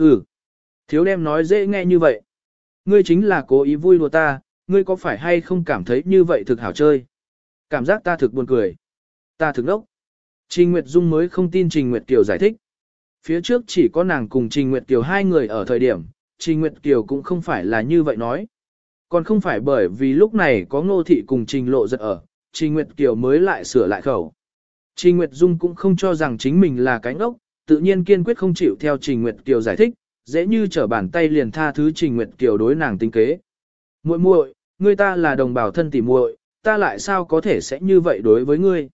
Hừ, thiếu đem nói dễ nghe như vậy. Ngươi chính là cố ý vui đùa ta, ngươi có phải hay không cảm thấy như vậy thực hảo chơi? Cảm giác ta thực buồn cười. Ta thực đốc. Trình Nguyệt Dung mới không tin Trình Nguyệt Kiều giải thích. Phía trước chỉ có nàng cùng Trình Nguyệt Kiều hai người ở thời điểm, Trình Nguyệt Kiều cũng không phải là như vậy nói. Còn không phải bởi vì lúc này có ngô thị cùng Trình Lộ giật ở, Trình Nguyệt Kiều mới lại sửa lại khẩu. Trình Nguyệt Dung cũng không cho rằng chính mình là cánh ốc, tự nhiên kiên quyết không chịu theo Trình Nguyệt Kiều giải thích, dễ như trở bàn tay liền tha thứ Trình Nguyệt Kiều đối nàng tính kế. Muội muội, ngươi ta là đồng bào thân tỉ muội, ta lại sao có thể sẽ như vậy đối với ngươi?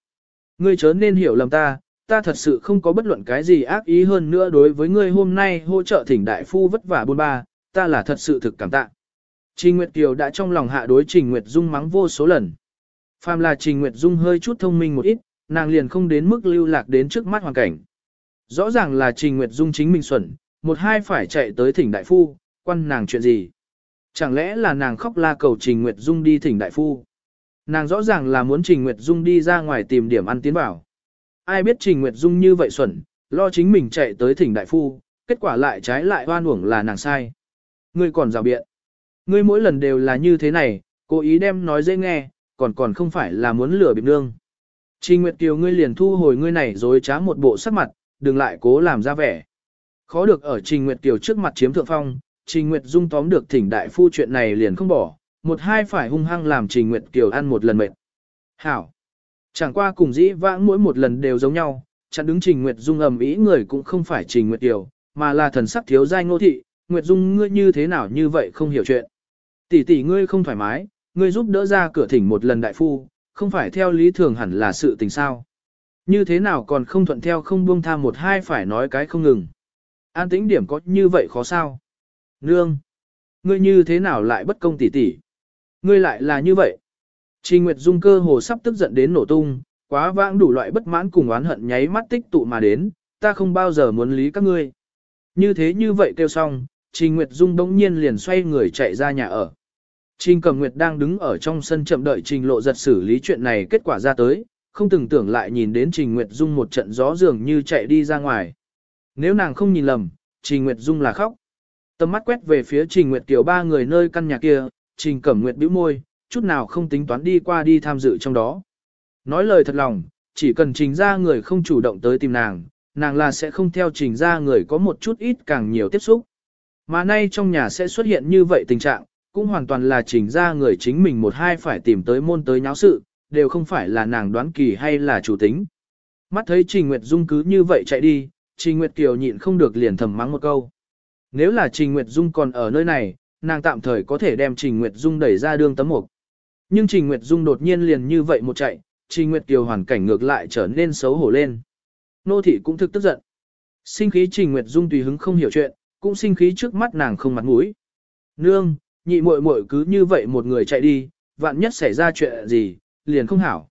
Ngươi chớ nên hiểu lầm ta, ta thật sự không có bất luận cái gì ác ý hơn nữa đối với ngươi hôm nay hỗ trợ thỉnh đại phu vất vả buôn ba, ta là thật sự thực cảm tạ. Trình Nguyệt Kiều đã trong lòng hạ đối Trình Nguyệt Dung mắng vô số lần. Phàm là Trình Nguyệt Dung hơi chút thông minh một ít, nàng liền không đến mức lưu lạc đến trước mắt hoàn cảnh. Rõ ràng là Trình Nguyệt Dung chính mình xuẩn, một hai phải chạy tới thỉnh đại phu, quan nàng chuyện gì. Chẳng lẽ là nàng khóc la cầu Trình Nguyệt Dung đi thỉnh đại phu. Nàng rõ ràng là muốn Trình Nguyệt Dung đi ra ngoài tìm điểm ăn tiến bảo. Ai biết Trình Nguyệt Dung như vậy xuẩn, lo chính mình chạy tới thỉnh đại phu, kết quả lại trái lại hoan uổng là nàng sai. Ngươi còn rào biện. Ngươi mỗi lần đều là như thế này, cố ý đem nói dễ nghe, còn còn không phải là muốn lừa bịp nương. Trình Nguyệt Kiều ngươi liền thu hồi ngươi này rồi trá một bộ sắc mặt, đừng lại cố làm ra vẻ. Khó được ở Trình Nguyệt Kiều trước mặt chiếm thượng phong, Trình Nguyệt Dung tóm được thỉnh đại phu chuyện này liền không bỏ, một hai phải hung hăng làm Trình Nguyệt Kiều ăn một lần mệt. Hảo! Chẳng qua cùng dĩ vãng mỗi một lần đều giống nhau, chặn đứng Trình Nguyệt Dung ầm ý người cũng không phải Trình Nguyệt Kiều, mà là thần sắc thiếu giai ngô thị, Nguyệt Dung ngươi như thế nào như vậy không hiểu chuyện. Tỷ tỷ ngươi không thoải mái, ngươi giúp đỡ ra cửa thỉnh một lần đại phu, không phải theo lý thường hẳn là sự tình sao. Như thế nào còn không thuận theo không buông tha một hai phải nói cái không ngừng. An tĩnh điểm có như vậy khó sao? Nương! Ngươi như thế nào lại bất công tỷ tỷ? Ngươi lại là như vậy. Trình Nguyệt Dung cơ hồ sắp tức giận đến nổ tung, quá vãng đủ loại bất mãn cùng oán hận nháy mắt tích tụ mà đến, ta không bao giờ muốn lý các ngươi. Như thế như vậy kêu xong, Trình Nguyệt Dung đống nhiên liền xoay người chạy ra nhà ở. Trình Cẩm Nguyệt đang đứng ở trong sân chậm đợi Trình Lộ giật xử lý chuyện này kết quả ra tới, không từng tưởng lại nhìn đến Trình Nguyệt Dung một trận gió dường như chạy đi ra ngoài. Nếu nàng không nhìn lầm, Trình Nguyệt Dung là khóc. Tầm mắt quét về phía Trình Nguyệt Kiều ba người nơi căn nhà kia, Trình Cẩm Nguyệt bĩu môi, chút nào không tính toán đi qua đi tham dự trong đó. Nói lời thật lòng, chỉ cần Trình ra người không chủ động tới tìm nàng, nàng là sẽ không theo Trình ra người có một chút ít càng nhiều tiếp xúc. Mà nay trong nhà sẽ xuất hiện như vậy tình trạng, cũng hoàn toàn là Trình ra người chính mình một hai phải tìm tới môn tới nháo sự, đều không phải là nàng đoán kỳ hay là chủ tính. Mắt thấy Trình Nguyệt Dung cứ như vậy chạy đi, Trình Nguyệt Kiều nhịn không được liền thầm mắng một câu. Nếu là Trình Nguyệt Dung còn ở nơi này, nàng tạm thời có thể đem Trình Nguyệt Dung đẩy ra đường tấm mục. Nhưng Trình Nguyệt Dung đột nhiên liền như vậy một chạy, Trình Nguyệt Kiều hoàn cảnh ngược lại trở nên xấu hổ lên. Nô thị cũng thực tức giận. Sinh khí Trình Nguyệt Dung tùy hứng không hiểu chuyện, cũng sinh khí trước mắt nàng không mặt mũi. Nương, nhị muội muội cứ như vậy một người chạy đi, vạn nhất xảy ra chuyện gì, liền không hảo.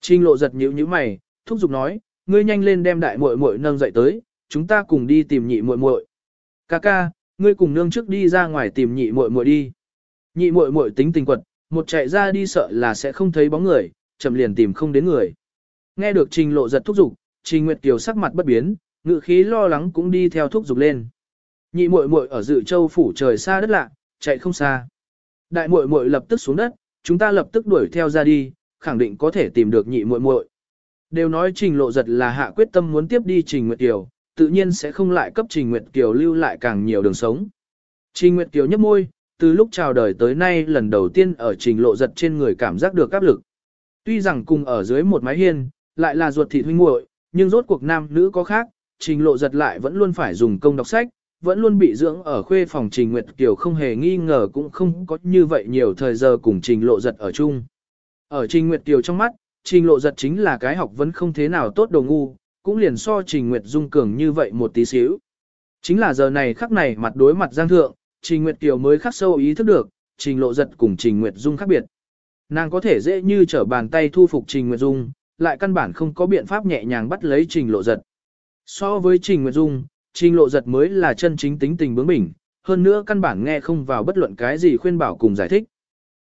Trình lộ giật nhíu nhíu mày, thúc giục nói, ngươi nhanh lên đem đại muội muội nâng dậy tới, chúng ta cùng đi tìm nhị muội muội. Ca ca, ngươi cùng nương trước đi ra ngoài tìm nhị muội muội đi. Nhị muội muội tính tình quật, một chạy ra đi sợ là sẽ không thấy bóng người, chậm liền tìm không đến người. Nghe được Trình Lộ giật thúc giục, Trình Nguyệt Kiều sắc mặt bất biến, ngự khí lo lắng cũng đi theo thúc giục lên. Nhị muội muội ở Dự Châu phủ trời xa đất lạ, chạy không xa. Đại muội muội lập tức xuống đất, chúng ta lập tức đuổi theo ra đi, khẳng định có thể tìm được nhị muội muội. Đều nói Trình Lộ giật là hạ quyết tâm muốn tiếp đi Trình Nguyệt Kiều, tự nhiên sẽ không lại cấp Trình Nguyệt Kiều lưu lại càng nhiều đường sống. Trình Nguyệt Kiều nhấp môi, từ lúc chào đời tới nay lần đầu tiên ở Trình Lộ giật trên người cảm giác được áp lực. Tuy rằng cùng ở dưới một mái hiên, lại là ruột thịt huynh muội, nhưng rốt cuộc nam nữ có khác, Trình Lộ giật lại vẫn luôn phải dùng công đọc sách, vẫn luôn bị dưỡng ở khuê phòng Trình Nguyệt Kiều không hề nghi ngờ cũng không có như vậy nhiều thời giờ cùng Trình Lộ giật ở chung. Ở Trình Nguyệt Kiều trong mắt, Trình Lộ giật chính là cái học vẫn không thế nào tốt đồ ngu, cũng liền so Trình Nguyệt Dung cường như vậy một tí xíu. Chính là giờ này khắc này mặt đối mặt Giang Thượng, Trình Nguyệt Kiều mới khắc sâu ý thức được, Trình Lộ Giật cùng Trình Nguyệt Dung khác biệt. Nàng có thể dễ như trở bàn tay thu phục Trình Nguyệt Dung, lại căn bản không có biện pháp nhẹ nhàng bắt lấy Trình Lộ Giật. So với Trình Nguyệt Dung, Trình Lộ Giật mới là chân chính tính tình bướng bỉnh, hơn nữa căn bản nghe không vào bất luận cái gì khuyên bảo cùng giải thích.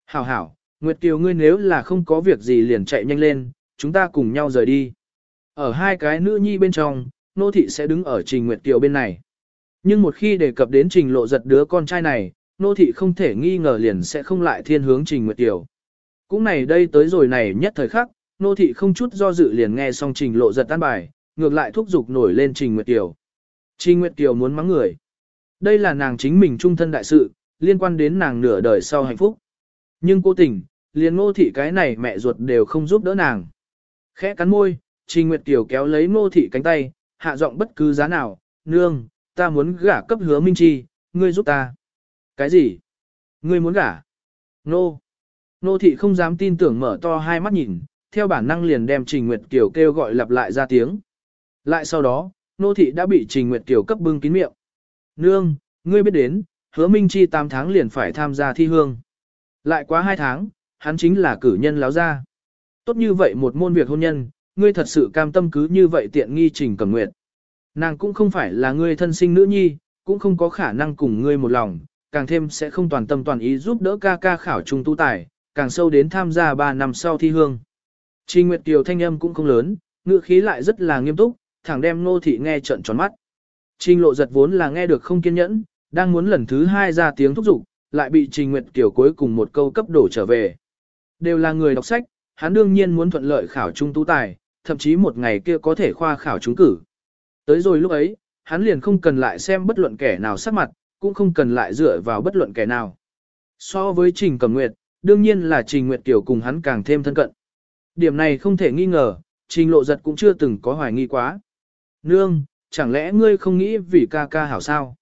Hảo hảo, Nguyệt Kiều ngươi nếu là không có việc gì liền chạy nhanh lên, chúng ta cùng nhau rời đi. Ở hai cái nữ nhi bên trong, nô thị sẽ đứng ở Trình Nguyệt Kiều bên này. Nhưng một khi đề cập đến trình lộ giật đứa con trai này, nô thị không thể nghi ngờ liền sẽ không lại thiên hướng trình nguyệt Kiều. Cũng này đây tới rồi này nhất thời khắc, nô thị không chút do dự liền nghe xong trình lộ giật tan bài, ngược lại thúc giục nổi lên trình nguyệt Kiều. Trình nguyệt Kiều muốn mắng người. Đây là nàng chính mình trung thân đại sự, liên quan đến nàng nửa đời sau hạnh phúc. Nhưng cô tình, liền ngô thị cái này mẹ ruột đều không giúp đỡ nàng. Khẽ cắn môi, Trình Nguyệt Tiểu kéo lấy ngô thị cánh tay, hạ giọng bất cứ giá nào, nương, ta muốn gả cấp hứa Minh Chi, ngươi giúp ta. Cái gì? Ngươi muốn gả? Nô. Nô thị không dám tin tưởng mở to hai mắt nhìn, theo bản năng liền đem Trình Nguyệt Kiều kêu gọi lặp lại ra tiếng. Lại sau đó, nô thị đã bị Trình Nguyệt Kiều cấp bưng kín miệng. Nương, ngươi biết đến, hứa Minh Chi 8 tháng liền phải tham gia thi hương. Lại quá 2 tháng, hắn chính là cử nhân láo ra. Tốt như vậy một môn việc hôn nhân, ngươi thật sự cam tâm cứ như vậy tiện nghi trình cầm nguyện. Nàng cũng không phải là ngươi thân sinh nữ nhi, cũng không có khả năng cùng ngươi một lòng, càng thêm sẽ không toàn tâm toàn ý giúp đỡ ca ca khảo trung tu tài, càng sâu đến tham gia 3 năm sau thi hương. Trình Nguyệt Kiều thanh âm cũng không lớn, ngữ khí lại rất là nghiêm túc, thẳng đem nô thị nghe trận tròn mắt. Trình lộ giật vốn là nghe được không kiên nhẫn, đang muốn lần thứ hai ra tiếng thúc giục, lại bị Trình Nguyệt Kiều cuối cùng một câu cấp đổ trở về. Đều là người đọc sách, hắn đương nhiên muốn thuận lợi khảo trung tú tài, thậm chí một ngày kia có thể khoa khảo trúng cử. Tới rồi lúc ấy, hắn liền không cần lại xem bất luận kẻ nào sắc mặt, cũng không cần lại dựa vào bất luận kẻ nào. So với Trình Cẩm Nguyệt, đương nhiên là Trình Nguyệt Kiều cùng hắn càng thêm thân cận. Điểm này không thể nghi ngờ, Trình Lộ Giật cũng chưa từng có hoài nghi quá. Nương, chẳng lẽ ngươi không nghĩ vì ca ca hảo sao?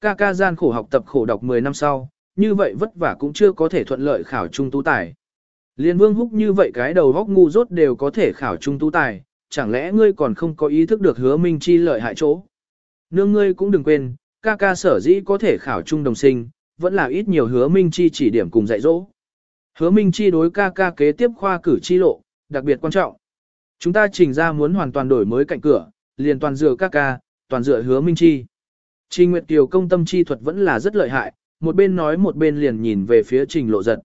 Ca ca gian khổ học tập khổ đọc 10 năm sau, như vậy vất vả cũng chưa có thể thuận lợi khảo trung tú tài. Liên vương húc như vậy cái đầu góc ngu rốt đều có thể khảo trung tú tài, chẳng lẽ ngươi còn không có ý thức được hứa minh chi lợi hại chỗ. Nương ngươi cũng đừng quên, ca ca sở dĩ có thể khảo trung đồng sinh, vẫn là ít nhiều hứa minh chi chỉ điểm cùng dạy dỗ. Hứa minh chi đối ca ca kế tiếp khoa cử chi lộ, đặc biệt quan trọng. Chúng ta trình ra muốn hoàn toàn đổi mới cạnh cửa, liền toàn dựa ca ca, toàn dựa hứa minh chi. Trình Nguyệt Kiều công tâm chi thuật vẫn là rất lợi hại, một bên nói một bên liền nhìn về phía trình lộ giật.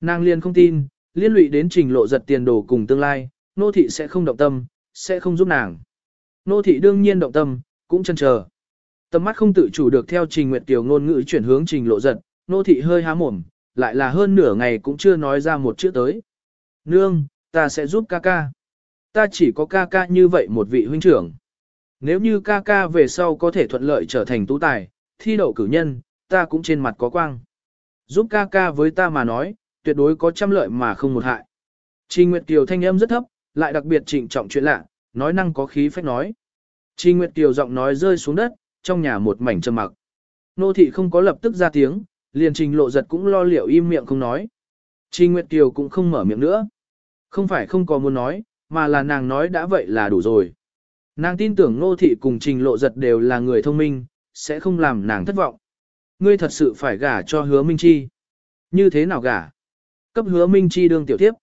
Nàng liền không tin, liên lụy đến trình lộ giật tiền đồ cùng tương lai, nô thị sẽ không động tâm, sẽ không giúp nàng. Nô thị đương nhiên động tâm, cũng chân chờ. Tầm mắt không tự chủ được theo trình nguyệt tiểu ngôn ngữ chuyển hướng trình lộ giật, nô thị hơi há mồm, lại là hơn nửa ngày cũng chưa nói ra một chữ tới. Nương, ta sẽ giúp ca ca. Ta chỉ có ca ca như vậy một vị huynh trưởng. Nếu như ca ca về sau có thể thuận lợi trở thành tú tài, thi đậu cử nhân, ta cũng trên mặt có quang. Giúp ca ca với ta mà nói, tuyệt đối có trăm lợi mà không một hại. Trình Nguyệt Kiều thanh âm rất thấp, lại đặc biệt trịnh trọng chuyện lạ, nói năng có khí phách nói. Trình Nguyệt Kiều giọng nói rơi xuống đất, trong nhà một mảnh trầm mặc. Nô thị không có lập tức ra tiếng, liền trình lộ giật cũng lo liệu im miệng không nói. Trình Nguyệt Kiều cũng không mở miệng nữa. Không phải không có muốn nói, mà là nàng nói đã vậy là đủ rồi. Nàng tin tưởng nô thị cùng trình lộ giật đều là người thông minh, sẽ không làm nàng thất vọng. Ngươi thật sự phải gả cho hứa Minh Chi. Như thế nào gả? Cấp hứa Minh Chi đương tiểu tiếp.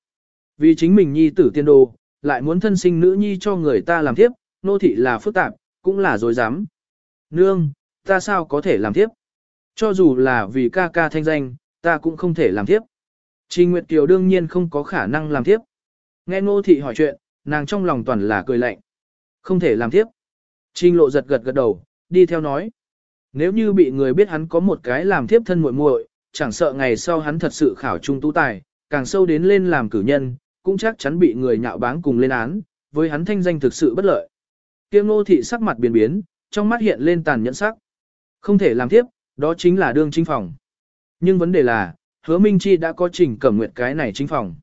Vì chính mình nhi tử tiên đồ, lại muốn thân sinh nữ nhi cho người ta làm tiếp, nô thị là phức tạp, cũng là dối dám. Nương, ta sao có thể làm tiếp? Cho dù là vì ca ca thanh danh, ta cũng không thể làm tiếp. Trình Nguyệt Kiều đương nhiên không có khả năng làm tiếp. Nghe nô thị hỏi chuyện, nàng trong lòng toàn là cười lạnh. Không thể làm tiếp. Trình lộ giật gật gật đầu, đi theo nói. Nếu như bị người biết hắn có một cái làm tiếp thân muội muội, chẳng sợ ngày sau hắn thật sự khảo trung tú tài, càng sâu đến lên làm cử nhân, cũng chắc chắn bị người nhạo báng cùng lên án, với hắn thanh danh thực sự bất lợi. Kiêm nô thị sắc mặt biến biến, trong mắt hiện lên tàn nhẫn sắc. Không thể làm tiếp, đó chính là đương chính phòng. Nhưng vấn đề là, hứa Minh Chi đã có trình cẩm nguyện cái này chính phòng.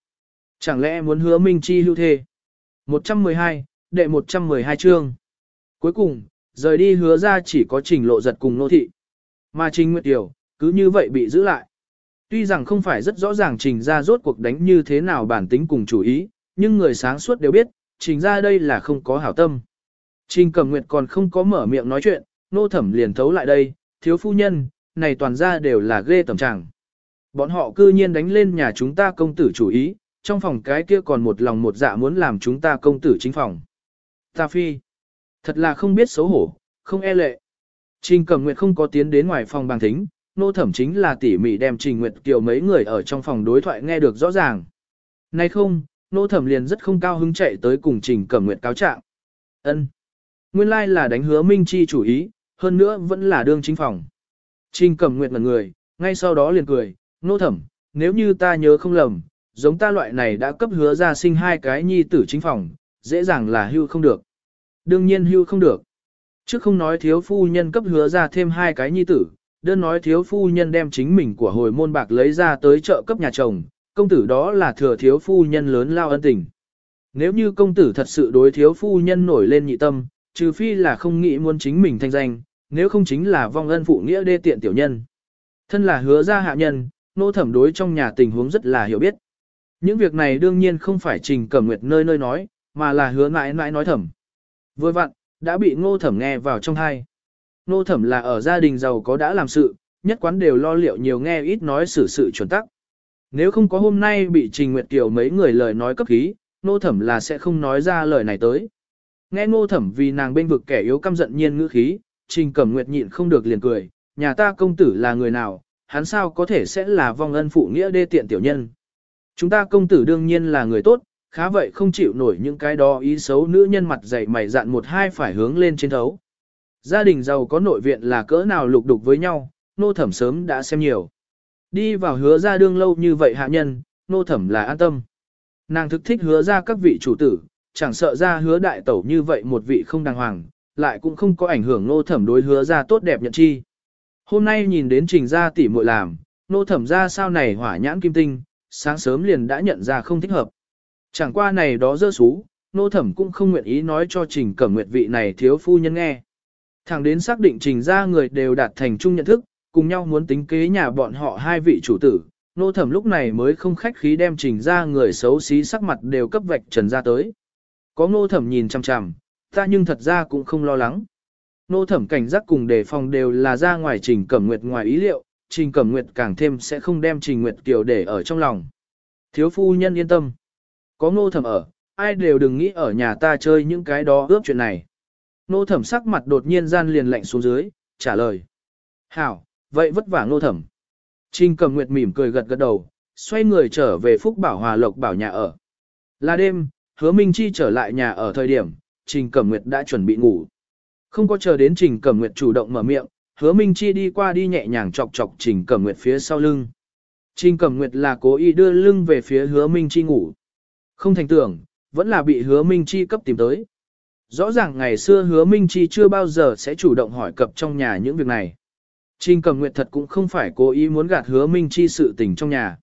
Chẳng lẽ muốn hứa Minh Chi hưu thê? 112, đệ 112 chương. Cuối cùng, rời đi hứa ra chỉ có trình lộ giật cùng nô thị. Mà trình nguyệt tiểu, cứ như vậy bị giữ lại. Tuy rằng không phải rất rõ ràng trình ra rốt cuộc đánh như thế nào bản tính cùng chủ ý, nhưng người sáng suốt đều biết, trình ra đây là không có hảo tâm. Trình Cẩm Nguyệt còn không có mở miệng nói chuyện, nô thẩm liền thấu lại đây, thiếu phu nhân, này toàn ra đều là ghê tầm chẳng. Bọn họ cư nhiên đánh lên nhà chúng ta công tử chủ ý, trong phòng cái kia còn một lòng một dạ muốn làm chúng ta công tử chính phòng. Ta phi, thật là không biết xấu hổ, không e lệ. Trình Cẩm Nguyệt không có tiến đến ngoài phòng bằng thính, nô thẩm chính là tỉ mỉ đem Trình Nguyệt Kiều mấy người ở trong phòng đối thoại nghe được rõ ràng. Nay không, nô thẩm liền rất không cao hứng chạy tới cùng Trình Cẩm Nguyệt cáo trạng. Ân, Nguyên lai là đánh hứa Minh Chi chủ ý, hơn nữa vẫn là đương chính phòng. Trình Cẩm Nguyệt ngẩn người, ngay sau đó liền cười, nô thẩm, nếu như ta nhớ không lầm, giống ta loại này đã cấp hứa ra sinh hai cái nhi tử chính phòng, dễ dàng là hưu không được. Đương nhiên hưu không được. Trước không nói thiếu phu nhân cấp hứa ra thêm hai cái nhi tử, đơn nói thiếu phu nhân đem chính mình của hồi môn bạc lấy ra tới chợ cấp nhà chồng, công tử đó là thừa thiếu phu nhân lớn lao ân tình. Nếu như công tử thật sự đối thiếu phu nhân nổi lên nhị tâm, trừ phi là không nghĩ muốn chính mình thanh danh, nếu không chính là vong ân phụ nghĩa đê tiện tiểu nhân. Thân là hứa ra hạ nhân, nô thẩm đối trong nhà tình huống rất là hiểu biết. Những việc này đương nhiên không phải trình cẩm nguyệt nơi nơi nói, mà là hứa mãi mãi nói thẩm. Vừa vặn, đã bị ngô thẩm nghe vào trong thai. Nô thẩm là ở gia đình giàu có đã làm sự, nhất quán đều lo liệu nhiều nghe ít nói xử sự chuẩn tắc. Nếu không có hôm nay bị Trình Nguyệt Kiều mấy người lời nói cấp khí, Nô thẩm là sẽ không nói ra lời này tới. Nghe Nô thẩm vì nàng bên vực kẻ yếu căm giận nhiên ngữ khí, Trình Cẩm Nguyệt nhịn không được liền cười, nhà ta công tử là người nào, hắn sao có thể sẽ là vong ân phụ nghĩa đê tiện tiểu nhân. Chúng ta công tử đương nhiên là người tốt, khá vậy không chịu nổi những cái đó ý xấu nữ nhân mặt dày mày dạn một hai phải hướng lên trên thấu. Gia đình giàu có nội viện là cỡ nào lục đục với nhau, nô thẩm sớm đã xem nhiều. Đi vào hứa ra đương lâu như vậy hạ nhân, nô thẩm là an tâm. Nàng thực thích hứa ra các vị chủ tử, chẳng sợ ra hứa đại tẩu như vậy một vị không đàng hoàng, lại cũng không có ảnh hưởng nô thẩm đối hứa ra tốt đẹp nhận chi. Hôm nay nhìn đến trình ra tỉ muội làm, nô thẩm ra sao này hỏa nhãn kim tinh, sáng sớm liền đã nhận ra không thích hợp. Chẳng qua này đó dơ xú, nô thẩm cũng không nguyện ý nói cho trình cẩm nguyệt vị này thiếu phu nhân nghe. Thẳng đến xác định trình ra người đều đạt thành chung nhận thức, cùng nhau muốn tính kế nhà bọn họ hai vị chủ tử. Nô thẩm lúc này mới không khách khí đem trình ra người xấu xí sắc mặt đều cấp vạch trần ra tới. Có nô thẩm nhìn chằm chằm, ta nhưng thật ra cũng không lo lắng. Nô thẩm cảnh giác cùng đề phòng đều là ra ngoài trình cẩm nguyệt ngoài ý liệu, trình cẩm nguyệt càng thêm sẽ không đem trình nguyệt kiều để ở trong lòng. Thiếu phu nhân yên tâm. Có nô thẩm ở, ai đều đừng nghĩ ở nhà ta chơi những cái đó ướp chuyện này. Nô thẩm sắc mặt đột nhiên gian liền lạnh xuống dưới, trả lời. Hảo, vậy vất vả nô thẩm. Trình cầm nguyệt mỉm cười gật gật đầu, xoay người trở về Phúc Bảo Hòa Lộc Bảo nhà ở. Là đêm, hứa Minh Chi trở lại nhà ở thời điểm, Trình Cẩm Nguyệt đã chuẩn bị ngủ. Không có chờ đến Trình Cẩm Nguyệt chủ động mở miệng, hứa Minh Chi đi qua đi nhẹ nhàng chọc chọc Trình Cẩm Nguyệt phía sau lưng. Trình Cẩm Nguyệt là cố ý đưa lưng về phía hứa Minh Chi ngủ. Không thành tưởng, vẫn là bị hứa Minh Chi cấp tìm tới. Rõ ràng ngày xưa hứa Minh Chi chưa bao giờ sẽ chủ động hỏi cập trong nhà những việc này. Trình Cẩm Nguyệt thật cũng không phải cố ý muốn gạt hứa Minh Chi sự tình trong nhà.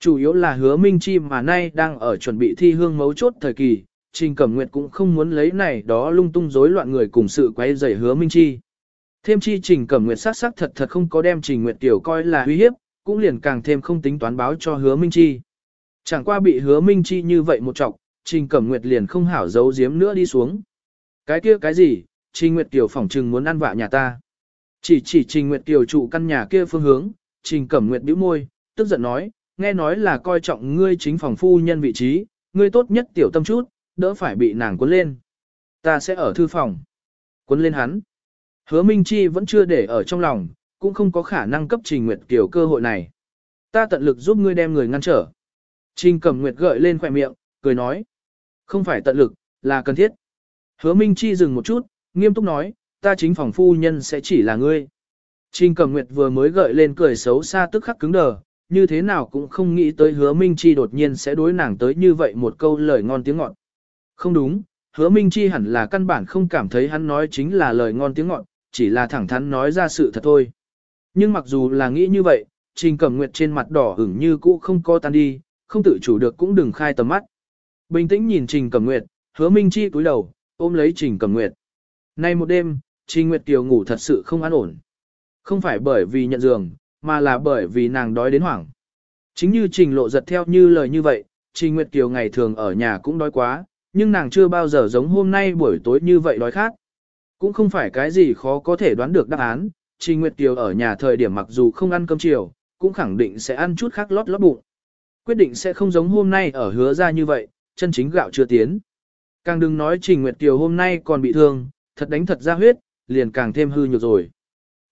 Chủ yếu là hứa Minh Chi mà nay đang ở chuẩn bị thi hương mấu chốt thời kỳ, Trình Cẩm Nguyệt cũng không muốn lấy này đó lung tung rối loạn người cùng sự quay rầy hứa Minh Chi. Thêm chi Trình Cẩm Nguyệt sát sắc thật thật không có đem Trình Nguyệt Tiểu coi là uy hiếp, cũng liền càng thêm không tính toán báo cho hứa Minh Chi. Chẳng qua bị hứa Minh Chi như vậy một chọc, Trình Cẩm Nguyệt liền không hảo giấu giếm nữa đi xuống. Cái kia cái gì, Trình Nguyệt Kiều phỏng trừng muốn ăn vạ nhà ta. Chỉ chỉ Trình Nguyệt Kiều trụ căn nhà kia phương hướng, Trình Cẩm Nguyệt bĩu môi, tức giận nói, nghe nói là coi trọng ngươi chính phòng phu nhân vị trí, ngươi tốt nhất tiểu tâm chút, đỡ phải bị nàng cuốn lên. Ta sẽ ở thư phòng. Cuốn lên hắn. Hứa Minh Chi vẫn chưa để ở trong lòng, cũng không có khả năng cấp Trình Nguyệt Kiều cơ hội này. Ta tận lực giúp ngươi đem người ngăn trở. Trình Cẩm Nguyệt gợi lên khỏe miệng, cười nói. Không phải tận lực, là cần thiết. Hứa Minh Chi dừng một chút, nghiêm túc nói, ta chính phòng phu nhân sẽ chỉ là ngươi. Trình Cẩm Nguyệt vừa mới gợi lên cười xấu xa tức khắc cứng đờ, như thế nào cũng không nghĩ tới hứa Minh Chi đột nhiên sẽ đối nàng tới như vậy một câu lời ngon tiếng ngọt. Không đúng, hứa Minh Chi hẳn là căn bản không cảm thấy hắn nói chính là lời ngon tiếng ngọt, chỉ là thẳng thắn nói ra sự thật thôi. Nhưng mặc dù là nghĩ như vậy, Trình Cẩm Nguyệt trên mặt đỏ ửng như cũ không có tan đi, không tự chủ được cũng đừng khai tầm mắt. Bình tĩnh nhìn Trình Cẩm Nguyệt, hứa Minh Chi cúi đầu, ôm lấy Trình Cẩm Nguyệt. Nay một đêm, Trình Nguyệt Kiều ngủ thật sự không an ổn. Không phải bởi vì nhận giường, mà là bởi vì nàng đói đến hoảng. Chính như Trình Lộ giật theo như lời như vậy, Trình Nguyệt Kiều ngày thường ở nhà cũng đói quá, nhưng nàng chưa bao giờ giống hôm nay buổi tối như vậy đói khát. Cũng không phải cái gì khó có thể đoán được đáp án, Trình Nguyệt Kiều ở nhà thời điểm mặc dù không ăn cơm chiều, cũng khẳng định sẽ ăn chút khác lót lót bụng. Quyết định sẽ không giống hôm nay ở hứa ra như vậy, chân chính gạo chưa tiến. Càng đừng nói Trình Nguyệt Kiều hôm nay còn bị thương, thật đánh thật ra huyết, liền càng thêm hư nhược rồi.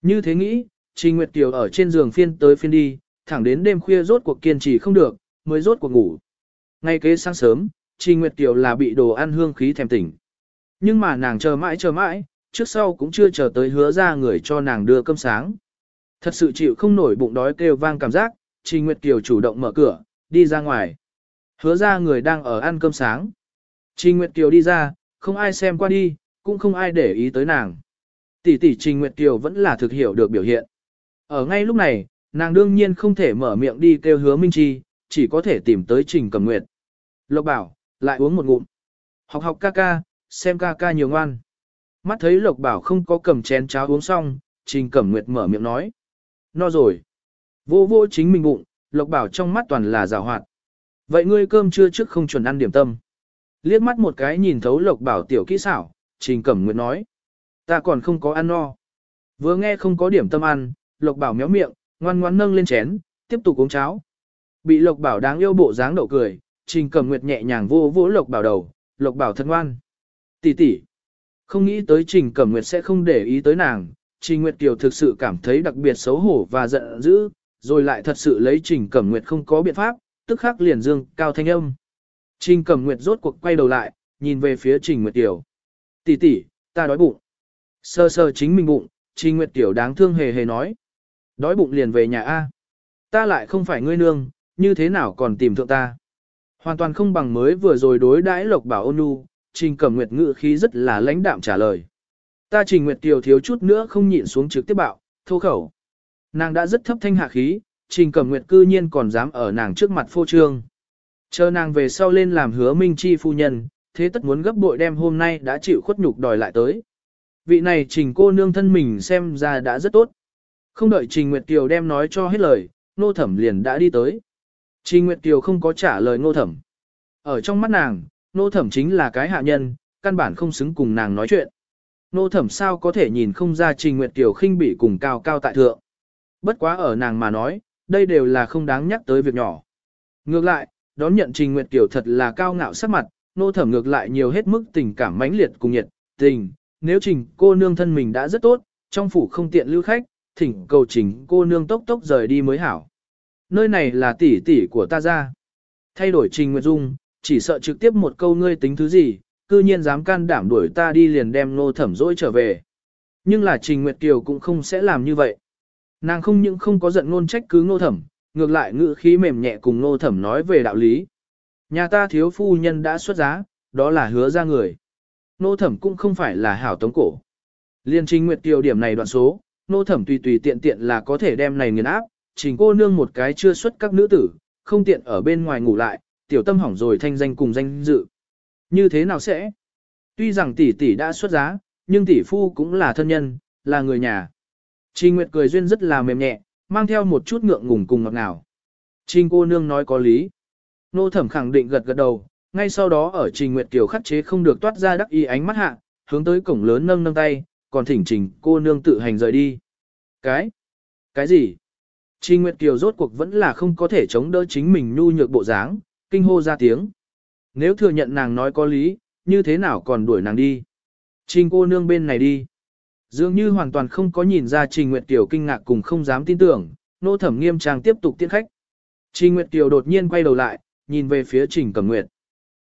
Như thế nghĩ, Trình Nguyệt Kiều ở trên giường phiên tới phiên đi, thẳng đến đêm khuya rốt cuộc kiên trì không được, mới rốt cuộc ngủ. Ngay kế sáng sớm, Trình Nguyệt Kiều là bị đồ ăn hương khí thèm tỉnh. Nhưng mà nàng chờ mãi chờ mãi, trước sau cũng chưa chờ tới hứa ra người cho nàng đưa cơm sáng. Thật sự chịu không nổi bụng đói kêu vang cảm giác, Trình Nguyệt Kiều chủ động mở cửa, đi ra ngoài. Hứa ra người đang ở ăn cơm sáng. Trình Nguyệt Kiều đi ra, không ai xem qua đi, cũng không ai để ý tới nàng. Tỷ tỷ Trình Nguyệt Kiều vẫn là thực hiểu được biểu hiện. Ở ngay lúc này, nàng đương nhiên không thể mở miệng đi kêu hứa Minh Chi, chỉ có thể tìm tới Trình Cẩm Nguyệt. Lộc bảo, lại uống một ngụm. Học học ca ca, xem ca ca nhiều ngoan. Mắt thấy Lộc bảo không có cầm chén cháo uống xong, Trình Cẩm Nguyệt mở miệng nói. No rồi. Vô vô chính mình bụng, Lộc bảo trong mắt toàn là rào hoạt. Vậy ngươi cơm trưa trước không chuẩn ăn điểm tâm. Liếc mắt một cái nhìn thấu Lộc bảo tiểu kỹ xảo, Trình Cẩm Nguyệt nói. Ta còn không có ăn no. Vừa nghe không có điểm tâm ăn, Lộc bảo méo miệng, ngoan ngoan nâng lên chén, tiếp tục uống cháo. Bị Lộc bảo đáng yêu bộ dáng đậu cười, Trình Cẩm Nguyệt nhẹ nhàng vô vỗ Lộc bảo đầu, Lộc bảo thân ngoan. Tỷ tỷ. Không nghĩ tới Trình Cẩm Nguyệt sẽ không để ý tới nàng, Trình Nguyệt Kiều thực sự cảm thấy đặc biệt xấu hổ và giận dữ, rồi lại thật sự lấy Trình Cẩm Nguyệt không có biện pháp, tức khắc liền dương cao thanh âm. Trình Cẩm Nguyệt rốt cuộc quay đầu lại, nhìn về phía Trình Nguyệt Tiểu. Tỷ tỷ, ta đói bụng. Sơ sơ chính mình bụng, Trình Nguyệt Tiểu đáng thương hề hề nói. Đói bụng liền về nhà A. Ta lại không phải ngươi nương, như thế nào còn tìm thượng ta. Hoàn toàn không bằng mới vừa rồi đối đãi lộc bảo ôn nhu, Trình Cẩm Nguyệt ngự khí rất là lãnh đạm trả lời. Ta Trình Nguyệt Tiểu thiếu chút nữa không nhịn xuống trực tiếp bạo, thô khẩu. Nàng đã rất thấp thanh hạ khí, Trình Cẩm Nguyệt cư nhiên còn dám ở nàng trước mặt phô trương. Chờ nàng về sau lên làm hứa minh chi phu nhân, thế tất muốn gấp bội đem hôm nay đã chịu khuất nhục đòi lại tới. Vị này Trình cô nương thân mình xem ra đã rất tốt. Không đợi Trình Nguyệt Kiều đem nói cho hết lời, nô thẩm liền đã đi tới. Trình Nguyệt Kiều không có trả lời nô thẩm. Ở trong mắt nàng, nô thẩm chính là cái hạ nhân, căn bản không xứng cùng nàng nói chuyện. Nô thẩm sao có thể nhìn không ra Trình Nguyệt Kiều khinh bị cùng cao cao tại thượng. Bất quá ở nàng mà nói, đây đều là không đáng nhắc tới việc nhỏ. Ngược lại, đón nhận Trình Nguyệt Kiều thật là cao ngạo sắc mặt, nô thẩm ngược lại nhiều hết mức tình cảm mãnh liệt cùng nhiệt, tình, nếu Trình cô nương thân mình đã rất tốt, trong phủ không tiện lưu khách, thỉnh cầu Trình cô nương tốc tốc rời đi mới hảo. Nơi này là tỷ tỷ của ta ra. Thay đổi Trình Nguyệt Dung, chỉ sợ trực tiếp một câu ngươi tính thứ gì, cư nhiên dám can đảm đuổi ta đi liền đem nô thẩm dỗi trở về. Nhưng là Trình Nguyệt Kiều cũng không sẽ làm như vậy. Nàng không những không có giận ngôn trách cứ nô thẩm, ngược lại ngữ khí mềm nhẹ cùng nô thẩm nói về đạo lý. Nhà ta thiếu phu nhân đã xuất giá, đó là hứa ra người. Nô thẩm cũng không phải là hảo tống cổ. Liên Trình Nguyệt tiêu điểm này đoạn số, nô thẩm tùy tùy tiện tiện là có thể đem này nghiền áp, trình cô nương một cái chưa xuất các nữ tử, không tiện ở bên ngoài ngủ lại, tiểu tâm hỏng rồi thanh danh cùng danh dự. Như thế nào sẽ? Tuy rằng tỷ tỷ đã xuất giá, nhưng tỷ phu cũng là thân nhân, là người nhà. Trình Nguyệt cười duyên rất là mềm nhẹ, mang theo một chút ngượng ngùng cùng ngọt ngào. Trình cô nương nói có lý. Nô thẩm khẳng định gật gật đầu, ngay sau đó ở Trình Nguyệt Kiều khắc chế không được toát ra đắc ý ánh mắt hạ, hướng tới cổng lớn nâng nâng tay, còn thỉnh Trình cô nương tự hành rời đi. Cái? Cái gì? Trình Nguyệt Kiều rốt cuộc vẫn là không có thể chống đỡ chính mình nhu nhược bộ dáng, kinh hô ra tiếng. Nếu thừa nhận nàng nói có lý, như thế nào còn đuổi nàng đi? Trình cô nương bên này đi. Dường như hoàn toàn không có nhìn ra Trình Nguyệt Kiều kinh ngạc cùng không dám tin tưởng, nô thẩm nghiêm trang tiếp tục tiễn khách. Trình Nguyệt Kiều đột nhiên quay đầu lại, nhìn về phía Trình Cẩm Nguyệt.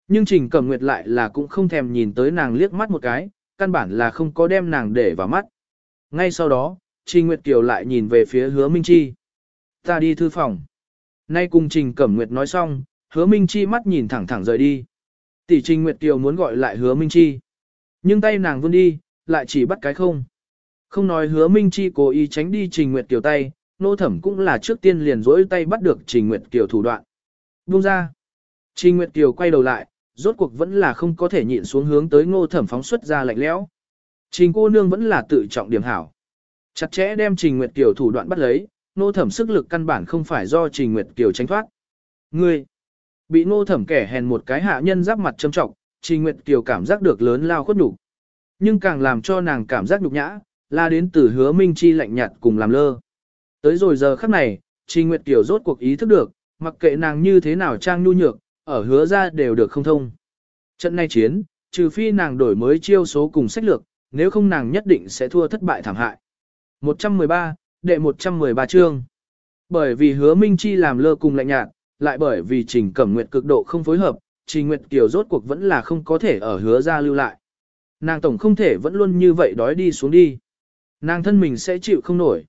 Nhưng Trình Cẩm Nguyệt lại là cũng không thèm nhìn tới nàng liếc mắt một cái, căn bản là không có đem nàng để vào mắt. Ngay sau đó, Trình Nguyệt Kiều lại nhìn về phía hứa Minh Chi. Ta đi thư phòng. Nay cùng Trình Cẩm Nguyệt nói xong, hứa Minh Chi mắt nhìn thẳng thẳng rời đi. Tỷ Trình Nguyệt Kiều muốn gọi lại hứa Minh Chi. Nhưng tay nàng vươn đi, lại chỉ bắt cái không. Không nói hứa Minh Chi cố ý tránh đi Trình Nguyệt Kiều tay, nô thẩm cũng là trước tiên liền rỗi tay bắt được Trình Nguyệt Kiều thủ đoạn. Buông ra. Trình Nguyệt Kiều quay đầu lại, rốt cuộc vẫn là không có thể nhịn xuống hướng tới ngô thẩm phóng xuất ra lạnh lẽo. Trình cô nương vẫn là tự trọng điểm hảo. Chặt chẽ đem Trình Nguyệt Kiều thủ đoạn bắt lấy, ngô thẩm sức lực căn bản không phải do Trình Nguyệt Kiều tránh thoát. Ngươi, bị ngô thẩm kẻ hèn một cái hạ nhân giáp mặt châm trọng, Trình Nguyệt Kiều cảm giác được lớn lao khuất nhục. Nhưng càng làm cho nàng cảm giác nhục nhã, là đến từ hứa minh chi lạnh nhạt cùng làm lơ. Tới rồi giờ khắc này, Trình Nguyệt Kiều rốt cuộc ý thức được, mặc kệ nàng như thế nào trang nhu nhược, ở hứa ra đều được không thông. Trận này chiến, trừ phi nàng đổi mới chiêu số cùng sách lược, nếu không nàng nhất định sẽ thua thất bại thảm hại. 113, đệ 113 chương. Bởi vì hứa Minh Chi làm lơ cùng lạnh nhạt, lại bởi vì Trình Cẩm Nguyệt cực độ không phối hợp, Trình Nguyệt Kiều rốt cuộc vẫn là không có thể ở hứa ra lưu lại. Nàng tổng không thể vẫn luôn như vậy đói đi xuống đi. Nàng thân mình sẽ chịu không nổi.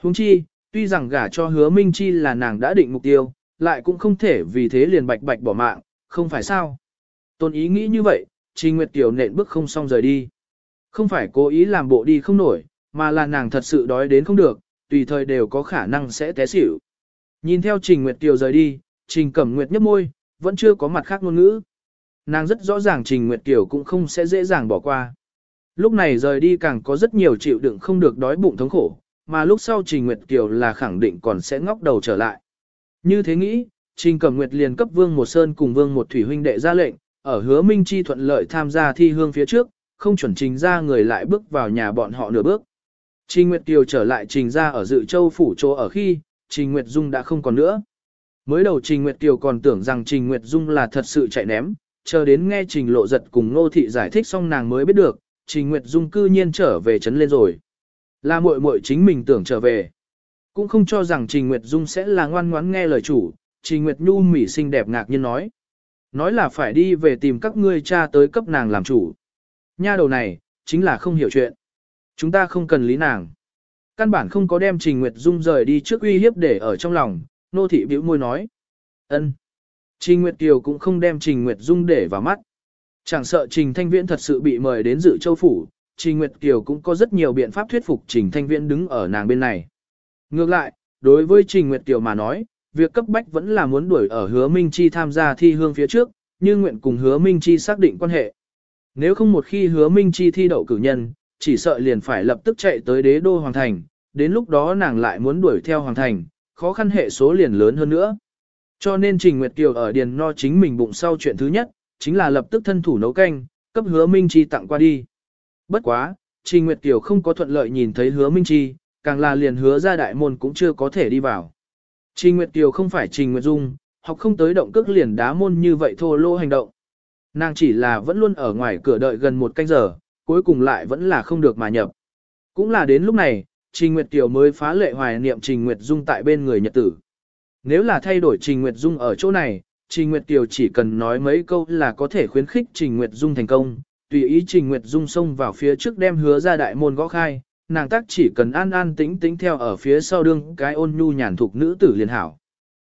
Huống chi, tuy rằng gả cho hứa Minh Chi là nàng đã định mục tiêu, lại cũng không thể vì thế liền bạch bạch bỏ mạng, không phải sao. Tôn ý nghĩ như vậy, Trình Nguyệt Tiểu nện bước không xong rời đi. Không phải cố ý làm bộ đi không nổi, mà là nàng thật sự đói đến không được, tùy thời đều có khả năng sẽ té xỉu. Nhìn theo Trình Nguyệt Tiểu rời đi, Trình Cẩm Nguyệt nhấp môi, vẫn chưa có mặt khác ngôn ngữ. Nàng rất rõ ràng Trình Nguyệt Tiểu cũng không sẽ dễ dàng bỏ qua. Lúc này rời đi càng có rất nhiều chịu đựng không được đói bụng thống khổ, mà lúc sau Trình Nguyệt Kiều là khẳng định còn sẽ ngóc đầu trở lại. Như thế nghĩ, Trình Cẩm Nguyệt liền cấp Vương Một Sơn cùng Vương Một Thủy huynh đệ ra lệnh, ở hứa Minh Chi thuận lợi tham gia thi hương phía trước, không chuẩn trình ra người lại bước vào nhà bọn họ nửa bước. Trình Nguyệt Kiều trở lại trình ra ở dự châu phủ chỗ ở khi, Trình Nguyệt Dung đã không còn nữa. Mới đầu Trình Nguyệt Kiều còn tưởng rằng Trình Nguyệt Dung là thật sự chạy ném, chờ đến nghe Trình Lộ Giật cùng Nô Thị giải thích xong nàng mới biết được, Trình Nguyệt Dung cư nhiên trở về trấn lên rồi. Là muội muội chính mình tưởng trở về. Cũng không cho rằng Trình Nguyệt Dung sẽ là ngoan ngoãn nghe lời chủ, Trình Nguyệt Nhu mỉ xinh đẹp ngạc nhiên nói. Nói là phải đi về tìm các ngươi cha tới cấp nàng làm chủ. Nha đầu này, chính là không hiểu chuyện. Chúng ta không cần lý nàng. Căn bản không có đem Trình Nguyệt Dung rời đi trước uy hiếp để ở trong lòng, nô thị bĩu môi nói. ân. Trình Nguyệt Kiều cũng không đem Trình Nguyệt Dung để vào mắt. Chẳng sợ Trình Thanh Viễn thật sự bị mời đến dự châu phủ, Trình Nguyệt Kiều cũng có rất nhiều biện pháp thuyết phục Trình Thanh Viễn đứng ở nàng bên này. Ngược lại, đối với Trình Nguyệt Kiều mà nói, việc cấp bách vẫn là muốn đuổi ở hứa Minh Chi tham gia thi hương phía trước, nhưng nguyện cùng hứa Minh Chi xác định quan hệ. Nếu không một khi hứa Minh Chi thi đậu cử nhân, chỉ sợ liền phải lập tức chạy tới đế đô Hoàng Thành, đến lúc đó nàng lại muốn đuổi theo Hoàng Thành, khó khăn hệ số liền lớn hơn nữa. Cho nên Trình Nguyệt Kiều ở Điền No chính mình bụng sau chuyện thứ nhất, chính là lập tức thân thủ nấu canh, cấp hứa Minh Chi tặng qua đi. Bất quá, Trình Nguyệt Kiều không có thuận lợi nhìn thấy hứa Minh Chi, càng là liền hứa ra đại môn cũng chưa có thể đi vào. Trình Nguyệt Kiều không phải Trình Nguyệt Dung, học không tới động cước liền đá môn như vậy thô lô hành động. Nàng chỉ là vẫn luôn ở ngoài cửa đợi gần một canh giờ, cuối cùng lại vẫn là không được mà nhập. Cũng là đến lúc này, Trình Nguyệt Kiều mới phá lệ hoài niệm Trình Nguyệt Dung tại bên người nhật tử. Nếu là thay đổi Trình Nguyệt Dung ở chỗ này, Trình Nguyệt Kiều chỉ cần nói mấy câu là có thể khuyến khích Trình Nguyệt Dung thành công, tùy ý Trình Nguyệt Dung xông vào phía trước đem hứa ra đại môn gõ khai, nàng tác chỉ cần an an tĩnh tĩnh theo ở phía sau đương cái ôn nhu nhàn thục nữ tử liền hảo.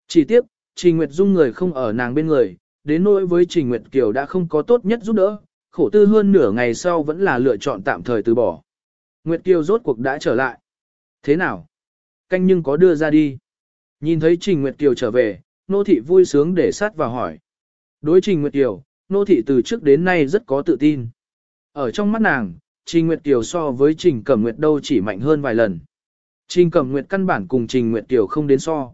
Chỉ tiếp, Trình Nguyệt Dung người không ở nàng bên người, đến nỗi với Trình Nguyệt Kiều đã không có tốt nhất giúp đỡ, khổ tư hơn nửa ngày sau vẫn là lựa chọn tạm thời từ bỏ. Nguyệt Kiều rốt cuộc đã trở lại. Thế nào? Canh nhưng có đưa ra đi. Nhìn thấy Trình Nguyệt Kiều trở về, nô thị vui sướng để sát vào hỏi. Đối Trình Nguyệt Kiều, nô thị từ trước đến nay rất có tự tin. Ở trong mắt nàng, Trình Nguyệt Kiều so với Trình Cẩm Nguyệt đâu chỉ mạnh hơn vài lần. Trình Cẩm Nguyệt căn bản cùng Trình Nguyệt Kiều không đến so.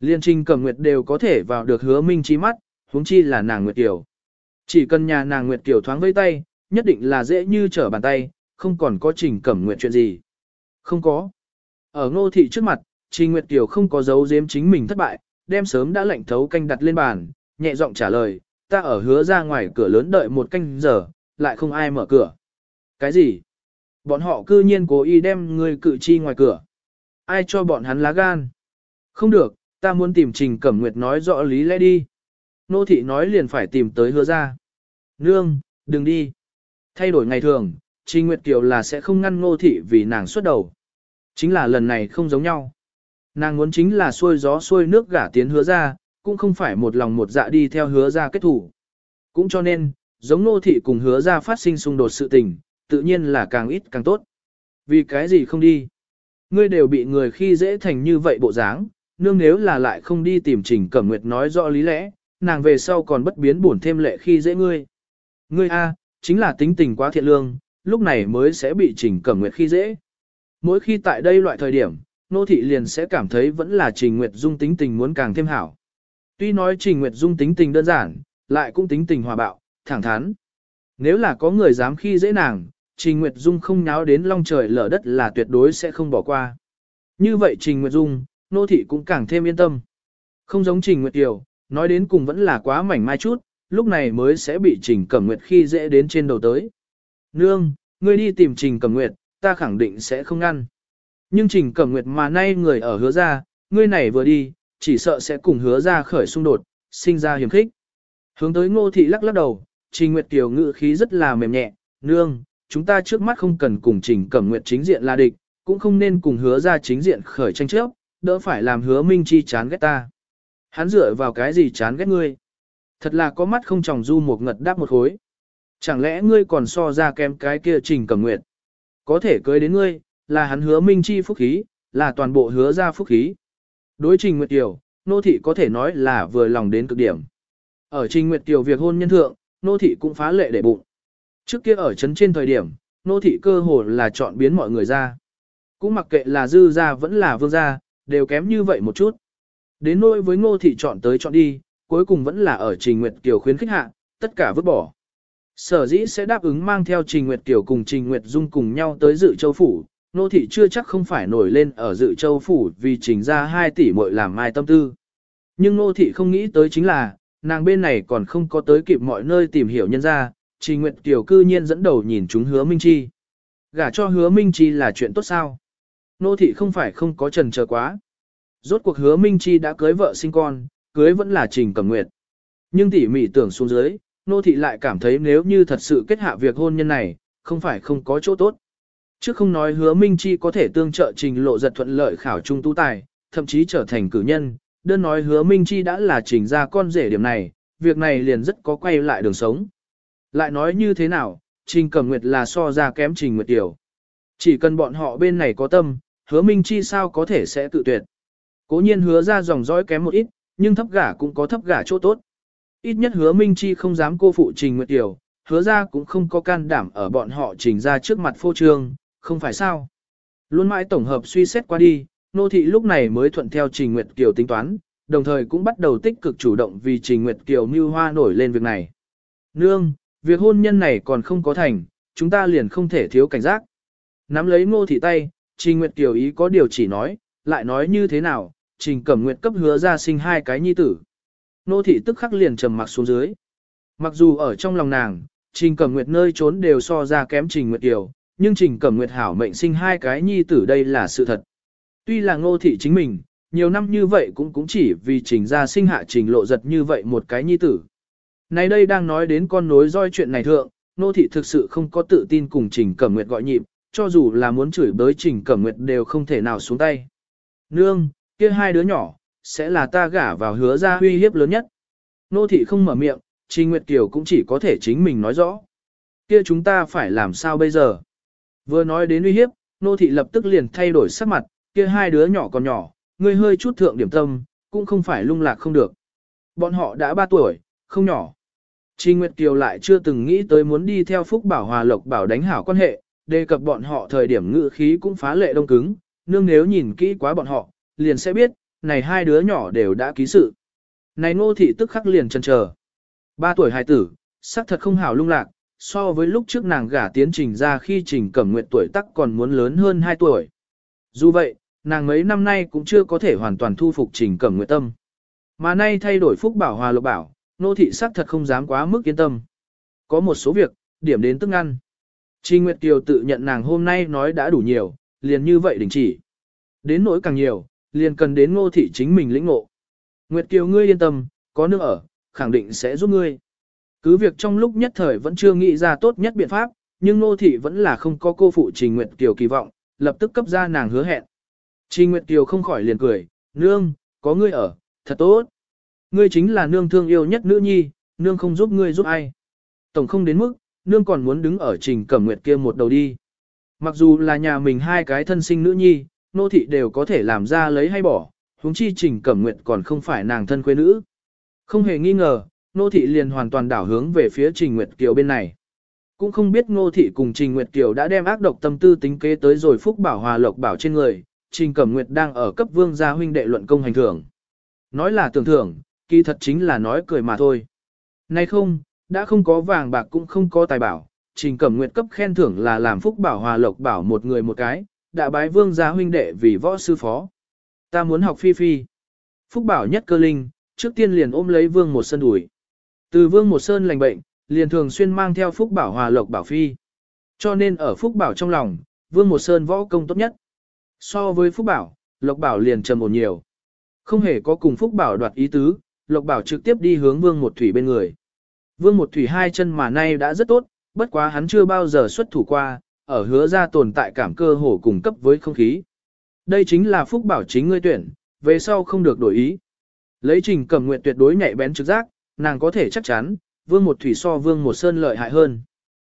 Liên Trình Cẩm Nguyệt đều có thể vào được hứa minh chi mắt, huống chi là nàng Nguyệt Kiều. Chỉ cần nhà nàng Nguyệt Kiều thoáng vây tay, nhất định là dễ như trở bàn tay, không còn có Trình Cẩm Nguyệt chuyện gì. Không có. Ở ngô thị trước mặt, Trình Nguyệt Kiều không có giấu giếm chính mình thất bại, đem sớm đã lệnh thấu canh đặt lên bàn, nhẹ giọng trả lời, ta ở hứa ra ngoài cửa lớn đợi một canh giờ, lại không ai mở cửa. Cái gì? Bọn họ cư nhiên cố ý đem người cự chi ngoài cửa. Ai cho bọn hắn lá gan? Không được, ta muốn tìm Trình Cẩm Nguyệt nói rõ lý lẽ đi. Nô thị nói liền phải tìm tới hứa ra. Nương, đừng đi. Thay đổi ngày thường, Trình Nguyệt Kiều là sẽ không ngăn nô thị vì nàng xuất đầu. Chính là lần này không giống nhau. Nàng muốn chính là xuôi gió xuôi nước gả tiến hứa ra, cũng không phải một lòng một dạ đi theo hứa ra kết thủ. Cũng cho nên, giống nô thị cùng hứa ra phát sinh xung đột sự tình, tự nhiên là càng ít càng tốt. Vì cái gì không đi? Ngươi đều bị người khi dễ thành như vậy bộ dáng, nương nếu là lại không đi tìm trình cẩm nguyệt nói rõ lý lẽ, nàng về sau còn bất biến buồn thêm lệ khi dễ ngươi. Ngươi A, chính là tính tình quá thiện lương, lúc này mới sẽ bị trình cẩm nguyệt khi dễ. Mỗi khi tại đây loại thời điểm, nô thị liền sẽ cảm thấy vẫn là trình nguyệt dung tính tình muốn càng thêm hảo. Tuy nói trình nguyệt dung tính tình đơn giản, lại cũng tính tình hòa bạo, thẳng thắn. Nếu là có người dám khi dễ nàng, Trình Nguyệt Dung không nháo đến long trời lở đất là tuyệt đối sẽ không bỏ qua. Như vậy Trình Nguyệt Dung, nô thị cũng càng thêm yên tâm. Không giống Trình Nguyệt Tiểu, nói đến cùng vẫn là quá mảnh mai chút, lúc này mới sẽ bị Trình Cẩm Nguyệt khi dễ đến trên đầu tới. Nương, ngươi đi tìm Trình Cẩm Nguyệt, ta khẳng định sẽ không ngăn. Nhưng Trình Cẩm Nguyệt mà nay người ở hứa ra, ngươi này vừa đi, chỉ sợ sẽ cùng hứa ra khởi xung đột, sinh ra hiểm khích. Hướng tới ngô thị lắc lắc đầu, Trình Nguyệt tiểu ngự khí rất là mềm nhẹ, nương, chúng ta trước mắt không cần cùng trình cẩm nguyệt chính diện là địch, cũng không nên cùng hứa ra chính diện khởi tranh chấp, đỡ phải làm hứa minh chi chán ghét ta. Hắn dựa vào cái gì chán ghét ngươi? Thật là có mắt không tròng du một ngật đáp một khối. Chẳng lẽ ngươi còn so ra kém cái kia trình cẩm nguyệt? Có thể cưới đến ngươi, là hắn hứa minh chi phúc khí, là toàn bộ hứa ra phúc khí. Đối trình nguyệt tiểu, nô thị có thể nói là vừa lòng đến cực điểm. Ở trình nguyệt tiểu việc hôn nhân thượng, nô thị cũng phá lệ để bụng. Trước kia ở trấn trên thời điểm, nô thị cơ hồ là chọn biến mọi người ra. Cũng mặc kệ là dư gia vẫn là vương gia, đều kém như vậy một chút. Đến nỗi với ngô thị chọn tới chọn đi, cuối cùng vẫn là ở Trình Nguyệt Kiều khuyến khích hạ, tất cả vứt bỏ. Sở dĩ sẽ đáp ứng mang theo Trình Nguyệt Kiều cùng Trình Nguyệt Dung cùng nhau tới dự châu phủ, nô thị chưa chắc không phải nổi lên ở dự châu phủ vì trình ra 2 tỷ muội làm mai tâm tư. Nhưng nô thị không nghĩ tới chính là, nàng bên này còn không có tới kịp mọi nơi tìm hiểu nhân ra, Trình Nguyệt tiểu cư nhiên dẫn đầu nhìn chúng hứa Minh Chi. Gả cho hứa Minh Chi là chuyện tốt sao? Nô thị không phải không có trần chờ quá. Rốt cuộc hứa Minh Chi đã cưới vợ sinh con, cưới vẫn là Trình Cẩm Nguyệt. Nhưng tỉ mỉ tưởng xuống dưới, nô thị lại cảm thấy nếu như thật sự kết hạ việc hôn nhân này, không phải không có chỗ tốt. Chứ không nói hứa Minh Chi có thể tương trợ trình lộ giật thuận lợi khảo trung tu tài, thậm chí trở thành cử nhân, đơn nói hứa Minh Chi đã là trình ra con rể điểm này, việc này liền rất có quay lại đường sống. Lại nói như thế nào, trình cẩm nguyệt là so ra kém trình nguyệt tiểu. Chỉ cần bọn họ bên này có tâm, hứa Minh Chi sao có thể sẽ tự tuyệt. Cố nhiên hứa ra dòng dõi kém một ít, nhưng thấp gả cũng có thấp gả chỗ tốt. Ít nhất hứa Minh Chi không dám cô phụ trình nguyệt tiểu, hứa ra cũng không có can đảm ở bọn họ trình ra trước mặt phô trương, không phải sao. Luôn mãi tổng hợp suy xét qua đi, nô thị lúc này mới thuận theo trình nguyệt kiều tính toán, đồng thời cũng bắt đầu tích cực chủ động vì trình nguyệt kiều mưu hoa nổi lên việc này. Nương, việc hôn nhân này còn không có thành, chúng ta liền không thể thiếu cảnh giác. Nắm lấy ngô thị tay, trình nguyệt kiều ý có điều chỉ nói, lại nói như thế nào, trình cẩm nguyệt cấp hứa ra sinh hai cái nhi tử. Nô thị tức khắc liền trầm mặc xuống dưới. Mặc dù ở trong lòng nàng, trình cẩm nguyệt nơi trốn đều so ra kém trình nguyệt kiều, nhưng Trình Cẩm Nguyệt hảo mệnh sinh hai cái nhi tử đây là sự thật. Tuy là ngô thị chính mình, nhiều năm như vậy cũng cũng chỉ vì Trình ra sinh hạ Trình lộ giật như vậy một cái nhi tử. Này đây đang nói đến con nối roi chuyện này thượng, ngô thị thực sự không có tự tin cùng Trình Cẩm Nguyệt gọi nhịp, cho dù là muốn chửi bới Trình Cẩm Nguyệt đều không thể nào xuống tay. Nương, kia hai đứa nhỏ, sẽ là ta gả vào hứa ra uy hiếp lớn nhất. Nô thị không mở miệng, Trình Nguyệt Kiều cũng chỉ có thể chính mình nói rõ. Kia chúng ta phải làm sao bây giờ? Vừa nói đến uy hiếp, nô thị lập tức liền thay đổi sắc mặt, kia hai đứa nhỏ còn nhỏ, ngươi hơi chút thượng điểm tâm, cũng không phải lung lạc không được. Bọn họ đã 3 tuổi, không nhỏ. Trình Nguyệt Kiều lại chưa từng nghĩ tới muốn đi theo Phúc Bảo Hòa Lộc Bảo đánh hảo quan hệ, đề cập bọn họ thời điểm ngự khí cũng phá lệ đông cứng, nương nếu nhìn kỹ quá bọn họ, liền sẽ biết, này hai đứa nhỏ đều đã ký sự. Này nô thị tức khắc liền chần chờ. Ba tuổi hài tử, xác thật không hảo lung lạc, so với lúc trước nàng gả tiến trình ra khi trình cẩm nguyện tuổi tắc còn muốn lớn hơn 2 tuổi. Dù vậy, nàng mấy năm nay cũng chưa có thể hoàn toàn thu phục trình cẩm nguyện tâm. Mà nay thay đổi phúc bảo hòa lộc bảo, nô thị sắc thật không dám quá mức yên tâm. Có một số việc, điểm đến tức ăn. Trình Nguyệt Kiều tự nhận nàng hôm nay nói đã đủ nhiều, liền như vậy đình chỉ. Đến nỗi càng nhiều, liền cần đến ngô thị chính mình lĩnh ngộ. Nguyệt Kiều ngươi yên tâm, có nước ở, khẳng định sẽ giúp ngươi. Cứ việc trong lúc nhất thời vẫn chưa nghĩ ra tốt nhất biện pháp, nhưng Nô Thị vẫn là không có cô phụ Trình Nguyệt Kiều kỳ vọng, lập tức cấp ra nàng hứa hẹn. Trình Nguyệt Kiều không khỏi liền cười, nương, có ngươi ở, thật tốt. Ngươi chính là nương thương yêu nhất nữ nhi, nương không giúp ngươi giúp ai. Tổng không đến mức, nương còn muốn đứng ở Trình Cẩm Nguyệt kia một đầu đi. Mặc dù là nhà mình hai cái thân sinh nữ nhi, nô thị đều có thể làm ra lấy hay bỏ, huống chi Trình Cẩm Nguyệt còn không phải nàng thân quê nữ. Không hề nghi ngờ, Nô Thị liền hoàn toàn đảo hướng về phía Trình Nguyệt Kiều bên này. Cũng không biết Nô Thị cùng Trình Nguyệt Kiều đã đem ác độc tâm tư tính kế tới rồi Phúc Bảo Hòa Lộc Bảo trên người, Trình Cẩm Nguyệt đang ở cấp vương gia huynh đệ luận công hành thưởng. Nói là tưởng thưởng, kỳ thật chính là nói cười mà thôi. Nay không, đã không có vàng bạc cũng không có tài bảo, Trình Cẩm Nguyệt cấp khen thưởng là làm Phúc Bảo Hòa Lộc Bảo một người một cái, đã bái vương gia huynh đệ vì võ sư phó. Ta muốn học phi phi. Phúc Bảo nhất cơ linh, trước tiên liền ôm lấy vương một sân đùi. Từ Vương Một Sơn lành bệnh, liền thường xuyên mang theo Phúc Bảo Hòa Lộc Bảo Phi. Cho nên ở Phúc Bảo trong lòng, Vương Một Sơn võ công tốt nhất. So với Phúc Bảo, Lộc Bảo liền trầm ổn nhiều. Không hề có cùng Phúc Bảo đoạt ý tứ, Lộc Bảo trực tiếp đi hướng Vương Một Thủy bên người. Vương Một Thủy hai chân mà nay đã rất tốt, Bất quá hắn chưa bao giờ xuất thủ qua, ở hứa ra tồn tại cảm cơ hồ cùng cấp với không khí. Đây chính là phúc bảo chính ngươi tuyển, về sau không được đổi ý. Lấy trình cầm nguyện tuyệt đối nhạy bén trực giác, nàng có thể chắc chắn, vương một thủy so vương một sơn lợi hại hơn.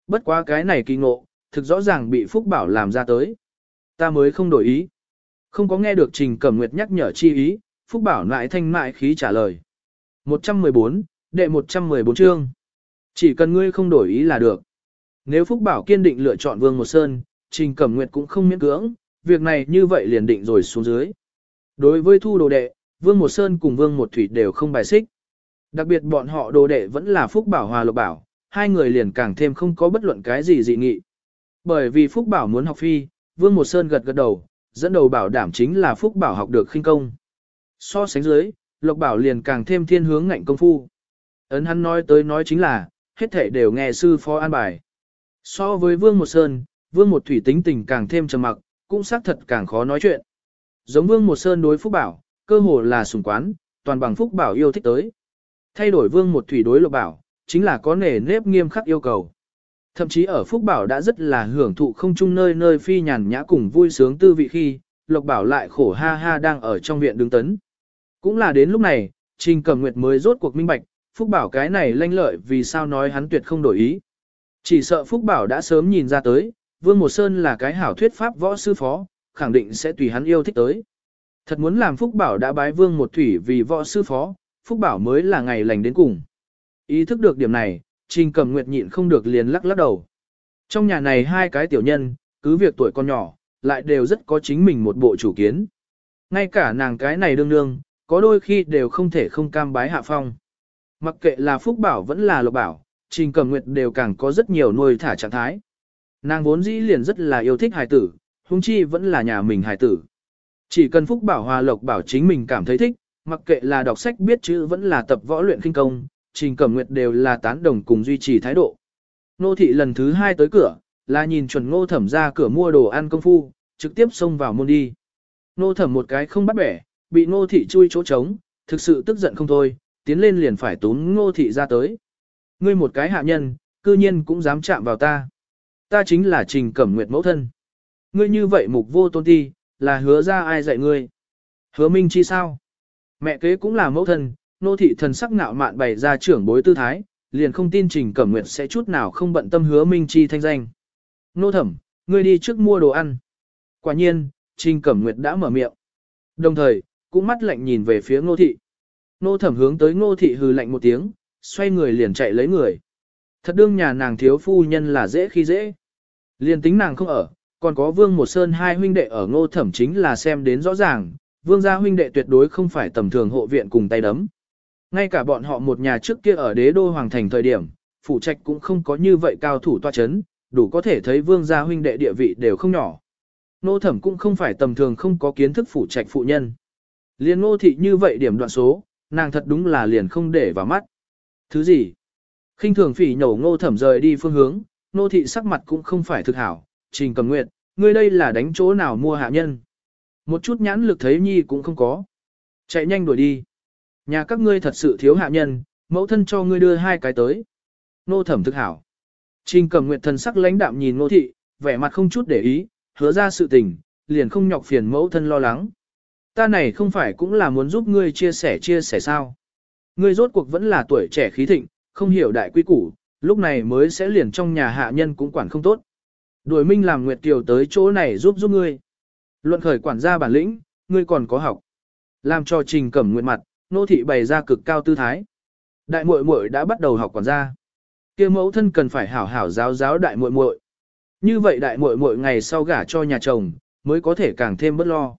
Bất quá cái này kỳ ngộ, thực rõ ràng bị phúc bảo làm ra tới. Ta mới không đổi ý. Không có nghe được trình cẩm nguyệt nhắc nhở chi ý, phúc bảo lại thanh mại khí trả lời. 114, đệ 114 chương. Chỉ cần ngươi không đổi ý là được. Nếu Phúc Bảo kiên định lựa chọn Vương Một Sơn, Trình Cẩm Nguyệt cũng không miễn cưỡng, việc này như vậy liền định rồi xuống dưới. Đối với thu đồ đệ, Vương Một Sơn cùng Vương Một Thủy đều không bài xích. Đặc biệt bọn họ đồ đệ vẫn là Phúc Bảo Hòa Lộc Bảo, hai người liền càng thêm không có bất luận cái gì dị nghị. Bởi vì Phúc Bảo muốn học phi, Vương Một Sơn gật gật đầu, dẫn đầu bảo đảm chính là Phúc Bảo học được khinh công. So sánh dưới, Lộc Bảo liền càng thêm thiên hướng ngạnh công phu. Ấn hắn nói tới nói chính là, hết thể đều nghe sư phó an bài. So với Vương Một Sơn, Vương Một Thủy tính tình càng thêm trầm mặc, cũng xác thật càng khó nói chuyện. Giống Vương Một Sơn đối Phúc Bảo, cơ hồ là sùng quán, toàn bằng Phúc Bảo yêu thích tới. Thay đổi Vương Một Thủy đối Lộc Bảo, chính là có nề nếp nghiêm khắc yêu cầu. Thậm chí ở Phúc Bảo đã rất là hưởng thụ không chung nơi nơi phi nhàn nhã cùng vui sướng tư vị khi, Lộc Bảo lại khổ ha ha đang ở trong viện đứng tấn. Cũng là đến lúc này, Trình Cẩm Nguyệt mới rốt cuộc minh bạch, Phúc Bảo cái này lanh lợi vì sao nói hắn tuyệt không đổi ý. Chỉ sợ Phúc Bảo đã sớm nhìn ra tới, Vương Một Sơn là cái hảo thuyết pháp võ sư phó, khẳng định sẽ tùy hắn yêu thích tới. Thật muốn làm Phúc Bảo đã bái Vương Một Thủy vì võ sư phó, Phúc Bảo mới là ngày lành đến cùng. Ý thức được điểm này, Trình Cẩm Nguyệt nhịn không được liền lắc lắc đầu. Trong nhà này hai cái tiểu nhân, cứ việc tuổi con nhỏ, lại đều rất có chính mình một bộ chủ kiến. Ngay cả nàng cái này đương đương, có đôi khi đều không thể không cam bái hạ phong. Mặc kệ là Phúc Bảo vẫn là Lộc Bảo, Trình Cẩm Nguyệt đều càng có rất nhiều nuôi thả trạng thái. Nàng vốn dĩ liền rất là yêu thích hài tử, huống chi vẫn là nhà mình hài tử. Chỉ cần Phúc Bảo Hòa Lộc Bảo chính mình cảm thấy thích, mặc kệ là đọc sách biết chữ vẫn là tập võ luyện kinh công, Trình Cẩm Nguyệt đều là tán đồng cùng duy trì thái độ. Nô thị lần thứ hai tới cửa, là nhìn chuẩn ngô thẩm ra cửa mua đồ ăn công phu, trực tiếp xông vào môn đi. Nô thẩm một cái không bắt bẻ, bị ngô thị chui chỗ trống, thực sự tức giận không thôi, tiến lên liền phải túm ngô thị ra tới. Ngươi một cái hạ nhân, cư nhiên cũng dám chạm vào ta. Ta chính là trình cẩm nguyệt mẫu thân. Ngươi như vậy mục vô tôn ti, là hứa ra ai dạy ngươi. Hứa minh chi sao? Mẹ kế cũng là mẫu thân, nô thị thần sắc nạo mạn bày ra trưởng bối tư thái, liền không tin trình cẩm nguyệt sẽ chút nào không bận tâm hứa minh chi thanh danh. Nô thẩm, ngươi đi trước mua đồ ăn. Quả nhiên, trình cẩm nguyệt đã mở miệng. Đồng thời, cũng mắt lạnh nhìn về phía ngô thị. Ngô thẩm hướng tới ngô thị hừ lạnh một tiếng, xoay người liền chạy lấy người. Thật đương nhà nàng thiếu phu nhân là dễ khi dễ. Liền tính nàng không ở, còn có vương một sơn hai huynh đệ ở ngô thẩm chính là xem đến rõ ràng, vương gia huynh đệ tuyệt đối không phải tầm thường hộ viện cùng tay đấm. Ngay cả bọn họ một nhà trước kia ở đế đô hoàng thành thời điểm, phụ trách cũng không có như vậy cao thủ toa chấn, đủ có thể thấy vương gia huynh đệ địa vị đều không nhỏ. Nô thẩm cũng không phải tầm thường không có kiến thức phụ trạch phụ nhân. Liên ngô thị như vậy điểm đoạn số, nàng thật đúng là liền không để vào mắt. Thứ gì? khinh thường phỉ nhổ ngô thẩm rời đi phương hướng, nô thị sắc mặt cũng không phải thực hảo, trình cầm nguyện, ngươi đây là đánh chỗ nào mua hạ nhân. Một chút nhãn lực thấy nhi cũng không có. Chạy nhanh đuổi đi. Nhà các ngươi thật sự thiếu hạ nhân, mẫu thân cho ngươi đưa hai cái tới. nô thẩm thực hảo. Trình cầm nguyện thần sắc lãnh đạm nhìn ngô thị, vẻ mặt không chút để ý, hứa ra sự tình, liền không nhọc phiền mẫu thân lo lắng. Ta này không phải cũng là muốn giúp ngươi chia sẻ chia sẻ sao. Ngươi rốt cuộc vẫn là tuổi trẻ khí thịnh, không hiểu đại quy củ, lúc này mới sẽ liền trong nhà hạ nhân cũng quản không tốt. Đuổi minh làm Nguyệt Kiều tới chỗ này giúp giúp ngươi. Luận khởi quản gia bản lĩnh, ngươi còn có học. Làm cho trình cẩm nguyện mặt, nô thị bày ra cực cao tư thái. Đại muội muội đã bắt đầu học quản gia. kia mẫu thân cần phải hảo hảo giáo giáo đại muội muội. Như vậy đại muội muội ngày sau gả cho nhà chồng, mới có thể càng thêm bất lo.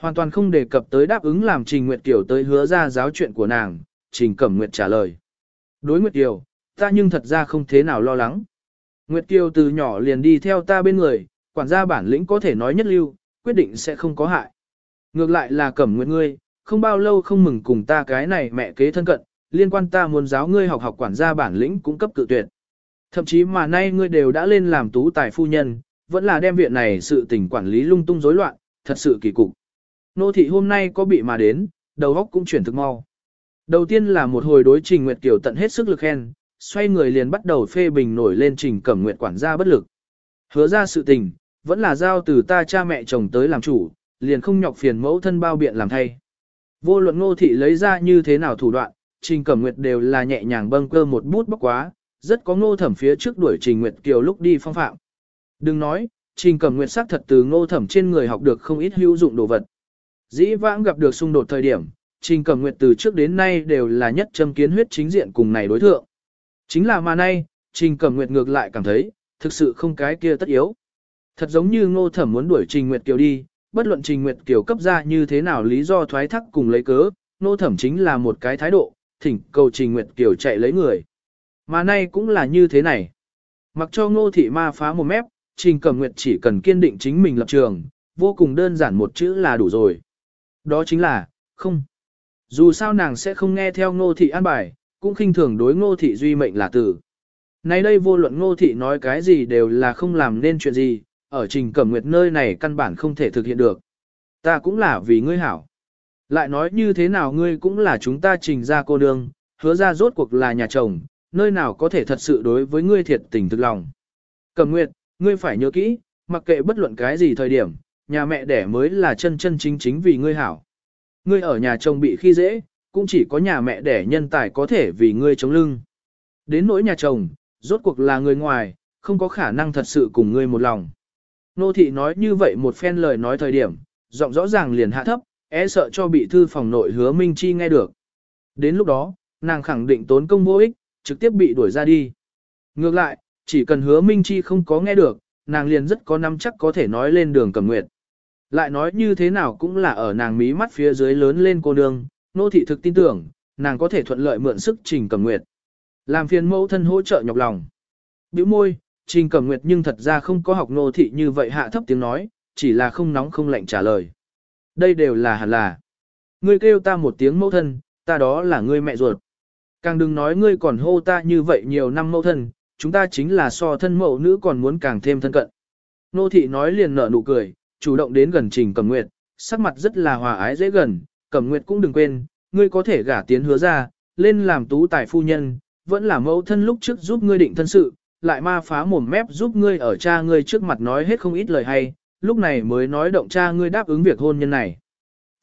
Hoàn toàn không đề cập tới đáp ứng làm Trình Nguyệt Kiều tới hứa ra giáo chuyện của nàng, Trình Cẩm Nguyệt trả lời. Đối Nguyệt Kiều, ta nhưng thật ra không thế nào lo lắng. Nguyệt Kiều từ nhỏ liền đi theo ta bên người, quản gia bản lĩnh có thể nói nhất lưu, quyết định sẽ không có hại. Ngược lại là Cẩm nguyện ngươi, không bao lâu không mừng cùng ta cái này mẹ kế thân cận, liên quan ta muốn giáo ngươi học học quản gia bản lĩnh cũng cấp cự tuyệt. Thậm chí mà nay ngươi đều đã lên làm tú tài phu nhân, vẫn là đem viện này sự tình quản lý lung tung rối loạn, thật sự kỳ cục. Nô thị hôm nay có bị mà đến, đầu óc cũng chuyển thực mau. Đầu tiên là một hồi đối trình Nguyệt Kiều tận hết sức lực khen, xoay người liền bắt đầu phê bình nổi lên trình cẩm nguyệt quản gia bất lực. Hứa ra sự tình, vẫn là giao từ ta cha mẹ chồng tới làm chủ, liền không nhọc phiền mẫu thân bao biện làm thay. Vô luận ngô thị lấy ra như thế nào thủ đoạn, trình cẩm nguyệt đều là nhẹ nhàng bâng cơ một bút bóc quá, rất có ngô thẩm phía trước đuổi trình nguyệt kiều lúc đi phong phạm. Đừng nói, trình cẩm nguyệt xác thật từ ngô thẩm trên người học được không ít hữu dụng đồ vật. Dĩ vãng gặp được xung đột thời điểm, trình cẩm nguyệt từ trước đến nay đều là nhất châm kiến huyết chính diện cùng này đối thượng. Chính là mà nay, trình cẩm nguyệt ngược lại cảm thấy, thực sự không cái kia tất yếu. Thật giống như ngô thẩm muốn đuổi trình nguyệt kiều đi, bất luận trình nguyệt kiều cấp ra như thế nào lý do thoái thác cùng lấy cớ, ngô thẩm chính là một cái thái độ, thỉnh cầu trình nguyệt kiều chạy lấy người. Mà nay cũng là như thế này. Mặc cho ngô thị ma phá một mép, trình cẩm nguyệt chỉ cần kiên định chính mình lập trường, vô cùng đơn giản một chữ là đủ rồi. Đó chính là, không. Dù sao nàng sẽ không nghe theo ngô thị an bài, cũng khinh thường đối ngô thị duy mệnh là tử. Nay đây vô luận ngô thị nói cái gì đều là không làm nên chuyện gì, ở trình cẩm nguyệt nơi này căn bản không thể thực hiện được. Ta cũng là vì ngươi hảo. Lại nói như thế nào ngươi cũng là chúng ta trình ra cô đương, hứa ra rốt cuộc là nhà chồng, nơi nào có thể thật sự đối với ngươi thiệt tình thực lòng. Cẩm nguyệt, ngươi phải nhớ kỹ, mặc kệ bất luận cái gì thời điểm, nhà mẹ đẻ mới là chân chân chính chính vì ngươi hảo. Ngươi ở nhà chồng bị khi dễ, cũng chỉ có nhà mẹ đẻ nhân tài có thể vì ngươi chống lưng. Đến nỗi nhà chồng, rốt cuộc là người ngoài, không có khả năng thật sự cùng ngươi một lòng. Nô thị nói như vậy một phen lời nói thời điểm, giọng rõ ràng liền hạ thấp, e sợ cho bị thư phòng nội hứa Minh Chi nghe được. Đến lúc đó, nàng khẳng định tốn công vô ích, trực tiếp bị đuổi ra đi. Ngược lại, chỉ cần hứa Minh Chi không có nghe được, nàng liền rất có nắm chắc có thể nói lên đường cầm nguyệt. Lại nói như thế nào cũng là ở nàng mí mắt phía dưới lớn lên cô nương, nô thị thực tin tưởng, nàng có thể thuận lợi mượn sức trình cầm nguyệt. Làm phiền mẫu thân hỗ trợ nhọc lòng. Biểu môi, trình Cẩm nguyệt nhưng thật ra không có học nô thị như vậy hạ thấp tiếng nói, chỉ là không nóng không lạnh trả lời. Đây đều là hẳn là. Ngươi kêu ta một tiếng mẫu thân, ta đó là ngươi mẹ ruột. Càng đừng nói ngươi còn hô ta như vậy nhiều năm mẫu thân, chúng ta chính là so thân mẫu nữ còn muốn càng thêm thân cận. Nô thị nói liền nở nụ cười, chủ động đến gần Trình Cẩm Nguyệt, sắc mặt rất là hòa ái dễ gần, Cẩm Nguyệt cũng đừng quên, ngươi có thể gả tiến hứa ra, lên làm tú tài phu nhân, vẫn là mẫu thân lúc trước giúp ngươi định thân sự, lại ma phá mồm mép giúp ngươi ở cha ngươi trước mặt nói hết không ít lời hay, lúc này mới nói động cha ngươi đáp ứng việc hôn nhân này.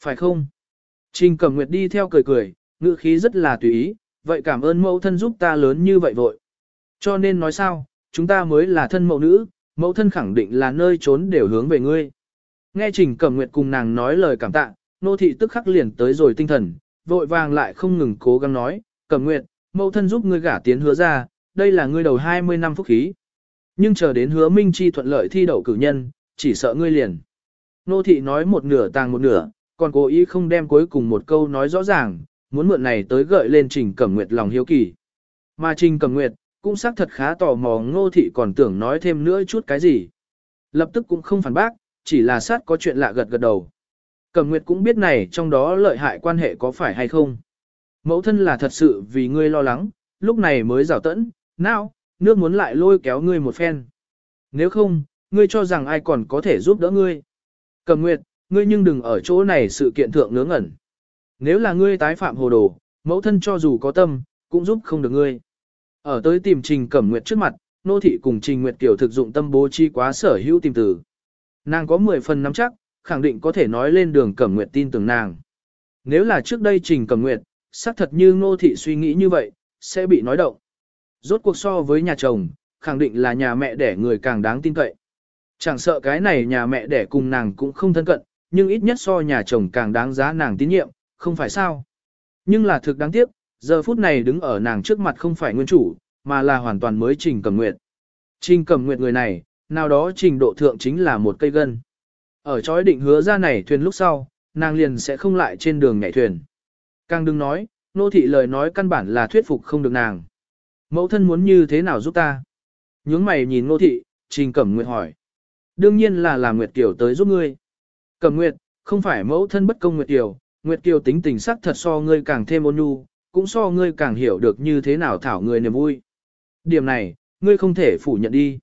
Phải không? Trình Cẩm Nguyệt đi theo cười cười, ngữ khí rất là tùy ý, vậy cảm ơn mẫu thân giúp ta lớn như vậy vội. Cho nên nói sao, chúng ta mới là thân mẫu nữ, mẫu thân khẳng định là nơi trốn đều hướng về ngươi. Nghe Trình Cẩm Nguyệt cùng nàng nói lời cảm tạ, nô thị tức khắc liền tới rồi tinh thần, vội vàng lại không ngừng cố gắng nói, Cẩm Nguyệt, mẫu thân giúp ngươi gả tiến hứa ra, đây là ngươi đầu 20 năm phúc khí. Nhưng chờ đến hứa Minh Chi thuận lợi thi đậu cử nhân, chỉ sợ ngươi liền. Nô thị nói một nửa tàng một nửa, còn cố ý không đem cuối cùng một câu nói rõ ràng, muốn mượn này tới gợi lên Trình Cẩm Nguyệt lòng hiếu kỳ. Mà Trình Cẩm Nguyệt, cũng xác thật khá tò mò ngô thị còn tưởng nói thêm nữa chút cái gì. Lập tức cũng không phản bác, chỉ là sát có chuyện lạ gật gật đầu. Cẩm Nguyệt cũng biết này trong đó lợi hại quan hệ có phải hay không. Mẫu thân là thật sự vì ngươi lo lắng, lúc này mới rào tẫn, nào, nước muốn lại lôi kéo ngươi một phen. Nếu không, ngươi cho rằng ai còn có thể giúp đỡ ngươi. Cẩm Nguyệt, ngươi nhưng đừng ở chỗ này sự kiện thượng nướng ẩn. Nếu là ngươi tái phạm hồ đồ, mẫu thân cho dù có tâm, cũng giúp không được ngươi. Ở tới tìm Trình Cẩm Nguyệt trước mặt, nô thị cùng Trình Nguyệt tiểu thực dụng tâm bố chi quá sở hữu tìm từ. Nàng có 10 phần nắm chắc, khẳng định có thể nói lên đường Cẩm Nguyệt tin tưởng nàng. Nếu là trước đây Trình Cẩm Nguyệt, xác thật như nô thị suy nghĩ như vậy, sẽ bị nói động. Rốt cuộc so với nhà chồng, khẳng định là nhà mẹ đẻ người càng đáng tin cậy. Chẳng sợ cái này nhà mẹ đẻ cùng nàng cũng không thân cận, nhưng ít nhất so nhà chồng càng đáng giá nàng tín nhiệm, không phải sao. Nhưng là thực đáng tiếc, giờ phút này đứng ở nàng trước mặt không phải nguyên chủ, mà là hoàn toàn mới Trình Cẩm Nguyệt. Trình Cẩm Nguyệt người này, nào đó trình độ thượng chính là một cây gân. Ở chói định hứa ra này thuyền lúc sau, nàng liền sẽ không lại trên đường nhảy thuyền. Càng đừng nói, nô thị lời nói căn bản là thuyết phục không được nàng. Mẫu thân muốn như thế nào giúp ta? Nhướng mày nhìn Ngô thị, Trình Cẩm Nguyệt hỏi. Đương nhiên là làm Nguyệt Kiều tới giúp ngươi. Cẩm Nguyệt, không phải mẫu thân bất công Nguyệt Kiều, Nguyệt Kiều tính tình sắc thật so ngươi càng thêm ôn nhu, cũng so ngươi càng hiểu được như thế nào thảo người niềm vui. Điểm này, ngươi không thể phủ nhận đi.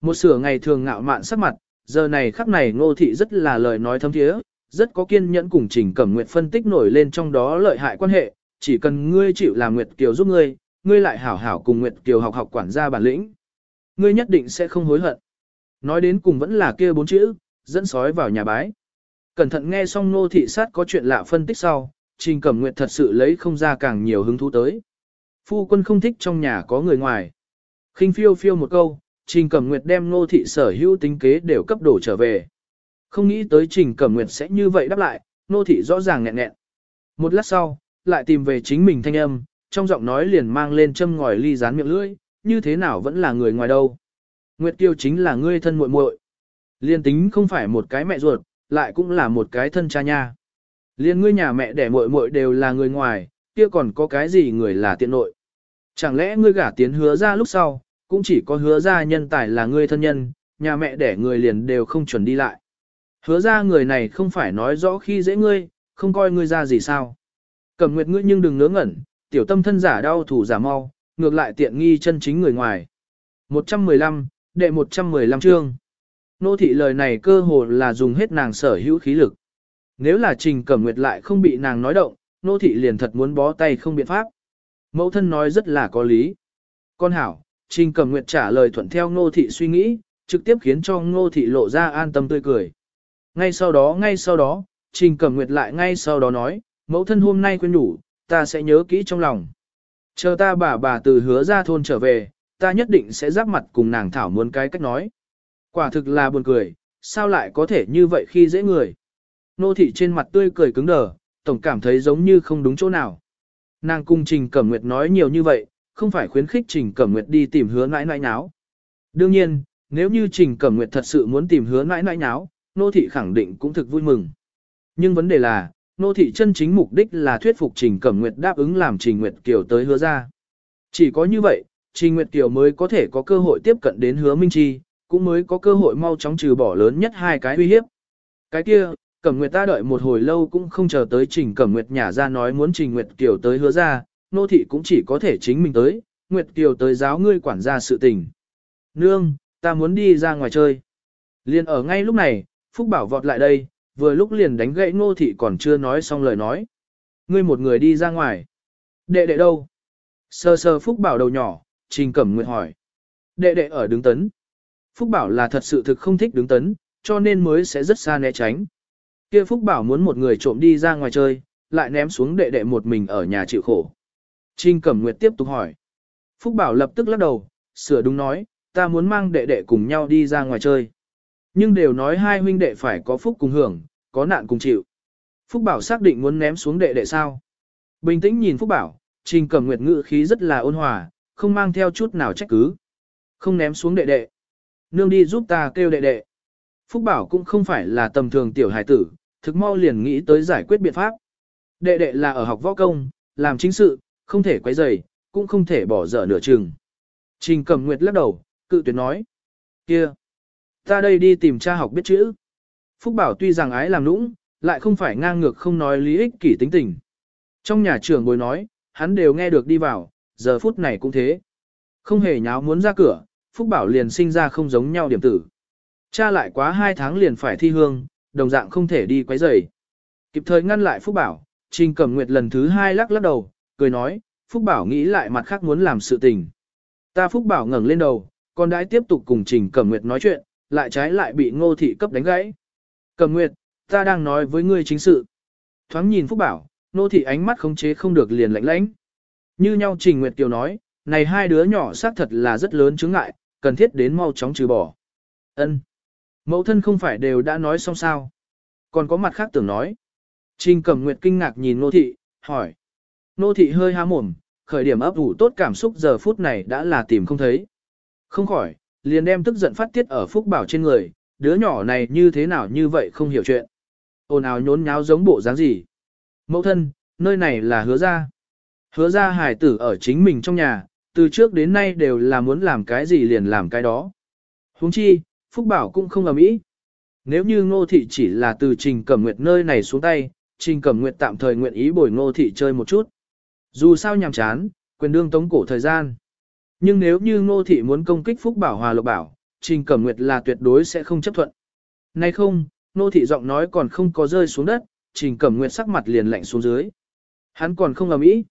Một sửa ngày thường ngạo mạn sắc mặt, giờ này khắc này ngô thị rất là lời nói thâm thiế, rất có kiên nhẫn cùng trình cẩm nguyệt phân tích nổi lên trong đó lợi hại quan hệ, chỉ cần ngươi chịu làm nguyệt kiều giúp ngươi, ngươi lại hảo hảo cùng Nguyệt Kiều học học quản gia bản lĩnh. Ngươi nhất định sẽ không hối hận. Nói đến cùng vẫn là kia bốn chữ, dẫn sói vào nhà bái. Cẩn thận nghe xong nô thị sát có chuyện lạ phân tích sau, Trình Cẩm Nguyệt thật sự lấy không ra càng nhiều hứng thú tới. Phu quân không thích trong nhà có người ngoài. khinh phiêu phiêu một câu, Trình Cẩm Nguyệt đem nô thị sở hữu tính kế đều cấp đổ trở về. Không nghĩ tới Trình Cẩm Nguyệt sẽ như vậy đáp lại, nô thị rõ ràng nghẹn nghẹn. Một lát sau, lại tìm về chính mình thanh âm, trong giọng nói liền mang lên châm ngòi ly rán miệng lưỡi, như thế nào vẫn là người ngoài đâu. Nguyệt Tiêu chính là ngươi thân muội muội. Liên tính không phải một cái mẹ ruột, lại cũng là một cái thân cha nha. Liên ngươi nhà mẹ đẻ muội muội đều là người ngoài, kia còn có cái gì người là tiện nội. Chẳng lẽ ngươi gả tiến hứa ra lúc sau, cũng chỉ có hứa ra nhân tài là ngươi thân nhân, nhà mẹ đẻ người liền đều không chuẩn đi lại. Hứa ra người này không phải nói rõ khi dễ ngươi, không coi ngươi ra gì sao. Cẩm nguyệt ngươi nhưng đừng ngớ ngẩn, tiểu tâm thân giả đau thủ giả mau, ngược lại tiện nghi chân chính người ngoài. 115, đệ 115 chương. Nô thị lời này cơ hồ là dùng hết nàng sở hữu khí lực. Nếu là trình cẩm nguyệt lại không bị nàng nói động, nô thị liền thật muốn bó tay không biện pháp. Mẫu thân nói rất là có lý. Con hảo, trình cẩm nguyệt trả lời thuận theo nô thị suy nghĩ, trực tiếp khiến cho nô thị lộ ra an tâm tươi cười. Ngay sau đó ngay sau đó, trình cẩm nguyệt lại ngay sau đó nói, mẫu thân hôm nay quên đủ, ta sẽ nhớ kỹ trong lòng. Chờ ta bà bà từ hứa ra thôn trở về, ta nhất định sẽ giáp mặt cùng nàng thảo muốn cái cách nói. Quả thực là buồn cười, sao lại có thể như vậy khi dễ người. Nô thị trên mặt tươi cười cứng đờ, tổng cảm thấy giống như không đúng chỗ nào. Nàng cung Trình Cẩm Nguyệt nói nhiều như vậy, không phải khuyến khích Trình Cẩm Nguyệt đi tìm hứa nãi nãi náo. Đương nhiên, nếu như Trình Cẩm Nguyệt thật sự muốn tìm hứa nãi nãi náo, nô thị khẳng định cũng thực vui mừng. Nhưng vấn đề là, nô thị chân chính mục đích là thuyết phục Trình Cẩm Nguyệt đáp ứng làm Trình Nguyệt Kiều tới hứa ra. Chỉ có như vậy, Trình Nguyệt Kiều mới có thể có cơ hội tiếp cận đến hứa Minh Chi, cũng mới có cơ hội mau chóng trừ bỏ lớn nhất hai cái uy hiếp. Cái kia, Cẩm Nguyệt ta đợi một hồi lâu cũng không chờ tới Trình Cẩm Nguyệt nhà ra nói muốn Trình Nguyệt Kiều tới hứa ra, nô thị cũng chỉ có thể chính mình tới, Nguyệt Kiều tới giáo ngươi quản gia sự tình. Nương, ta muốn đi ra ngoài chơi. Liên ở ngay lúc này, Phúc Bảo vọt lại đây, vừa lúc liền đánh gãy nô thị còn chưa nói xong lời nói. Ngươi một người đi ra ngoài. Đệ đệ đâu? Sơ sơ Phúc Bảo đầu nhỏ, Trình Cẩm Nguyệt hỏi. Đệ đệ ở đứng tấn. Phúc Bảo là thật sự thực không thích đứng tấn, cho nên mới sẽ rất xa né tránh. Kia Phúc Bảo muốn một người trộm đi ra ngoài chơi, lại ném xuống đệ đệ một mình ở nhà chịu khổ. Trình Cẩm Nguyệt tiếp tục hỏi. Phúc Bảo lập tức lắc đầu, sửa đúng nói, ta muốn mang đệ đệ cùng nhau đi ra ngoài chơi. Nhưng đều nói hai huynh đệ phải có phúc cùng hưởng, có nạn cùng chịu. Phúc Bảo xác định muốn ném xuống đệ đệ sao. Bình tĩnh nhìn Phúc Bảo, Trình Cẩm Nguyệt ngự khí rất là ôn hòa, không mang theo chút nào trách cứ. Không ném xuống đệ đệ. Nương đi giúp ta kêu đệ đệ. Phúc Bảo cũng không phải là tầm thường tiểu hải tử, thực mau liền nghĩ tới giải quyết biện pháp. Đệ đệ là ở học võ công, làm chính sự, không thể quấy rầy, cũng không thể bỏ dở nửa chừng. Trình Cẩm Nguyệt lắc đầu, cự tuyệt nói. kia, ta đây đi tìm cha học biết chữ. Phúc Bảo tuy rằng ái làm nũng, lại không phải ngang ngược không nói lý ích kỷ tính tình. Trong nhà trưởng bồi nói, hắn đều nghe được đi vào, giờ phút này cũng thế. Không hề nháo muốn ra cửa, Phúc Bảo liền sinh ra không giống nhau điểm tử. Cha lại quá hai tháng liền phải thi hương, đồng dạng không thể đi quấy rầy. Kịp thời ngăn lại Phúc Bảo, Trình Cẩm Nguyệt lần thứ hai lắc lắc đầu, cười nói, Phúc Bảo nghĩ lại mặt khác muốn làm sự tình. Ta Phúc Bảo ngẩng lên đầu, còn đãi tiếp tục cùng Trình Cẩm Nguyệt nói chuyện, lại trái lại bị Ngô Thị cấp đánh gãy. Cầm Nguyệt, ta đang nói với ngươi chính sự. Thoáng nhìn Phúc Bảo, Nô Thị ánh mắt khống chế không được liền lạnh lãnh. Như nhau Trình Nguyệt Kiều nói, này hai đứa nhỏ xác thật là rất lớn chứng ngại, cần thiết đến mau chóng trừ bỏ. Ân, Mẫu thân không phải đều đã nói xong sao? Còn có mặt khác tưởng nói. Trình Cẩm Nguyệt kinh ngạc nhìn Nô Thị, hỏi. Nô Thị hơi há mồm, khởi điểm ấp ủ tốt cảm xúc giờ phút này đã là tìm không thấy. Không khỏi, liền đem tức giận phát tiết ở Phúc Bảo trên người, đứa nhỏ này như thế nào như vậy không hiểu chuyện. Ôn ào nhốn nháo giống bộ dáng gì. Mẫu thân, nơi này là hứa ra. Hứa ra hài tử ở chính mình trong nhà, từ trước đến nay đều là muốn làm cái gì liền làm cái đó. huống chi, Phúc Bảo cũng không ầm ĩ. Nếu như Ngô Thị chỉ là từ Trình Cẩm Nguyệt nơi này xuống tay, Trình Cẩm Nguyệt tạm thời nguyện ý bồi Ngô Thị chơi một chút. Dù sao nhàm chán, quyền đương tống cổ thời gian. Nhưng nếu như Ngô Thị muốn công kích Phúc Bảo Hòa Lộc Bảo, Trình Cẩm Nguyệt là tuyệt đối sẽ không chấp thuận. Nay không, Nô Thị giọng nói còn không có rơi xuống đất, Trình Cẩm Nguyệt sắc mặt liền lạnh xuống dưới. Hắn còn không ầm ĩ.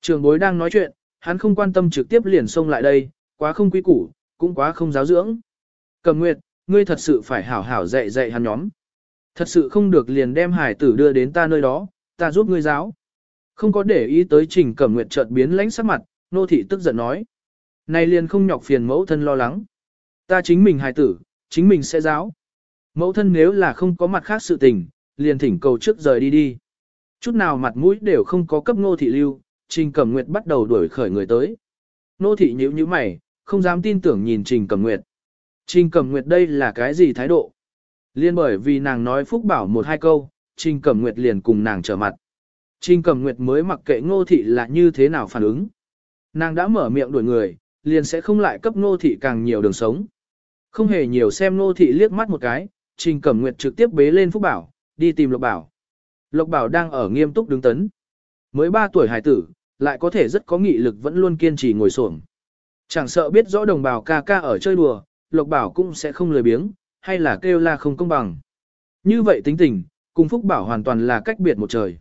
Trường bối đang nói chuyện, hắn không quan tâm trực tiếp liền xông lại đây, quá không quý củ, cũng quá không giáo dưỡng. Cẩm Nguyệt, ngươi thật sự phải hảo hảo dạy dạy hắn nhóm. Thật sự không được liền đem hải tử đưa đến ta nơi đó, ta giúp ngươi giáo. Không có để ý tới trình cẩm nguyệt chợt biến lãnh sắc mặt, nô thị tức giận nói. Này liền không nhọc phiền mẫu thân lo lắng. Ta chính mình hài tử, chính mình sẽ giáo. Mẫu thân nếu là không có mặt khác sự tình, liền thỉnh cầu trước rời đi đi. Chút nào mặt mũi đều không có cấp Ngô thị lưu, trình cẩm nguyệt bắt đầu đuổi khởi người tới. Nô thị nhíu nhíu mày, không dám tin tưởng nhìn trình cẩm nguyệt. Trình cẩm nguyệt đây là cái gì thái độ? Liên bởi vì nàng nói phúc bảo một hai câu, trình cẩm nguyệt liền cùng nàng trở mặt. Trình Cẩm Nguyệt mới mặc kệ Ngô Thị là như thế nào phản ứng. Nàng đã mở miệng đuổi người, liền sẽ không lại cấp nô Thị càng nhiều đường sống. Không hề nhiều xem nô Thị liếc mắt một cái, Trình Cẩm Nguyệt trực tiếp bế lên Phúc Bảo, đi tìm Lộc Bảo. Lộc Bảo đang ở nghiêm túc đứng tấn. Mới 3 tuổi hài tử, lại có thể rất có nghị lực vẫn luôn kiên trì ngồi xổm. Chẳng sợ biết rõ đồng bào ca ca ở chơi đùa, Lộc Bảo cũng sẽ không lười biếng, hay là kêu la không công bằng. Như vậy tính tình, cùng Phúc Bảo hoàn toàn là cách biệt một trời.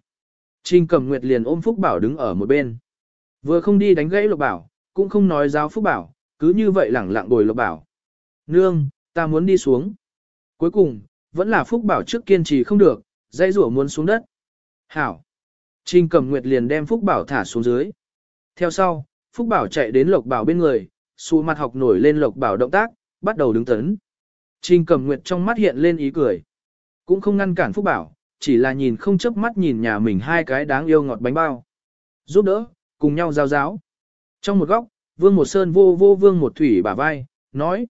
Trình Cẩm Nguyệt liền ôm Phúc Bảo đứng ở một bên. Vừa không đi đánh gãy Lộc Bảo, cũng không nói giáo Phúc Bảo, cứ như vậy lẳng lặng bồi Lộc Bảo. Nương, ta muốn đi xuống. Cuối cùng, vẫn là Phúc Bảo trước kiên trì không được, dây rủa muốn xuống đất. Hảo. Trình cầm Nguyệt liền đem Phúc Bảo thả xuống dưới. Theo sau, Phúc Bảo chạy đến Lộc Bảo bên người, xù mặt học nổi lên Lộc Bảo động tác, bắt đầu đứng tấn. Trình cầm Nguyệt trong mắt hiện lên ý cười. Cũng không ngăn cản Phúc Bảo, chỉ là nhìn không chớp mắt nhìn nhà mình hai cái đáng yêu ngọt bánh bao. Giúp đỡ, cùng nhau giao giáo. Trong một góc, Vương Một Sơn vô vô Vương Một Thủy bả vai, nói.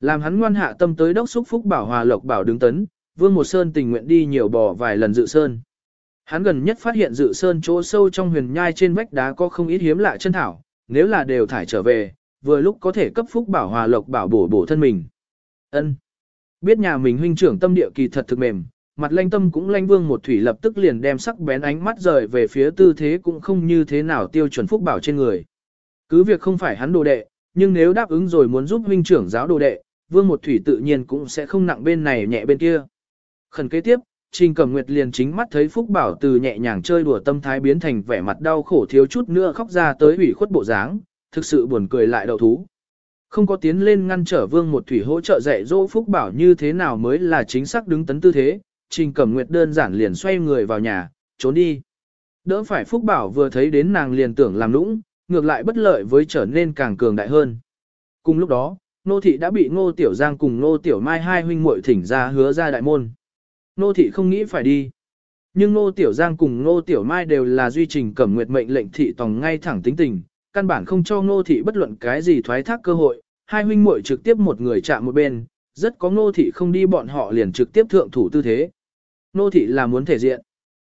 Làm hắn ngoan hạ tâm tới đốc xúc phúc bảo hòa lộc bảo đứng tấn, Vương Một Sơn tình nguyện đi nhiều bò vài lần dự sơn. Hắn gần nhất phát hiện dự sơn chỗ sâu trong huyền nhai trên vách đá có không ít hiếm lạ chân thảo, nếu là đều thải trở về, vừa lúc có thể cấp phúc bảo hòa lộc bảo bổ bổ thân mình. Ân, Biết nhà mình huynh trưởng tâm địa kỳ thật thực mềm, mặt lanh tâm cũng lanh vương một thủy lập tức liền đem sắc bén ánh mắt rời về phía tư thế cũng không như thế nào tiêu chuẩn phúc bảo trên người. Cứ việc không phải hắn đồ đệ, nhưng nếu đáp ứng rồi muốn giúp huynh trưởng giáo đồ đệ, vương một thủy tự nhiên cũng sẽ không nặng bên này nhẹ bên kia. Khẩn kế tiếp, Trình Cẩm Nguyệt liền chính mắt thấy Phúc Bảo từ nhẹ nhàng chơi đùa tâm thái biến thành vẻ mặt đau khổ thiếu chút nữa khóc ra tới ủy khuất bộ dáng, thực sự buồn cười lại đầu thú. Không có tiến lên ngăn trở Vương một thủy hỗ trợ dạy dỗ Phúc Bảo như thế nào mới là chính xác đứng tấn tư thế, Trình Cẩm Nguyệt đơn giản liền xoay người vào nhà, trốn đi. Đỡ phải Phúc Bảo vừa thấy đến nàng liền tưởng làm lũng, ngược lại bất lợi với trở nên càng cường đại hơn. Cùng lúc đó, Nô Thị đã bị Ngô Tiểu Giang cùng Ngô Tiểu Mai hai huynh muội thỉnh ra hứa ra đại môn. Nô Thị không nghĩ phải đi. Nhưng Ngô Tiểu Giang cùng Ngô Tiểu Mai đều là duy trình cẩm nguyệt mệnh lệnh thị tòng ngay thẳng tính tình, căn bản không cho Ngô Thị bất luận cái gì thoái thác cơ hội, hai huynh muội trực tiếp một người chạm một bên, rất có Ngô Thị không đi bọn họ liền trực tiếp thượng thủ tư thế. Nô thị là muốn thể diện.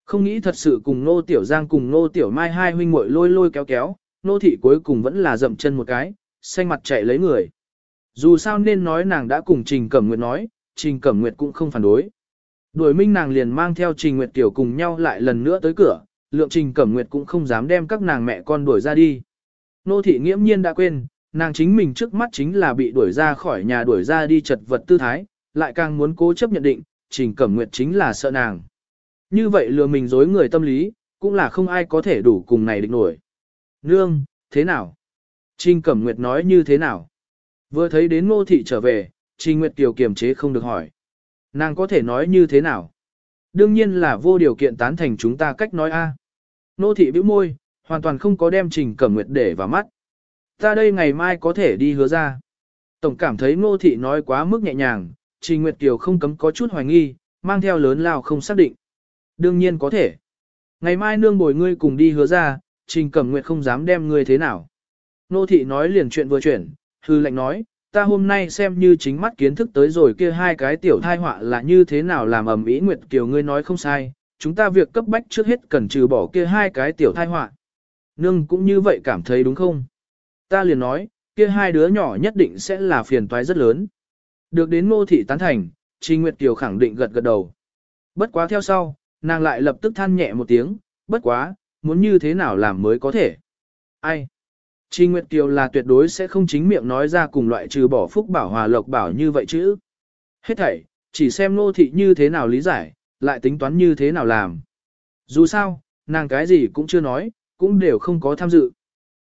Không nghĩ thật sự cùng Ngô tiểu giang cùng Ngô tiểu mai hai huynh muội lôi lôi kéo kéo, nô thị cuối cùng vẫn là dậm chân một cái, xanh mặt chạy lấy người. Dù sao nên nói nàng đã cùng Trình Cẩm Nguyệt nói, Trình Cẩm Nguyệt cũng không phản đối. Đuổi minh nàng liền mang theo Trình Nguyệt Tiểu cùng nhau lại lần nữa tới cửa, lượng Trình Cẩm Nguyệt cũng không dám đem các nàng mẹ con đuổi ra đi. Nô thị nghiễm nhiên đã quên, nàng chính mình trước mắt chính là bị đuổi ra khỏi nhà đuổi ra đi chật vật tư thái, lại càng muốn cố chấp nhận định, Trình Cẩm Nguyệt chính là sợ nàng. Như vậy lừa mình dối người tâm lý, cũng là không ai có thể đủ cùng này định nổi. Nương, thế nào? Trình Cẩm Nguyệt nói như thế nào? Vừa thấy đến ngô thị trở về, Trình Nguyệt Kiều kiềm chế không được hỏi. Nàng có thể nói như thế nào? Đương nhiên là vô điều kiện tán thành chúng ta cách nói a. Nô thị bĩu môi, hoàn toàn không có đem Trình Cẩm Nguyệt để vào mắt. Ta đây ngày mai có thể đi hứa ra. Tổng cảm thấy ngô thị nói quá mức nhẹ nhàng, Trình Nguyệt Kiều không cấm có chút hoài nghi, mang theo lớn lao không xác định. Đương nhiên có thể. Ngày mai nương bồi ngươi cùng đi hứa ra, Trình Cẩm Nguyệt không dám đem ngươi thế nào. Nô thị nói liền chuyện vừa chuyển, hư lệnh nói, ta hôm nay xem như chính mắt kiến thức tới rồi kia hai cái tiểu thai họa là như thế nào làm ầm ý Nguyệt Kiều ngươi nói không sai, chúng ta việc cấp bách trước hết cần trừ bỏ kia hai cái tiểu thai họa. Nương cũng như vậy cảm thấy đúng không? Ta liền nói, kia hai đứa nhỏ nhất định sẽ là phiền toái rất lớn. Được đến Nô thị tán thành, Trình Nguyệt Kiều khẳng định gật gật đầu. Bất quá theo sau, nàng lại lập tức than nhẹ một tiếng, bất quá, muốn như thế nào làm mới có thể. Ai? Trình Nguyệt Kiều là tuyệt đối sẽ không chính miệng nói ra cùng loại trừ bỏ phúc bảo hòa lộc bảo như vậy chứ. Hết thảy, chỉ xem Nô thị như thế nào lý giải, lại tính toán như thế nào làm. Dù sao, nàng cái gì cũng chưa nói, cũng đều không có tham dự.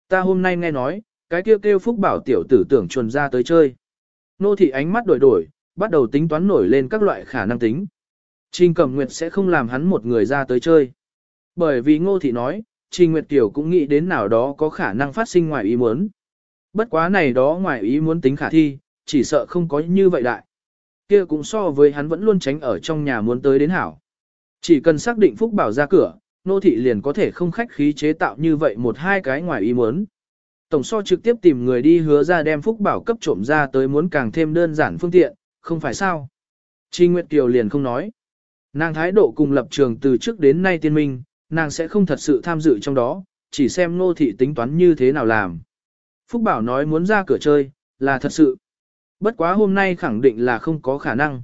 Ta hôm nay nghe nói, cái kêu kêu phúc bảo tiểu tử tưởng chuồn ra tới chơi. Nô thị ánh mắt đổi đổi, bắt đầu tính toán nổi lên các loại khả năng tính. Trình Cẩm Nguyệt sẽ không làm hắn một người ra tới chơi. Bởi vì ngô thị nói, Trình Nguyệt Tiểu cũng nghĩ đến nào đó có khả năng phát sinh ngoài ý muốn. Bất quá này đó ngoài ý muốn tính khả thi, chỉ sợ không có như vậy đại. Kia cũng so với hắn vẫn luôn tránh ở trong nhà muốn tới đến hảo. Chỉ cần xác định Phúc Bảo ra cửa, nô thị liền có thể không khách khí chế tạo như vậy một hai cái ngoài ý muốn. Tổng so trực tiếp tìm người đi hứa ra đem Phúc Bảo cấp trộm ra tới muốn càng thêm đơn giản phương tiện, không phải sao. Trình Nguyệt Kiều liền không nói. Nàng thái độ cùng lập trường từ trước đến nay tiên minh, nàng sẽ không thật sự tham dự trong đó, chỉ xem nô thị tính toán như thế nào làm. Phúc Bảo nói muốn ra cửa chơi, là thật sự. Bất quá hôm nay khẳng định là không có khả năng.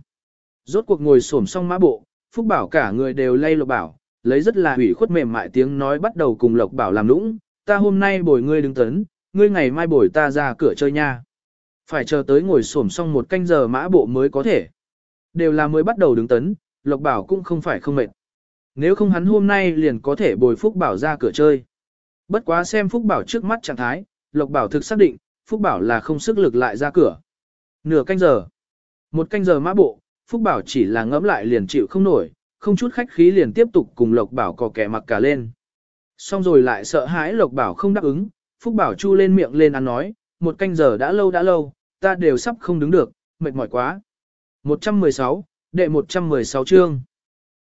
Rốt cuộc ngồi xổm xong mã bộ, Phúc Bảo cả người đều lay lộc bảo, lấy rất là hủy khuất mềm mại tiếng nói bắt đầu cùng Lộc Bảo làm nũng, ta hôm nay bồi ngươi đứng tấn, ngươi ngày mai bồi ta ra cửa chơi nha. Phải chờ tới ngồi xổm xong một canh giờ mã bộ mới có thể. Đều là mới bắt đầu đứng tấn, Lộc Bảo cũng không phải không mệt. Nếu không hắn hôm nay liền có thể bồi Phúc Bảo ra cửa chơi. Bất quá xem Phúc Bảo trước mắt trạng thái, Lộc Bảo thực xác định, Phúc Bảo là không sức lực lại ra cửa. Nửa canh giờ. Một canh giờ mã bộ, Phúc Bảo chỉ là ngẫm lại liền chịu không nổi, không chút khách khí liền tiếp tục cùng Lộc Bảo cò kẻ mặc cả lên. Xong rồi lại sợ hãi Lộc Bảo không đáp ứng, Phúc Bảo chu lên miệng lên ăn nói, một canh giờ đã lâu đã lâu, ta đều sắp không đứng được, mệt mỏi quá. 116, đệ 116 chương.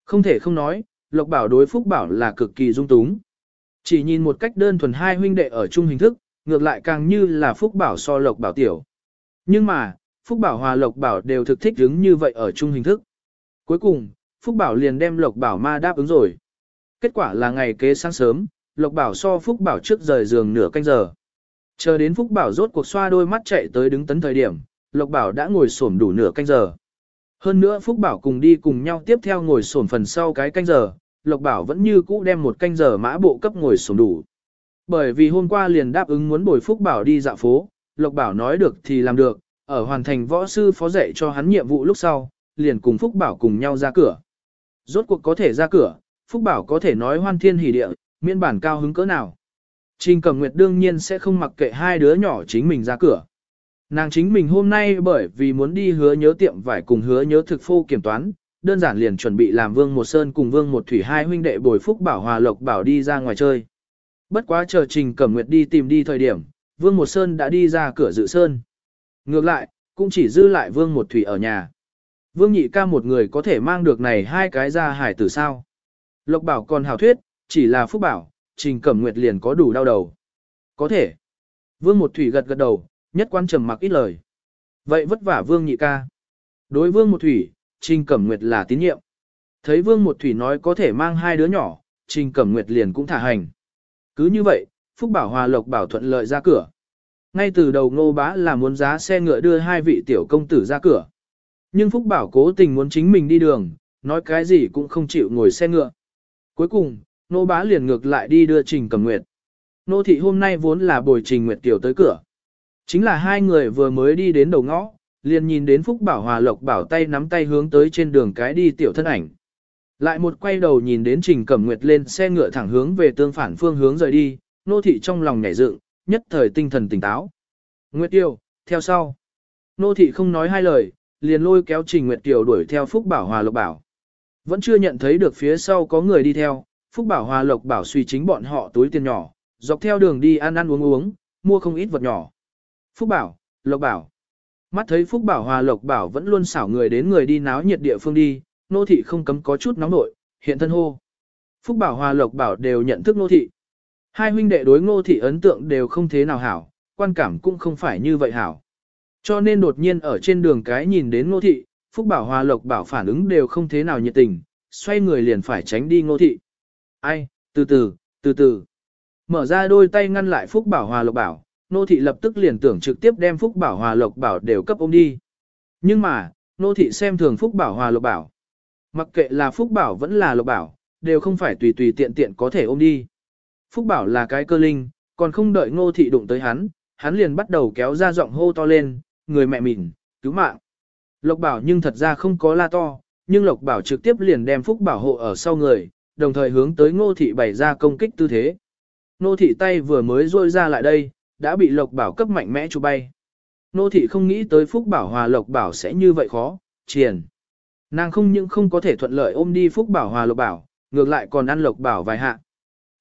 Không thể không nói, Lộc Bảo đối Phúc Bảo là cực kỳ dung túng. Chỉ nhìn một cách đơn thuần hai huynh đệ ở chung hình thức, ngược lại càng như là Phúc Bảo so Lộc Bảo tiểu. Nhưng mà, Phúc Bảo hòa Lộc Bảo đều thực thích đứng như vậy ở chung hình thức. Cuối cùng, Phúc Bảo liền đem Lộc Bảo ma đáp ứng rồi. Kết quả là ngày kế sáng sớm, Lộc Bảo so Phúc Bảo trước rời giường nửa canh giờ. Chờ đến Phúc Bảo rốt cuộc xoa đôi mắt chạy tới đứng tấn thời điểm, Lộc Bảo đã ngồi xổm đủ nửa canh giờ. Hơn nữa Phúc Bảo cùng đi cùng nhau tiếp theo ngồi xổm phần sau cái canh giờ, Lộc Bảo vẫn như cũ đem một canh giờ mã bộ cấp ngồi xổm đủ. Bởi vì hôm qua liền đáp ứng muốn bồi Phúc Bảo đi dạo phố, Lộc Bảo nói được thì làm được, ở hoàn thành võ sư phó dạy cho hắn nhiệm vụ lúc sau, liền cùng Phúc Bảo cùng nhau ra cửa. Rốt cuộc có thể ra cửa, Phúc Bảo có thể nói hoan thiên hỉ địa, miễn bản cao hứng cỡ nào. Trình Cẩm Nguyệt đương nhiên sẽ không mặc kệ hai đứa nhỏ chính mình ra cửa. Nàng chính mình hôm nay bởi vì muốn đi hứa nhớ tiệm vải cùng hứa nhớ thực phô kiểm toán, đơn giản liền chuẩn bị làm Vương Một Sơn cùng Vương Một Thủy hai huynh đệ bồi Phúc Bảo Hòa Lộc Bảo đi ra ngoài chơi. Bất quá chờ Trình Cẩm Nguyệt đi tìm đi thời điểm, Vương Một Sơn đã đi ra cửa dự sơn. Ngược lại, cũng chỉ dư lại Vương Một Thủy ở nhà. Vương Nhị ca một người có thể mang được này hai cái ra hải tử sao. Lộc Bảo còn hào thuyết, chỉ là Phúc Bảo, Trình Cẩm Nguyệt liền có đủ đau đầu. Có thể. Vương Một Thủy gật gật đầu, nhất quan trầm mặc ít lời. Vậy vất vả Vương Nhị ca. Đối Vương Một Thủy, Trình Cẩm Nguyệt là tín nhiệm. Thấy Vương Một Thủy nói có thể mang hai đứa nhỏ, Trình Cẩm Nguyệt liền cũng thả hành. Cứ như vậy, Phúc Bảo Hòa Lộc Bảo thuận lợi ra cửa. Ngay từ đầu ngô bá là muốn giá xe ngựa đưa hai vị tiểu công tử ra cửa. Nhưng Phúc Bảo cố tình muốn chính mình đi đường, nói cái gì cũng không chịu ngồi xe ngựa. Cuối cùng, nô bá liền ngược lại đi đưa Trình Cẩm Nguyệt. Nô thị hôm nay vốn là bồi Trình Nguyệt tiểu tới cửa. Chính là hai người vừa mới đi đến đầu ngõ, liền nhìn đến Phúc Bảo Hòa Lộc Bảo tay nắm tay hướng tới trên đường cái đi tiểu thân ảnh. Lại một quay đầu nhìn đến Trình Cẩm Nguyệt lên xe ngựa thẳng hướng về tương phản phương hướng rời đi, nô thị trong lòng nhảy dựng, nhất thời tinh thần tỉnh táo. Nguyệt Tiêu, theo sau. Nô thị không nói hai lời, liền lôi kéo Trình Nguyệt Tiêu đuổi theo Phúc Bảo Hòa Lộc Bảo. Vẫn chưa nhận thấy được phía sau có người đi theo, Phúc Bảo Hòa Lộc Bảo suy chính bọn họ túi tiền nhỏ, dọc theo đường đi ăn ăn uống uống, mua không ít vật nhỏ. Phúc Bảo, Lộc Bảo. Mắt thấy Phúc Bảo Hòa Lộc Bảo vẫn luôn xảo người đến người đi náo nhiệt địa phương đi, nô thị không cấm có chút nóng nội, hiện thân hô. Phúc Bảo Hòa Lộc Bảo đều nhận thức nô thị. Hai huynh đệ đối ngô thị ấn tượng đều không thế nào hảo, quan cảm cũng không phải như vậy hảo. Cho nên đột nhiên ở trên đường cái nhìn đến ngô thị, Phúc Bảo Hòa Lộc Bảo phản ứng đều không thế nào nhiệt tình, xoay người liền phải tránh đi ngô thị. Ai, từ từ, từ từ. Mở ra đôi tay ngăn lại Phúc Bảo Hòa Lộc Bảo, nô thị lập tức liền tưởng trực tiếp đem Phúc Bảo Hòa Lộc Bảo đều cấp ôm đi. Nhưng mà, nô thị xem thường Phúc Bảo Hòa Lộc Bảo. Mặc kệ là Phúc Bảo vẫn là Lộc Bảo, đều không phải tùy tùy tiện tiện có thể ôm đi. Phúc Bảo là cái cơ linh, còn không đợi Nô thị đụng tới hắn, hắn liền bắt đầu kéo ra giọng hô to lên, người mẹ mình, cứu mạng. Lộc Bảo nhưng thật ra không có la to, nhưng Lộc Bảo trực tiếp liền đem Phúc Bảo hộ ở sau người, đồng thời hướng tới ngô thị bày ra công kích tư thế. nô thị tay vừa mới rôi ra lại đây, đã bị Lộc Bảo cấp mạnh mẽ chụp bay. Nô thị không nghĩ tới Phúc Bảo hòa Lộc Bảo sẽ như vậy khó, triển. Nàng không những không có thể thuận lợi ôm đi Phúc Bảo hòa Lộc Bảo, ngược lại còn ăn Lộc Bảo vài hạ.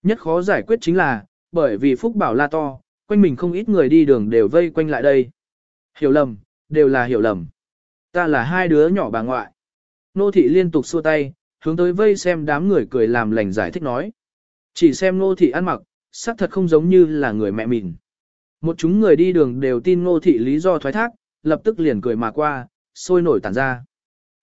Nhất khó giải quyết chính là, bởi vì Phúc Bảo la to, quanh mình không ít người đi đường đều vây quanh lại đây. Hiểu lầm, đều là hiểu lầm. Ta là hai đứa nhỏ bà ngoại. Nô thị liên tục xua tay, hướng tới vây xem đám người cười làm lành giải thích nói. Chỉ xem nô thị ăn mặc, xác thật không giống như là người mẹ mình. Một chúng người đi đường đều tin Ngô thị lý do thoái thác, lập tức liền cười mà qua, sôi nổi tản ra.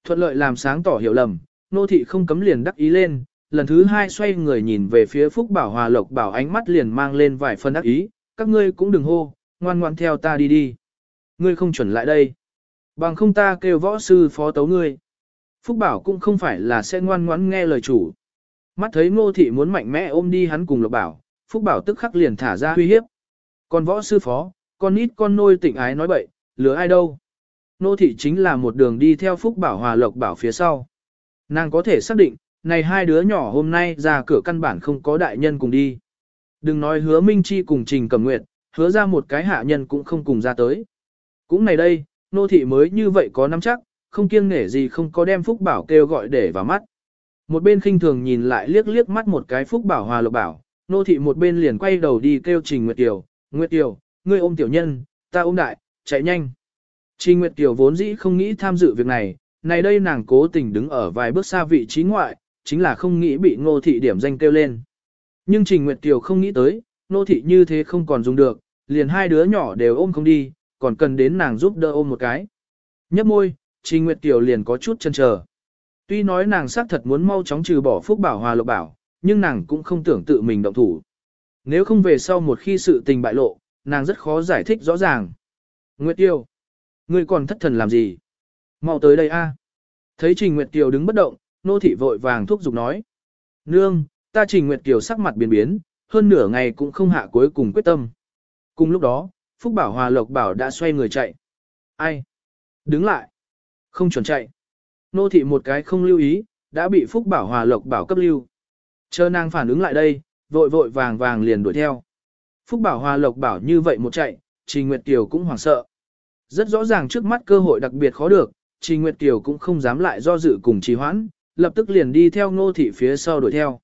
Thuận lợi làm sáng tỏ hiểu lầm, Ngô thị không cấm liền đắc ý lên, lần thứ hai xoay người nhìn về phía Phúc Bảo Hòa Lộc Bảo ánh mắt liền mang lên vài phân đắc ý, các ngươi cũng đừng hô, ngoan ngoan theo ta đi đi. Ngươi không chuẩn lại đây. Bằng không ta kêu võ sư phó tấu ngươi. Phúc Bảo cũng không phải là sẽ ngoan ngoãn nghe lời chủ. Mắt thấy ngô thị muốn mạnh mẽ ôm đi hắn cùng Lộc Bảo, Phúc Bảo tức khắc liền thả ra uy hiếp. Còn võ sư phó, con nít con nôi tỉnh ái nói bậy, lừa ai đâu. Nô thị chính là một đường đi theo Phúc Bảo Hòa Lộc Bảo phía sau. Nàng có thể xác định, này hai đứa nhỏ hôm nay ra cửa căn bản không có đại nhân cùng đi. Đừng nói hứa Minh Chi cùng Trình Cẩm Nguyệt, hứa ra một cái hạ nhân cũng không cùng ra tới. Cũng này đây, nô thị mới như vậy có nắm chắc, không kiêng nể gì không có đem Phúc Bảo kêu gọi để vào mắt. Một bên khinh thường nhìn lại liếc liếc mắt một cái Phúc Bảo Hòa Lộc Bảo, nô thị một bên liền quay đầu đi kêu Trình Nguyệt Tiểu, Nguyệt Tiểu, ngươi ôm tiểu nhân, ta ôm đại, chạy nhanh. Trình Nguyệt Tiểu vốn dĩ không nghĩ tham dự việc này, này đây nàng cố tình đứng ở vài bước xa vị trí ngoại, chính là không nghĩ bị ngô thị điểm danh kêu lên. Nhưng Trình Nguyệt Tiểu không nghĩ tới, ngô thị như thế không còn dùng được, liền hai đứa nhỏ đều ôm không đi, còn cần đến nàng giúp đỡ ôm một cái. Nhấp môi, Trình Nguyệt Tiểu liền có chút chân chờ. Tuy nói nàng xác thật muốn mau chóng trừ bỏ phúc bảo hòa lộc bảo, nhưng nàng cũng không tưởng tự mình động thủ. Nếu không về sau một khi sự tình bại lộ, nàng rất khó giải thích rõ ràng. Nguyệt Tiêu ngươi còn thất thần làm gì? Mau tới đây a. Thấy Trình Nguyệt Tiêu đứng bất động, nô thị vội vàng thúc giục nói. Nương, ta Trình Nguyệt Tiêu sắc mặt biến biến, hơn nửa ngày cũng không hạ cuối cùng quyết tâm. Cùng lúc đó, Phúc Bảo Hòa Lộc Bảo đã xoay người chạy. Ai? Đứng lại. Không chuẩn chạy. Nô thị một cái không lưu ý, đã bị Phúc Bảo Hòa Lộc Bảo cấp lưu. Chờ nàng phản ứng lại đây, vội vội vàng vàng liền đuổi theo. Phúc Bảo Hòa Lộc Bảo như vậy một chạy, Trình Nguyệt Kiều cũng hoảng sợ. Rất rõ ràng trước mắt cơ hội đặc biệt khó được, Trình Nguyệt Kiều cũng không dám lại do dự cùng trì hoãn, lập tức liền đi theo Ngô thị phía sau đuổi theo.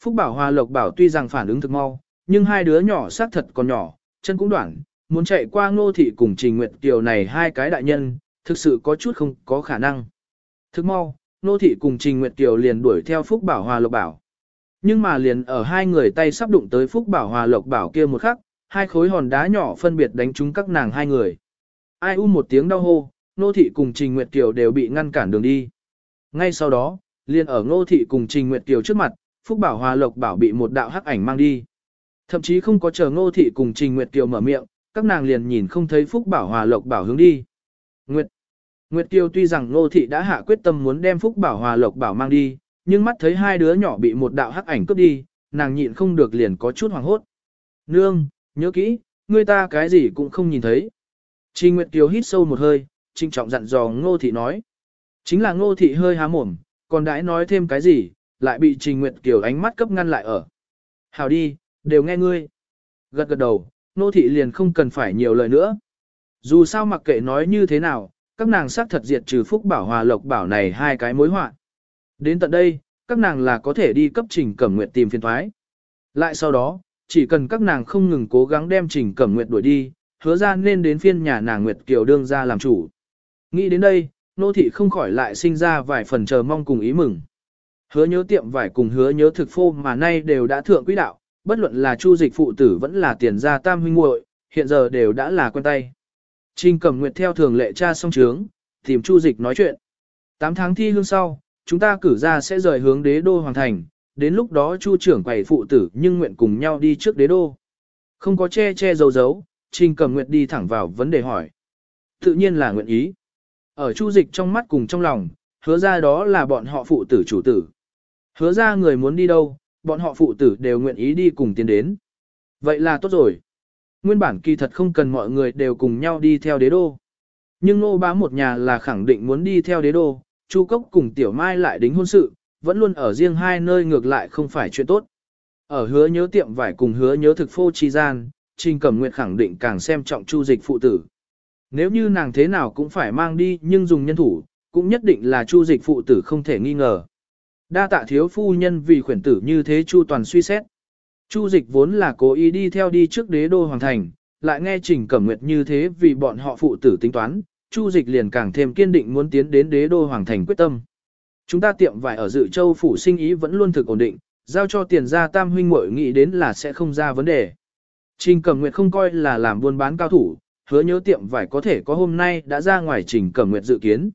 Phúc Bảo Hòa Lộc Bảo tuy rằng phản ứng thực mau, nhưng hai đứa nhỏ xác thật còn nhỏ, chân cũng đoạn, muốn chạy qua Ngô thị cùng Trình Nguyệt Kiều này hai cái đại nhân, thực sự có chút không có khả năng. Thực mau, Ngô thị cùng Trình Nguyệt Kiều liền đuổi theo Phúc Bảo Hòa Lộc Bảo. Nhưng mà liền ở hai người tay sắp đụng tới Phúc Bảo Hòa Lộc Bảo kia một khắc, hai khối hòn đá nhỏ phân biệt đánh trúng các nàng hai người. Ai u một tiếng đau hô, Nô Thị cùng Trình Nguyệt Kiều đều bị ngăn cản đường đi. Ngay sau đó, liền ở Ngô Thị cùng Trình Nguyệt Kiều trước mặt, Phúc Bảo Hòa Lộc Bảo bị một đạo hắc ảnh mang đi. Thậm chí không có chờ Ngô Thị cùng Trình Nguyệt Kiều mở miệng, các nàng liền nhìn không thấy Phúc Bảo Hòa Lộc Bảo hướng đi. Nguyệt Nguyệt Kiều tuy rằng Ngô Thị đã hạ quyết tâm muốn đem Phúc Bảo Hòa Lộc Bảo mang đi, nhưng mắt thấy hai đứa nhỏ bị một đạo hắc ảnh cướp đi, nàng nhịn không được liền có chút hoảng hốt. Nương, nhớ kỹ, người ta cái gì cũng không nhìn thấy. Trình Nguyệt Kiều hít sâu một hơi, trinh trọng dặn dò Ngô Thị nói. Chính là Ngô Thị hơi há mồm, còn đãi nói thêm cái gì, lại bị Trình Nguyệt Kiều ánh mắt cấp ngăn lại ở. Hào đi, đều nghe ngươi. Gật gật đầu, Ngô Thị liền không cần phải nhiều lời nữa. Dù sao mặc kệ nói như thế nào, các nàng xác thật diệt trừ Phúc Bảo Hòa Lộc Bảo này hai cái mối họa. Đến tận đây, các nàng là có thể đi cấp Trình Cẩm Nguyệt tìm phiền thoái. Lại sau đó, chỉ cần các nàng không ngừng cố gắng đem Trình Cẩm Nguyệt đuổi đi, hứa ra nên đến phiên nhà nàng Nguyệt Kiều đương ra làm chủ. Nghĩ đến đây, nô thị không khỏi lại sinh ra vài phần chờ mong cùng ý mừng. Hứa nhớ tiệm vải cùng hứa nhớ thực phô mà nay đều đã thượng quỹ đạo, bất luận là chu dịch phụ tử vẫn là tiền gia tam huynh muội, hiện giờ đều đã là quen tay. Trình Cẩm Nguyệt theo thường lệ cha song trướng, tìm chu dịch nói chuyện. 8 tháng thi hương sau, chúng ta cử ra sẽ rời hướng đế đô hoàng thành, đến lúc đó chu trưởng quầy phụ tử nhưng nguyện cùng nhau đi trước đế đô. Không có che che giấu giấu, Trình Cẩm Nguyệt đi thẳng vào vấn đề hỏi. Tự nhiên là nguyện ý. Ở chu dịch trong mắt cùng trong lòng, hứa ra đó là bọn họ phụ tử chủ tử. Hứa ra người muốn đi đâu, bọn họ phụ tử đều nguyện ý đi cùng tiến đến. Vậy là tốt rồi. Nguyên bản kỳ thật không cần mọi người đều cùng nhau đi theo đế đô. Nhưng nô bá một nhà là khẳng định muốn đi theo đế đô, Chu Cốc cùng Tiểu Mai lại đính hôn sự, vẫn luôn ở riêng hai nơi ngược lại không phải chuyện tốt. Ở hứa nhớ tiệm vải cùng hứa nhớ thực phô chi gian, Trình Cẩm Nguyệt khẳng định càng xem trọng chu dịch phụ tử. Nếu như nàng thế nào cũng phải mang đi nhưng dùng nhân thủ, cũng nhất định là chu dịch phụ tử không thể nghi ngờ. Đa tạ thiếu phu nhân vì khuyển tử như thế chu toàn suy xét. Chu dịch vốn là cố ý đi theo đi trước đế đô hoàng thành, lại nghe Trình Cẩm Nguyệt như thế vì bọn họ phụ tử tính toán, Chu dịch liền càng thêm kiên định muốn tiến đến đế đô hoàng thành quyết tâm. Chúng ta tiệm vải ở dự châu phủ sinh ý vẫn luôn thực ổn định, giao cho tiền gia tam huynh muội nghĩ đến là sẽ không ra vấn đề. Trình Cẩm Nguyệt không coi là làm buôn bán cao thủ, hứa nhớ tiệm vải có thể có hôm nay đã ra ngoài Trình Cẩm Nguyệt dự kiến.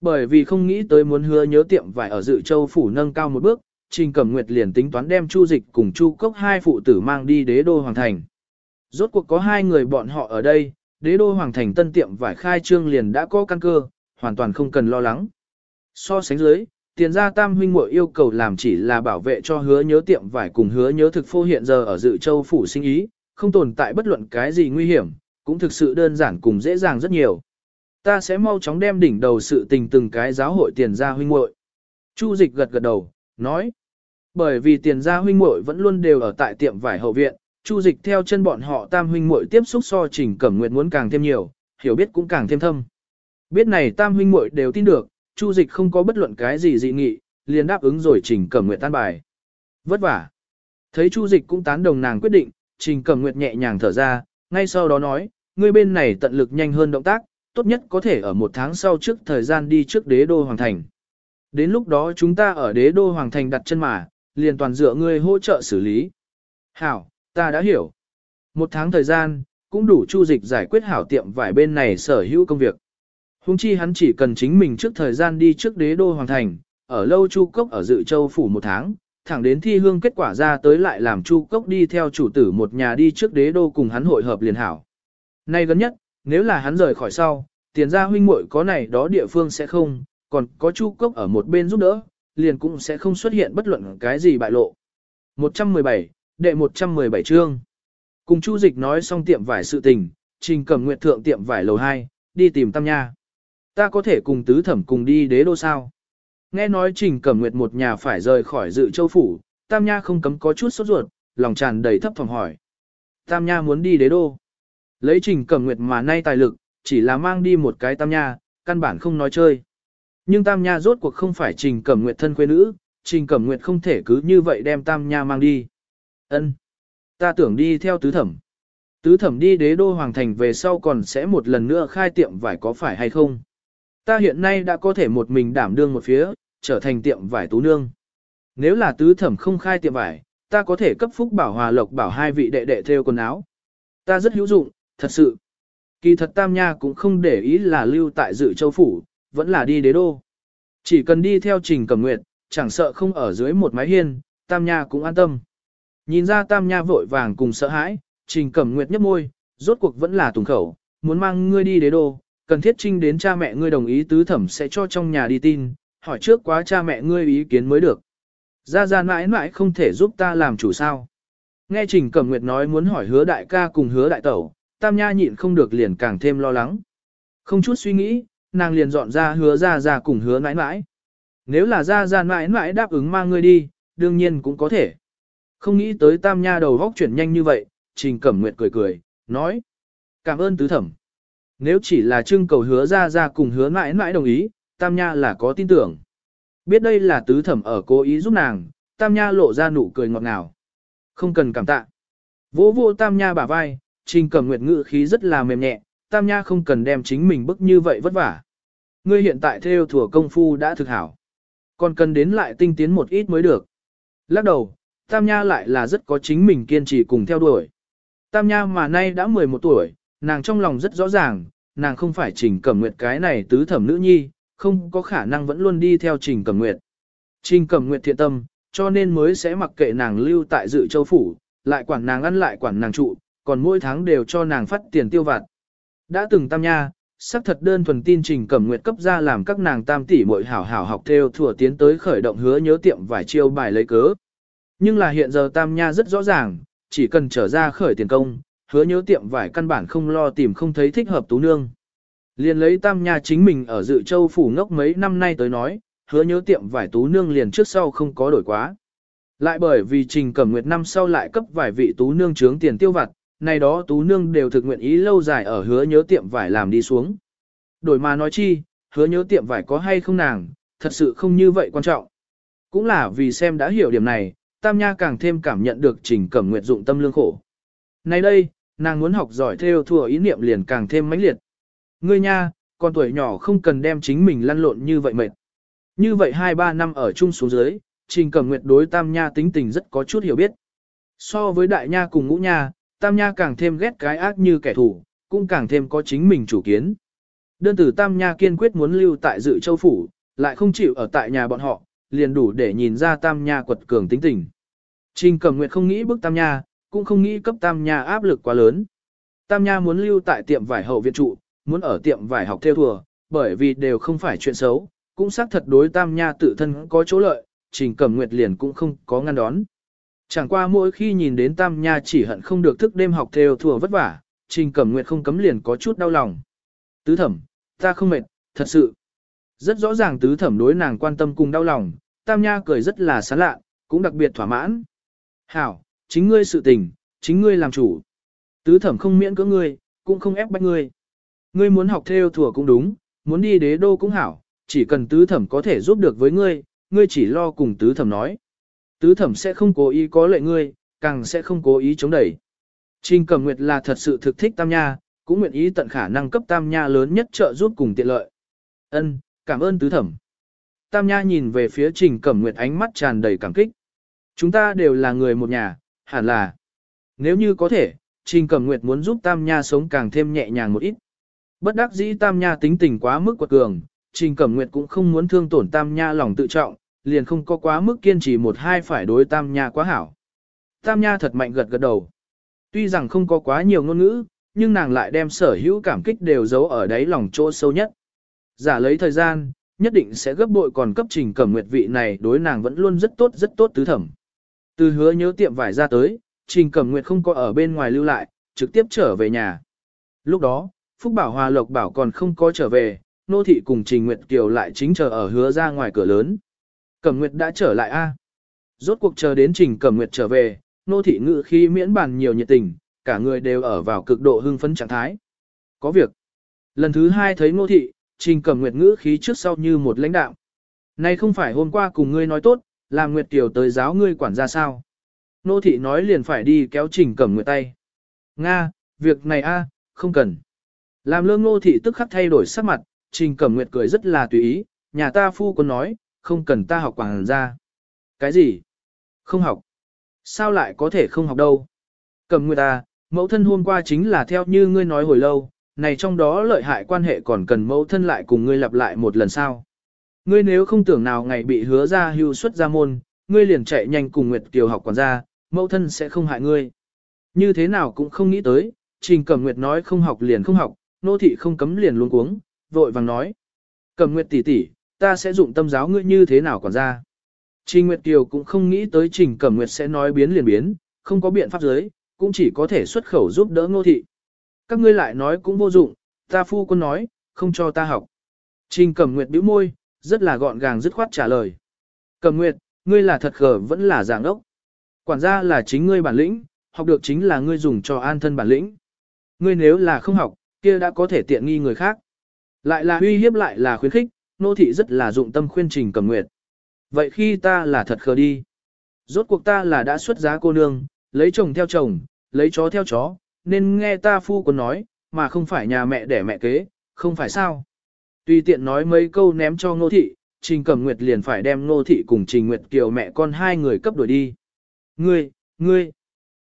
Bởi vì không nghĩ tới muốn hứa nhớ tiệm vải ở dự châu phủ nâng cao một bước, Trình Cẩm Nguyệt liền tính toán đem Chu Dịch cùng Chu Cốc hai phụ tử mang đi đế đô hoàng thành. Rốt cuộc có hai người bọn họ ở đây, đế đô hoàng thành tân tiệm vải khai trương liền đã có căn cơ, hoàn toàn không cần lo lắng. So sánh dưới, tiền gia tam huynh muội yêu cầu làm chỉ là bảo vệ cho hứa nhớ tiệm vải cùng hứa nhớ thực phô hiện giờ ở dự châu phủ sinh ý, không tồn tại bất luận cái gì nguy hiểm, cũng thực sự đơn giản cùng dễ dàng rất nhiều. Ta sẽ mau chóng đem đỉnh đầu sự tình từng cái giáo hội tiền gia huynh muội. Chu dịch gật gật đầu, nói. Bởi vì tiền gia huynh muội vẫn luôn đều ở tại tiệm vải hậu viện, Chu dịch theo chân bọn họ tam huynh muội tiếp xúc so trình cẩm nguyệt muốn càng thêm nhiều, hiểu biết cũng càng thêm thâm. Biết này tam huynh muội đều tin được, Chu dịch không có bất luận cái gì dị nghị, liền đáp ứng rồi trình cẩm nguyệt tan bài. Vất vả. Thấy Chu dịch cũng tán đồng nàng quyết định, trình cẩm nguyệt nhẹ nhàng thở ra, ngay sau đó nói, ngươi bên này tận lực nhanh hơn động tác, tốt nhất có thể ở một tháng sau trước thời gian đi trước đế đô hoàng thành. Đến lúc đó chúng ta ở đế đô hoàng thành đặt chân mà, liền toàn dựa ngươi hỗ trợ xử lý. Hảo, ta đã hiểu. Một tháng thời gian, cũng đủ chu dịch giải quyết hảo tiệm vải bên này sở hữu công việc. Hùng chi hắn chỉ cần chính mình trước thời gian đi trước đế đô hoàng thành, ở lâu chu cốc ở dự châu phủ một tháng, thẳng đến thi hương kết quả ra tới lại làm chu cốc đi theo chủ tử một nhà đi trước đế đô cùng hắn hội hợp liền hảo. Nay gần nhất, nếu là hắn rời khỏi sau, tiền gia huynh muội có này đó địa phương sẽ không, còn có chu cốc ở một bên giúp đỡ, liền cũng sẽ không xuất hiện bất luận cái gì bại lộ. 117, đệ 117 chương. Cùng Chu Dịch nói xong tiệm vải sự tình, Trình Cẩm Nguyệt thượng tiệm vải lầu 2, đi tìm Tam Nha. Ta có thể cùng tứ thẩm cùng đi đế đô sao? Nghe nói Trình Cẩm Nguyệt một nhà phải rời khỏi dự châu phủ, Tam Nha không cấm có chút sốt ruột, lòng tràn đầy thấp phòng hỏi. Tam Nha muốn đi đế đô. Lấy Trình Cẩm Nguyệt mà nay tài lực, chỉ là mang đi một cái Tam Nha, căn bản không nói chơi. Nhưng Tam Nha rốt cuộc không phải Trình Cẩm Nguyệt thân quê nữ, Trình Cẩm Nguyệt không thể cứ như vậy đem Tam Nha mang đi. Ân, Ta tưởng đi theo tứ thẩm. Tứ thẩm đi đế đô hoàng thành về sau còn sẽ một lần nữa khai tiệm vải có phải hay không? Ta hiện nay đã có thể một mình đảm đương một phía, trở thành tiệm vải tú nương. Nếu là tứ thẩm không khai tiệm vải, ta có thể cấp phúc bảo hòa lộc bảo hai vị đệ đệ theo quần áo. Ta rất hữu dụng, thật sự. Kỳ thật Tam Nha cũng không để ý là lưu tại dự châu phủ, vẫn là đi đế đô. Chỉ cần đi theo trình cầm nguyệt, chẳng sợ không ở dưới một mái hiên, Tam Nha cũng an tâm. Nhìn ra Tam Nha vội vàng cùng sợ hãi, trình Cẩm nguyệt nhấp môi, rốt cuộc vẫn là tùng khẩu, muốn mang ngươi đi đế đô, cần thiết trinh đến cha mẹ ngươi đồng ý tứ thẩm sẽ cho trong nhà đi tin, hỏi trước quá cha mẹ ngươi ý kiến mới được. Gia Gia mãi mãi không thể giúp ta làm chủ sao. Nghe Trình Cẩm Nguyệt nói muốn hỏi hứa đại ca cùng hứa đại tẩu, Tam Nha nhịn không được liền càng thêm lo lắng. Không chút suy nghĩ, nàng liền dọn ra hứa Gia Gia cùng hứa mãi mãi. Nếu là Gia Gia mãi mãi đáp ứng mang ngươi đi, đương nhiên cũng có thể. Không nghĩ tới Tam Nha đầu góc chuyển nhanh như vậy, Trình Cẩm Nguyệt cười cười, nói. Cảm ơn tứ thẩm. Nếu chỉ là trưng cầu hứa ra ra cùng hứa mãi mãi đồng ý, Tam Nha là có tin tưởng. Biết đây là tứ thẩm ở cố ý giúp nàng, Tam Nha lộ ra nụ cười ngọt ngào. Không cần cảm tạ. Vỗ vô Tam Nha bả vai, Trình Cẩm Nguyệt ngự khí rất là mềm nhẹ, Tam Nha không cần đem chính mình bức như vậy vất vả. Ngươi hiện tại theo thủa công phu đã thực hảo. Còn cần đến lại tinh tiến một ít mới được. Lắc đầu, Tam Nha lại là rất có chính mình kiên trì cùng theo đuổi. Tam Nha mà nay đã 11 tuổi, nàng trong lòng rất rõ ràng, nàng không phải Trình Cẩm Nguyệt cái này tứ thẩm nữ nhi, không có khả năng vẫn luôn đi theo Trình Cẩm Nguyệt. Trình Cẩm Nguyệt thiện tâm, cho nên mới sẽ mặc kệ nàng lưu tại dự châu phủ, lại quản nàng ăn lại quản nàng trụ, còn mỗi tháng đều cho nàng phát tiền tiêu vặt. Đã từng tam nha, sắc thật đơn thuần tin Trình Cẩm Nguyệt cấp ra làm các nàng tam tỷ muội hảo hảo học theo thừa tiến tới khởi động hứa nhớ tiệm vài chiêu bài lấy cớ. Nhưng là hiện giờ tam nha rất rõ ràng, chỉ cần trở ra khởi tiền công, hứa nhớ tiệm vải căn bản không lo tìm không thấy thích hợp tú nương. Liền lấy tam nha chính mình ở dự châu phủ ngốc mấy năm nay tới nói, hứa nhớ tiệm vải tú nương liền trước sau không có đổi quá. Lại bởi vì Trình Cẩm Nguyệt năm sau lại cấp vài vị tú nương trướng tiền tiêu vặt, nay đó tú nương đều thực nguyện ý lâu dài ở hứa nhớ tiệm vải làm đi xuống. Đổi mà nói chi, hứa nhớ tiệm vải có hay không nàng, thật sự không như vậy quan trọng. Cũng là vì xem đã hiểu điểm này, Tam Nha càng thêm cảm nhận được Trình Cẩm Nguyệt dụng tâm lương khổ. Nay đây, nàng muốn học giỏi theo thua ý niệm liền càng thêm mãnh liệt. Ngươi nha, con tuổi nhỏ không cần đem chính mình lăn lộn như vậy mệt. Như vậy 2-3 năm ở chung xuống dưới, Trình Cẩm Nguyệt đối Tam Nha tính tình rất có chút hiểu biết. So với Đại Nha cùng Ngũ Nha, Tam Nha càng thêm ghét cái ác như kẻ thù, cũng càng thêm có chính mình chủ kiến. Đơn tử Tam Nha kiên quyết muốn lưu tại dự châu phủ, lại không chịu ở tại nhà bọn họ, liền đủ để nhìn ra Tam Nha quật cường tính tình. Trình Cẩm Nguyệt không nghĩ bức Tam Nha, cũng không nghĩ cấp Tam Nha áp lực quá lớn. Tam Nha muốn lưu tại tiệm vải hậu viện trụ, muốn ở tiệm vải học theo thùa, bởi vì đều không phải chuyện xấu, cũng xác thật đối Tam Nha tự thân có chỗ lợi, Trình Cẩm Nguyệt liền cũng không có ngăn đón. Chẳng qua mỗi khi nhìn đến Tam Nha chỉ hận không được thức đêm học theo thùa vất vả, Trình Cẩm Nguyệt không cấm liền có chút đau lòng. Tứ thẩm, ta không mệt, thật sự. Rất rõ ràng tứ thẩm đối nàng quan tâm cùng đau lòng, Tam Nha cười rất là sán lạ, cũng đặc biệt thỏa mãn. Hảo, chính ngươi sự tình, chính ngươi làm chủ. Tứ thẩm không miễn cưỡng ngươi, cũng không ép bách ngươi. Ngươi muốn học theo thùa cũng đúng, muốn đi đế đô cũng hảo, chỉ cần tứ thẩm có thể giúp được với ngươi, ngươi chỉ lo cùng tứ thẩm nói. Tứ thẩm sẽ không cố ý có lệ ngươi, càng sẽ không cố ý chống đẩy. Trình Cẩm Nguyệt là thật sự thực thích Tam Nha, cũng nguyện ý tận khả năng cấp Tam Nha lớn nhất trợ giúp cùng tiện lợi. Ân, cảm ơn tứ thẩm. Tam Nha nhìn về phía Trình Cẩm Nguyệt ánh mắt tràn đầy cảm kích. Chúng ta đều là người một nhà, hẳn là. Nếu như có thể, Trình Cẩm Nguyệt muốn giúp Tam Nha sống càng thêm nhẹ nhàng một ít. Bất đắc dĩ Tam Nha tính tình quá mức quật cường, Trình Cẩm Nguyệt cũng không muốn thương tổn Tam Nha lòng tự trọng, liền không có quá mức kiên trì một hai phải đối Tam Nha quá hảo. Tam Nha thật mạnh gật gật đầu. Tuy rằng không có quá nhiều ngôn ngữ, nhưng nàng lại đem sở hữu cảm kích đều giấu ở đáy lòng chỗ sâu nhất. Giả lấy thời gian, nhất định sẽ gấp bội còn cấp trình cẩm nguyệt vị này đối nàng vẫn luôn rất tốt rất tốt tứ thẩm. Từ hứa nhớ tiệm vải ra tới, trình cẩm nguyệt không có ở bên ngoài lưu lại, trực tiếp trở về nhà. Lúc đó, Phúc Bảo Hòa Lộc Bảo còn không có trở về, nô thị cùng trình nguyệt kiều lại chính chờ ở hứa ra ngoài cửa lớn. Cẩm nguyệt đã trở lại a Rốt cuộc chờ đến trình cẩm nguyệt trở về, nô thị ngự khi miễn bàn nhiều nhiệt tình, cả người đều ở vào cực độ hưng phấn trạng thái. Có việc. Lần thứ hai thấy nô thị, trình cẩm nguyệt ngữ khí trước sau như một lãnh đạo. Này không phải hôm qua cùng ngươi nói tốt, làm nguyệt tiểu tới giáo ngươi quản ra sao. Nô thị nói liền phải đi kéo trình cẩm nguyệt tay. Nga, việc này a, không cần. Làm lương nô thị tức khắc thay đổi sắc mặt, trình cẩm nguyệt cười rất là tùy ý, nhà ta phu còn nói, không cần ta học quản ra. Cái gì? Không học. Sao lại có thể không học đâu? Cầm Nguyệt ta, mẫu thân hôm qua chính là theo như ngươi nói hồi lâu, này trong đó lợi hại quan hệ còn cần mẫu thân lại cùng ngươi lặp lại một lần sao. Ngươi nếu không tưởng nào ngày bị hứa ra hưu xuất ra môn, ngươi liền chạy nhanh cùng Nguyệt Kiều học quản gia, mẫu thân sẽ không hại ngươi. Như thế nào cũng không nghĩ tới, Trình Cẩm Nguyệt nói không học liền không học, nô thị không cấm liền luôn cuống, vội vàng nói. Cẩm Nguyệt tỷ tỷ, ta sẽ dụng tâm giáo ngươi như thế nào quản gia. Trình Nguyệt Kiều cũng không nghĩ tới Trình Cẩm Nguyệt sẽ nói biến liền biến, không có biện pháp giới, cũng chỉ có thể xuất khẩu giúp đỡ ngô thị. Các ngươi lại nói cũng vô dụng, ta phu quân nói, không cho ta học. Trình Cẩm Nguyệt bĩu môi, rất là gọn gàng dứt khoát trả lời. Cẩm Nguyệt, ngươi là thật khờ vẫn là giảng ốc. Quản gia là chính ngươi bản lĩnh, học được chính là ngươi dùng cho an thân bản lĩnh. Ngươi nếu là không học, kia đã có thể tiện nghi người khác. Lại là uy hiếp lại là khuyến khích, nô thị rất là dụng tâm khuyên Trình Cẩm Nguyệt. Vậy khi ta là thật khờ đi. Rốt cuộc ta là đã xuất giá cô nương, lấy chồng theo chồng, lấy chó theo chó, nên nghe ta phu quân nói, mà không phải nhà mẹ đẻ mẹ kế, không phải sao. Tùy tiện nói mấy câu ném cho ngô thị, Trình Cẩm Nguyệt liền phải đem ngô thị cùng Trình Nguyệt Kiều mẹ con hai người cấp đuổi đi. Ngươi, ngươi,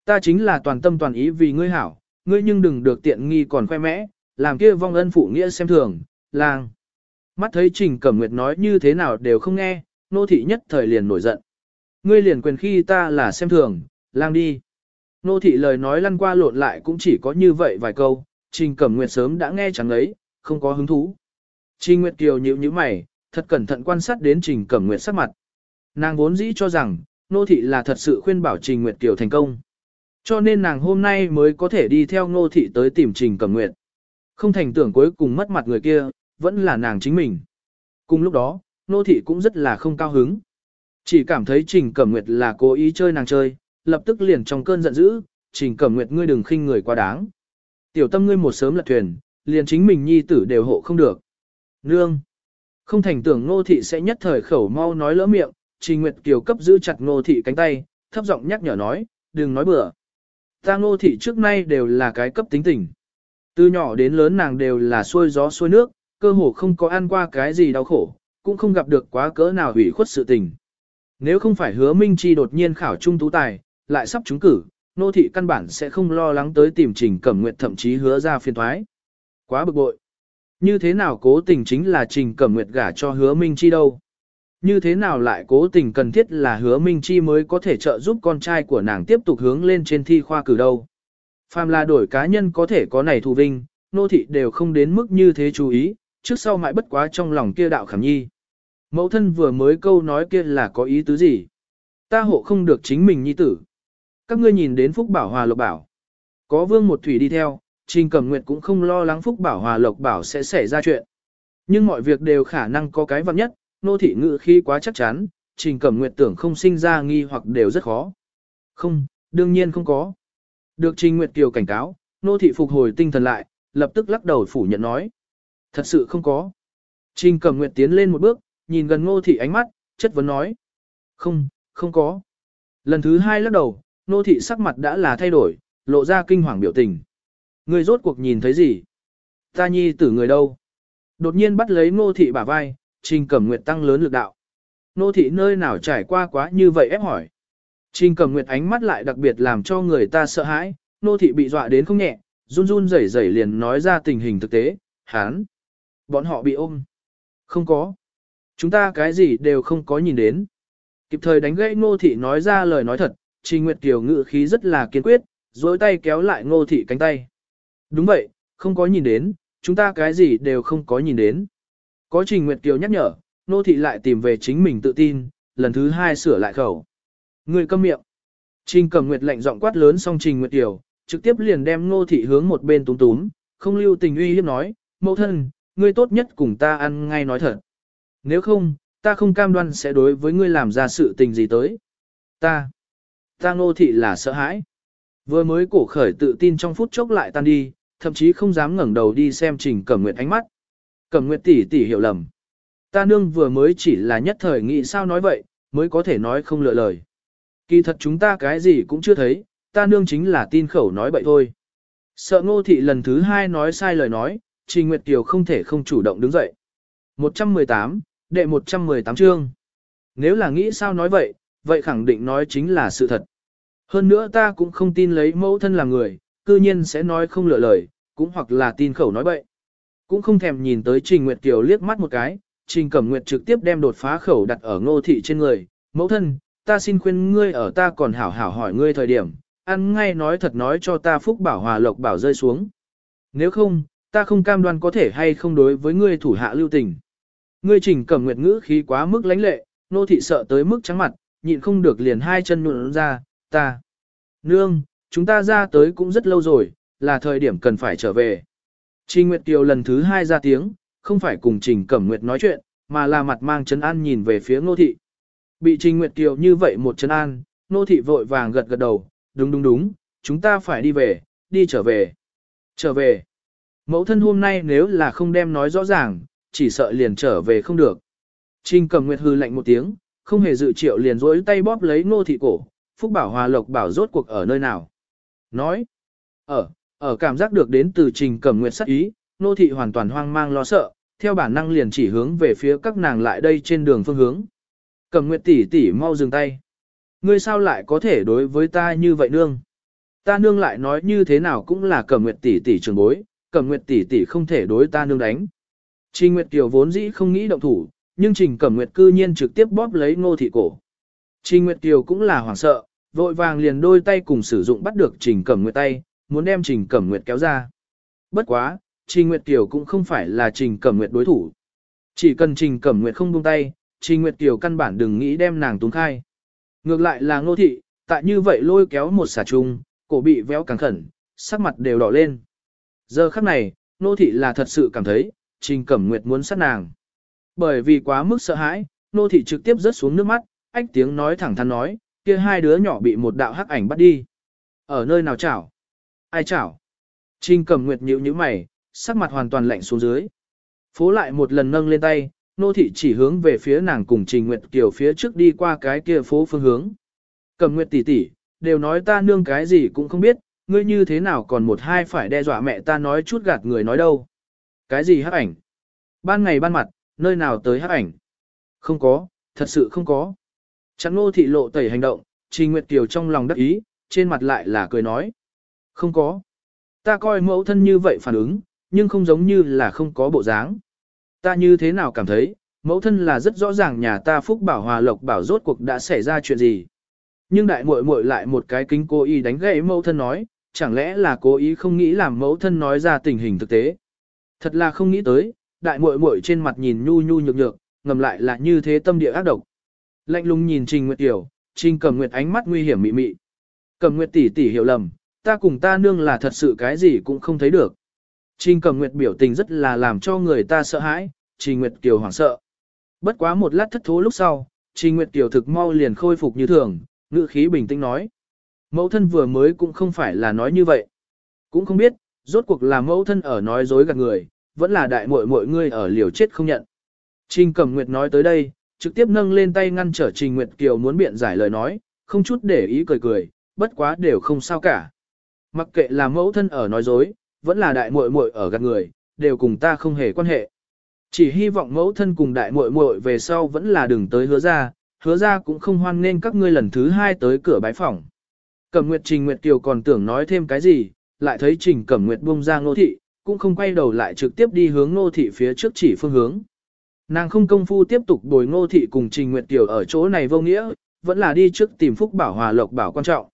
ta chính là toàn tâm toàn ý vì ngươi hảo, ngươi nhưng đừng được tiện nghi còn khoe mẽ, làm kia vong ân phụ nghĩa xem thường, làng. Mắt thấy Trình Cẩm Nguyệt nói như thế nào đều không nghe, nô thị nhất thời liền nổi giận. Ngươi liền quyền khi ta là xem thường, lang đi. Nô thị lời nói lăn qua lộn lại cũng chỉ có như vậy vài câu, Trình Cẩm Nguyệt sớm đã nghe chẳng ấy, không có hứng thú. Trình Nguyệt Kiều nhíu nhíu mày, thật cẩn thận quan sát đến Trình Cẩm Nguyệt sắc mặt. Nàng vốn dĩ cho rằng, nô thị là thật sự khuyên bảo Trình Nguyệt Kiều thành công. Cho nên nàng hôm nay mới có thể đi theo nô thị tới tìm Trình Cẩm Nguyệt. Không thành tưởng cuối cùng mất mặt người kia, vẫn là nàng chính mình. Cùng lúc đó, nô thị cũng rất là không cao hứng. Chỉ cảm thấy Trình Cẩm Nguyệt là cố ý chơi nàng chơi, lập tức liền trong cơn giận dữ, Trình Cẩm Nguyệt ngươi đừng khinh người quá đáng. Tiểu tâm ngươi một sớm lật thuyền, liền chính mình nhi tử đều hộ không được. Nương! Không thành tưởng Ngô Thị sẽ nhất thời khẩu mau nói lỡ miệng, Trình Nguyệt Kiều cấp giữ chặt Ngô Thị cánh tay, thấp giọng nhắc nhở nói, đừng nói bừa. Ta Ngô Thị trước nay đều là cái cấp tính tình. Từ nhỏ đến lớn nàng đều là xuôi gió xuôi nước, cơ hồ không có ăn qua cái gì đau khổ, cũng không gặp được quá cỡ nào hủy khuất sự tình. Nếu không phải hứa Minh Chi đột nhiên khảo trung tú tài, lại sắp trúng cử, nô thị căn bản sẽ không lo lắng tới tìm trình cẩm nguyệt thậm chí hứa ra phiên thoái. Quá bực bội. Như thế nào cố tình chính là trình cẩm nguyệt gả cho hứa Minh Chi đâu? Như thế nào lại cố tình cần thiết là hứa Minh Chi mới có thể trợ giúp con trai của nàng tiếp tục hướng lên trên thi khoa cử đâu? Phàm là đổi cá nhân có thể có này thù vinh, nô thị đều không đến mức như thế chú ý, trước sau mãi bất quá trong lòng kia đạo khảm nhi. Mẫu thân vừa mới câu nói kia là có ý tứ gì? Ta hộ không được chính mình nhi tử. Các ngươi nhìn đến Phúc Bảo Hòa Lộc Bảo. Có vương một thủy đi theo, Trình Cẩm Nguyệt cũng không lo lắng Phúc Bảo Hòa Lộc Bảo sẽ xảy ra chuyện. Nhưng mọi việc đều khả năng có cái vặn nhất, nô thị ngự khi quá chắc chắn, Trình Cẩm Nguyệt tưởng không sinh ra nghi hoặc đều rất khó. Không, đương nhiên không có. Được Trình Nguyệt Kiều cảnh cáo, nô thị phục hồi tinh thần lại, lập tức lắc đầu phủ nhận nói. Thật sự không có. Trình Cẩm Nguyệt tiến lên một bước, nhìn gần ngô thị ánh mắt, chất vấn nói. Không, không có. Lần thứ hai lắc đầu, nô thị sắc mặt đã là thay đổi, lộ ra kinh hoàng biểu tình. Người rốt cuộc nhìn thấy gì? Ta nhi tử người đâu? Đột nhiên bắt lấy nô thị bả vai, trình cẩm nguyệt tăng lớn lực đạo. Nô thị nơi nào trải qua quá như vậy ép hỏi. Trình cẩm nguyệt ánh mắt lại đặc biệt làm cho người ta sợ hãi, nô thị bị dọa đến không nhẹ, run run rẩy rẩy liền nói ra tình hình thực tế, hán. Bọn họ bị ôm. Không có. Chúng ta cái gì đều không có nhìn đến. Kịp thời đánh gãy ngô thị nói ra lời nói thật, Trình Nguyệt Kiều ngự khí rất là kiên quyết, dối tay kéo lại ngô thị cánh tay. Đúng vậy, không có nhìn đến, chúng ta cái gì đều không có nhìn đến. Có Trình Nguyệt Kiều nhắc nhở, ngô thị lại tìm về chính mình tự tin, lần thứ hai sửa lại khẩu. Người câm miệng. Trình cầm Nguyệt lệnh giọng quát lớn xong Trình Nguyệt Kiều, trực tiếp liền đem ngô thị hướng một bên túm túm, không lưu tình uy hiếp nói, mẫu thân, ngươi tốt nhất cùng ta ăn ngay nói thật. Nếu không, ta không cam đoan sẽ đối với ngươi làm ra sự tình gì tới. Ta, ta ngô thị là sợ hãi. Vừa mới cổ khởi tự tin trong phút chốc lại tan đi, thậm chí không dám ngẩng đầu đi xem trình cẩm nguyệt ánh mắt. Cẩm nguyệt tỷ tỷ hiểu lầm. Ta nương vừa mới chỉ là nhất thời nghĩ sao nói vậy, mới có thể nói không lựa lời. Kỳ thật chúng ta cái gì cũng chưa thấy, ta nương chính là tin khẩu nói bậy thôi. Sợ ngô thị lần thứ hai nói sai lời nói, Trình Nguyệt tiểu không thể không chủ động đứng dậy. 118, đệ 118 chương. Nếu là nghĩ sao nói vậy, vậy khẳng định nói chính là sự thật. Hơn nữa ta cũng không tin lấy mẫu thân là người, cư nhiên sẽ nói không lựa lời, cũng hoặc là tin khẩu nói bậy. Cũng không thèm nhìn tới Trình Nguyệt Kiều liếc mắt một cái, Trình Cẩm Nguyệt trực tiếp đem đột phá khẩu đặt ở ngô thị trên người. Mẫu thân, ta xin khuyên ngươi ở ta còn hảo hảo hỏi ngươi thời điểm, ăn ngay nói thật nói cho ta phúc bảo hòa lộc bảo rơi xuống. Nếu không, ta không cam đoan có thể hay không đối với ngươi thủ hạ lưu tình. Ngươi trình cẩm nguyệt ngữ khí quá mức lãnh lệ, nô thị sợ tới mức trắng mặt, nhịn không được liền hai chân nhuận ra, ta. Nương, chúng ta ra tới cũng rất lâu rồi, là thời điểm cần phải trở về. Trình Nguyệt Kiều lần thứ hai ra tiếng, không phải cùng Trình Cẩm Nguyệt nói chuyện, mà là mặt mang Trấn an nhìn về phía Nô Thị. Bị Trình Nguyệt Kiều như vậy một Trấn an, Nô Thị vội vàng gật gật đầu, đúng đúng đúng, chúng ta phải đi về, đi trở về. Trở về. Mẫu thân hôm nay nếu là không đem nói rõ ràng, chỉ sợ liền trở về không được. Trình Cẩm nguyệt hư lạnh một tiếng, không hề dự triệu liền rỗi tay bóp lấy ngô thị cổ, Phúc Bảo Hòa Lộc bảo rốt cuộc ở nơi nào. Nói, ở, ở cảm giác được đến từ trình Cẩm nguyệt sắc ý, Nô thị hoàn toàn hoang mang lo sợ, theo bản năng liền chỉ hướng về phía các nàng lại đây trên đường phương hướng. Cẩm nguyệt tỷ tỷ mau dừng tay. Ngươi sao lại có thể đối với ta như vậy nương? Ta nương lại nói như thế nào cũng là Cẩm nguyệt tỷ tỷ trường bối, Cẩm nguyệt tỷ tỷ không thể đối ta nương đánh. Trình Nguyệt Kiều vốn dĩ không nghĩ động thủ, nhưng Trình Cẩm Nguyệt cư nhiên trực tiếp bóp lấy Ngô Thị cổ. Trình Nguyệt Kiều cũng là hoảng sợ, vội vàng liền đôi tay cùng sử dụng bắt được Trình Cẩm Nguyệt tay, muốn đem Trình Cẩm Nguyệt kéo ra. Bất quá, Trình Nguyệt Kiều cũng không phải là Trình Cẩm Nguyệt đối thủ. Chỉ cần Trình Cẩm Nguyệt không buông tay, Trình Nguyệt Kiều căn bản đừng nghĩ đem nàng túng khai. Ngược lại là Ngô Thị, tại như vậy lôi kéo một xả chung, cổ bị véo càng khẩn, sắc mặt đều đỏ lên. Giờ khắc này, Ngô Thị là thật sự cảm thấy, Trình Cẩm Nguyệt muốn sát nàng. Bởi vì quá mức sợ hãi, nô thị trực tiếp rớt xuống nước mắt, ách tiếng nói thẳng thắn nói, kia hai đứa nhỏ bị một đạo hắc ảnh bắt đi. Ở nơi nào chảo? Ai chảo? Trình cầm nguyệt nhíu như mày, sắc mặt hoàn toàn lạnh xuống dưới. Phố lại một lần nâng lên tay, nô thị chỉ hướng về phía nàng cùng Trình Nguyệt Kiều phía trước đi qua cái kia phố phương hướng. Cầm Nguyệt tỷ tỷ, đều nói ta nương cái gì cũng không biết, ngươi như thế nào còn một hai phải đe dọa mẹ ta nói chút gạt người nói đâu. Cái gì hắc ảnh? Ban ngày ban mặt, nơi nào tới hắc ảnh? Không có, thật sự không có. Chẳng nô thị lộ tẩy hành động, Trình Nguyệt Kiều trong lòng đắc ý, trên mặt lại là cười nói. Không có. Ta coi mẫu thân như vậy phản ứng, nhưng không giống như là không có bộ dáng. Ta như thế nào cảm thấy, mẫu thân là rất rõ ràng nhà ta phúc bảo hòa lộc bảo rốt cuộc đã xảy ra chuyện gì. Nhưng đại muội muội lại một cái kính cố ý đánh gãy mẫu thân nói, chẳng lẽ là cố ý không nghĩ làm mẫu thân nói ra tình hình thực tế. Thật là không nghĩ tới, đại muội muội trên mặt nhìn nhu nhu nhược nhược, ngầm lại là như thế tâm địa ác độc. Lạnh lùng nhìn Trình Nguyệt Tiểu, Trình Cẩm Nguyệt ánh mắt nguy hiểm mị mị. Cẩm Nguyệt tỷ tỷ hiểu lầm, ta cùng ta nương là thật sự cái gì cũng không thấy được. Trình Cẩm Nguyệt biểu tình rất là làm cho người ta sợ hãi, Trình Nguyệt Kiều hoảng sợ. Bất quá một lát thất thố lúc sau, Trình Nguyệt Kiều thực mau liền khôi phục như thường, ngữ khí bình tĩnh nói. Mẫu thân vừa mới cũng không phải là nói như vậy. Cũng không biết, rốt cuộc là mẫu thân ở nói dối gạt người, vẫn là đại muội muội ngươi ở liều chết không nhận. Trình Cẩm Nguyệt nói tới đây, trực tiếp nâng lên tay ngăn trở Trình Nguyệt Kiều muốn biện giải lời nói, không chút để ý cười cười, bất quá đều không sao cả. Mặc kệ là mẫu thân ở nói dối, vẫn là đại muội muội ở gạt người, đều cùng ta không hề quan hệ. Chỉ hy vọng mẫu thân cùng đại muội muội về sau vẫn là đừng tới hứa ra, hứa ra cũng không hoan nên các ngươi lần thứ hai tới cửa bái phòng. Cẩm Nguyệt Trình Nguyệt Kiều còn tưởng nói thêm cái gì, lại thấy Trình Cẩm Nguyệt buông ra Ngô thị, cũng không quay đầu lại trực tiếp đi hướng Ngô thị phía trước chỉ phương hướng. Nàng không công phu tiếp tục bồi Ngô thị cùng Trình Nguyệt Kiều ở chỗ này vô nghĩa, vẫn là đi trước tìm Phúc Bảo Hòa Lộc Bảo quan trọng.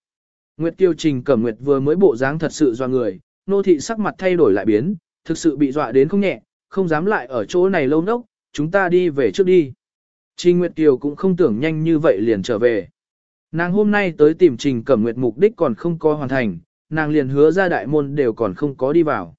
Nguyệt Kiều Trình Cẩm Nguyệt vừa mới bộ dáng thật sự do người, Ngô thị sắc mặt thay đổi lại biến, thực sự bị dọa đến không nhẹ, không dám lại ở chỗ này lâu nốc, chúng ta đi về trước đi. Trình Nguyệt Kiều cũng không tưởng nhanh như vậy liền trở về. Nàng hôm nay tới tìm Trình Cẩm Nguyệt mục đích còn không có hoàn thành, nàng liền hứa ra đại môn đều còn không có đi vào.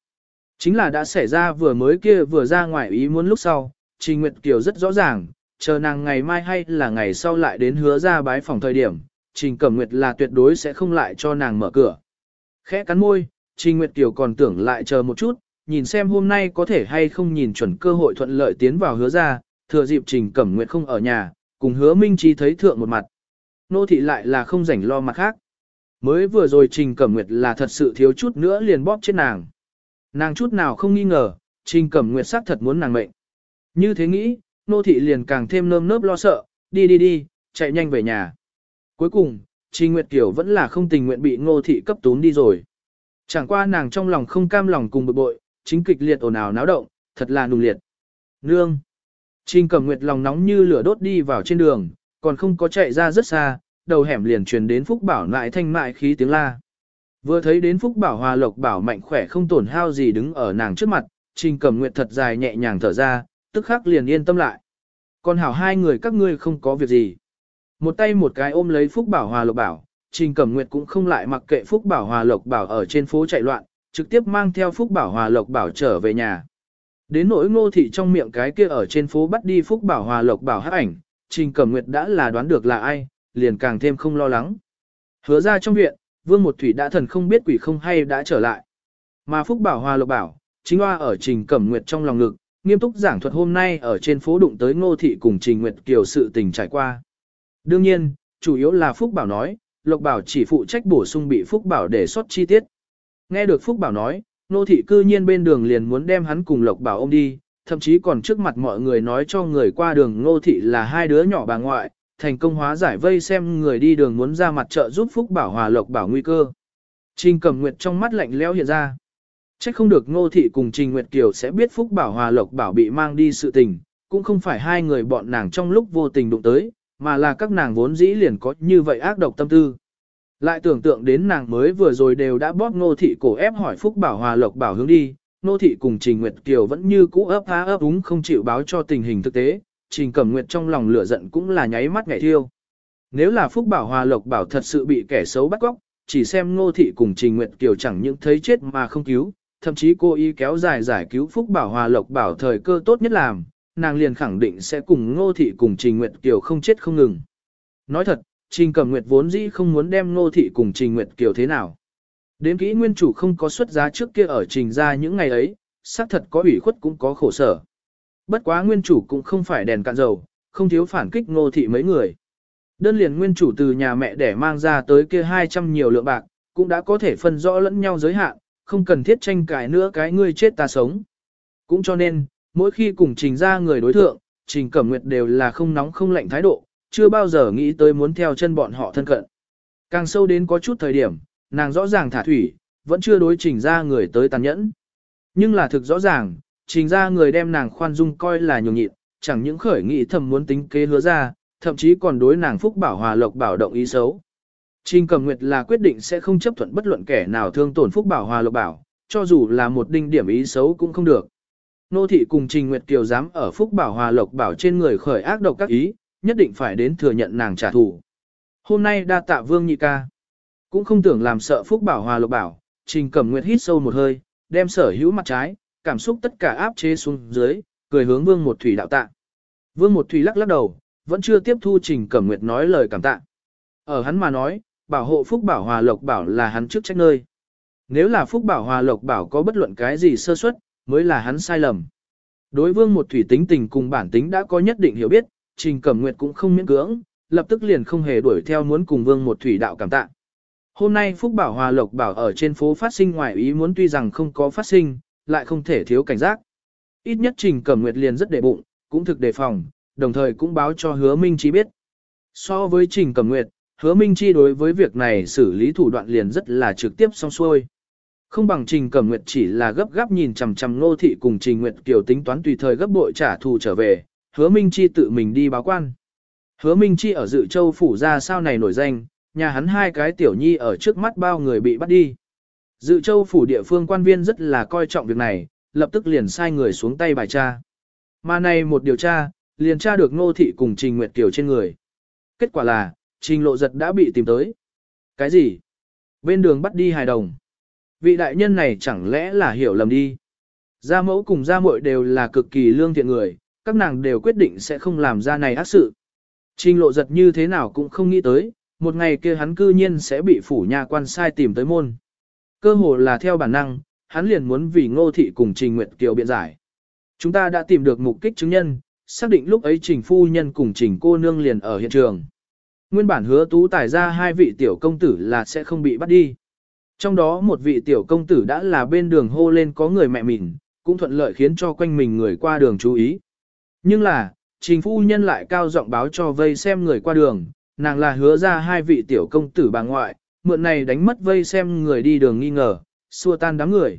Chính là đã xảy ra vừa mới kia vừa ra ngoài ý muốn lúc sau, Trình Nguyệt Kiều rất rõ ràng, chờ nàng ngày mai hay là ngày sau lại đến hứa ra bái phòng thời điểm, Trình Cẩm Nguyệt là tuyệt đối sẽ không lại cho nàng mở cửa. Khẽ cắn môi, Trình Nguyệt Kiều còn tưởng lại chờ một chút, nhìn xem hôm nay có thể hay không nhìn chuẩn cơ hội thuận lợi tiến vào hứa ra, thừa dịp Trình Cẩm Nguyệt không ở nhà, cùng hứa Minh Chi thấy thượng một mặt. Nô thị lại là không rảnh lo mặt khác. Mới vừa rồi Trình Cẩm Nguyệt là thật sự thiếu chút nữa liền bóp chết nàng. Nàng chút nào không nghi ngờ, Trình Cẩm Nguyệt xác thật muốn nàng mệnh. Như thế nghĩ, nô thị liền càng thêm nơm nớp lo sợ, đi đi đi, chạy nhanh về nhà. Cuối cùng, Trình Nguyệt Kiều vẫn là không tình nguyện bị ngô thị cấp tún đi rồi. Chẳng qua nàng trong lòng không cam lòng cùng bực bội, chính kịch liệt ồn ào náo động, thật là nùng liệt. Nương! Trình Cẩm Nguyệt lòng nóng như lửa đốt đi vào trên đường, còn không có chạy ra rất xa, đầu hẻm liền truyền đến Phúc Bảo lại thanh mại khí tiếng la. Vừa thấy đến Phúc Bảo Hòa Lộc Bảo mạnh khỏe không tổn hao gì đứng ở nàng trước mặt, Trình Cẩm Nguyệt thật dài nhẹ nhàng thở ra, tức khắc liền yên tâm lại. Còn hảo hai người các ngươi không có việc gì. Một tay một cái ôm lấy Phúc Bảo Hòa Lộc Bảo, Trình Cẩm Nguyệt cũng không lại mặc kệ Phúc Bảo Hòa Lộc Bảo ở trên phố chạy loạn, trực tiếp mang theo Phúc Bảo Hòa Lộc Bảo trở về nhà. Đến nỗi ngô thị trong miệng cái kia ở trên phố bắt đi Phúc Bảo Hòa Lộc Bảo hát ảnh, Trình Cẩm Nguyệt đã là đoán được là ai, liền càng thêm không lo lắng. Hứa ra trong viện, Vương Một Thủy đã thần không biết quỷ không hay đã trở lại. Mà Phúc Bảo Hòa Lộc Bảo, chính hoa ở Trình Cẩm Nguyệt trong lòng ngực, nghiêm túc giảng thuật hôm nay ở trên phố đụng tới Ngô Thị cùng Trình Nguyệt Kiều sự tình trải qua. Đương nhiên, chủ yếu là Phúc Bảo nói, Lộc Bảo chỉ phụ trách bổ sung bị Phúc Bảo đề xuất chi tiết. Nghe được Phúc Bảo nói, Ngô Thị cư nhiên bên đường liền muốn đem hắn cùng Lộc Bảo ôm đi, thậm chí còn trước mặt mọi người nói cho người qua đường Ngô Thị là hai đứa nhỏ bà ngoại, thành công hóa giải vây xem người đi đường muốn ra mặt trợ giúp Phúc Bảo Hòa Lộc Bảo nguy cơ. Trình Cẩm Nguyệt trong mắt lạnh lẽo hiện ra. Chắc không được Ngô Thị cùng Trình Nguyệt Kiều sẽ biết Phúc Bảo Hòa Lộc Bảo bị mang đi sự tình, cũng không phải hai người bọn nàng trong lúc vô tình đụng tới, mà là các nàng vốn dĩ liền có như vậy ác độc tâm tư. Lại tưởng tượng đến nàng mới vừa rồi đều đã bóp Ngô Thị cổ ép hỏi Phúc Bảo Hòa Lộc Bảo hướng đi, Ngô Thị cùng Trình Nguyệt Kiều vẫn như cũ ấp há ấp úng không chịu báo cho tình hình thực tế, Trình Cẩm Nguyệt trong lòng lửa giận cũng là nháy mắt ngảy thiêu. Nếu là Phúc Bảo Hòa Lộc Bảo thật sự bị kẻ xấu bắt cóc, chỉ xem Ngô Thị cùng Trình Nguyệt Kiều chẳng những thấy chết mà không cứu, thậm chí cô ý kéo dài giải cứu Phúc Bảo Hòa Lộc Bảo thời cơ tốt nhất làm, nàng liền khẳng định sẽ cùng Ngô Thị cùng Trình Nguyệt Kiều không chết không ngừng. Nói thật, Trình Cẩm Nguyệt vốn dĩ không muốn đem Ngô Thị cùng Trình Nguyệt Kiều thế nào. Đến kỹ nguyên chủ không có xuất giá trước kia ở Trình ra những ngày ấy, xác thật có ủy khuất cũng có khổ sở. Bất quá nguyên chủ cũng không phải đèn cạn dầu, không thiếu phản kích Ngô Thị mấy người. Đơn liền nguyên chủ từ nhà mẹ để mang ra tới kia 200 nhiều lượng bạc, cũng đã có thể phân rõ lẫn nhau giới hạn, không cần thiết tranh cãi nữa cái ngươi chết ta sống. Cũng cho nên, mỗi khi cùng trình ra người đối thượng, trình cẩm nguyệt đều là không nóng không lạnh thái độ, chưa bao giờ nghĩ tới muốn theo chân bọn họ thân cận. Càng sâu đến có chút thời điểm, nàng rõ ràng thả thủy, vẫn chưa đối trình ra người tới tàn nhẫn. Nhưng là thực rõ ràng, trình ra người đem nàng khoan dung coi là nhường nhịn, chẳng những khởi nghĩ thầm muốn tính kế hứa ra, thậm chí còn đối nàng phúc bảo hòa lộc bảo động ý xấu. Trình Cẩm Nguyệt là quyết định sẽ không chấp thuận bất luận kẻ nào thương tổn phúc bảo hòa lộc bảo, cho dù là một đinh điểm ý xấu cũng không được. Nô thị cùng Trình Nguyệt Kiều dám ở phúc bảo hòa lộc bảo trên người khởi ác độc các ý, nhất định phải đến thừa nhận nàng trả thù. Hôm nay đa tạ vương nhị ca. Cũng không tưởng làm sợ phúc bảo hòa lộc bảo, Trình Cẩm Nguyệt hít sâu một hơi, đem sở hữu mặt trái, cảm xúc tất cả áp chế xuống dưới, cười hướng vương một thủy đạo tạ. Vương một thủy lắc lắc đầu, vẫn chưa tiếp thu Trình Cẩm Nguyệt nói lời cảm tạ. Ở hắn mà nói, bảo hộ Phúc Bảo Hòa Lộc Bảo là hắn trước trách nơi. Nếu là Phúc Bảo Hòa Lộc Bảo có bất luận cái gì sơ suất, mới là hắn sai lầm. Đối vương một thủy tính tình cùng bản tính đã có nhất định hiểu biết, Trình Cẩm Nguyệt cũng không miễn cưỡng, lập tức liền không hề đuổi theo muốn cùng vương một thủy đạo cảm tạ. Hôm nay Phúc Bảo Hòa Lộc Bảo ở trên phố phát sinh ngoài ý muốn tuy rằng không có phát sinh, lại không thể thiếu cảnh giác. Ít nhất Trình Cẩm Nguyệt liền rất đề bụng, cũng thực đề phòng, đồng thời cũng báo cho hứa Minh Chi biết. So với Trình Cẩm Nguyệt, hứa Minh Chi đối với việc này xử lý thủ đoạn liền rất là trực tiếp xong xuôi. Không bằng Trình Cẩm Nguyệt chỉ là gấp gáp nhìn chằm chằm Ngô Thị cùng Trình Nguyệt Kiều tính toán tùy thời gấp bội trả thù trở về, hứa Minh Chi tự mình đi báo quan. Hứa Minh Chi ở dự châu phủ ra sao này nổi danh, nhà hắn hai cái tiểu nhi ở trước mắt bao người bị bắt đi. Dự châu phủ địa phương quan viên rất là coi trọng việc này, lập tức liền sai người xuống tay bài tra. Mà này một điều tra, liền tra được Ngô Thị cùng Trình Nguyệt Kiều trên người. Kết quả là, Trình Lộ Giật đã bị tìm tới. Cái gì? Bên đường bắt đi hài đồng. Vị đại nhân này chẳng lẽ là hiểu lầm đi. Gia mẫu cùng gia muội đều là cực kỳ lương thiện người, các nàng đều quyết định sẽ không làm ra này ác sự. Trình Lộ Giật như thế nào cũng không nghĩ tới, một ngày kia hắn cư nhiên sẽ bị phủ nhà quan sai tìm tới môn. Cơ hồ là theo bản năng, hắn liền muốn vì Ngô Thị cùng Trình Nguyệt Kiều biện giải. Chúng ta đã tìm được mục kích chứng nhân, xác định lúc ấy trình phu nhân cùng trình cô nương liền ở hiện trường. Nguyên bản hứa tú tài ra hai vị tiểu công tử là sẽ không bị bắt đi. Trong đó một vị tiểu công tử đã là bên đường hô lên có người mẹ mình, cũng thuận lợi khiến cho quanh mình người qua đường chú ý. Nhưng là, trình phu nhân lại cao giọng báo cho vây xem người qua đường, nàng là hứa ra hai vị tiểu công tử bà ngoại, mượn này đánh mất vây xem người đi đường nghi ngờ, xua tan đám người.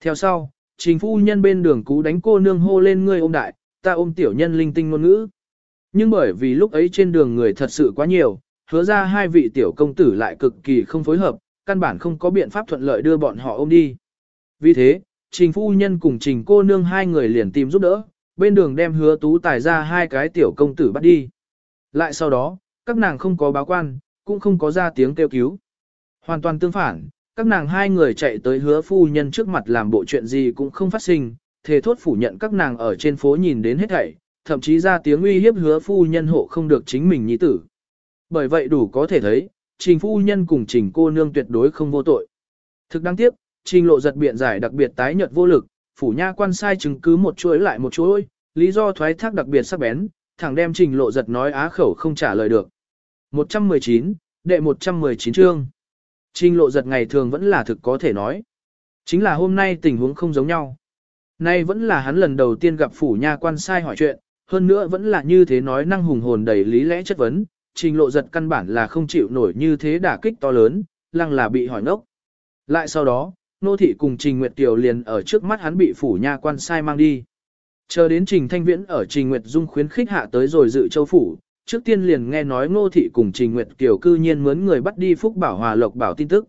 Theo sau, trình phu nhân bên đường cú đánh cô nương hô lên người ôm đại, ta ôm tiểu nhân linh tinh ngôn ngữ. Nhưng bởi vì lúc ấy trên đường người thật sự quá nhiều, hứa ra hai vị tiểu công tử lại cực kỳ không phối hợp, căn bản không có biện pháp thuận lợi đưa bọn họ ôm đi. Vì thế, trình phu nhân cùng trình cô nương hai người liền tìm giúp đỡ, bên đường đem hứa tú tài ra hai cái tiểu công tử bắt đi. Lại sau đó, các nàng không có báo quan, cũng không có ra tiếng kêu cứu. Hoàn toàn tương phản, các nàng hai người chạy tới hứa phu nhân trước mặt làm bộ chuyện gì cũng không phát sinh, thề thốt phủ nhận các nàng ở trên phố nhìn đến hết thảy, thậm chí ra tiếng uy hiếp hứa phu nhân hộ không được chính mình nhi tử. Bởi vậy đủ có thể thấy, trình phu nhân cùng trình cô nương tuyệt đối không vô tội. Thực đáng tiếc, trình lộ giật biện giải đặc biệt tái nhợt vô lực, phủ nha quan sai chứng cứ một chuỗi lại một chuỗi, lý do thoái thác đặc biệt sắc bén, thẳng đem trình lộ giật nói á khẩu không trả lời được. 119, đệ 119 chương. Trình lộ giật ngày thường vẫn là thực có thể nói. Chính là hôm nay tình huống không giống nhau. Nay vẫn là hắn lần đầu tiên gặp phủ nha quan sai hỏi chuyện, hơn nữa vẫn là như thế nói năng hùng hồn đầy lý lẽ chất vấn, trình lộ giật căn bản là không chịu nổi như thế đả kích to lớn, lăng là bị hỏi ngốc. Lại sau đó, nô thị cùng trình nguyệt tiểu liền ở trước mắt hắn bị phủ nha quan sai mang đi. Chờ đến trình thanh viễn ở trình nguyệt dung khuyến khích hạ tới rồi dự châu phủ, trước tiên liền nghe nói nô thị cùng trình nguyệt tiểu cư nhiên mướn người bắt đi phúc bảo hòa lộc bảo tin tức.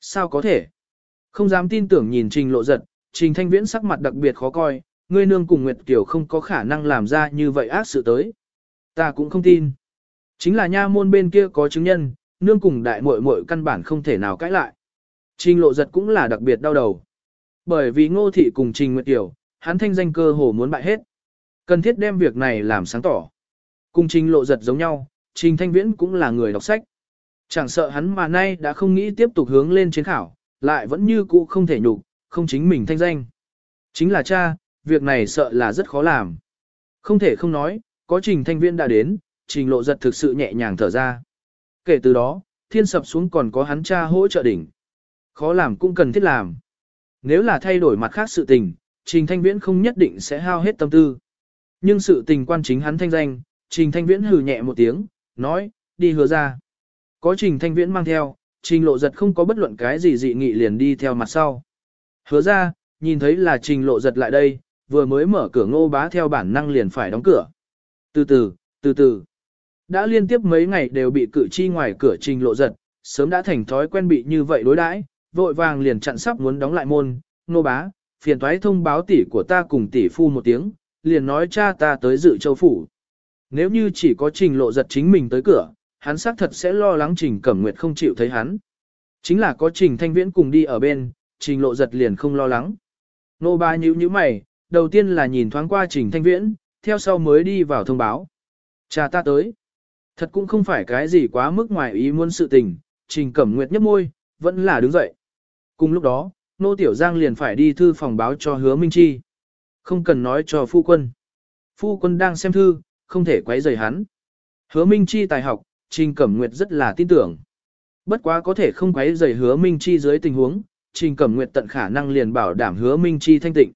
Sao có thể? Không dám tin tưởng nhìn trình lộ giật, Trình Thanh Viễn sắc mặt đặc biệt khó coi, ngươi nương cùng Nguyệt Kiều không có khả năng làm ra như vậy ác sự tới. Ta cũng không tin. Chính là nha môn bên kia có chứng nhân, nương cùng đại muội muội căn bản không thể nào cãi lại. Trình lộ giật cũng là đặc biệt đau đầu. Bởi vì ngô thị cùng Trình Nguyệt Kiều, hắn thanh danh cơ hồ muốn bại hết. Cần thiết đem việc này làm sáng tỏ. Cùng trình lộ giật giống nhau, Trình Thanh Viễn cũng là người đọc sách. Chẳng sợ hắn mà nay đã không nghĩ tiếp tục hướng lên chiến khảo, lại vẫn như cũ không thể nhục, không chính mình thanh danh. Chính là cha, việc này sợ là rất khó làm. Không thể không nói, có trình thanh viễn đã đến, trình lộ giật thực sự nhẹ nhàng thở ra. Kể từ đó, thiên sập xuống còn có hắn cha hỗ trợ đỉnh. Khó làm cũng cần thiết làm. Nếu là thay đổi mặt khác sự tình, trình thanh viễn không nhất định sẽ hao hết tâm tư. Nhưng sự tình quan chính hắn thanh danh, trình thanh viễn hừ nhẹ một tiếng, nói, đi hứa ra. Có trình thanh viễn mang theo, trình lộ giật không có bất luận cái gì dị nghị liền đi theo mặt sau. Hứa ra, nhìn thấy là trình lộ giật lại đây, vừa mới mở cửa ngô bá theo bản năng liền phải đóng cửa. Từ từ, từ từ. Đã liên tiếp mấy ngày đều bị cử chi ngoài cửa trình lộ giật, sớm đã thành thói quen bị như vậy đối đãi, vội vàng liền chặn sắp muốn đóng lại môn, ngô bá, phiền toái thông báo tỷ của ta cùng tỷ phu một tiếng, liền nói cha ta tới dự châu phủ. Nếu như chỉ có trình lộ giật chính mình tới cửa, hắn xác thật sẽ lo lắng trình cẩm nguyệt không chịu thấy hắn. Chính là có trình thanh viễn cùng đi ở bên, trình lộ giật liền không lo lắng. Nô ba nhíu như mày, đầu tiên là nhìn thoáng qua trình thanh viễn, theo sau mới đi vào thông báo. Cha ta tới. Thật cũng không phải cái gì quá mức ngoài ý muốn sự tình, trình cẩm nguyệt nhấp môi, vẫn là đứng dậy. Cùng lúc đó, nô tiểu giang liền phải đi thư phòng báo cho hứa Minh Chi. Không cần nói cho phu quân. Phu quân đang xem thư, không thể quấy rầy hắn. Hứa Minh Chi tài học, trình cẩm nguyệt rất là tin tưởng. Bất quá có thể không quấy rầy hứa Minh Chi dưới tình huống, Trình Cẩm Nguyệt tận khả năng liền bảo đảm hứa Minh Chi thanh tịnh.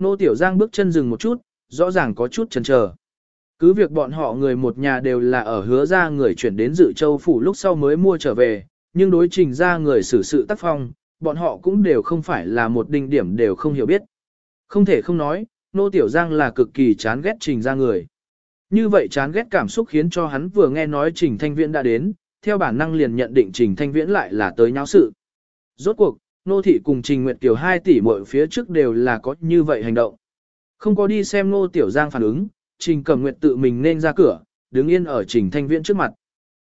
Nô Tiểu Giang bước chân dừng một chút, rõ ràng có chút chần chờ. Cứ việc bọn họ người một nhà đều là ở hứa ra người chuyển đến dự châu phủ lúc sau mới mua trở về, nhưng đối trình ra người xử sự tác phong, bọn họ cũng đều không phải là một đỉnh điểm đều không hiểu biết. Không thể không nói, Nô Tiểu Giang là cực kỳ chán ghét trình ra người. Như vậy chán ghét cảm xúc khiến cho hắn vừa nghe nói trình thanh viễn đã đến, theo bản năng liền nhận định trình thanh viễn lại là tới nháo sự. Rốt cuộc, Nô Thị cùng Trình Nguyệt Kiều hai tỷ muội phía trước đều là có như vậy hành động. Không có đi xem Nô Tiểu Giang phản ứng, Trình Cẩm Nguyệt tự mình nên ra cửa, đứng yên ở Trình Thanh Viễn trước mặt.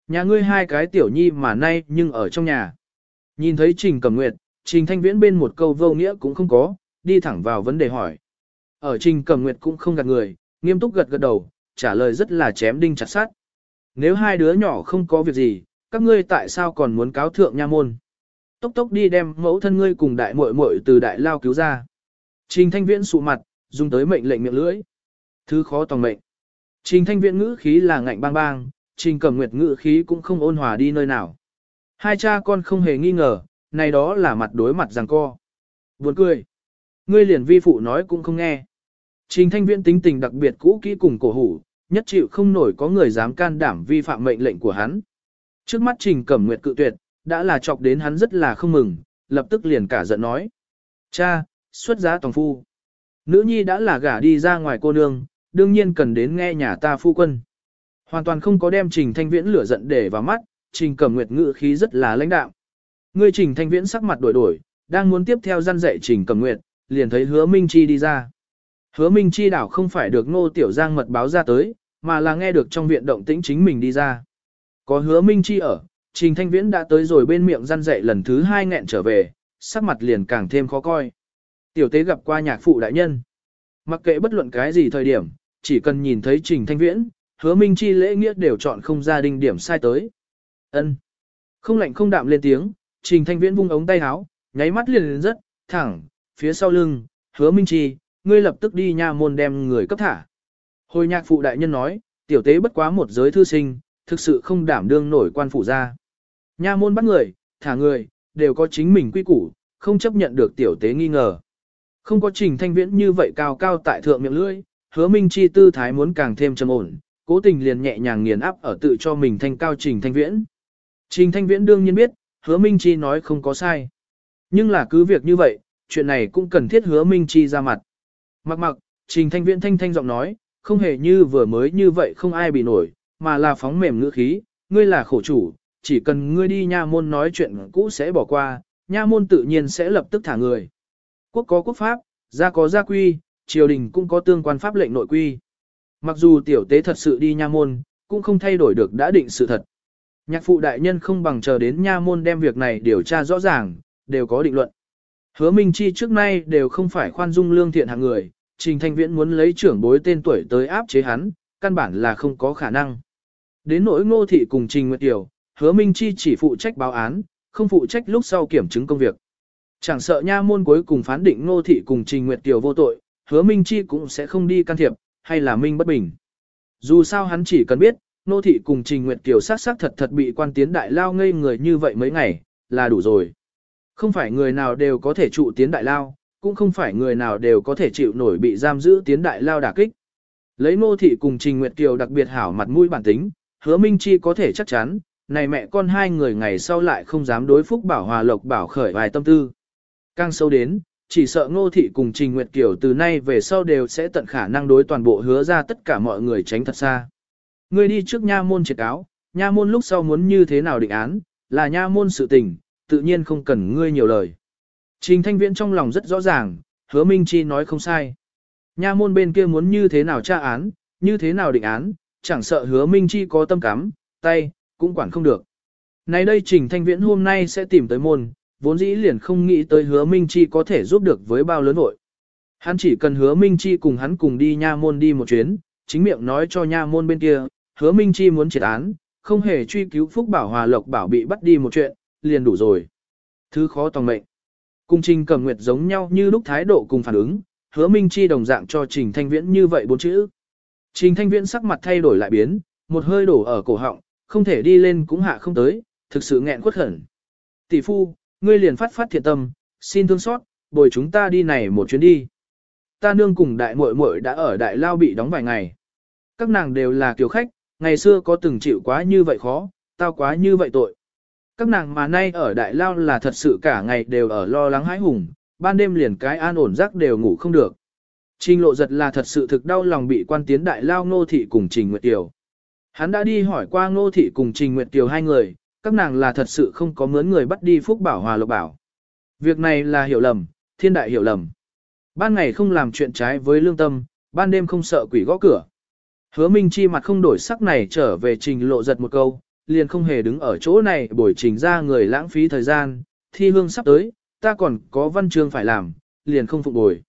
Nhà ngươi hai cái tiểu nhi mà nay nhưng ở trong nhà. Nhìn thấy Trình Cẩm Nguyệt, Trình Thanh Viễn bên một câu vô nghĩa cũng không có, đi thẳng vào vấn đề hỏi. Ở Trình Cẩm Nguyệt cũng không gạt người, nghiêm túc gật gật đầu, trả lời rất là chém đinh chặt sát. Nếu hai đứa nhỏ không có việc gì, các ngươi tại sao còn muốn cáo thượng nha môn? Tốc tốc đi đem mẫu thân ngươi cùng đại muội muội từ đại lao cứu ra. Trình thanh viễn sụ mặt, dùng tới mệnh lệnh miệng lưỡi. Thứ khó tòng mệnh. Trình thanh viễn ngữ khí là ngạnh bang bang, trình cẩm nguyệt ngữ khí cũng không ôn hòa đi nơi nào. Hai cha con không hề nghi ngờ, này đó là mặt đối mặt giằng co. Buồn cười. Ngươi liền vi phụ nói cũng không nghe. Trình thanh viễn tính tình đặc biệt cũ kỹ cùng cổ hủ, nhất chịu không nổi có người dám can đảm vi phạm mệnh lệnh của hắn. Trước mắt trình cẩm nguyệt cự tuyệt, đã là chọc đến hắn rất là không mừng, lập tức liền cả giận nói. Cha, xuất giá tòng phu. Nữ nhi đã là gả đi ra ngoài cô nương, đương nhiên cần đến nghe nhà ta phu quân. Hoàn toàn không có đem Trình Thanh Viễn lửa giận để vào mắt, Trình Cẩm Nguyệt ngự khí rất là lãnh đạm. Ngươi Trình Thanh Viễn sắc mặt đổi đổi, đang muốn tiếp theo gian dạy Trình Cẩm Nguyệt, liền thấy Hứa Minh Chi đi ra. Hứa Minh Chi đảo không phải được Ngô Tiểu Giang mật báo ra tới, mà là nghe được trong viện động tĩnh chính mình đi ra. Có Hứa Minh Chi ở, Trình Thanh Viễn đã tới rồi bên miệng răn dậy lần thứ hai nghẹn trở về, sắc mặt liền càng thêm khó coi. Tiểu tế gặp qua nhạc phụ đại nhân. Mặc kệ bất luận cái gì thời điểm, chỉ cần nhìn thấy Trình Thanh Viễn, hứa minh chi lễ nghĩa đều chọn không ra đình điểm sai tới. ân Không lạnh không đạm lên tiếng, Trình Thanh Viễn vung ống tay áo, nháy mắt liền lên rất, thẳng, phía sau lưng, hứa minh chi, ngươi lập tức đi nha môn đem người cấp thả. Hồi nhạc phụ đại nhân nói, tiểu tế bất quá một giới thư sinh, thực sự không đảm đương nổi quan phủ ra. Nha môn bắt người, thả người, đều có chính mình quy củ, không chấp nhận được tiểu tế nghi ngờ. Không có trình thanh viễn như vậy cao cao tại thượng miệng lưỡi, hứa minh chi tư thái muốn càng thêm trầm ổn, cố tình liền nhẹ nhàng nghiền áp ở tự cho mình thanh cao trình thanh viễn. Trình thanh viễn đương nhiên biết, hứa minh chi nói không có sai. Nhưng là cứ việc như vậy, chuyện này cũng cần thiết hứa minh chi ra mặt. Mặc mặc, trình thanh viễn thanh thanh giọng nói, không hề như vừa mới như vậy không ai bị nổi, mà là phóng mềm ngữ khí, ngươi là khổ chủ, chỉ cần ngươi đi nha môn nói chuyện cũ sẽ bỏ qua, nha môn tự nhiên sẽ lập tức thả người. Quốc có quốc pháp, gia có gia quy, triều đình cũng có tương quan pháp lệnh nội quy. Mặc dù tiểu tế thật sự đi nha môn, cũng không thay đổi được đã định sự thật. Nhạc phụ đại nhân không bằng chờ đến nha môn đem việc này điều tra rõ ràng, đều có định luận. Hứa Minh Chi trước nay đều không phải khoan dung lương thiện hạng người, Trình Thanh Viễn muốn lấy trưởng bối tên tuổi tới áp chế hắn, căn bản là không có khả năng. Đến nỗi ngô thị cùng Trình Nguyệt Tiểu, hứa Minh Chi chỉ phụ trách báo án, không phụ trách lúc sau kiểm chứng công việc. Chẳng sợ nha môn cuối cùng phán định ngô thị cùng Trình Nguyệt Tiểu vô tội, hứa Minh Chi cũng sẽ không đi can thiệp, hay là minh bất bình. Dù sao hắn chỉ cần biết, ngô thị cùng Trình Nguyệt Tiểu sát sát thật thật bị quan tiến đại lao ngây người như vậy mấy ngày, là đủ rồi. Không phải người nào đều có thể trụ tiến đại lao, cũng không phải người nào đều có thể chịu nổi bị giam giữ tiến đại lao đả kích. Lấy ngô thị cùng Trình Nguyệt Kiều đặc biệt hảo mặt mũi bản tính, hứa Minh Chi có thể chắc chắn, này mẹ con hai người ngày sau lại không dám đối phúc bảo hòa lộc bảo khởi vài tâm tư. Càng sâu đến, chỉ sợ ngô thị cùng Trình Nguyệt Kiều từ nay về sau đều sẽ tận khả năng đối toàn bộ hứa ra tất cả mọi người tránh thật xa. Ngươi đi trước nha môn triệt áo, nha môn lúc sau muốn như thế nào định án, là nha môn sự tình, tự nhiên không cần ngươi nhiều lời. Trình Thanh Viễn trong lòng rất rõ ràng, hứa Minh Chi nói không sai. Nha môn bên kia muốn như thế nào tra án, như thế nào định án, chẳng sợ hứa Minh Chi có tâm cắm, tay, cũng quản không được. Này đây Trình Thanh Viễn hôm nay sẽ tìm tới môn, vốn dĩ liền không nghĩ tới hứa Minh Chi có thể giúp được với bao lớn vội. Hắn chỉ cần hứa Minh Chi cùng hắn cùng đi nha môn đi một chuyến, chính miệng nói cho nha môn bên kia, hứa Minh Chi muốn triệt án, không hề truy cứu Phúc Bảo Hòa Lộc Bảo bị bắt đi một chuyện, liền đủ rồi. Thứ khó tòng mệnh. Cung Trình Cẩm Nguyệt giống nhau như lúc thái độ cùng phản ứng, hứa Minh Chi đồng dạng cho Trình Thanh Viễn như vậy bốn chữ. Trình Thanh Viễn sắc mặt thay đổi lại biến, một hơi đổ ở cổ họng, không thể đi lên cũng hạ không tới, thực sự nghẹn quất hẳn. Tỷ phu, ngươi liền phát phát thiện tâm, xin thương xót, bồi chúng ta đi này một chuyến đi. Ta nương cùng đại muội muội đã ở đại lao bị đóng vài ngày. Các nàng đều là kiều khách, ngày xưa có từng chịu quá như vậy khó, tao quá như vậy tội. Các nàng mà nay ở đại lao là thật sự cả ngày đều ở lo lắng hãi hùng, ban đêm liền cái an ổn giấc đều ngủ không được. Trình lộ giật là thật sự thực đau lòng bị quan tiến đại lao ngô thị cùng Trình Nguyệt tiểu. Hắn đã đi hỏi qua ngô thị cùng Trình Nguyệt Kiều hai người, các nàng là thật sự không có mướn người bắt đi Phúc Bảo Hòa Lộc Bảo. Việc này là hiểu lầm, thiên đại hiểu lầm. Ban ngày không làm chuyện trái với lương tâm, ban đêm không sợ quỷ gõ cửa. Hứa Minh Chi mặt không đổi sắc này trở về trình lộ giật một câu, liền không hề đứng ở chỗ này bồi trình ra người lãng phí thời gian, thi hương sắp tới, ta còn có văn chương phải làm, liền không phục bồi.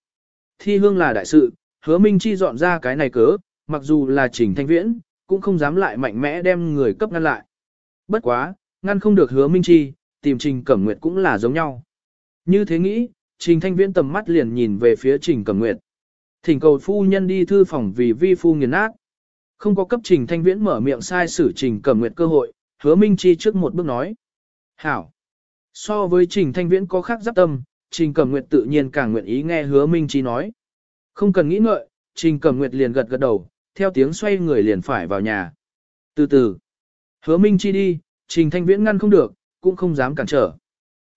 Thi hương là đại sự, hứa Minh Chi dọn ra cái này cớ, mặc dù là trình thanh viễn, cũng không dám lại mạnh mẽ đem người cấp ngăn lại. Bất quá, ngăn không được hứa Minh Chi, tìm trình cẩm nguyệt cũng là giống nhau. Như thế nghĩ, trình thanh viễn tầm mắt liền nhìn về phía trình cẩm nguyệt. Thỉnh cầu phu nhân đi thư phòng vì vi phu nghiền nát. Không có cấp trình thanh viễn mở miệng sai xử trình cẩm nguyệt cơ hội, hứa Minh Chi trước một bước nói. Hảo. So với trình thanh viễn có khác giáp tâm, trình cẩm nguyệt tự nhiên càng nguyện ý nghe hứa Minh Chi nói. Không cần nghĩ ngợi, trình cẩm nguyệt liền gật gật đầu, theo tiếng xoay người liền phải vào nhà. Từ từ, hứa Minh Chi đi, trình thanh viễn ngăn không được, cũng không dám cản trở.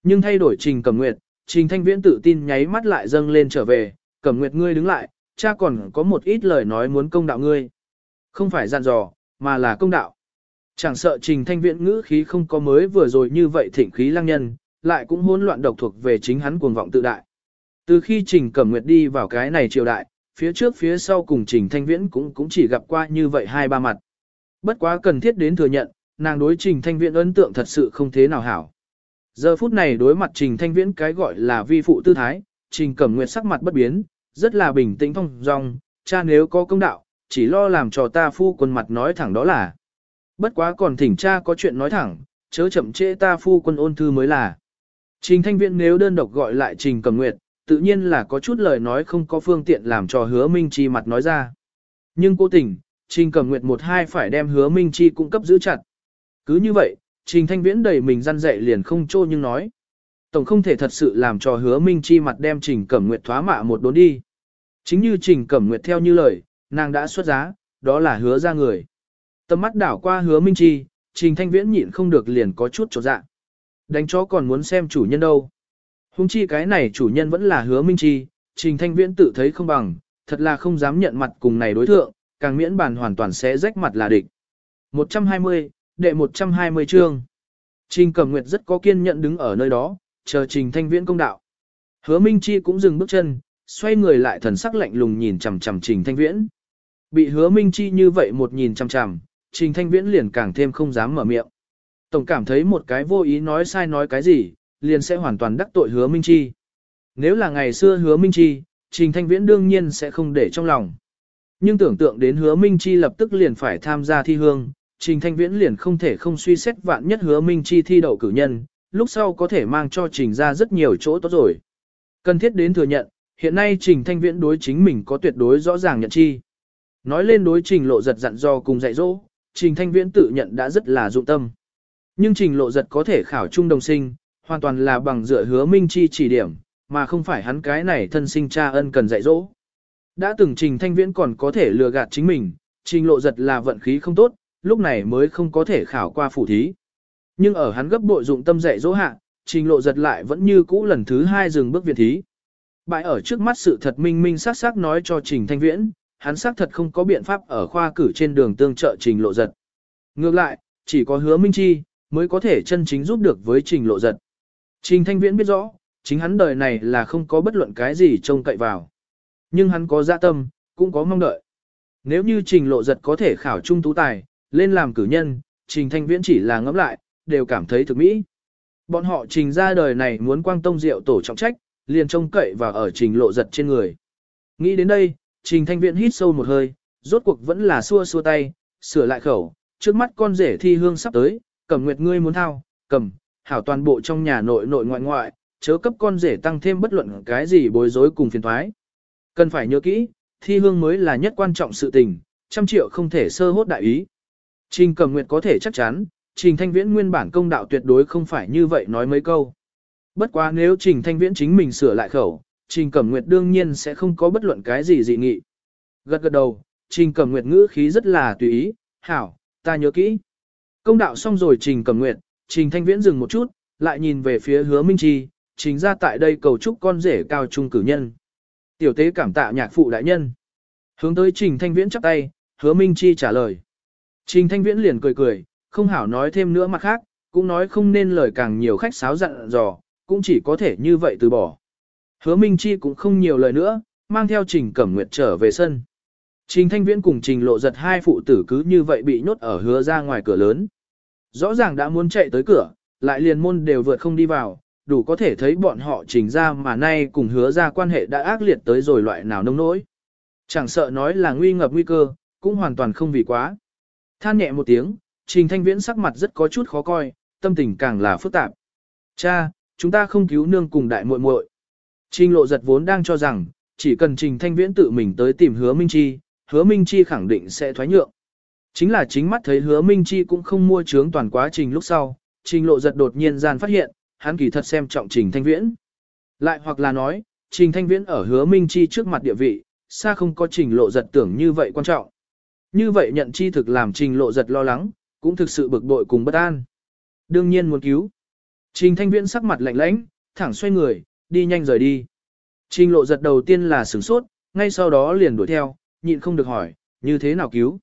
Nhưng thay đổi trình cẩm nguyệt, trình thanh viễn tự tin nháy mắt lại dâng lên trở về, cẩm nguyệt ngươi đứng lại, cha còn có một ít lời nói muốn công đạo ngươi. Không phải dặn dò, mà là công đạo. Chẳng sợ trình thanh viễn ngữ khí không có mới vừa rồi như vậy thịnh khí lăng nhân, lại cũng hỗn loạn độc thuộc về chính hắn cuồng vọng tự đại. Từ khi trình cẩm nguyệt đi vào cái này triều đại, phía trước phía sau cùng trình thanh viễn cũng cũng chỉ gặp qua như vậy hai ba mặt. Bất quá cần thiết đến thừa nhận, nàng đối trình thanh viễn ấn tượng thật sự không thế nào hảo. Giờ phút này đối mặt trình thanh viễn cái gọi là vi phụ tư thái, trình cẩm nguyệt sắc mặt bất biến, rất là bình tĩnh thông dong, cha nếu có công đạo, chỉ lo làm cho ta phu quân mặt nói thẳng đó là. Bất quá còn thỉnh cha có chuyện nói thẳng, chớ chậm trễ ta phu quân ôn thư mới là. Trình thanh viễn nếu đơn độc gọi lại trình cẩm nguyệt, tự nhiên là có chút lời nói không có phương tiện làm cho hứa minh chi mặt nói ra. Nhưng cố tình, trình cầm nguyệt một hai phải đem hứa minh chi cung cấp giữ chặt. Cứ như vậy, trình thanh viễn đầy mình răn dạy liền không trô nhưng nói. Tổng không thể thật sự làm cho hứa minh chi mặt đem trình cẩm nguyệt thoá mạ một đốn đi. Chính như trình cẩm nguyệt theo như lời, nàng đã xuất giá, đó là hứa ra người. Tầm mắt đảo qua hứa minh chi, trình thanh viễn nhịn không được liền có chút trột dạ. Đánh chó còn muốn xem chủ nhân đâu. Hùng chi cái này chủ nhân vẫn là hứa minh chi, trình thanh viễn tự thấy không bằng, thật là không dám nhận mặt cùng này đối thượng, càng miễn bàn hoàn toàn sẽ rách mặt là địch. 120, đệ 120 chương. Trình Cẩm Nguyệt rất có kiên nhẫn đứng ở nơi đó, chờ Trình Thanh Viễn công đạo. Hứa Minh Chi cũng dừng bước chân, xoay người lại thần sắc lạnh lùng nhìn chằm chằm Trình Thanh Viễn. Bị Hứa Minh Chi như vậy một nhìn chằm chằm, Trình Thanh Viễn liền càng thêm không dám mở miệng. Tổng cảm thấy một cái vô ý nói sai nói cái gì, liền sẽ hoàn toàn đắc tội Hứa Minh Chi. Nếu là ngày xưa Hứa Minh Chi, Trình Thanh Viễn đương nhiên sẽ không để trong lòng. Nhưng tưởng tượng đến Hứa Minh Chi lập tức liền phải tham gia thi hương, Trình Thanh Viễn liền không thể không suy xét vạn nhất hứa Minh Chi thi đậu cử nhân, lúc sau có thể mang cho Trình ra rất nhiều chỗ tốt rồi. Cần thiết đến thừa nhận, hiện nay Trình Thanh Viễn đối chính mình có tuyệt đối rõ ràng nhận chi. Nói lên đối trình lộ giật dặn do cùng dạy dỗ, Trình Thanh Viễn tự nhận đã rất là dụng tâm. Nhưng trình lộ giật có thể khảo trung đồng sinh, hoàn toàn là bằng dựa hứa Minh Chi chỉ điểm, mà không phải hắn cái này thân sinh cha ân cần dạy dỗ. Đã từng Trình Thanh Viễn còn có thể lừa gạt chính mình, trình lộ giật là vận khí không tốt, lúc này mới không có thể khảo qua phủ thí. Nhưng ở hắn gấp bội dụng tâm dạy dỗ hạ, trình lộ giật lại vẫn như cũ lần thứ hai dừng bước viện thí. Bại ở trước mắt sự thật minh minh xác xác nói cho trình thanh viễn, hắn xác thật không có biện pháp ở khoa cử trên đường tương trợ trình lộ giật. Ngược lại, chỉ có hứa minh chi, mới có thể chân chính giúp được với trình lộ giật. Trình thanh viễn biết rõ, chính hắn đời này là không có bất luận cái gì trông cậy vào. Nhưng hắn có dạ tâm, cũng có mong đợi. Nếu như trình lộ giật có thể khảo trung tú tài, lên làm cử nhân, trình thanh viễn chỉ là ngẫm lại, đều cảm thấy thực mỹ. Bọn họ trình ra đời này muốn quang tông diệu tổ trọng trách, liền trông cậy và ở trình lộ giật trên người. Nghĩ đến đây, trình thanh viễn hít sâu một hơi, rốt cuộc vẫn là xua xua tay, sửa lại khẩu, trước mắt con rể thi hương sắp tới, cầm nguyệt ngươi muốn thao, cầm, hảo toàn bộ trong nhà nội nội ngoại ngoại, chớ cấp con rể tăng thêm bất luận cái gì bối rối cùng phiền thoái. Cần phải nhớ kỹ, thi hương mới là nhất quan trọng sự tình, trăm triệu không thể sơ hốt đại ý. Trình cầm nguyệt có thể chắc chắn, Trình Thanh Viễn nguyên bản công đạo tuyệt đối không phải như vậy nói mấy câu. Bất quá nếu Trình Thanh Viễn chính mình sửa lại khẩu, Trình Cẩm Nguyệt đương nhiên sẽ không có bất luận cái gì dị nghị. Gật gật đầu, Trình Cẩm Nguyệt ngữ khí rất là tùy ý, hảo, ta nhớ kỹ. Công đạo xong rồi Trình Cẩm Nguyệt, Trình Thanh Viễn dừng một chút, lại nhìn về phía hứa Minh Chi, Trình ra tại đây cầu chúc con rể cao trung cử nhân. Tiểu tế cảm tạ nhạc phụ đại nhân. Hướng tới Trình Thanh Viễn chắp tay, hứa Minh Chi trả lời. Trình Thanh Viễn liền cười cười, không hảo nói thêm nữa mặt khác, cũng nói không nên lời càng nhiều khách sáo dặn dò, cũng chỉ có thể như vậy từ bỏ. Hứa Minh Chi cũng không nhiều lời nữa, mang theo Trình Cẩm Nguyệt trở về sân. Trình Thanh Viễn cùng Trình Lộ giật hai phụ tử cứ như vậy bị nhốt ở hứa ra ngoài cửa lớn. Rõ ràng đã muốn chạy tới cửa, lại liền môn đều vượt không đi vào, đủ có thể thấy bọn họ trình ra mà nay cùng hứa ra quan hệ đã ác liệt tới rồi loại nào nông nỗi. Chẳng sợ nói là nguy ngập nguy cơ, cũng hoàn toàn không vì quá. Than nhẹ một tiếng, Trình Thanh Viễn sắc mặt rất có chút khó coi, tâm tình càng là phức tạp. Cha, chúng ta không cứu nương cùng đại muội muội. Trình lộ giật vốn đang cho rằng, chỉ cần Trình Thanh Viễn tự mình tới tìm hứa Minh Chi, hứa Minh Chi khẳng định sẽ thoái nhượng. Chính là chính mắt thấy hứa Minh Chi cũng không mua trướng toàn quá trình lúc sau, trình lộ giật đột nhiên gian phát hiện, hắn kỳ thật xem trọng Trình Thanh Viễn. Lại hoặc là nói, Trình Thanh Viễn ở hứa Minh Chi trước mặt địa vị, xa không có trình lộ giật tưởng như vậy quan trọng. Như vậy nhận chi thực làm trình lộ giật lo lắng, cũng thực sự bực bội cùng bất an. Đương nhiên muốn cứu. Trình thanh viễn sắc mặt lạnh lãnh, thẳng xoay người, đi nhanh rời đi. Trình lộ giật đầu tiên là sửng sốt, ngay sau đó liền đuổi theo, nhịn không được hỏi, như thế nào cứu.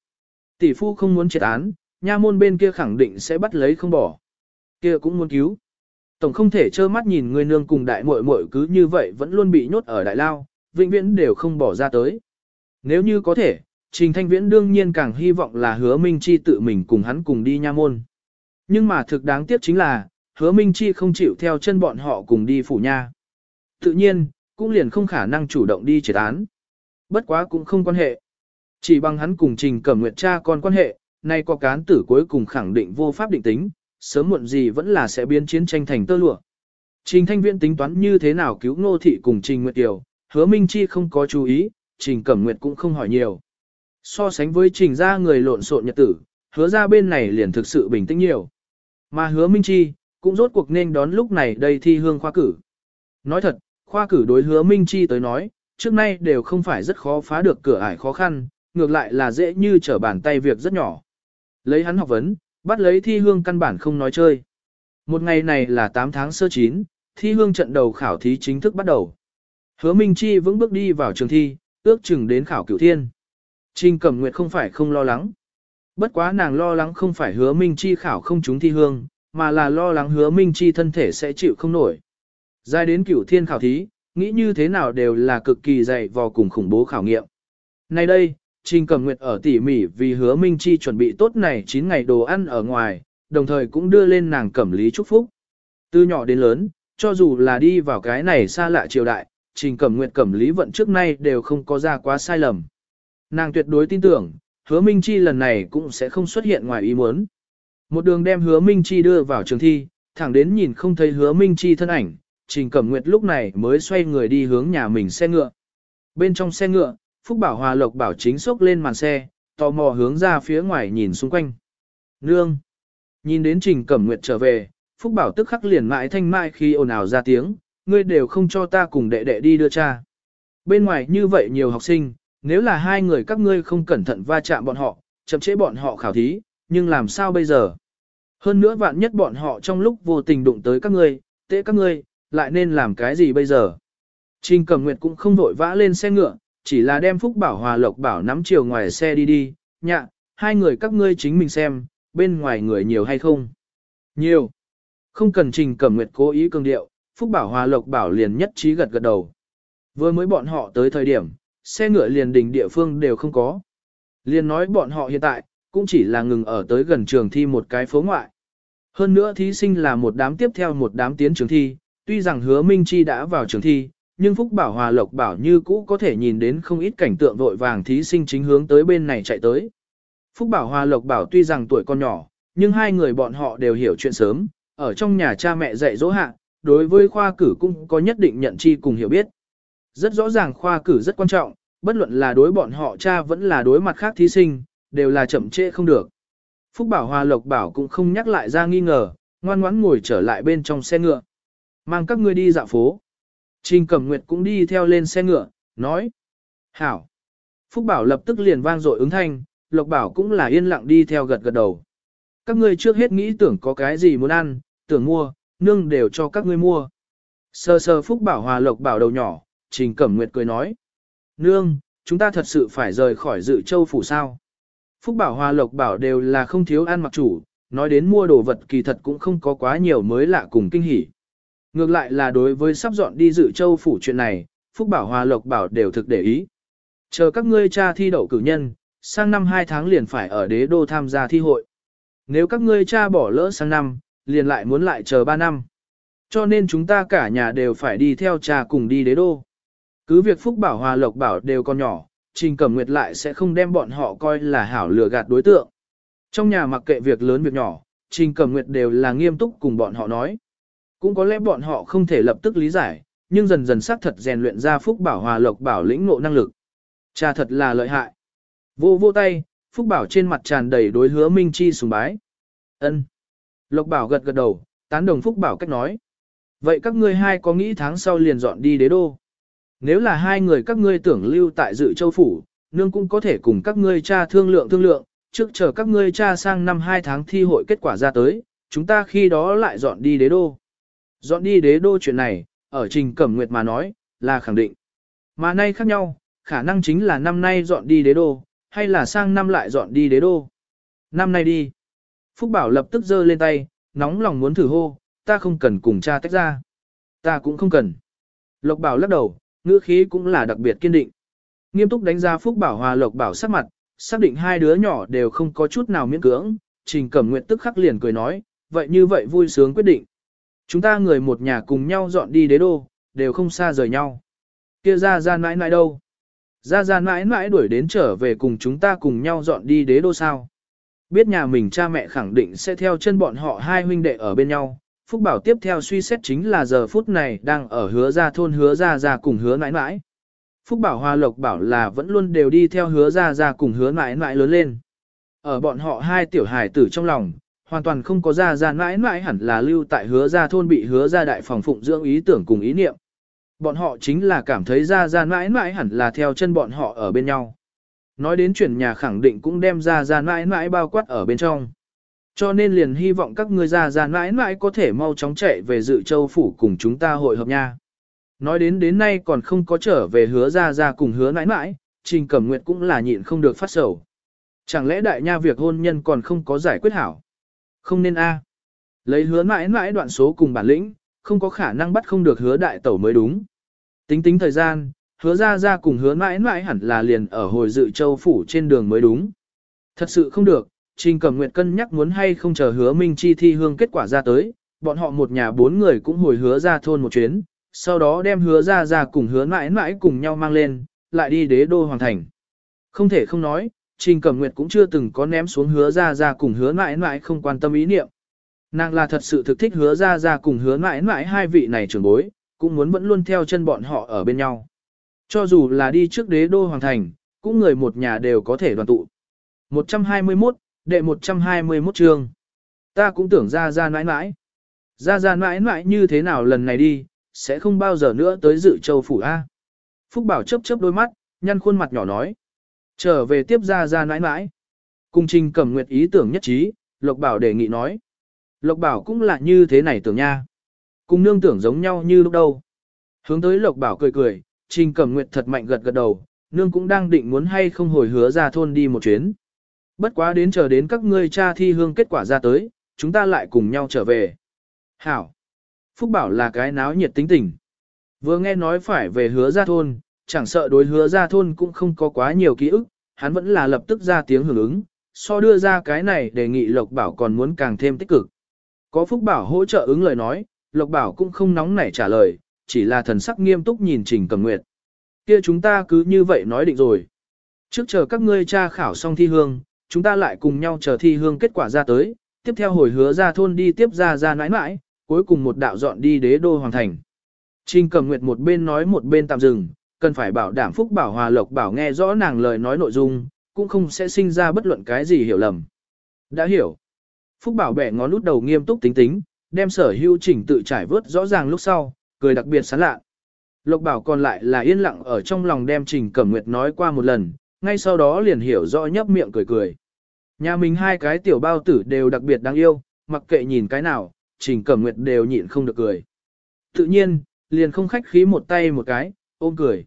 Tỷ phu không muốn triệt án, nha môn bên kia khẳng định sẽ bắt lấy không bỏ. Kia cũng muốn cứu. Tổng không thể trơ mắt nhìn người nương cùng đại muội muội cứ như vậy vẫn luôn bị nhốt ở đại lao, vĩnh viễn đều không bỏ ra tới. Nếu như có thể, Trình Thanh Viễn đương nhiên càng hy vọng là hứa Minh Chi tự mình cùng hắn cùng đi nha môn. Nhưng mà thực đáng tiếc chính là, hứa Minh Chi không chịu theo chân bọn họ cùng đi phủ nha. Tự nhiên, cũng liền không khả năng chủ động đi triệt án. Bất quá cũng không quan hệ. Chỉ bằng hắn cùng Trình Cẩm Nguyệt cha con quan hệ, nay có cán tử cuối cùng khẳng định vô pháp định tính, sớm muộn gì vẫn là sẽ biến chiến tranh thành tơ lụa. Trình Thanh Viễn tính toán như thế nào cứu Ngô Thị cùng Trình Nguyệt Kiều, hứa Minh Chi không có chú ý, Trình Cẩm Nguyệt cũng không hỏi nhiều. So sánh với trình ra người lộn xộn nhật tử, hứa ra bên này liền thực sự bình tĩnh nhiều. Mà hứa Minh Chi, cũng rốt cuộc nên đón lúc này đây thi hương khoa cử. Nói thật, khoa cử đối hứa Minh Chi tới nói, trước nay đều không phải rất khó phá được cửa ải khó khăn, ngược lại là dễ như trở bàn tay việc rất nhỏ. Lấy hắn học vấn, bắt lấy thi hương căn bản không nói chơi. Một ngày này là 8 tháng sơ chín, thi hương trận đầu khảo thí chính thức bắt đầu. Hứa Minh Chi vững bước đi vào trường thi, ước chừng đến khảo cửu thiên. Trình Cẩm Nguyệt không phải không lo lắng. Bất quá nàng lo lắng không phải hứa Minh Chi khảo không trúng thi hương, mà là lo lắng hứa Minh Chi thân thể sẽ chịu không nổi. Dài đến cửu thiên khảo thí, nghĩ như thế nào đều là cực kỳ dày vò cùng khủng bố khảo nghiệm. Nay đây, Trình Cẩm Nguyệt ở tỉ mỉ vì hứa Minh Chi chuẩn bị tốt này 9 ngày đồ ăn ở ngoài, đồng thời cũng đưa lên nàng cẩm lý chúc phúc. Từ nhỏ đến lớn, cho dù là đi vào cái này xa lạ triều đại, Trình Cẩm Nguyệt cẩm lý vận trước nay đều không có ra quá sai lầm. Nàng tuyệt đối tin tưởng, hứa Minh Chi lần này cũng sẽ không xuất hiện ngoài ý muốn. Một đường đem hứa Minh Chi đưa vào trường thi, thẳng đến nhìn không thấy hứa Minh Chi thân ảnh, Trình Cẩm Nguyệt lúc này mới xoay người đi hướng nhà mình xe ngựa. Bên trong xe ngựa, Phúc Bảo Hòa Lộc Bảo chính sốc lên màn xe, tò mò hướng ra phía ngoài nhìn xung quanh. Nương! Nhìn đến Trình Cẩm Nguyệt trở về, Phúc Bảo tức khắc liền mãi thanh mại khi ồn ào ra tiếng, ngươi đều không cho ta cùng đệ đệ đi đưa cha. Bên ngoài như vậy nhiều học sinh, nếu là hai người các ngươi không cẩn thận va chạm bọn họ, chậm chế bọn họ khảo thí, nhưng làm sao bây giờ? Hơn nữa vạn nhất bọn họ trong lúc vô tình đụng tới các ngươi, tệ các ngươi, lại nên làm cái gì bây giờ? Trình Cẩm Nguyệt cũng không vội vã lên xe ngựa, chỉ là đem Phúc Bảo Hòa Lộc Bảo nắm chiều ngoài xe đi đi, nhạ, hai người các ngươi chính mình xem, bên ngoài người nhiều hay không? Nhiều. Không cần Trình Cẩm Nguyệt cố ý cường điệu, Phúc Bảo Hòa Lộc Bảo liền nhất trí gật gật đầu. Vừa mới bọn họ tới thời điểm, xe ngựa liền đình địa phương đều không có. Liền nói bọn họ hiện tại, cũng chỉ là ngừng ở tới gần trường thi một cái phố ngoại. Hơn nữa thí sinh là một đám tiếp theo một đám tiến trường thi, tuy rằng hứa Minh Chi đã vào trường thi, nhưng Phúc Bảo Hòa Lộc Bảo như cũ có thể nhìn đến không ít cảnh tượng vội vàng thí sinh chính hướng tới bên này chạy tới. Phúc Bảo Hòa Lộc Bảo tuy rằng tuổi còn nhỏ, nhưng hai người bọn họ đều hiểu chuyện sớm, ở trong nhà cha mẹ dạy dỗ hạ, đối với khoa cử cũng có nhất định nhận chi cùng hiểu biết. Rất rõ ràng khoa cử rất quan trọng, bất luận là đối bọn họ cha vẫn là đối mặt khác thí sinh, đều là chậm trễ không được. Phúc Bảo Hòa Lộc Bảo cũng không nhắc lại ra nghi ngờ, ngoan ngoãn ngồi trở lại bên trong xe ngựa. Mang các ngươi đi dạo phố. Trình Cẩm Nguyệt cũng đi theo lên xe ngựa, nói. Hảo. Phúc Bảo lập tức liền vang dội ứng thanh, Lộc Bảo cũng là yên lặng đi theo gật gật đầu. Các ngươi trước hết nghĩ tưởng có cái gì muốn ăn, tưởng mua, nương đều cho các ngươi mua. Sơ sơ Phúc Bảo Hòa Lộc Bảo đầu nhỏ, Trình Cẩm Nguyệt cười nói. Nương, chúng ta thật sự phải rời khỏi dự châu phủ sao. Phúc Bảo Hòa Lộc Bảo đều là không thiếu ăn mặc chủ, nói đến mua đồ vật kỳ thật cũng không có quá nhiều mới lạ cùng kinh hỉ. Ngược lại là đối với sắp dọn đi dự châu phủ chuyện này, Phúc Bảo Hòa Lộc Bảo đều thực để ý. Chờ các ngươi cha thi đậu cử nhân, sang năm 2 tháng liền phải ở đế đô tham gia thi hội. Nếu các ngươi cha bỏ lỡ sang năm, liền lại muốn lại chờ 3 năm. Cho nên chúng ta cả nhà đều phải đi theo cha cùng đi đế đô. Cứ việc Phúc Bảo Hòa Lộc Bảo đều còn nhỏ, Trình Cẩm Nguyệt lại sẽ không đem bọn họ coi là hảo lừa gạt đối tượng. Trong nhà mặc kệ việc lớn việc nhỏ, Trình Cẩm Nguyệt đều là nghiêm túc cùng bọn họ nói. Cũng có lẽ bọn họ không thể lập tức lý giải, nhưng dần dần xác thật rèn luyện ra Phúc Bảo Hòa Lộc Bảo lĩnh ngộ năng lực. Cha thật là lợi hại. Vô vô tay, Phúc Bảo trên mặt tràn đầy đối hứa Minh Chi sùng bái. ân Lộc Bảo gật gật đầu, tán đồng Phúc Bảo cách nói. Vậy các ngươi hai có nghĩ tháng sau liền dọn đi đế đô? Nếu là hai người các ngươi tưởng lưu tại dự châu phủ, nương cũng có thể cùng các ngươi cha thương lượng thương lượng, trước chờ các ngươi cha sang năm hai tháng thi hội kết quả ra tới, chúng ta khi đó lại dọn đi đế đô. Dọn đi đế đô chuyện này, ở trình cẩm nguyệt mà nói, là khẳng định. Mà nay khác nhau, khả năng chính là năm nay dọn đi đế đô, hay là sang năm lại dọn đi đế đô. Năm nay đi. Phúc Bảo lập tức giơ lên tay, nóng lòng muốn thử hô, ta không cần cùng cha tách ra. Ta cũng không cần. Lộc Bảo lắc đầu, ngữ khí cũng là đặc biệt kiên định. Nghiêm túc đánh giá Phúc Bảo Hòa Lộc Bảo sắc mặt, xác định hai đứa nhỏ đều không có chút nào miễn cưỡng, Trình Cẩm Nguyệt tức khắc liền cười nói, vậy như vậy vui sướng quyết định. Chúng ta người một nhà cùng nhau dọn đi đế đô, đều không xa rời nhau. Kia ra ra mãi mãi đâu? Ra ra mãi mãi đuổi đến trở về cùng chúng ta cùng nhau dọn đi đế đô sao? Biết nhà mình cha mẹ khẳng định sẽ theo chân bọn họ hai huynh đệ ở bên nhau, Phúc Bảo tiếp theo suy xét chính là giờ phút này đang ở hứa ra thôn hứa ra ra cùng hứa mãi mãi. Phúc Bảo Hoa Lộc bảo là vẫn luôn đều đi theo hứa ra ra cùng hứa mãi mãi lớn lên. Ở bọn họ hai tiểu hài tử trong lòng, hoàn toàn không có ra ra mãi mãi hẳn là lưu tại hứa ra thôn bị hứa ra đại phòng phụng dưỡng ý tưởng cùng ý niệm. Bọn họ chính là cảm thấy ra ra mãi mãi hẳn là theo chân bọn họ ở bên nhau. Nói đến chuyển nhà khẳng định cũng đem ra ra mãi mãi bao quát ở bên trong. Cho nên liền hy vọng các ngươi ra ra mãi mãi có thể mau chóng chạy về dự châu phủ cùng chúng ta hội hợp nha. Nói đến đến nay còn không có trở về hứa ra ra cùng hứa mãi mãi, Trình Cẩm Nguyệt cũng là nhịn không được phát sầu. Chẳng lẽ đại nha việc hôn nhân còn không có giải quyết hảo? Không nên a. Lấy hứa mãi mãi đoạn số cùng bản lĩnh, không có khả năng bắt không được hứa đại tẩu mới đúng. Tính tính thời gian, hứa ra ra cùng hứa mãi mãi hẳn là liền ở hồi dự châu phủ trên đường mới đúng. Thật sự không được, Trình Cẩm Nguyệt cân nhắc muốn hay không chờ hứa Minh Chi thi hương kết quả ra tới, bọn họ một nhà bốn người cũng hồi hứa ra thôn một chuyến, sau đó đem hứa ra ra cùng hứa mãi mãi cùng nhau mang lên, lại đi đế đô hoàng thành. Không thể không nói, Trình Cẩm Nguyệt cũng chưa từng có ném xuống hứa ra ra cùng hứa mãi mãi không quan tâm ý niệm. Nàng là thật sự thực thích hứa ra ra cùng hứa mãi mãi hai vị này trưởng bối, cũng muốn vẫn luôn theo chân bọn họ ở bên nhau. Cho dù là đi trước đế đô hoàng thành, cũng người một nhà đều có thể đoàn tụ. 121, đệ 121 chương. Ta cũng tưởng ra ra mãi mãi. Ra ra mãi mãi như thế nào lần này đi, sẽ không bao giờ nữa tới dự châu phủ A. Phúc Bảo chớp chớp đôi mắt, nhăn khuôn mặt nhỏ nói. Trở về tiếp ra ra mãi mãi. Cùng trình cẩm nguyệt ý tưởng nhất trí, Lộc Bảo đề nghị nói. Lộc Bảo cũng là như thế này tưởng nha. Cùng nương tưởng giống nhau như lúc đâu. Hướng tới Lộc Bảo cười cười, trình cẩm nguyệt thật mạnh gật gật đầu, nương cũng đang định muốn hay không hồi hứa ra thôn đi một chuyến. Bất quá đến chờ đến các ngươi cha thi hương kết quả ra tới, chúng ta lại cùng nhau trở về. Hảo. Phúc Bảo là cái náo nhiệt tính tình. Vừa nghe nói phải về hứa ra thôn, chẳng sợ đối hứa ra thôn cũng không có quá nhiều ký ức, hắn vẫn là lập tức ra tiếng hưởng ứng, so đưa ra cái này đề nghị Lộc Bảo còn muốn càng thêm tích cực. Có Phúc Bảo hỗ trợ ứng lời nói, Lộc Bảo cũng không nóng nảy trả lời, chỉ là thần sắc nghiêm túc nhìn Trình Cầm Nguyệt. Kia chúng ta cứ như vậy nói định rồi. Trước chờ các ngươi tra khảo xong thi hương, chúng ta lại cùng nhau chờ thi hương kết quả ra tới, tiếp theo hồi hứa ra thôn đi tiếp ra ra nãi nãi, cuối cùng một đạo dọn đi đế đô hoàng thành. Trình cầm nguyệt một bên nói một bên tạm dừng, cần phải bảo đảm phúc bảo hòa lộc bảo nghe rõ nàng lời nói nội dung, cũng không sẽ sinh ra bất luận cái gì hiểu lầm. Đã hiểu. Phúc bảo bẻ ngón út đầu nghiêm túc tính tính, đem sở hưu chỉnh tự trải vớt rõ ràng lúc sau, cười đặc biệt sán lạ. Lộc bảo còn lại là yên lặng ở trong lòng đem trình cẩm nguyệt nói qua một lần, ngay sau đó liền hiểu rõ nhấp miệng cười cười. Nhà mình hai cái tiểu bao tử đều đặc biệt đáng yêu, mặc kệ nhìn cái nào, trình cẩm nguyệt đều nhịn không được cười. Tự nhiên, liền không khách khí một tay một cái, ôm cười.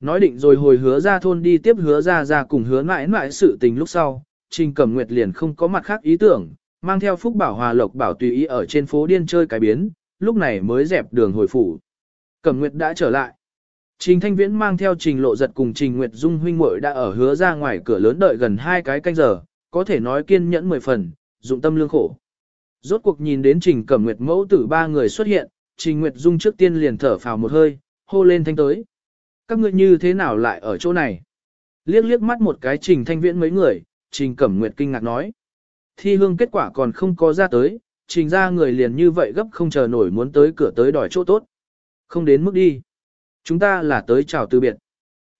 Nói định rồi hồi hứa ra thôn đi tiếp hứa ra ra cùng hứa mãi mãi sự tình lúc sau, trình cẩm nguyệt liền không có mặt khác ý tưởng, mang theo phúc bảo hòa lộc bảo tùy ý ở trên phố điên chơi cái biến, lúc này mới dẹp đường hồi phủ. Cẩm nguyệt đã trở lại. Trình Thanh Viễn mang theo Trình Lộ Giật cùng Trình Nguyệt Dung huynh muội đã ở hứa ra ngoài cửa lớn đợi gần hai cái canh giờ, có thể nói kiên nhẫn mười phần, dụng tâm lương khổ. Rốt cuộc nhìn đến Trình Cẩm Nguyệt mẫu tử ba người xuất hiện, Trình Nguyệt Dung trước tiên liền thở phào một hơi, hô lên thanh tới. Các ngươi như thế nào lại ở chỗ này? Liếc liếc mắt một cái Trình Thanh Viễn mấy người, Trình Cẩm Nguyệt kinh ngạc nói. Thi hương kết quả còn không có ra tới, Trình ra người liền như vậy gấp không chờ nổi muốn tới cửa tới đòi chỗ tốt. Không đến mức đi. Chúng ta là tới chào từ biệt.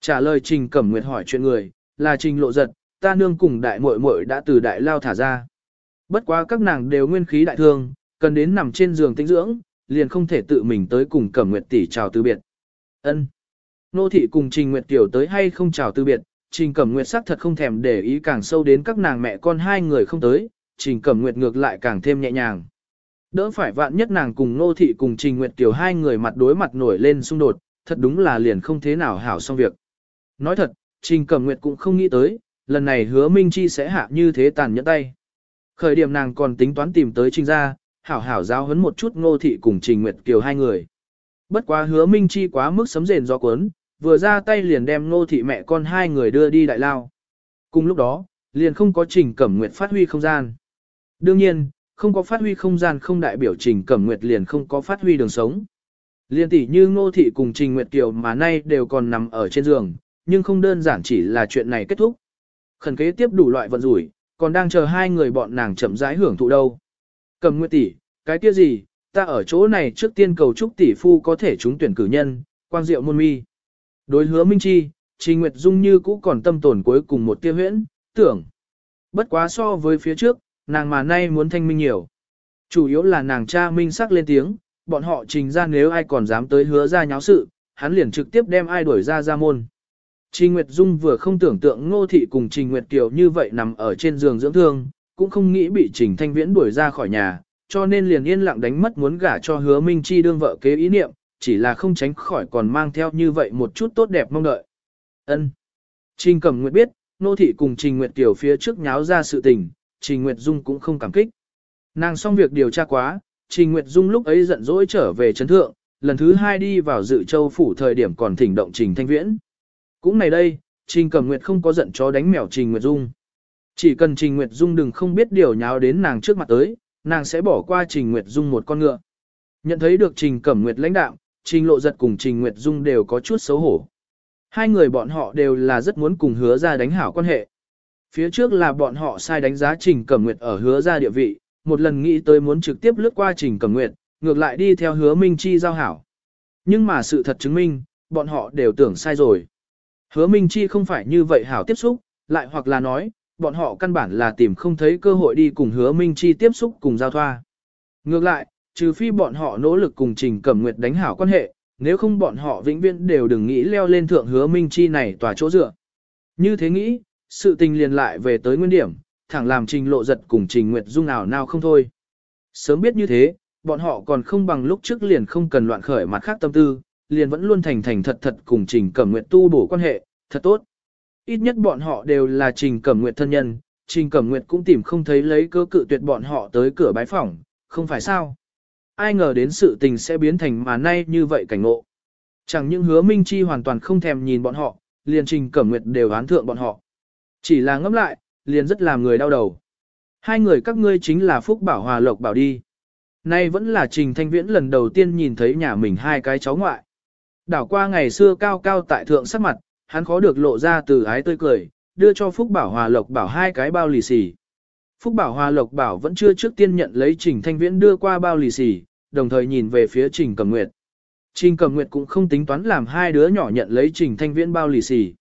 Trả lời Trình Cẩm Nguyệt hỏi chuyện người, là Trình Lộ Giật, ta nương cùng đại muội muội đã từ đại lao thả ra. Bất quá các nàng đều nguyên khí đại thương, cần đến nằm trên giường tĩnh dưỡng, liền không thể tự mình tới cùng Cẩm Nguyệt tỷ chào từ biệt. Ân. Nô thị cùng Trình Nguyệt tiểu tới hay không chào từ biệt, Trình Cẩm Nguyệt sắc thật không thèm để ý càng sâu đến các nàng mẹ con hai người không tới, Trình Cẩm Nguyệt ngược lại càng thêm nhẹ nhàng. Đỡ phải vạn nhất nàng cùng nô thị cùng Trình Nguyệt tiểu hai người mặt đối mặt nổi lên xung đột, thật đúng là liền không thế nào hảo xong việc. Nói thật, Trình Cẩm Nguyệt cũng không nghĩ tới, lần này hứa Minh Chi sẽ hạ như thế tàn nhẫn tay. Khởi điểm nàng còn tính toán tìm tới Trình gia, hảo hảo giáo huấn một chút ngô thị cùng Trình Nguyệt Kiều hai người. Bất quá hứa Minh Chi quá mức sấm rền do cuốn, vừa ra tay liền đem nô thị mẹ con hai người đưa đi đại lao. Cùng lúc đó, liền không có Trình Cẩm Nguyệt phát huy không gian. Đương nhiên, không có phát huy không gian không đại biểu Trình Cẩm Nguyệt liền không có phát huy đường sống. Liên tỷ như Ngô Thị cùng Trình Nguyệt Kiều mà nay đều còn nằm ở trên giường, nhưng không đơn giản chỉ là chuyện này kết thúc. Khẩn kế tiếp đủ loại vận rủi, còn đang chờ hai người bọn nàng chậm rãi hưởng thụ đâu. Cầm Nguyệt tỷ, cái kia gì, ta ở chỗ này trước tiên cầu chúc tỷ phu có thể trúng tuyển cử nhân, quang diệu môn mi. Đối hứa Minh Chi, Trình Nguyệt Dung như cũ còn tâm tổn cuối cùng một tia huyễn, tưởng. Bất quá so với phía trước, nàng mà nay muốn thanh minh nhiều. Chủ yếu là nàng cha minh sắc lên tiếng, bọn họ trình ra nếu ai còn dám tới hứa ra nháo sự, hắn liền trực tiếp đem ai đuổi ra ra môn. Trình Nguyệt Dung vừa không tưởng tượng Ngô Thị cùng Trình Nguyệt Kiều như vậy nằm ở trên giường dưỡng thương, cũng không nghĩ bị Trình Thanh Viễn đuổi ra khỏi nhà, cho nên liền yên lặng đánh mất muốn gả cho hứa Minh Chi đương vợ kế ý niệm, chỉ là không tránh khỏi còn mang theo như vậy một chút tốt đẹp mong đợi. Ân. Trình Cẩm Nguyệt biết, Nô Thị cùng Trình Nguyệt Tiểu phía trước nháo ra sự tình, Trình Nguyệt Dung cũng không cảm kích. Nàng xong việc điều tra quá, Trình Nguyệt Dung lúc ấy giận dỗi trở về Trấn thượng, lần thứ hai đi vào dự châu phủ thời điểm còn thỉnh động Trình Thanh Viễn. Cũng này đây, Trình Cẩm Nguyệt không có giận chó đánh mèo Trình Nguyệt Dung. Chỉ cần Trình Nguyệt Dung đừng không biết điều nháo đến nàng trước mặt tới, nàng sẽ bỏ qua Trình Nguyệt Dung một con ngựa. Nhận thấy được Trình Cẩm Nguyệt lãnh đạo, Trình Lộ Giật cùng Trình Nguyệt Dung đều có chút xấu hổ. Hai người bọn họ đều là rất muốn cùng hứa ra đánh hảo quan hệ. Phía trước là bọn họ sai đánh giá Trình Cẩm Nguyệt ở hứa ra địa vị, một lần nghĩ tới muốn trực tiếp lướt qua Trình Cẩm Nguyệt, ngược lại đi theo hứa Minh Chi giao hảo. Nhưng mà sự thật chứng minh, bọn họ đều tưởng sai rồi. Hứa Minh Chi không phải như vậy hảo tiếp xúc, lại hoặc là nói, bọn họ căn bản là tìm không thấy cơ hội đi cùng hứa Minh Chi tiếp xúc cùng giao thoa. Ngược lại, trừ phi bọn họ nỗ lực cùng Trình Cẩm Nguyệt đánh hảo quan hệ, nếu không bọn họ vĩnh viễn đều đừng nghĩ leo lên thượng hứa Minh Chi này tòa chỗ dựa. Như thế nghĩ, sự tình liền lại về tới nguyên điểm, thẳng làm Trình Lộ Giật cùng Trình Nguyệt Dung nào nào không thôi. Sớm biết như thế, bọn họ còn không bằng lúc trước liền không cần loạn khởi mặt khác tâm tư, liền vẫn luôn thành thành thật thật cùng Trình Cẩm Nguyệt tu bổ quan hệ, thật tốt. Ít nhất bọn họ đều là Trình Cẩm Nguyệt thân nhân, Trình Cẩm Nguyệt cũng tìm không thấy lấy cơ cự tuyệt bọn họ tới cửa bái phỏng, không phải sao. Ai ngờ đến sự tình sẽ biến thành mà nay như vậy cảnh ngộ. Chẳng những hứa Minh Chi hoàn toàn không thèm nhìn bọn họ, liền Trình Cẩm Nguyệt đều án thượng bọn họ. Chỉ là ngẫm lại, liền rất làm người đau đầu. Hai người các ngươi chính là Phúc Bảo Hòa Lộc Bảo đi. Nay vẫn là Trình Thanh Viễn lần đầu tiên nhìn thấy nhà mình hai cái cháu ngoại. Đảo qua ngày xưa cao cao tại thượng sắc mặt, hắn khó được lộ ra từ ái tươi cười, đưa cho Phúc Bảo Hòa Lộc Bảo hai cái bao lì xì. Phúc Bảo Hòa Lộc Bảo vẫn chưa trước tiên nhận lấy Trình Thanh Viễn đưa qua bao lì xì, đồng thời nhìn về phía Trình Cẩm Nguyệt. Trình Cẩm Nguyệt cũng không tính toán làm hai đứa nhỏ nhận lấy Trình Thanh Viễn bao lì xì.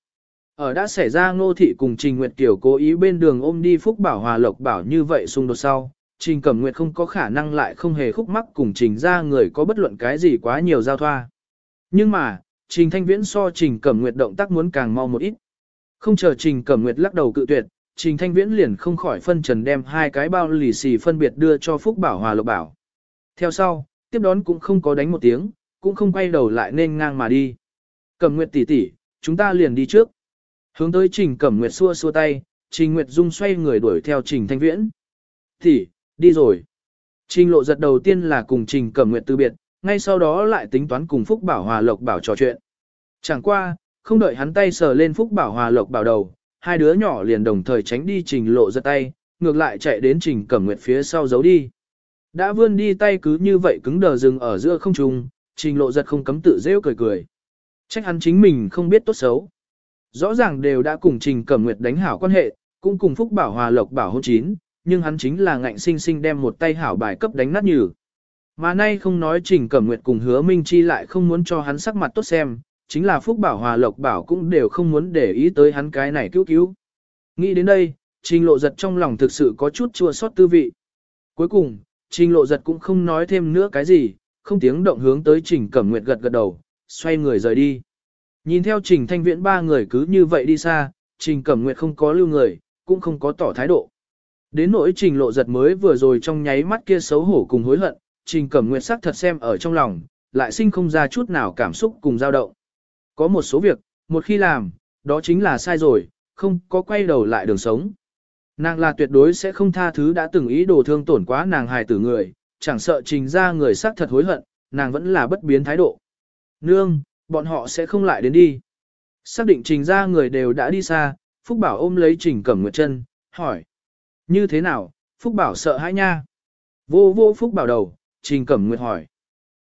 Ở đã xảy ra ngô thị cùng Trình Nguyệt Kiều cố ý bên đường ôm đi Phúc Bảo Hòa Lộc Bảo như vậy xung đột sau, Trình Cẩm Nguyệt không có khả năng lại không hề khúc mắc cùng Trình ra người có bất luận cái gì quá nhiều giao thoa. Nhưng mà, Trình Thanh Viễn so Trình Cẩm Nguyệt động tác muốn càng mau một ít. Không chờ Trình Cẩm Nguyệt lắc đầu cự tuyệt, Trình Thanh Viễn liền không khỏi phân trần đem hai cái bao lì xì phân biệt đưa cho Phúc Bảo Hòa Lộc Bảo. Theo sau, tiếp đón cũng không có đánh một tiếng, cũng không quay đầu lại nên ngang mà đi. Cẩm Nguyệt tỷ tỷ, chúng ta liền đi trước. Hướng tới Trình Cẩm Nguyệt xua xua tay, Trình Nguyệt Dung xoay người đuổi theo Trình Thanh Viễn. Tỷ, đi rồi. Trình lộ giật đầu tiên là cùng Trình Cẩm Nguyệt từ biệt, ngay sau đó lại tính toán cùng Phúc Bảo Hòa Lộc Bảo trò chuyện. Chẳng qua, không đợi hắn tay sờ lên Phúc Bảo Hòa Lộc Bảo đầu, hai đứa nhỏ liền đồng thời tránh đi Trình lộ giật tay, ngược lại chạy đến Trình Cẩm Nguyệt phía sau giấu đi. Đã vươn đi tay cứ như vậy cứng đờ dừng ở giữa không trung, Trình lộ giật không cấm tự rêu cười cười. Trách hắn chính mình không biết tốt xấu. Rõ ràng đều đã cùng Trình Cẩm Nguyệt đánh hảo quan hệ, cũng cùng Phúc Bảo Hòa Lộc Bảo hôn chín, nhưng hắn chính là ngạnh sinh sinh đem một tay hảo bài cấp đánh nát nhừ. Mà nay không nói Trình Cẩm Nguyệt cùng Hứa Minh Chi lại không muốn cho hắn sắc mặt tốt xem, chính là Phúc Bảo Hòa Lộc Bảo cũng đều không muốn để ý tới hắn cái này cứu cứu. Nghĩ đến đây, Trình Lộ Giật trong lòng thực sự có chút chua xót tư vị. Cuối cùng, Trình Lộ Giật cũng không nói thêm nữa cái gì, không tiếng động hướng tới Trình Cẩm Nguyệt gật gật đầu, xoay người rời đi. Nhìn theo Trình Thanh Viễn ba người cứ như vậy đi xa, Trình Cẩm Nguyệt không có lưu người, cũng không có tỏ thái độ. Đến nỗi Trình Lộ Giật mới vừa rồi trong nháy mắt kia xấu hổ cùng hối hận, Trình Cẩm Nguyệt sắc thật xem ở trong lòng, lại sinh không ra chút nào cảm xúc cùng dao động. Có một số việc, một khi làm, đó chính là sai rồi, không có quay đầu lại đường sống. Nàng là tuyệt đối sẽ không tha thứ đã từng ý đồ thương tổn quá nàng hài tử người, chẳng sợ trình ra người xác thật hối hận, nàng vẫn là bất biến thái độ. Nương, bọn họ sẽ không lại đến đi. Xác định trình ra người đều đã đi xa, Phúc Bảo ôm lấy trình cẩm nguyệt chân, hỏi. Như thế nào, Phúc Bảo sợ hãi nha. Vô vô Phúc Bảo đầu, trình cẩm nguyệt hỏi.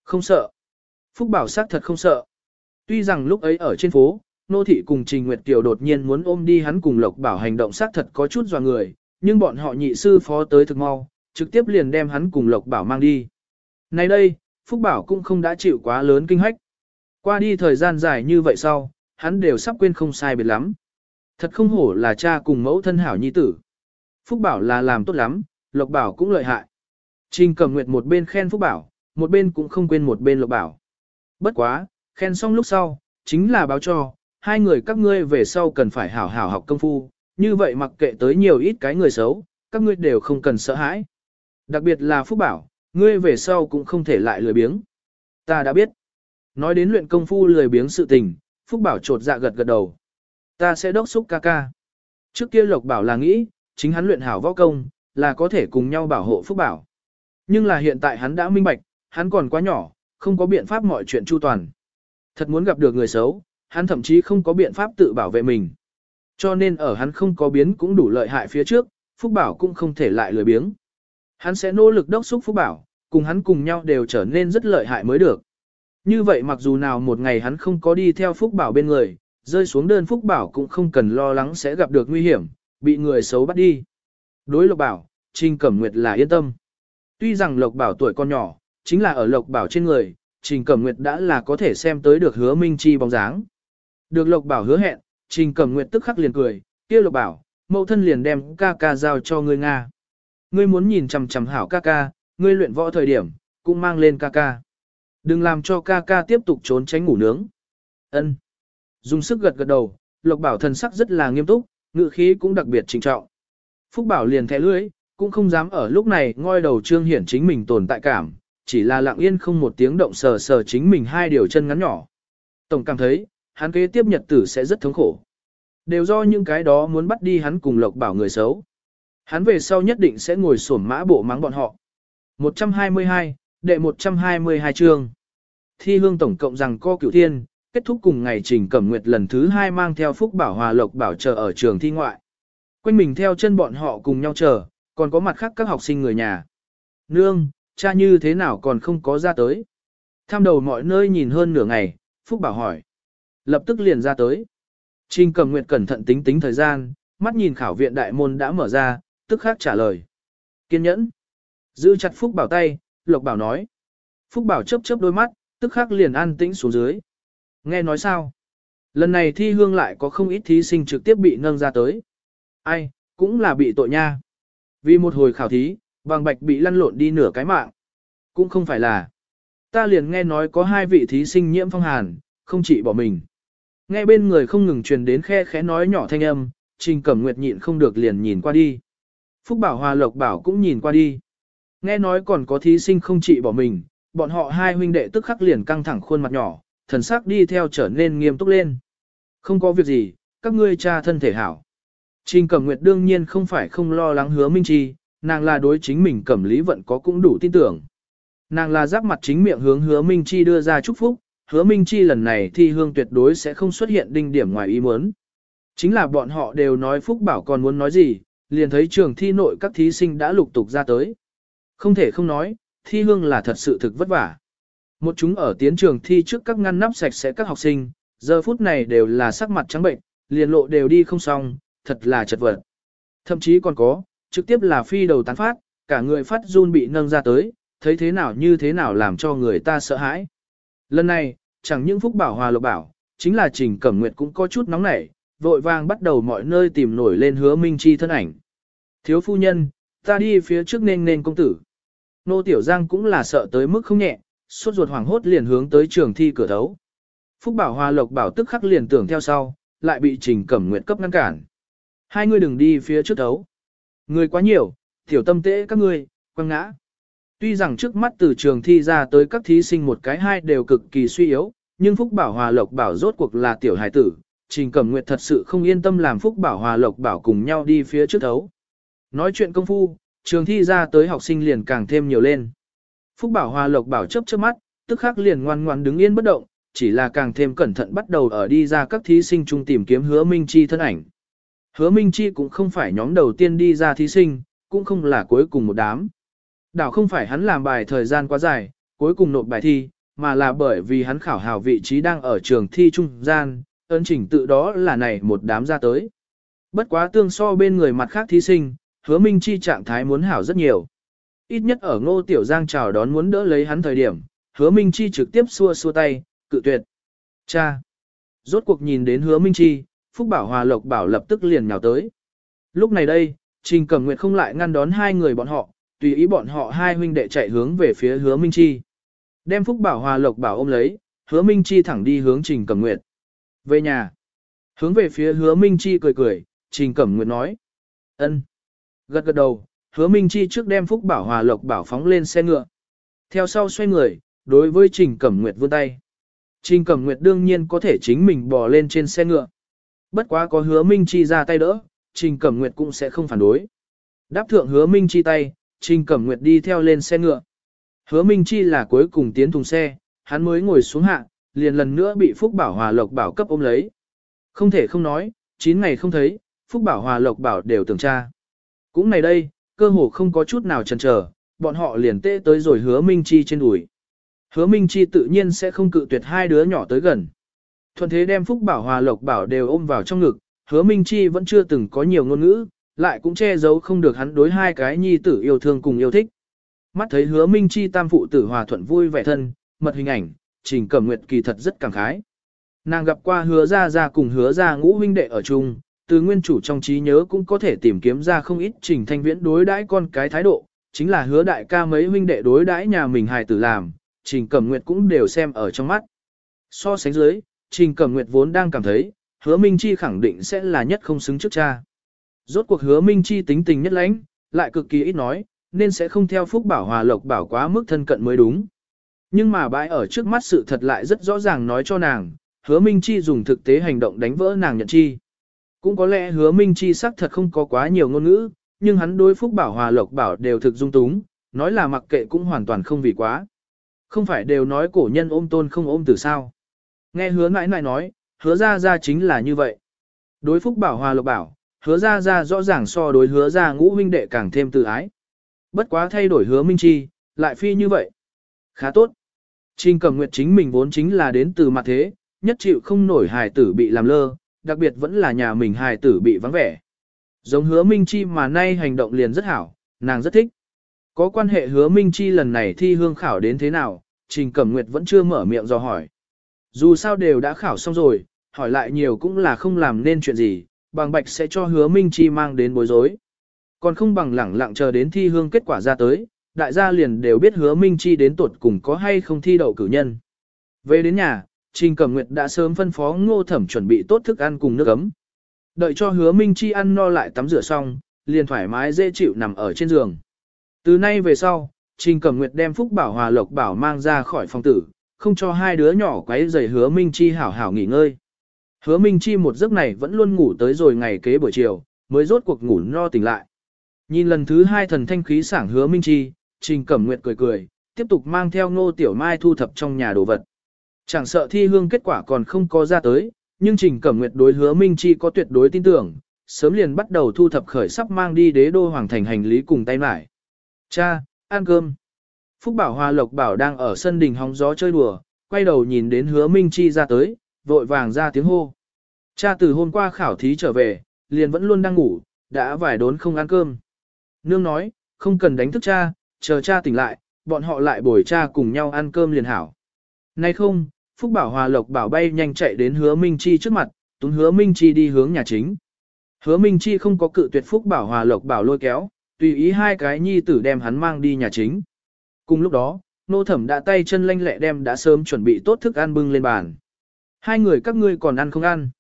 Không sợ. Phúc Bảo xác thật không sợ. Tuy rằng lúc ấy ở trên phố, nô thị cùng Trình Nguyệt Kiều đột nhiên muốn ôm đi hắn cùng Lộc Bảo hành động xác thật có chút dò người, nhưng bọn họ nhị sư phó tới thực mau, trực tiếp liền đem hắn cùng Lộc Bảo mang đi. Nay đây, Phúc Bảo cũng không đã chịu quá lớn kinh hách. Qua đi thời gian dài như vậy sau, hắn đều sắp quên không sai biệt lắm. Thật không hổ là cha cùng mẫu thân hảo nhi tử. Phúc Bảo là làm tốt lắm, Lộc Bảo cũng lợi hại. Trình cầm nguyệt một bên khen Phúc Bảo, một bên cũng không quên một bên Lộc Bảo. Bất quá, khen xong lúc sau, chính là báo cho, hai người các ngươi về sau cần phải hảo hảo học công phu, như vậy mặc kệ tới nhiều ít cái người xấu, các ngươi đều không cần sợ hãi. Đặc biệt là Phúc Bảo, ngươi về sau cũng không thể lại lười biếng. Ta đã biết. Nói đến luyện công phu lười biếng sự tình, Phúc Bảo trột dạ gật gật đầu. Ta sẽ đốc xúc ca ca. Trước kia Lộc Bảo là nghĩ, chính hắn luyện hảo võ công, là có thể cùng nhau bảo hộ Phúc Bảo. Nhưng là hiện tại hắn đã minh bạch, hắn còn quá nhỏ, không có biện pháp mọi chuyện chu toàn. Thật muốn gặp được người xấu, hắn thậm chí không có biện pháp tự bảo vệ mình. Cho nên ở hắn không có biến cũng đủ lợi hại phía trước, Phúc Bảo cũng không thể lại lười biếng. Hắn sẽ nỗ lực đốc xúc Phúc Bảo, cùng hắn cùng nhau đều trở nên rất lợi hại mới được. Như vậy mặc dù nào một ngày hắn không có đi theo Phúc Bảo bên người, rơi xuống đơn Phúc Bảo cũng không cần lo lắng sẽ gặp được nguy hiểm, bị người xấu bắt đi. Đối Lộc Bảo, Trình Cẩm Nguyệt là yên tâm. Tuy rằng Lộc Bảo tuổi con nhỏ, chính là ở Lộc Bảo trên người, Trình Cẩm Nguyệt đã là có thể xem tới được hứa Minh Chi bóng dáng. Được Lộc Bảo hứa hẹn, Trình Cẩm Nguyệt tức khắc liền cười, kia Lộc Bảo, mẫu thân liền đem ca ca giao cho ngươi Nga. Ngươi muốn nhìn chằm chằm hảo ca ca, ngươi luyện võ thời điểm, cũng mang lên ca ca. Đừng làm cho ca ca tiếp tục trốn tránh ngủ nướng. Ân. Dùng sức gật gật đầu, Lộc Bảo thần sắc rất là nghiêm túc, ngự khí cũng đặc biệt trình trọng. Phúc Bảo liền thẻ lưỡi, cũng không dám ở lúc này ngoi đầu trương hiển chính mình tồn tại cảm, chỉ là lặng yên không một tiếng động sờ sờ chính mình hai điều chân ngắn nhỏ. Tổng cảm thấy, hắn kế tiếp nhật tử sẽ rất thống khổ. Đều do những cái đó muốn bắt đi hắn cùng Lộc Bảo người xấu. Hắn về sau nhất định sẽ ngồi sổm mã bộ mắng bọn họ. 122, đệ 122 chương. Thi hương tổng cộng rằng co cửu thiên, kết thúc cùng ngày trình cẩm nguyệt lần thứ hai mang theo phúc bảo hòa lộc bảo chờ ở trường thi ngoại. Quanh mình theo chân bọn họ cùng nhau chờ, còn có mặt khác các học sinh người nhà. Nương, cha như thế nào còn không có ra tới. Tham đầu mọi nơi nhìn hơn nửa ngày, Phúc Bảo hỏi. Lập tức liền ra tới. Trình cầm nguyệt cẩn thận tính tính thời gian, mắt nhìn khảo viện đại môn đã mở ra, tức khắc trả lời. Kiên nhẫn. Giữ chặt Phúc Bảo tay, Lộc Bảo nói. Phúc Bảo chớp chớp đôi mắt, tức khắc liền an tĩnh xuống dưới. Nghe nói sao? Lần này thi hương lại có không ít thí sinh trực tiếp bị nâng ra tới. Ai, cũng là bị tội nha. Vì một hồi khảo thí, bằng bạch bị lăn lộn đi nửa cái mạng. Cũng không phải là. Ta liền nghe nói có hai vị thí sinh nhiễm phong hàn, không chỉ bỏ mình. Nghe bên người không ngừng truyền đến khe khẽ nói nhỏ thanh âm, Trình Cẩm Nguyệt nhịn không được liền nhìn qua đi. Phúc Bảo Hòa Lộc Bảo cũng nhìn qua đi. Nghe nói còn có thí sinh không chỉ bỏ mình, bọn họ hai huynh đệ tức khắc liền căng thẳng khuôn mặt nhỏ, thần sắc đi theo trở nên nghiêm túc lên. Không có việc gì, các ngươi cha thân thể hảo. Trình Cẩm Nguyệt đương nhiên không phải không lo lắng hứa Minh Chi, nàng là đối chính mình Cẩm Lý Vận có cũng đủ tin tưởng. Nàng là giáp mặt chính miệng hướng hứa Minh Chi đưa ra chúc phúc, hứa Minh Chi lần này thi hương tuyệt đối sẽ không xuất hiện đinh điểm ngoài ý muốn. Chính là bọn họ đều nói Phúc Bảo còn muốn nói gì, liền thấy trường thi nội các thí sinh đã lục tục ra tới. Không thể không nói, thi hương là thật sự thực vất vả. Một chúng ở tiến trường thi trước các ngăn nắp sạch sẽ các học sinh, giờ phút này đều là sắc mặt trắng bệnh, liền lộ đều đi không xong, thật là chật vật. Thậm chí còn có, trực tiếp là phi đầu tán phát, cả người phát run bị nâng ra tới, thấy thế nào như thế nào làm cho người ta sợ hãi. Lần này, chẳng những Phúc Bảo Hòa Lộc Bảo, chính là Trình Cẩm Nguyệt cũng có chút nóng nảy, vội vàng bắt đầu mọi nơi tìm nổi lên hứa Minh Chi thân ảnh. Thiếu phu nhân, ta đi phía trước nên nên công tử. Nô Tiểu Giang cũng là sợ tới mức không nhẹ, suốt ruột hoảng hốt liền hướng tới trường thi cửa thấu. Phúc Bảo Hòa Lộc Bảo tức khắc liền tưởng theo sau, lại bị Trình Cẩm Nguyệt cấp ngăn cản. Hai người đừng đi phía trước thấu. Người quá nhiều, tiểu tâm tễ các ngươi, quăng ngã. Tuy rằng trước mắt từ trường thi ra tới các thí sinh một cái hai đều cực kỳ suy yếu, nhưng Phúc Bảo Hòa Lộc Bảo rốt cuộc là tiểu hải tử, Trình Cẩm Nguyệt thật sự không yên tâm làm Phúc Bảo Hòa Lộc Bảo cùng nhau đi phía trước thấu. Nói chuyện công phu, trường thi ra tới học sinh liền càng thêm nhiều lên. Phúc Bảo Hòa Lộc Bảo chấp chớp mắt, tức khắc liền ngoan ngoan đứng yên bất động, chỉ là càng thêm cẩn thận bắt đầu ở đi ra các thí sinh chung tìm kiếm hứa Minh Chi thân ảnh. Hứa Minh Chi cũng không phải nhóm đầu tiên đi ra thí sinh, cũng không là cuối cùng một đám. Đảo không phải hắn làm bài thời gian quá dài, cuối cùng nộp bài thi, mà là bởi vì hắn khảo hào vị trí đang ở trường thi trung gian, ấn chỉnh tự đó là này một đám ra tới. Bất quá tương so bên người mặt khác thí sinh, hứa Minh Chi trạng thái muốn hảo rất nhiều. Ít nhất ở ngô tiểu giang chào đón muốn đỡ lấy hắn thời điểm, hứa Minh Chi trực tiếp xua xua tay, cự tuyệt. Cha! Rốt cuộc nhìn đến hứa Minh Chi, Phúc Bảo Hòa Lộc Bảo lập tức liền nhào tới. Lúc này đây, Trình Cẩm Nguyệt không lại ngăn đón hai người bọn họ, tùy ý bọn họ hai huynh đệ chạy hướng về phía hứa Minh Chi. Đem Phúc Bảo Hòa Lộc Bảo ôm lấy, hứa Minh Chi thẳng đi hướng Trình Cẩm Nguyệt. Về nhà. Hướng về phía hứa Minh Chi cười cười, Trình Cẩm Nguyệt nói. ân. Gật gật đầu, hứa Minh Chi trước đem Phúc Bảo Hòa Lộc Bảo phóng lên xe ngựa. Theo sau xoay người, đối với Trình Cẩm Nguyệt vươn tay. Trình Cẩm Nguyệt đương nhiên có thể chính mình bò lên trên xe ngựa. Bất quá có hứa Minh Chi ra tay đỡ, Trình Cẩm Nguyệt cũng sẽ không phản đối. Đáp thượng hứa Minh Chi tay, Trình Cẩm Nguyệt đi theo lên xe ngựa. Hứa Minh Chi là cuối cùng tiến thùng xe, hắn mới ngồi xuống hạ, liền lần nữa bị Phúc Bảo Hòa Lộc Bảo cấp ôm lấy. Không thể không nói, 9 ngày không thấy, Phúc Bảo Hòa Lộc Bảo đều tưởng tra. Cũng này đây, cơ hồ không có chút nào chần chờ, bọn họ liền tê tới rồi hứa Minh Chi trên đùi. Hứa Minh Chi tự nhiên sẽ không cự tuyệt hai đứa nhỏ tới gần. Thuận thế đem Phúc Bảo Hòa Lộc Bảo đều ôm vào trong ngực, hứa Minh Chi vẫn chưa từng có nhiều ngôn ngữ, lại cũng che giấu không được hắn đối hai cái nhi tử yêu thương cùng yêu thích. Mắt thấy hứa Minh Chi tam phụ tử hòa thuận vui vẻ thân, mật hình ảnh, trình cẩm nguyệt kỳ thật rất cảm khái. Nàng gặp qua hứa ra ra cùng hứa ra ngũ huynh đệ ở chung, từ nguyên chủ trong trí nhớ cũng có thể tìm kiếm ra không ít trình thanh viễn đối đãi con cái thái độ, chính là hứa đại ca mấy huynh đệ đối đãi nhà mình hài tử làm, trình cẩm nguyệt cũng đều xem ở trong mắt. So sánh dưới, trình cẩm nguyệt vốn đang cảm thấy, hứa Minh Chi khẳng định sẽ là nhất không xứng trước cha. Rốt cuộc hứa Minh Chi tính tình nhất lãnh, lại cực kỳ ít nói, nên sẽ không theo phúc bảo hòa lộc bảo quá mức thân cận mới đúng. Nhưng mà bãi ở trước mắt sự thật lại rất rõ ràng nói cho nàng, hứa Minh Chi dùng thực tế hành động đánh vỡ nàng nhận chi. Cũng có lẽ hứa Minh Chi xác thật không có quá nhiều ngôn ngữ, nhưng hắn đối phúc bảo hòa lộc bảo đều thực dung túng, nói là mặc kệ cũng hoàn toàn không vì quá. Không phải đều nói cổ nhân ôm tôn không ôm từ sao. Nghe hứa nãi nãi nói, hứa ra ra chính là như vậy. Đối phúc bảo hòa lộc bảo, hứa ra ra rõ ràng so đối hứa ra ngũ huynh đệ càng thêm tự ái. Bất quá thay đổi hứa minh chi, lại phi như vậy. Khá tốt. Trình cầm nguyệt chính mình vốn chính là đến từ mặt thế, nhất chịu không nổi hài tử bị làm lơ, đặc biệt vẫn là nhà mình hài tử bị vắng vẻ. Giống hứa minh chi mà nay hành động liền rất hảo, nàng rất thích. Có quan hệ hứa minh chi lần này thi hương khảo đến thế nào, trình cẩm nguyệt vẫn chưa mở miệng do hỏi. Dù sao đều đã khảo xong rồi, hỏi lại nhiều cũng là không làm nên chuyện gì, bằng bạch sẽ cho hứa minh chi mang đến bối rối. Còn không bằng lẳng lặng chờ đến thi hương kết quả ra tới, đại gia liền đều biết hứa minh chi đến tuột cùng có hay không thi đậu cử nhân. Về đến nhà, Trình Cẩm Nguyệt đã sớm phân phó ngô thẩm chuẩn bị tốt thức ăn cùng nước ấm. Đợi cho hứa minh chi ăn no lại tắm rửa xong, liền thoải mái dễ chịu nằm ở trên giường. Từ nay về sau, Trình Cẩm Nguyệt đem Phúc Bảo Hòa Lộc Bảo mang ra khỏi phòng tử, không cho hai đứa nhỏ quấy rầy hứa minh chi hảo hảo nghỉ ngơi. Hứa minh chi một giấc này vẫn luôn ngủ tới rồi ngày kế buổi chiều, mới rốt cuộc ngủ no tỉnh lại. Nhìn lần thứ hai thần thanh khí sảng hứa minh chi, Trình Cẩm Nguyệt cười cười, tiếp tục mang theo Ngô Tiểu Mai thu thập trong nhà đồ vật. Chẳng sợ thi hương kết quả còn không có ra tới, nhưng Trình Cẩm Nguyệt đối hứa Minh Chi có tuyệt đối tin tưởng, sớm liền bắt đầu thu thập khởi sắp mang đi đế đô hoàng thành hành lý cùng tay mải. Cha, ăn cơm. Phúc Bảo Hoa Lộc Bảo đang ở sân đình hóng gió chơi đùa, quay đầu nhìn đến hứa Minh Chi ra tới, vội vàng ra tiếng hô. Cha từ hôm qua khảo thí trở về, liền vẫn luôn đang ngủ, đã vài đốn không ăn cơm. Nương nói, không cần đánh thức cha, chờ cha tỉnh lại, bọn họ lại bồi cha cùng nhau ăn cơm liền hảo. Nay không, Phúc Bảo Hòa Lộc Bảo bay nhanh chạy đến hứa Minh Chi trước mặt, túng hứa Minh Chi đi hướng nhà chính. Hứa Minh Chi không có cự tuyệt Phúc Bảo Hòa Lộc Bảo lôi kéo, tùy ý hai cái nhi tử đem hắn mang đi nhà chính. Cùng lúc đó, nô thẩm đã tay chân lanh lẹ đem đã sớm chuẩn bị tốt thức ăn bưng lên bàn. Hai người các ngươi còn ăn không ăn.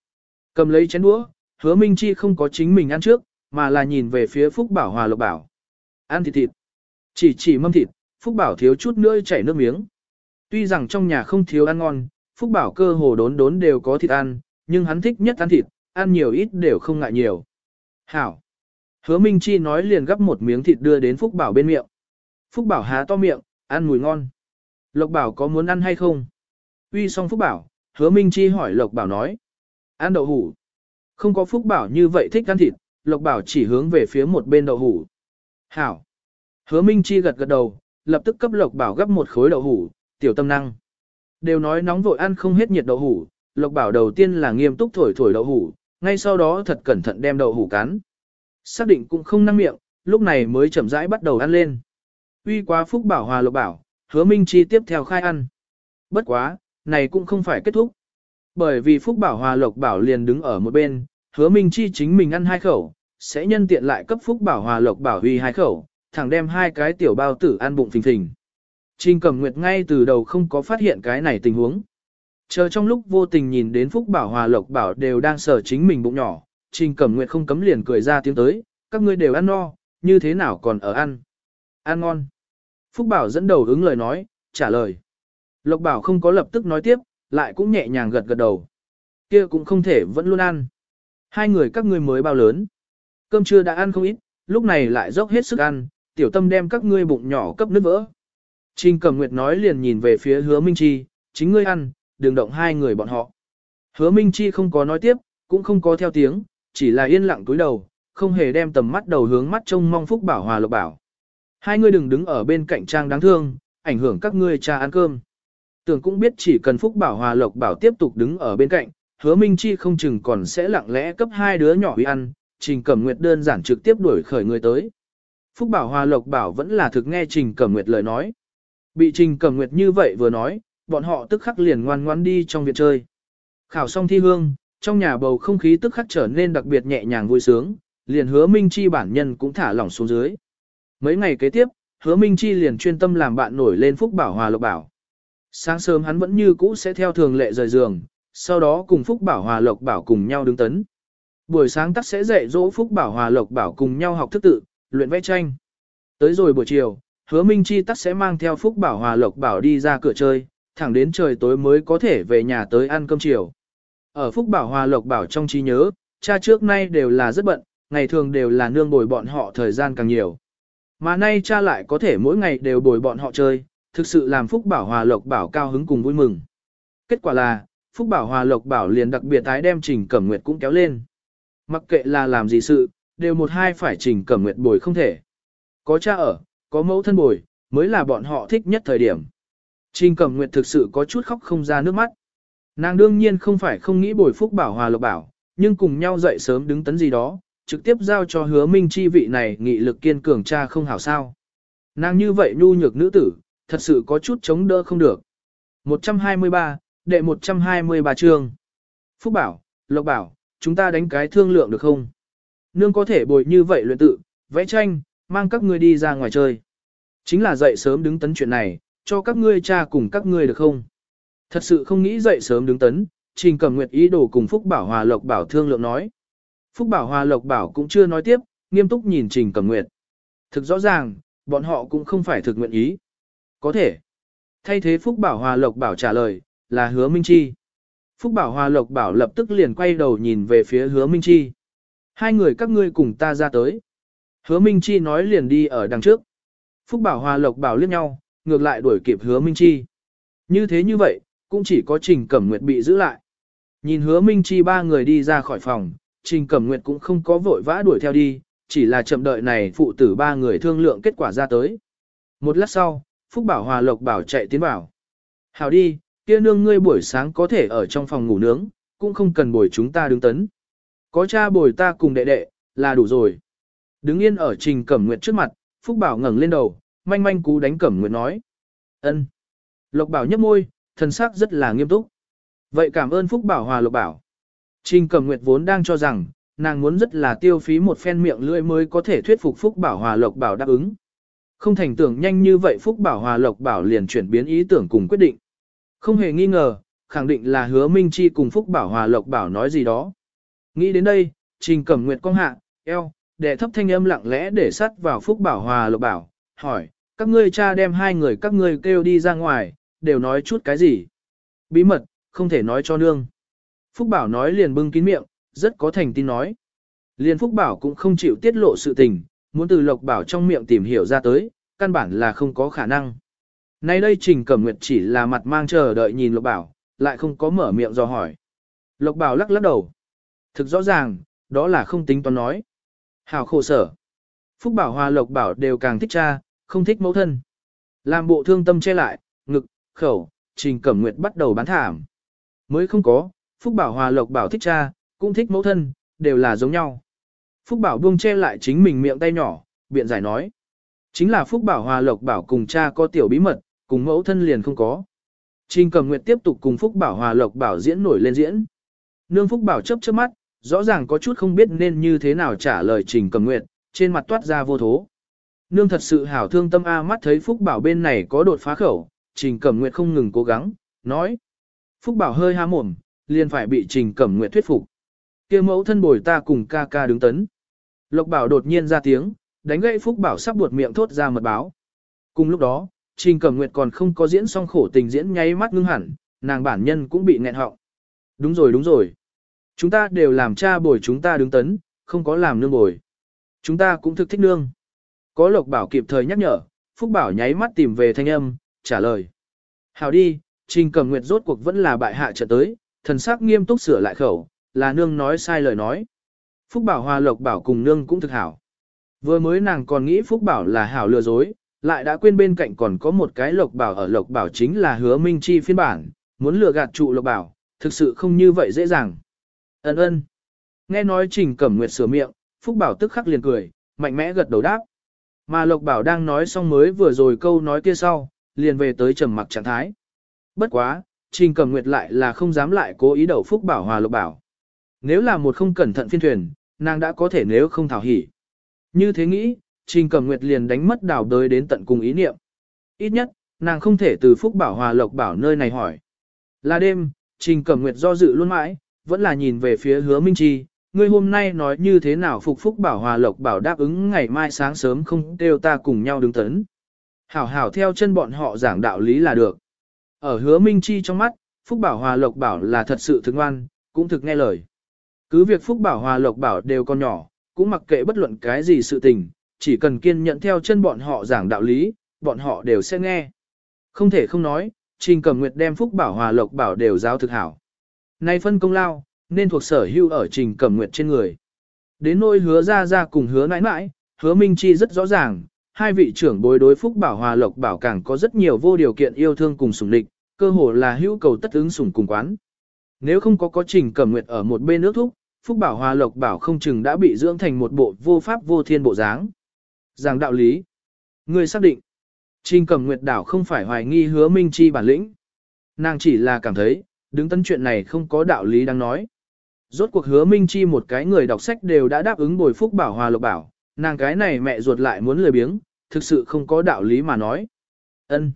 Cầm lấy chén đũa, hứa Minh Chi không có chính mình ăn trước, mà là nhìn về phía Phúc Bảo Hòa Lộc Bảo. Ăn thịt thịt. Chỉ chỉ mâm thịt, Phúc Bảo thiếu chút nữa chảy nước miếng. Tuy rằng trong nhà không thiếu ăn ngon, Phúc Bảo cơ hồ đốn đốn đều có thịt ăn, nhưng hắn thích nhất ăn thịt, ăn nhiều ít đều không ngại nhiều. Hảo. Hứa Minh Chi nói liền gấp một miếng thịt đưa đến Phúc Bảo bên miệng. Phúc Bảo há to miệng, ăn mùi ngon. Lộc Bảo có muốn ăn hay không? Uy xong Phúc Bảo, Hứa Minh Chi hỏi Lộc Bảo nói. Ăn đậu hủ. Không có Phúc Bảo như vậy thích ăn thịt, Lộc Bảo chỉ hướng về phía một bên đậu hủ. Hảo. Hứa Minh Chi gật gật đầu, lập tức cấp Lộc Bảo gấp một khối đậu hủ, tiểu tâm năng. Đều nói nóng vội ăn không hết nhiệt đậu hủ, Lộc Bảo đầu tiên là nghiêm túc thổi thổi đậu hủ, ngay sau đó thật cẩn thận đem đậu hủ cắn. Xác định cũng không năng miệng, lúc này mới chậm rãi bắt đầu ăn lên. Uy quá Phúc Bảo hòa Lộc Bảo, hứa Minh Chi tiếp theo khai ăn. Bất quá, này cũng không phải kết thúc. Bởi vì Phúc Bảo hòa Lộc Bảo liền đứng ở một bên, hứa Minh Chi chính mình ăn hai khẩu, sẽ nhân tiện lại cấp Phúc Bảo hòa Lộc Bảo huy hai khẩu, thẳng đem hai cái tiểu bao tử ăn bụng phình phình. Trình Cẩm Nguyệt ngay từ đầu không có phát hiện cái này tình huống. Chờ trong lúc vô tình nhìn đến Phúc Bảo Hòa Lộc Bảo đều đang sở chính mình bụng nhỏ, Trình Cẩm Nguyệt không cấm liền cười ra tiếng tới, các ngươi đều ăn no, như thế nào còn ở ăn? Ăn ngon. Phúc Bảo dẫn đầu ứng lời nói, trả lời. Lộc Bảo không có lập tức nói tiếp, lại cũng nhẹ nhàng gật gật đầu. Kia cũng không thể vẫn luôn ăn. Hai người các ngươi mới bao lớn. Cơm trưa đã ăn không ít, lúc này lại dốc hết sức ăn, tiểu tâm đem các ngươi bụng nhỏ cấp nước vỡ. Trình Cẩm Nguyệt nói liền nhìn về phía Hứa Minh Chi, chính ngươi ăn, đừng động hai người bọn họ. Hứa Minh Chi không có nói tiếp, cũng không có theo tiếng, chỉ là yên lặng cúi đầu, không hề đem tầm mắt đầu hướng mắt trông mong Phúc Bảo Hòa Lộc Bảo. Hai ngươi đừng đứng ở bên cạnh trang đáng thương, ảnh hưởng các ngươi cha ăn cơm. Tưởng cũng biết chỉ cần Phúc Bảo Hòa Lộc Bảo tiếp tục đứng ở bên cạnh, hứa Minh Chi không chừng còn sẽ lặng lẽ cấp hai đứa nhỏ uy ăn, Trình Cẩm Nguyệt đơn giản trực tiếp đuổi khởi người tới. Phúc Bảo Hòa Lộc Bảo vẫn là thực nghe Trình Cẩm Nguyệt lời nói. Bị Trình Cẩm Nguyệt như vậy vừa nói, bọn họ tức khắc liền ngoan ngoan đi trong việc chơi. Khảo xong thi hương, trong nhà bầu không khí tức khắc trở nên đặc biệt nhẹ nhàng vui sướng, liền hứa Minh Chi bản nhân cũng thả lỏng xuống dưới. Mấy ngày kế tiếp, hứa Minh Chi liền chuyên tâm làm bạn nổi lên Phúc Bảo Hòa Lộc Bảo. Sáng sớm hắn vẫn như cũ sẽ theo thường lệ rời giường, sau đó cùng Phúc Bảo Hòa Lộc Bảo cùng nhau đứng tấn. Buổi sáng tắc sẽ dạy dỗ Phúc Bảo Hòa Lộc Bảo cùng nhau học thức tự, luyện vẽ tranh. Tới rồi buổi chiều, hứa Minh Chi tắc sẽ mang theo Phúc Bảo Hòa Lộc Bảo đi ra cửa chơi, thẳng đến trời tối mới có thể về nhà tới ăn cơm chiều. Ở Phúc Bảo Hòa Lộc Bảo trong trí nhớ, cha trước nay đều là rất bận, ngày thường đều là nương bồi bọn họ thời gian càng nhiều. Mà nay cha lại có thể mỗi ngày đều bồi bọn họ chơi, thực sự làm Phúc Bảo Hòa Lộc Bảo cao hứng cùng vui mừng. Kết quả là, Phúc Bảo Hòa Lộc Bảo liền đặc biệt tái đem Trình Cẩm Nguyệt cũng kéo lên. Mặc kệ là làm gì sự, đều một hai phải Trình Cẩm Nguyệt bồi không thể. Có cha ở, có mẫu thân bồi, mới là bọn họ thích nhất thời điểm. Trình Cẩm Nguyệt thực sự có chút khóc không ra nước mắt. Nàng đương nhiên không phải không nghĩ bồi Phúc Bảo Hòa Lộc Bảo, nhưng cùng nhau dậy sớm đứng tấn gì đó, trực tiếp giao cho hứa minh chi vị này nghị lực kiên cường cha không hảo sao. Nàng như vậy nhu nhược nữ tử, thật sự có chút chống đỡ không được. 123, đệ 123 chương. Phúc bảo, Lộc bảo, chúng ta đánh cái thương lượng được không? Nương có thể bồi như vậy luyện tự, vẽ tranh, mang các ngươi đi ra ngoài chơi. Chính là dậy sớm đứng tấn chuyện này, cho các ngươi cha cùng các ngươi được không? Thật sự không nghĩ dậy sớm đứng tấn, Trình Cẩm Nguyệt ý đồ cùng Phúc Bảo Hòa Lộc Bảo thương lượng nói. Phúc Bảo Hòa Lộc Bảo cũng chưa nói tiếp, nghiêm túc nhìn Trình Cẩm Nguyệt. Thực rõ ràng, bọn họ cũng không phải thực nguyện ý. Có thể. Thay thế Phúc Bảo Hòa Lộc Bảo trả lời, là hứa Minh Chi. Phúc Bảo Hòa Lộc Bảo lập tức liền quay đầu nhìn về phía hứa Minh Chi. Hai người các ngươi cùng ta ra tới. Hứa Minh Chi nói liền đi ở đằng trước. Phúc Bảo Hòa Lộc Bảo liếc nhau, ngược lại đuổi kịp hứa Minh Chi. Như thế như vậy, cũng chỉ có Trình Cẩm Nguyệt bị giữ lại. Nhìn hứa Minh Chi ba người đi ra khỏi phòng, Trình Cẩm Nguyệt cũng không có vội vã đuổi theo đi, chỉ là chậm đợi này phụ tử ba người thương lượng kết quả ra tới. Một lát sau, Phúc Bảo Hòa Lộc Bảo chạy tiến vào. Hào đi, kia nương ngươi buổi sáng có thể ở trong phòng ngủ nướng, cũng không cần bồi chúng ta đứng tấn. Có cha bồi ta cùng đệ đệ, là đủ rồi. Đứng yên ở Trình Cẩm Nguyệt trước mặt, Phúc Bảo ngẩng lên đầu, manh manh cú đánh Cẩm Nguyệt nói. ân. Lộc Bảo nhấp môi, thần sắc rất là nghiêm túc. Vậy cảm ơn Phúc Bảo Hòa Lộc Bảo. Trình Cẩm Nguyệt vốn đang cho rằng, nàng muốn rất là tiêu phí một phen miệng lưỡi mới có thể thuyết phục Phúc Bảo Hòa Lộc Bảo đáp ứng. Không thành tưởng nhanh như vậy Phúc Bảo Hòa Lộc Bảo liền chuyển biến ý tưởng cùng quyết định. Không hề nghi ngờ, khẳng định là hứa Minh Chi cùng Phúc Bảo Hòa Lộc Bảo nói gì đó. Nghĩ đến đây, Trình Cẩm Nguyệt cong hạ, eo, để thấp thanh âm lặng lẽ để sắt vào Phúc Bảo Hòa Lộc Bảo, hỏi, các ngươi cha đem hai người các ngươi kêu đi ra ngoài, đều nói chút cái gì? Bí mật, không thể nói cho nương. Phúc Bảo nói liền bưng kín miệng, rất có thành tin nói. Liên Phúc Bảo cũng không chịu tiết lộ sự tình, muốn từ Lộc Bảo trong miệng tìm hiểu ra tới, căn bản là không có khả năng. Nay đây Trình Cẩm Nguyệt chỉ là mặt mang chờ đợi nhìn Lộc Bảo, lại không có mở miệng do hỏi. Lộc Bảo lắc lắc đầu. Thực rõ ràng, đó là không tính toán nói. Hào khổ sở. Phúc Bảo Hòa Lộc Bảo đều càng thích cha, không thích mẫu thân. Làm bộ thương tâm che lại, ngực, khẩu, Trình Cẩm Nguyệt bắt đầu bán thảm. Mới không có, Phúc Bảo Hòa Lộc Bảo thích cha, cũng thích mẫu thân, đều là giống nhau. Phúc Bảo buông che lại chính mình miệng tay nhỏ, biện giải nói. Chính là Phúc Bảo Hòa Lộc Bảo cùng cha có tiểu bí mật, cùng mẫu thân liền không có. Trình Cầm Nguyệt tiếp tục cùng Phúc Bảo Hòa Lộc Bảo diễn nổi lên diễn. Nương Phúc Bảo chớp chớp mắt, rõ ràng có chút không biết nên như thế nào trả lời Trình Cầm Nguyệt, trên mặt toát ra vô thố. Nương thật sự hảo thương tâm A mắt thấy Phúc Bảo bên này có đột phá khẩu, Trình Cẩm Nguyệt không ngừng cố gắng, nói. Phúc Bảo hơi há mồm, liền phải bị Trình Cẩm Nguyệt thuyết phục. kia mẫu thân bồi ta cùng ca ca đứng tấn. Lộc Bảo đột nhiên ra tiếng, đánh gãy Phúc Bảo sắp buột miệng thốt ra mật báo. Cùng lúc đó, Trình Cẩm Nguyệt còn không có diễn xong khổ tình diễn nháy mắt ngưng hẳn, nàng bản nhân cũng bị nghẹn họng. Đúng rồi đúng rồi. Chúng ta đều làm cha bồi chúng ta đứng tấn, không có làm nương bồi. Chúng ta cũng thực thích nương. Có Lộc Bảo kịp thời nhắc nhở, Phúc Bảo nháy mắt tìm về thanh âm, trả lời. Hào đi, Trình Cẩm Nguyệt rốt cuộc vẫn là bại hạ trở tới, thần sắc nghiêm túc sửa lại khẩu, là nương nói sai lời nói. Phúc Bảo Hòa Lộc Bảo cùng nương cũng thực hảo. Vừa mới nàng còn nghĩ Phúc Bảo là hảo lừa dối, lại đã quên bên cạnh còn có một cái Lộc Bảo ở Lộc Bảo chính là hứa Minh Chi phiên bản, muốn lừa gạt trụ Lộc Bảo, thực sự không như vậy dễ dàng. Ấn ơn. Nghe nói Trình Cẩm Nguyệt sửa miệng, Phúc Bảo tức khắc liền cười, mạnh mẽ gật đầu đáp. Mà Lộc Bảo đang nói xong mới vừa rồi câu nói kia sau, liền về tới trầm mặc trạng thái. Bất quá, Trình Cẩm Nguyệt lại là không dám lại cố ý đầu Phúc Bảo hòa Lộc Bảo. Nếu là một không cẩn thận phiên thuyền, nàng đã có thể nếu không thảo hỉ. Như thế nghĩ, Trình Cẩm Nguyệt liền đánh mất đảo đới đến tận cùng ý niệm. Ít nhất, nàng không thể từ Phúc Bảo hòa Lộc Bảo nơi này hỏi. Là đêm, Trình Cẩm Nguyệt do dự luôn mãi, vẫn là nhìn về phía hứa Minh Chi, ngươi hôm nay nói như thế nào phục phúc bảo hòa lộc bảo đáp ứng ngày mai sáng sớm không kêu ta cùng nhau đứng tấn. Hảo hảo theo chân bọn họ giảng đạo lý là được. Ở hứa Minh Chi trong mắt, phúc bảo hòa lộc bảo là thật sự thương ngoan, cũng thực nghe lời. Cứ việc phúc bảo hòa lộc bảo đều còn nhỏ, cũng mặc kệ bất luận cái gì sự tình, chỉ cần kiên nhẫn theo chân bọn họ giảng đạo lý, bọn họ đều sẽ nghe. Không thể không nói, Trình Cẩm Nguyệt đem phúc bảo hòa lộc bảo đều giáo thực hảo. Nay phân công lao, nên thuộc sở hữu ở trình cẩm nguyệt trên người. Đến nỗi hứa ra ra cùng hứa nãi nãi, hứa Minh Chi rất rõ ràng, hai vị trưởng bối đối phúc bảo hòa lộc bảo càng có rất nhiều vô điều kiện yêu thương cùng sủng địch, cơ hồ là hữu cầu tất ứng sủng cùng quán. Nếu không có có trình cẩm nguyệt ở một bên nước thúc, phúc bảo hòa lộc bảo không chừng đã bị dưỡng thành một bộ vô pháp vô thiên bộ dáng. Giảng đạo lý. Người xác định. Trình cẩm nguyệt đảo không phải hoài nghi hứa Minh Chi bản lĩnh. Nàng chỉ là cảm thấy, đứng tấn chuyện này không có đạo lý đang nói. Rốt cuộc hứa Minh Chi một cái người đọc sách đều đã đáp ứng bồi phúc bảo hòa lộc bảo, nàng cái này mẹ ruột lại muốn lười biếng, thực sự không có đạo lý mà nói. ân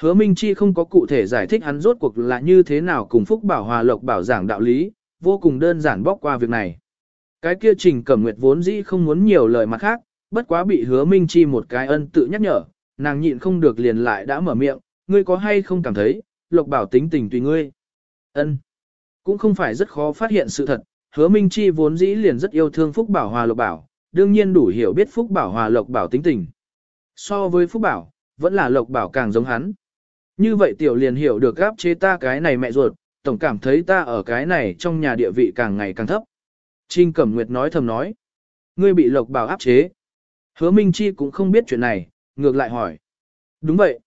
Hứa Minh Chi không có cụ thể giải thích hắn rốt cuộc là như thế nào cùng phúc bảo hòa lộc bảo giảng đạo lý, vô cùng đơn giản bóc qua việc này. Cái kia trình cẩm nguyệt vốn dĩ không muốn nhiều lời mặt khác, bất quá bị hứa Minh Chi một cái ân tự nhắc nhở, nàng nhịn không được liền lại đã mở miệng, ngươi có hay không cảm thấy, lộc bảo tính tình tùy ngươi. ân cũng không phải rất khó phát hiện sự thật, hứa Minh Chi vốn dĩ liền rất yêu thương Phúc Bảo Hòa Lộc Bảo, đương nhiên đủ hiểu biết Phúc Bảo Hòa Lộc Bảo tính tình. So với Phúc Bảo, vẫn là Lộc Bảo càng giống hắn. Như vậy tiểu liền hiểu được gáp chế ta cái này mẹ ruột, tổng cảm thấy ta ở cái này trong nhà địa vị càng ngày càng thấp. Trinh Cẩm Nguyệt nói thầm nói. Ngươi bị Lộc Bảo áp chế. Hứa Minh Chi cũng không biết chuyện này, ngược lại hỏi. Đúng vậy.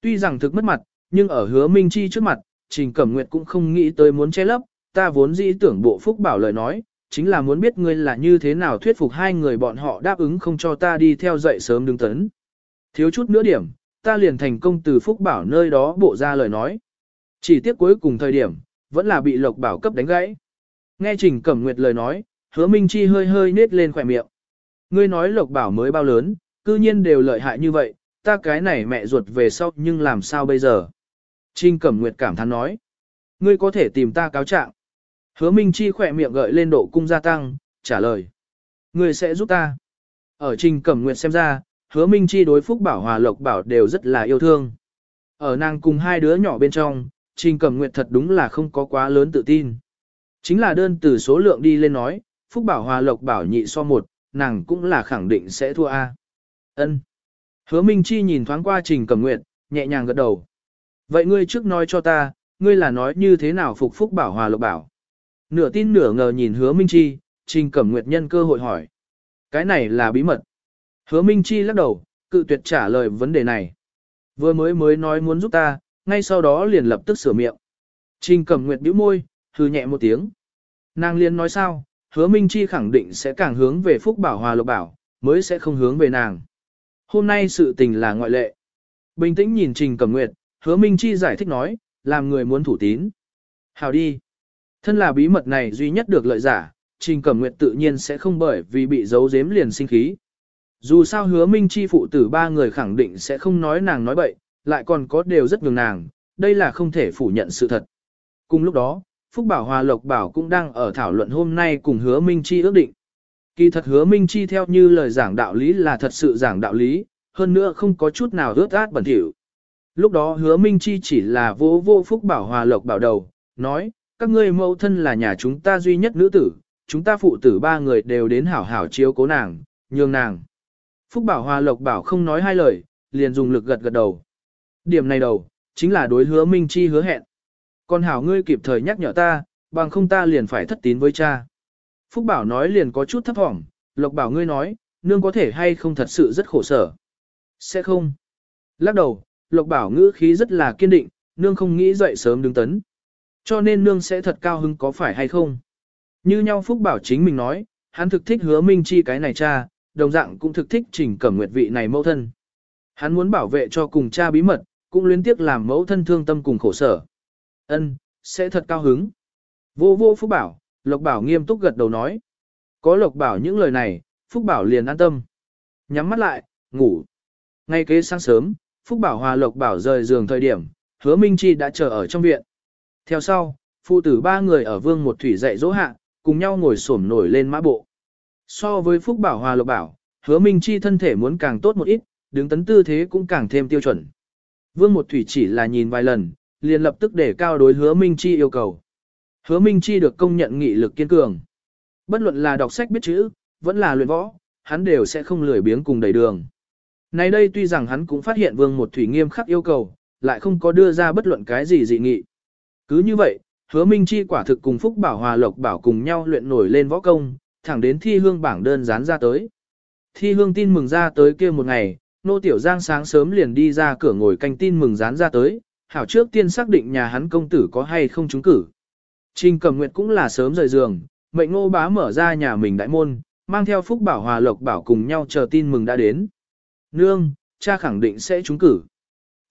Tuy rằng thực mất mặt, nhưng ở hứa Minh Chi trước mặt, Trình Cẩm Nguyệt cũng không nghĩ tới muốn che lấp, ta vốn dĩ tưởng bộ phúc bảo lời nói, chính là muốn biết ngươi là như thế nào thuyết phục hai người bọn họ đáp ứng không cho ta đi theo dậy sớm đứng tấn. Thiếu chút nữa điểm, ta liền thành công từ phúc bảo nơi đó bộ ra lời nói. Chỉ tiếc cuối cùng thời điểm, vẫn là bị lộc bảo cấp đánh gãy. Nghe Trình Cẩm Nguyệt lời nói, hứa Minh Chi hơi hơi nết lên khỏe miệng. Ngươi nói lộc bảo mới bao lớn, cư nhiên đều lợi hại như vậy, ta cái này mẹ ruột về sau nhưng làm sao bây giờ? Trình Cẩm Nguyệt cảm thán nói. Ngươi có thể tìm ta cáo trạng. Hứa Minh Chi khỏe miệng gợi lên độ cung gia tăng, trả lời. Ngươi sẽ giúp ta. Ở Trình Cẩm Nguyệt xem ra, hứa Minh Chi đối Phúc Bảo Hòa Lộc Bảo đều rất là yêu thương. Ở nàng cùng hai đứa nhỏ bên trong, Trình Cẩm Nguyệt thật đúng là không có quá lớn tự tin. Chính là đơn từ số lượng đi lên nói, Phúc Bảo Hòa Lộc Bảo nhị so một, nàng cũng là khẳng định sẽ thua A. Ân. Hứa Minh Chi nhìn thoáng qua Trình Cẩm Nguyệt, nhẹ nhàng gật đầu. Vậy ngươi trước nói cho ta, ngươi là nói như thế nào phục phúc bảo hòa lộc bảo. Nửa tin nửa ngờ nhìn hứa Minh Chi, Trình Cẩm Nguyệt nhân cơ hội hỏi. Cái này là bí mật. Hứa Minh Chi lắc đầu, cự tuyệt trả lời vấn đề này. Vừa mới mới nói muốn giúp ta, ngay sau đó liền lập tức sửa miệng. Trình Cẩm Nguyệt bĩu môi, hừ nhẹ một tiếng. Nàng liền nói sao, hứa Minh Chi khẳng định sẽ càng hướng về phúc bảo hòa lộc bảo, mới sẽ không hướng về nàng. Hôm nay sự tình là ngoại lệ. Bình tĩnh nhìn Trình Cẩm Nguyệt, Hứa Minh Chi giải thích nói, làm người muốn thủ tín. Hào đi. Thân là bí mật này duy nhất được lợi giả, Trình Cẩm Nguyệt tự nhiên sẽ không bởi vì bị giấu giếm liền sinh khí. Dù sao hứa Minh Chi phụ tử ba người khẳng định sẽ không nói nàng nói bậy, lại còn có đều rất nhường nàng, đây là không thể phủ nhận sự thật. Cùng lúc đó, Phúc Bảo Hòa Lộc Bảo cũng đang ở thảo luận hôm nay cùng hứa Minh Chi ước định. Kỳ thật hứa Minh Chi theo như lời giảng đạo lý là thật sự giảng đạo lý, hơn nữa không có chút nào ướt át bẩn thỉu. Lúc đó hứa Minh Chi chỉ là vô vô phúc bảo hòa lộc bảo đầu, nói, các ngươi mẫu thân là nhà chúng ta duy nhất nữ tử, chúng ta phụ tử ba người đều đến hảo hảo chiếu cố nàng, nhường nàng. Phúc bảo hòa lộc bảo không nói hai lời, liền dùng lực gật gật đầu. Điểm này đầu, chính là đối hứa Minh Chi hứa hẹn. Còn hảo ngươi kịp thời nhắc nhở ta, bằng không ta liền phải thất tín với cha. Phúc bảo nói liền có chút thấp thỏm, lộc bảo ngươi nói, nương có thể hay không thật sự rất khổ sở. Sẽ không. Lắc đầu, Lộc Bảo ngữ khí rất là kiên định, nương không nghĩ dậy sớm đứng tấn. Cho nên nương sẽ thật cao hứng có phải hay không? Như nhau Phúc bảo chính mình nói, hắn thực thích hứa Minh Chi cái này cha, đồng dạng cũng thực thích trình cẩm nguyệt vị này mẫu thân. Hắn muốn bảo vệ cho cùng cha bí mật, cũng liên tiếp làm mẫu thân thương tâm cùng khổ sở. Ân, sẽ thật cao hứng. Vô vô Phúc bảo, Lộc bảo nghiêm túc gật đầu nói. Có Lộc bảo những lời này, Phúc bảo liền an tâm. Nhắm mắt lại, ngủ. Ngay kế sáng sớm, Phúc bảo hòa Lộc bảo rời giường thời điểm, hứa Minh Chi đã chờ ở trong viện. Theo sau, phụ tử ba người ở vương một thủy dạy dỗ hạ, cùng nhau ngồi xổm nổi lên mã bộ. So với Phúc Bảo Hòa Lộc Bảo, hứa Minh Chi thân thể muốn càng tốt một ít, đứng tấn tư thế cũng càng thêm tiêu chuẩn. Vương Một Thủy chỉ là nhìn vài lần, liền lập tức để cao đối hứa Minh Chi yêu cầu. Hứa Minh Chi được công nhận nghị lực kiên cường. Bất luận là đọc sách biết chữ, vẫn là luyện võ, hắn đều sẽ không lười biếng cùng đầy đường. Nay đây tuy rằng hắn cũng phát hiện Vương Một Thủy nghiêm khắc yêu cầu, lại không có đưa ra bất luận cái gì dị nghị. Cứ như vậy, hứa Minh Chi quả thực cùng Phúc Bảo Hòa Lộc Bảo cùng nhau luyện nổi lên võ công, thẳng đến thi hương bảng đơn dán ra tới. Thi hương tin mừng ra tới kia một ngày, nô tiểu giang sáng sớm liền đi ra cửa ngồi canh tin mừng dán ra tới, hảo trước tiên xác định nhà hắn công tử có hay không trúng cử. Trình cầm nguyệt cũng là sớm rời giường, mệnh ngô bá mở ra nhà mình đại môn, mang theo phúc bảo hòa lộc bảo cùng nhau chờ tin mừng đã đến. Nương, cha khẳng định sẽ trúng cử.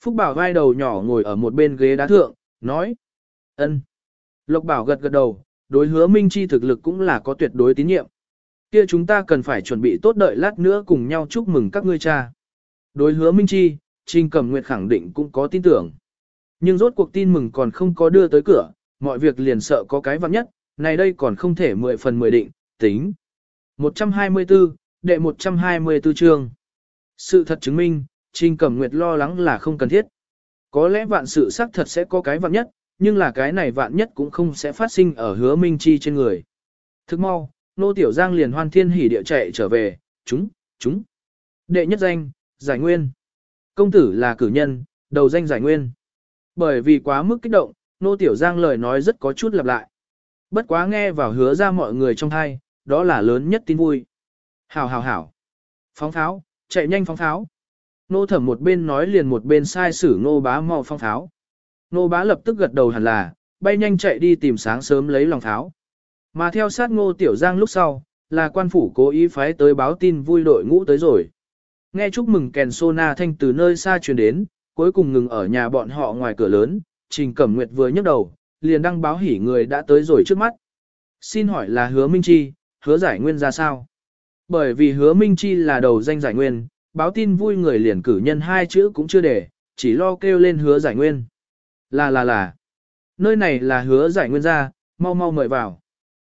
Phúc bảo vai đầu nhỏ ngồi ở một bên ghế đá thượng, nói. ân. Lộc bảo gật gật đầu, đối hứa minh chi thực lực cũng là có tuyệt đối tín nhiệm. Kia chúng ta cần phải chuẩn bị tốt đợi lát nữa cùng nhau chúc mừng các ngươi cha. Đối hứa minh chi, Trình Cẩm Nguyệt khẳng định cũng có tin tưởng. Nhưng rốt cuộc tin mừng còn không có đưa tới cửa, mọi việc liền sợ có cái vặn nhất, này đây còn không thể 10 phần 10 định, tính. 124, đệ 124 chương. Sự thật chứng minh, Trình Cẩm Nguyệt lo lắng là không cần thiết. Có lẽ vạn sự xác thật sẽ có cái vạn nhất, nhưng là cái này vạn nhất cũng không sẽ phát sinh ở hứa minh chi trên người. Thức mau, nô tiểu giang liền hoan thiên hỉ địa chạy trở về, chúng, chúng. Đệ nhất danh, giải nguyên. Công tử là cử nhân, đầu danh giải nguyên. Bởi vì quá mức kích động, nô tiểu giang lời nói rất có chút lặp lại. Bất quá nghe vào hứa ra mọi người trong thai, đó là lớn nhất tin vui. Hảo hảo hảo. Phóng tháo, chạy nhanh phóng tháo. Nô thẩm một bên nói liền một bên sai sử nô bá mau phong tháo. Nô bá lập tức gật đầu hẳn là, bay nhanh chạy đi tìm sáng sớm lấy lòng tháo. Mà theo sát ngô tiểu giang lúc sau, là quan phủ cố ý phái tới báo tin vui đội ngũ tới rồi. Nghe chúc mừng kèn Na thanh từ nơi xa truyền đến, cuối cùng ngừng ở nhà bọn họ ngoài cửa lớn, Trình Cẩm Nguyệt vừa nhấc đầu, liền đăng báo hỉ người đã tới rồi trước mắt. Xin hỏi là hứa Minh Chi, hứa giải nguyên ra sao? Bởi vì hứa Minh Chi là đầu danh giải nguyên, báo tin vui người liền cử nhân hai chữ cũng chưa để, chỉ lo kêu lên hứa giải nguyên. Là là là. Nơi này là hứa giải nguyên gia, mau mau mời vào.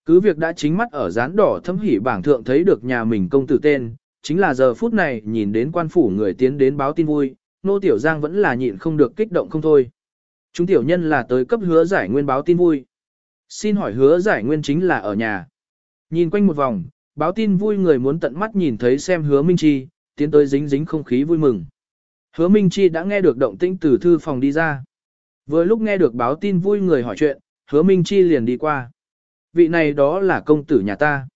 Cứ việc đã chính mắt ở dán đỏ thâm hỉ bảng thượng thấy được nhà mình công tử tên, chính là giờ phút này nhìn đến quan phủ người tiến đến báo tin vui, nô tiểu giang vẫn là nhịn không được kích động không thôi. Chúng tiểu nhân là tới cấp hứa giải nguyên báo tin vui. Xin hỏi hứa giải nguyên chính là ở nhà. Nhìn quanh một vòng, báo tin vui người muốn tận mắt nhìn thấy xem hứa Minh Chi, tiến tới dính dính không khí vui mừng. Hứa Minh Chi đã nghe được động tĩnh từ thư phòng đi ra. Vừa lúc nghe được báo tin vui người hỏi chuyện, hứa Minh Chi liền đi qua. Vị này đó là công tử nhà ta.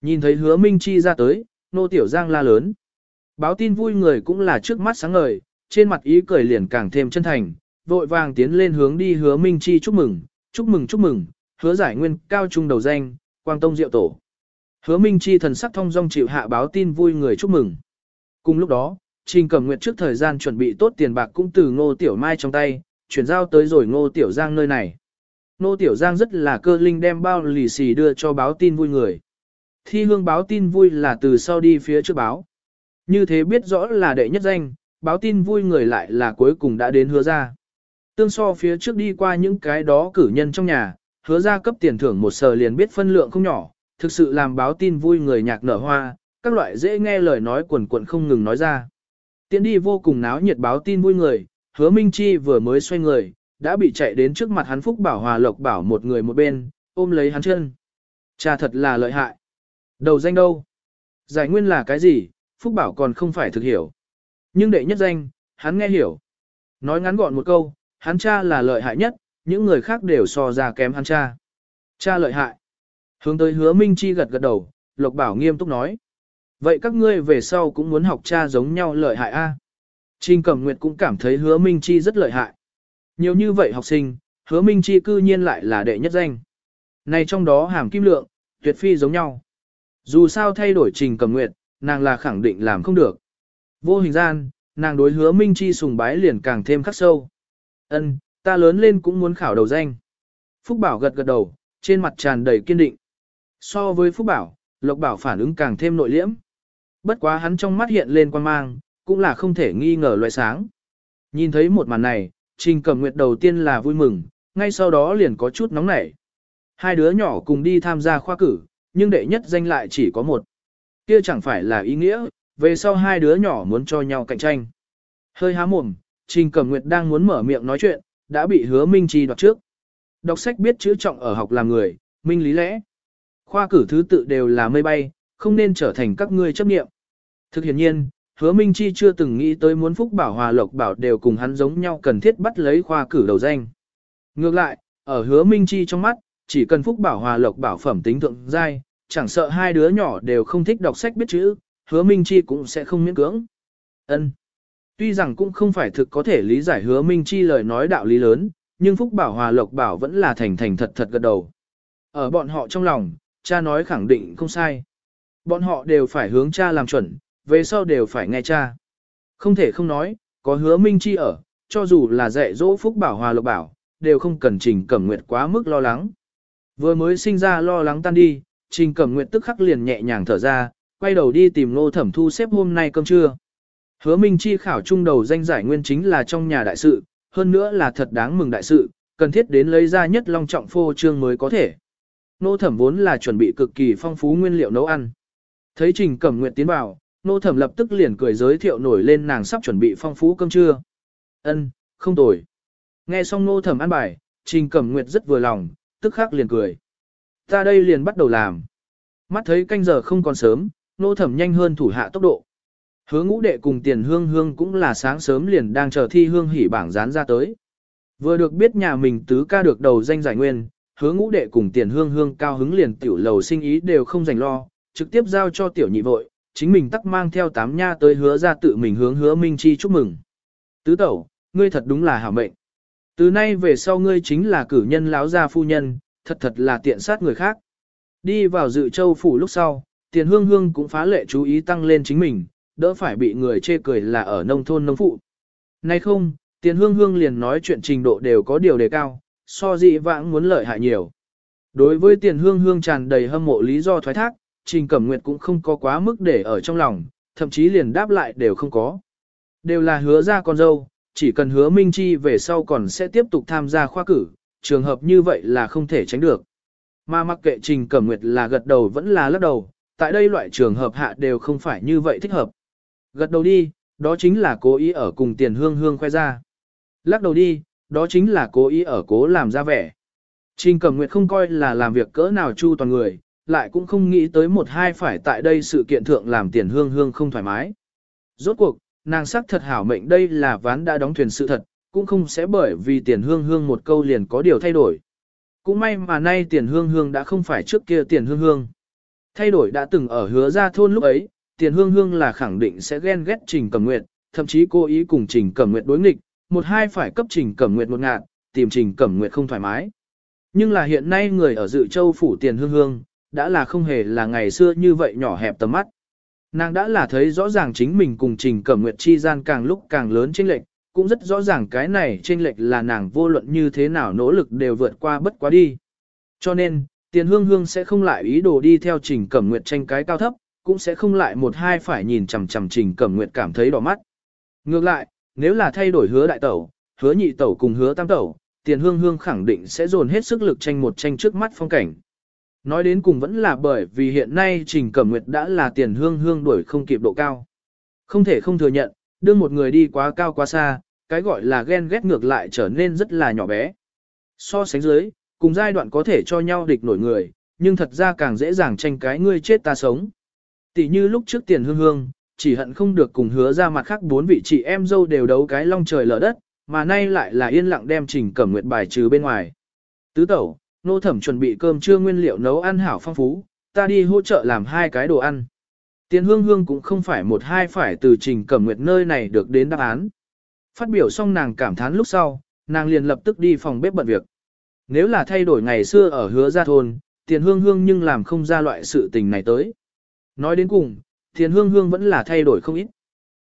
Nhìn thấy hứa Minh Chi ra tới, nô tiểu giang la lớn. Báo tin vui người cũng là trước mắt sáng ngời, trên mặt ý cười liền càng thêm chân thành, vội vàng tiến lên hướng đi hứa Minh Chi chúc mừng, chúc mừng chúc mừng, hứa giải nguyên cao trung đầu danh, quang tông diệu tổ. Hứa Minh Chi thần sắc thông dong chịu hạ báo tin vui người chúc mừng. Cùng lúc đó, Trình Cẩm Nguyệt trước thời gian chuẩn bị tốt tiền bạc cũng từ Ngô Tiểu Mai trong tay, chuyển giao tới rồi Ngô Tiểu Giang nơi này. Ngô Tiểu Giang rất là cơ linh đem bao lì xì đưa cho báo tin vui người. Thi hương báo tin vui là từ sau đi phía trước báo. Như thế biết rõ là đệ nhất danh, báo tin vui người lại là cuối cùng đã đến hứa ra. Tương so phía trước đi qua những cái đó cử nhân trong nhà, hứa ra cấp tiền thưởng một sờ liền biết phân lượng không nhỏ, thực sự làm báo tin vui người nhạc nở hoa, các loại dễ nghe lời nói quần quần không ngừng nói ra. Tiến đi vô cùng náo nhiệt báo tin vui người, hứa Minh Chi vừa mới xoay người, đã bị chạy đến trước mặt hắn Phúc Bảo Hòa Lộc Bảo một người một bên, ôm lấy hắn chân. Cha thật là lợi hại. Đầu danh đâu? Giải nguyên là cái gì? Phúc Bảo còn không phải thực hiểu. Nhưng đệ nhất danh, hắn nghe hiểu. Nói ngắn gọn một câu, hắn cha là lợi hại nhất, những người khác đều so ra kém hắn cha. Cha lợi hại. Hướng tới hứa Minh Chi gật gật đầu, Lộc Bảo nghiêm túc nói. Vậy các ngươi về sau cũng muốn học cha giống nhau lợi hại a? Trình Cẩm Nguyệt cũng cảm thấy hứa Minh Chi rất lợi hại. Nhiều như vậy học sinh, hứa minh chi cư nhiên lại là đệ nhất danh. Này trong đó hàm kim lượng, tuyệt phi giống nhau. Dù sao thay đổi trình Cẩm nguyệt, nàng là khẳng định làm không được. Vô hình gian, nàng đối hứa minh chi sùng bái liền càng thêm khắc sâu. Ân, ta lớn lên cũng muốn khảo đầu danh. Phúc Bảo gật gật đầu, trên mặt tràn đầy kiên định. So với Phúc Bảo, Lộc Bảo phản ứng càng thêm nội liễm. Bất quá hắn trong mắt hiện lên quan mang, cũng là không thể nghi ngờ loại sáng. Nhìn thấy một màn này, Trình Cẩm Nguyệt đầu tiên là vui mừng, ngay sau đó liền có chút nóng nảy. Hai đứa nhỏ cùng đi tham gia khoa cử, nhưng đệ nhất danh lại chỉ có một. Kia chẳng phải là ý nghĩa, về sau hai đứa nhỏ muốn cho nhau cạnh tranh. Hơi há mồm, Trình Cẩm Nguyệt đang muốn mở miệng nói chuyện, đã bị hứa Minh Chi đoạt trước. Đọc sách biết chữ trọng ở học làm người, minh lý lẽ. Khoa cử thứ tự đều là mây bay, không nên trở thành các ngươi chấp nghiệm. Thực hiện nhiên, hứa Minh Chi chưa từng nghĩ tới muốn Phúc Bảo Hòa Lộc Bảo đều cùng hắn giống nhau cần thiết bắt lấy khoa cử đầu danh. Ngược lại, ở hứa Minh Chi trong mắt, chỉ cần Phúc Bảo Hòa Lộc Bảo phẩm tính thượng giai, chẳng sợ hai đứa nhỏ đều không thích đọc sách biết chữ, hứa Minh Chi cũng sẽ không miễn cưỡng. Ân. Tuy rằng cũng không phải thực có thể lý giải hứa Minh Chi lời nói đạo lý lớn, nhưng Phúc Bảo Hòa Lộc Bảo vẫn là thành thành thật thật gật đầu. Ở bọn họ trong lòng, cha nói khẳng định không sai. Bọn họ đều phải hướng cha làm chuẩn, về sau đều phải nghe cha. Không thể không nói, có hứa Minh Chi ở, cho dù là dạy dỗ Phúc Bảo Hòa Lộc Bảo, đều không cần Trình Cẩm Nguyệt quá mức lo lắng. Vừa mới sinh ra lo lắng tan đi, Trình Cẩm Nguyệt tức khắc liền nhẹ nhàng thở ra, quay đầu đi tìm Nô Thẩm Thu xếp hôm nay cơm trưa. Hứa Minh Chi khảo trung đầu danh giải nguyên chính là trong nhà đại sự, hơn nữa là thật đáng mừng đại sự, cần thiết đến lấy ra nhất long trọng phô trương mới có thể. Nô Thẩm vốn là chuẩn bị cực kỳ phong phú nguyên liệu nấu ăn. Thấy Trình Cẩm Nguyệt tiến vào, Nô Thẩm lập tức liền cười giới thiệu nổi lên nàng sắp chuẩn bị phong phú cơm trưa. Ân, không tồi. Nghe xong Nô Thẩm ăn bài, Trình Cẩm Nguyệt rất vừa lòng, tức khắc liền cười. Ta đây liền bắt đầu làm. Mắt thấy canh giờ không còn sớm, Nô Thẩm nhanh hơn thủ hạ tốc độ. Hứa ngũ đệ cùng tiền hương hương cũng là sáng sớm liền đang chờ thi hương hỉ bảng dán ra tới. Vừa được biết nhà mình tứ ca được đầu danh giải nguyên, hứa ngũ đệ cùng tiền hương hương cao hứng liền tiểu lầu sinh ý đều không dành lo, trực tiếp giao cho tiểu nhị vội, chính mình tắc mang theo tám nha tới hứa ra tự mình hướng hứa Minh Chi chúc mừng. Tứ tẩu, ngươi thật đúng là hảo mệnh. Từ nay về sau ngươi chính là cử nhân láo gia phu nhân, thật thật là tiện sát người khác. Đi vào dự châu phủ lúc sau, tiền hương hương cũng phá lệ chú ý tăng lên chính mình, đỡ phải bị người chê cười là ở nông thôn nông phụ. Nay không, tiền hương hương liền nói chuyện trình độ đều có điều đề cao, so dị vãng muốn lợi hại nhiều. Đối với tiền hương hương tràn đầy hâm mộ lý do thoái thác, trình cẩm nguyệt cũng không có quá mức để ở trong lòng, thậm chí liền đáp lại đều không có. Đều là hứa ra con dâu, chỉ cần hứa Minh Chi về sau còn sẽ tiếp tục tham gia khoa cử, trường hợp như vậy là không thể tránh được. Mà mặc kệ trình cẩm nguyệt là gật đầu vẫn là lắc đầu, tại đây loại trường hợp hạ đều không phải như vậy thích hợp. Gật đầu đi, đó chính là cố ý ở cùng tiền hương hương khoe ra. Lắc đầu đi, đó chính là cố ý ở cố làm ra vẻ. Trình Cẩm Nguyệt không coi là làm việc cỡ nào chu toàn người, lại cũng không nghĩ tới một hai phải tại đây sự kiện thượng làm tiền hương hương không thoải mái. Rốt cuộc, nàng sắc thật hảo mệnh đây là ván đã đóng thuyền sự thật, cũng không sẽ bởi vì tiền hương hương một câu liền có điều thay đổi. Cũng may mà nay tiền hương hương đã không phải trước kia tiền hương hương. Thay đổi đã từng ở hứa ra thôn lúc ấy, tiền hương hương là khẳng định sẽ ghen ghét trình cẩm nguyệt, thậm chí cố ý cùng trình cẩm nguyệt đối nghịch, một hai phải cấp trình cẩm nguyệt một ngạn, tìm trình cẩm nguyệt không thoải mái. Nhưng là hiện nay người ở dự châu phủ tiền hương hương, đã là không hề là ngày xưa như vậy nhỏ hẹp tầm mắt. Nàng đã là thấy rõ ràng chính mình cùng trình cẩm nguyệt chi gian càng lúc càng lớn chênh lệch, cũng rất rõ ràng cái này chênh lệch là nàng vô luận như thế nào nỗ lực đều vượt qua bất quá đi. Cho nên, tiền hương hương sẽ không lại ý đồ đi theo trình cẩm nguyệt tranh cái cao thấp, cũng sẽ không lại một hai phải nhìn chằm chằm trình cẩm nguyệt cảm thấy đỏ mắt. Ngược lại, nếu là thay đổi hứa đại tẩu, hứa nhị tẩu cùng hứa tam tẩu, tiền hương hương khẳng định sẽ dồn hết sức lực tranh một tranh trước mắt phong cảnh. Nói đến cùng vẫn là bởi vì hiện nay trình cẩm nguyệt đã là tiền hương hương đuổi không kịp độ cao. Không thể không thừa nhận, đưa một người đi quá cao quá xa, cái gọi là ghen ghét ngược lại trở nên rất là nhỏ bé. So sánh dưới, cùng giai đoạn có thể cho nhau địch nổi người, nhưng thật ra càng dễ dàng tranh cái ngươi chết ta sống. Tỷ như lúc trước tiền hương hương, chỉ hận không được cùng hứa ra mặt khác bốn vị chị em dâu đều đấu cái long trời lở đất, mà nay lại là yên lặng đem trình cẩm nguyệt bài trừ bên ngoài. Tứ tẩu, nô thẩm chuẩn bị cơm trưa nguyên liệu nấu ăn hảo phong phú, ta đi hỗ trợ làm hai cái đồ ăn. Tiền hương hương cũng không phải một hai phải từ trình cẩm nguyệt nơi này được đến đáp án. Phát biểu xong nàng cảm thán lúc sau, nàng liền lập tức đi phòng bếp bận việc. Nếu là thay đổi ngày xưa ở hứa gia thôn, tiền hương hương nhưng làm không ra loại sự tình này tới. Nói đến cùng, tiền hương hương vẫn là thay đổi không ít.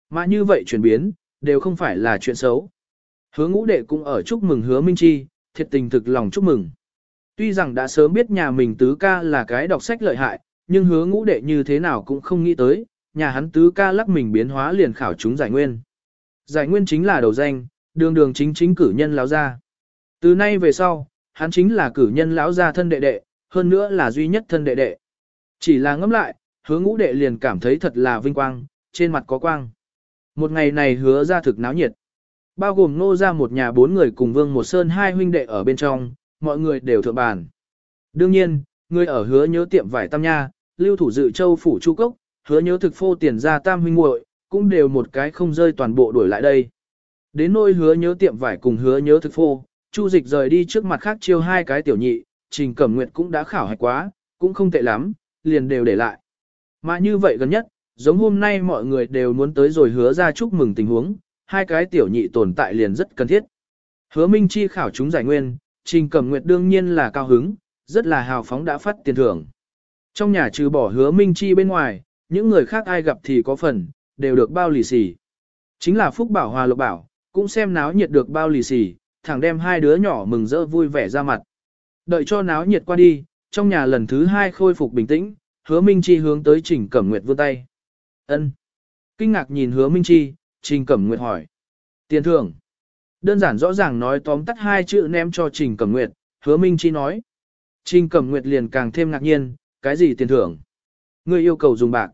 Mà như vậy chuyển biến, đều không phải là chuyện xấu. Hứa ngũ đệ cũng ở chúc mừng hứa Minh Chi, thiệt tình thực lòng chúc mừng. Tuy rằng đã sớm biết nhà mình tứ ca là cái đọc sách lợi hại, nhưng hứa ngũ đệ như thế nào cũng không nghĩ tới, nhà hắn tứ ca lắc mình biến hóa liền khảo chúng giải nguyên. Giải nguyên chính là đầu danh, đường đường chính chính cử nhân lão gia. Từ nay về sau, hắn chính là cử nhân lão gia thân đệ đệ, hơn nữa là duy nhất thân đệ đệ. Chỉ là ngẫm lại, hứa ngũ đệ liền cảm thấy thật là vinh quang, trên mặt có quang. Một ngày này hứa ra thực náo nhiệt. Bao gồm nô ra một nhà bốn người cùng vương một sơn hai huynh đệ ở bên trong, mọi người đều thượng bàn. Đương nhiên, người ở hứa nhớ tiệm vải tam nha, lưu thủ dự châu phủ chu cốc, hứa nhớ thực phô tiền ra tam huynh muội cũng đều một cái không rơi toàn bộ đuổi lại đây. Đến nôi hứa nhớ tiệm vải cùng hứa nhớ thực phô, chu dịch rời đi trước mặt khác chiêu hai cái tiểu nhị, trình cẩm nguyệt cũng đã khảo hạch quá, cũng không tệ lắm, liền đều để lại. Mà như vậy gần nhất, giống hôm nay mọi người đều muốn tới rồi hứa ra chúc mừng tình huống, hai cái tiểu nhị tồn tại liền rất cần thiết. Hứa Minh Chi khảo chúng giải nguyên, Trình Cẩm Nguyệt đương nhiên là cao hứng, rất là hào phóng đã phát tiền thưởng. Trong nhà trừ bỏ Hứa Minh Chi bên ngoài, những người khác ai gặp thì có phần, đều được bao lì xì. Chính là Phúc Bảo Hòa Lộc Bảo, cũng xem náo nhiệt được bao lì xì, thẳng đem hai đứa nhỏ mừng rỡ vui vẻ ra mặt. Đợi cho náo nhiệt qua đi, trong nhà lần thứ hai khôi phục bình tĩnh, Hứa Minh Chi hướng tới Trình Cẩm Nguyệt vươn tay. Ân. Kinh ngạc nhìn Hứa Minh Chi, Trình Cẩm Nguyệt hỏi. Tiền thưởng. Đơn giản rõ ràng nói tóm tắt hai chữ ném cho Trình Cẩm Nguyệt, Hứa Minh Chi nói. Trình Cẩm Nguyệt liền càng thêm ngạc nhiên, cái gì tiền thưởng? Ngươi yêu cầu dùng bạc.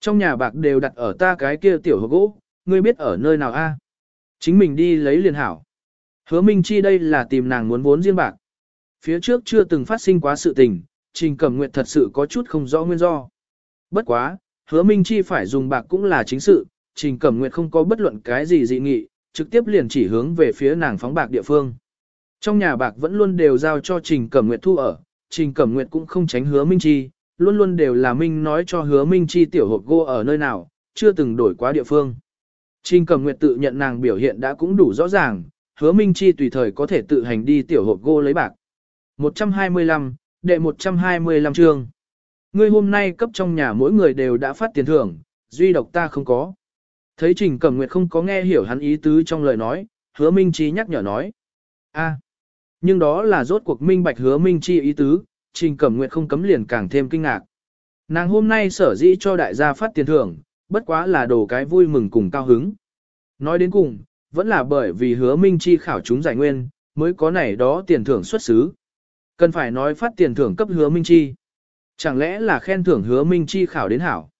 Trong nhà bạc đều đặt ở ta cái kia tiểu hộp gỗ, ngươi biết ở nơi nào a? Chính mình đi lấy liền hảo. Hứa Minh Chi đây là tìm nàng muốn vốn riêng bạc. Phía trước chưa từng phát sinh quá sự tình, Trình Cẩm Nguyệt thật sự có chút không rõ nguyên do. Bất quá, hứa Minh Chi phải dùng bạc cũng là chính sự, Trình Cẩm Nguyệt không có bất luận cái gì dị nghị, trực tiếp liền chỉ hướng về phía nàng phóng bạc địa phương. Trong nhà bạc vẫn luôn đều giao cho Trình Cẩm Nguyệt thu ở, Trình Cẩm Nguyệt cũng không tránh hứa Minh Chi, luôn luôn đều là Minh nói cho hứa Minh Chi tiểu hộp gô ở nơi nào, chưa từng đổi quá địa phương. Trình Cẩm Nguyệt tự nhận nàng biểu hiện đã cũng đủ rõ ràng, hứa Minh Chi tùy thời có thể tự hành đi tiểu hộp gô lấy bạc. 125, đệ 125 chương. Ngươi hôm nay cấp trong nhà mỗi người đều đã phát tiền thưởng, duy độc ta không có. Thấy Trình Cẩm Nguyệt không có nghe hiểu hắn ý tứ trong lời nói, hứa Minh Chi nhắc nhở nói. a nhưng đó là rốt cuộc minh bạch hứa Minh Chi ý tứ, Trình Cẩm Nguyệt không cấm liền càng thêm kinh ngạc. Nàng hôm nay sở dĩ cho đại gia phát tiền thưởng, bất quá là đồ cái vui mừng cùng cao hứng. Nói đến cùng, vẫn là bởi vì hứa Minh Chi khảo chúng giải nguyên, mới có này đó tiền thưởng xuất xứ. Cần phải nói phát tiền thưởng cấp hứa Minh Chi. Chẳng lẽ là khen thưởng hứa Minh Chi khảo đến hảo.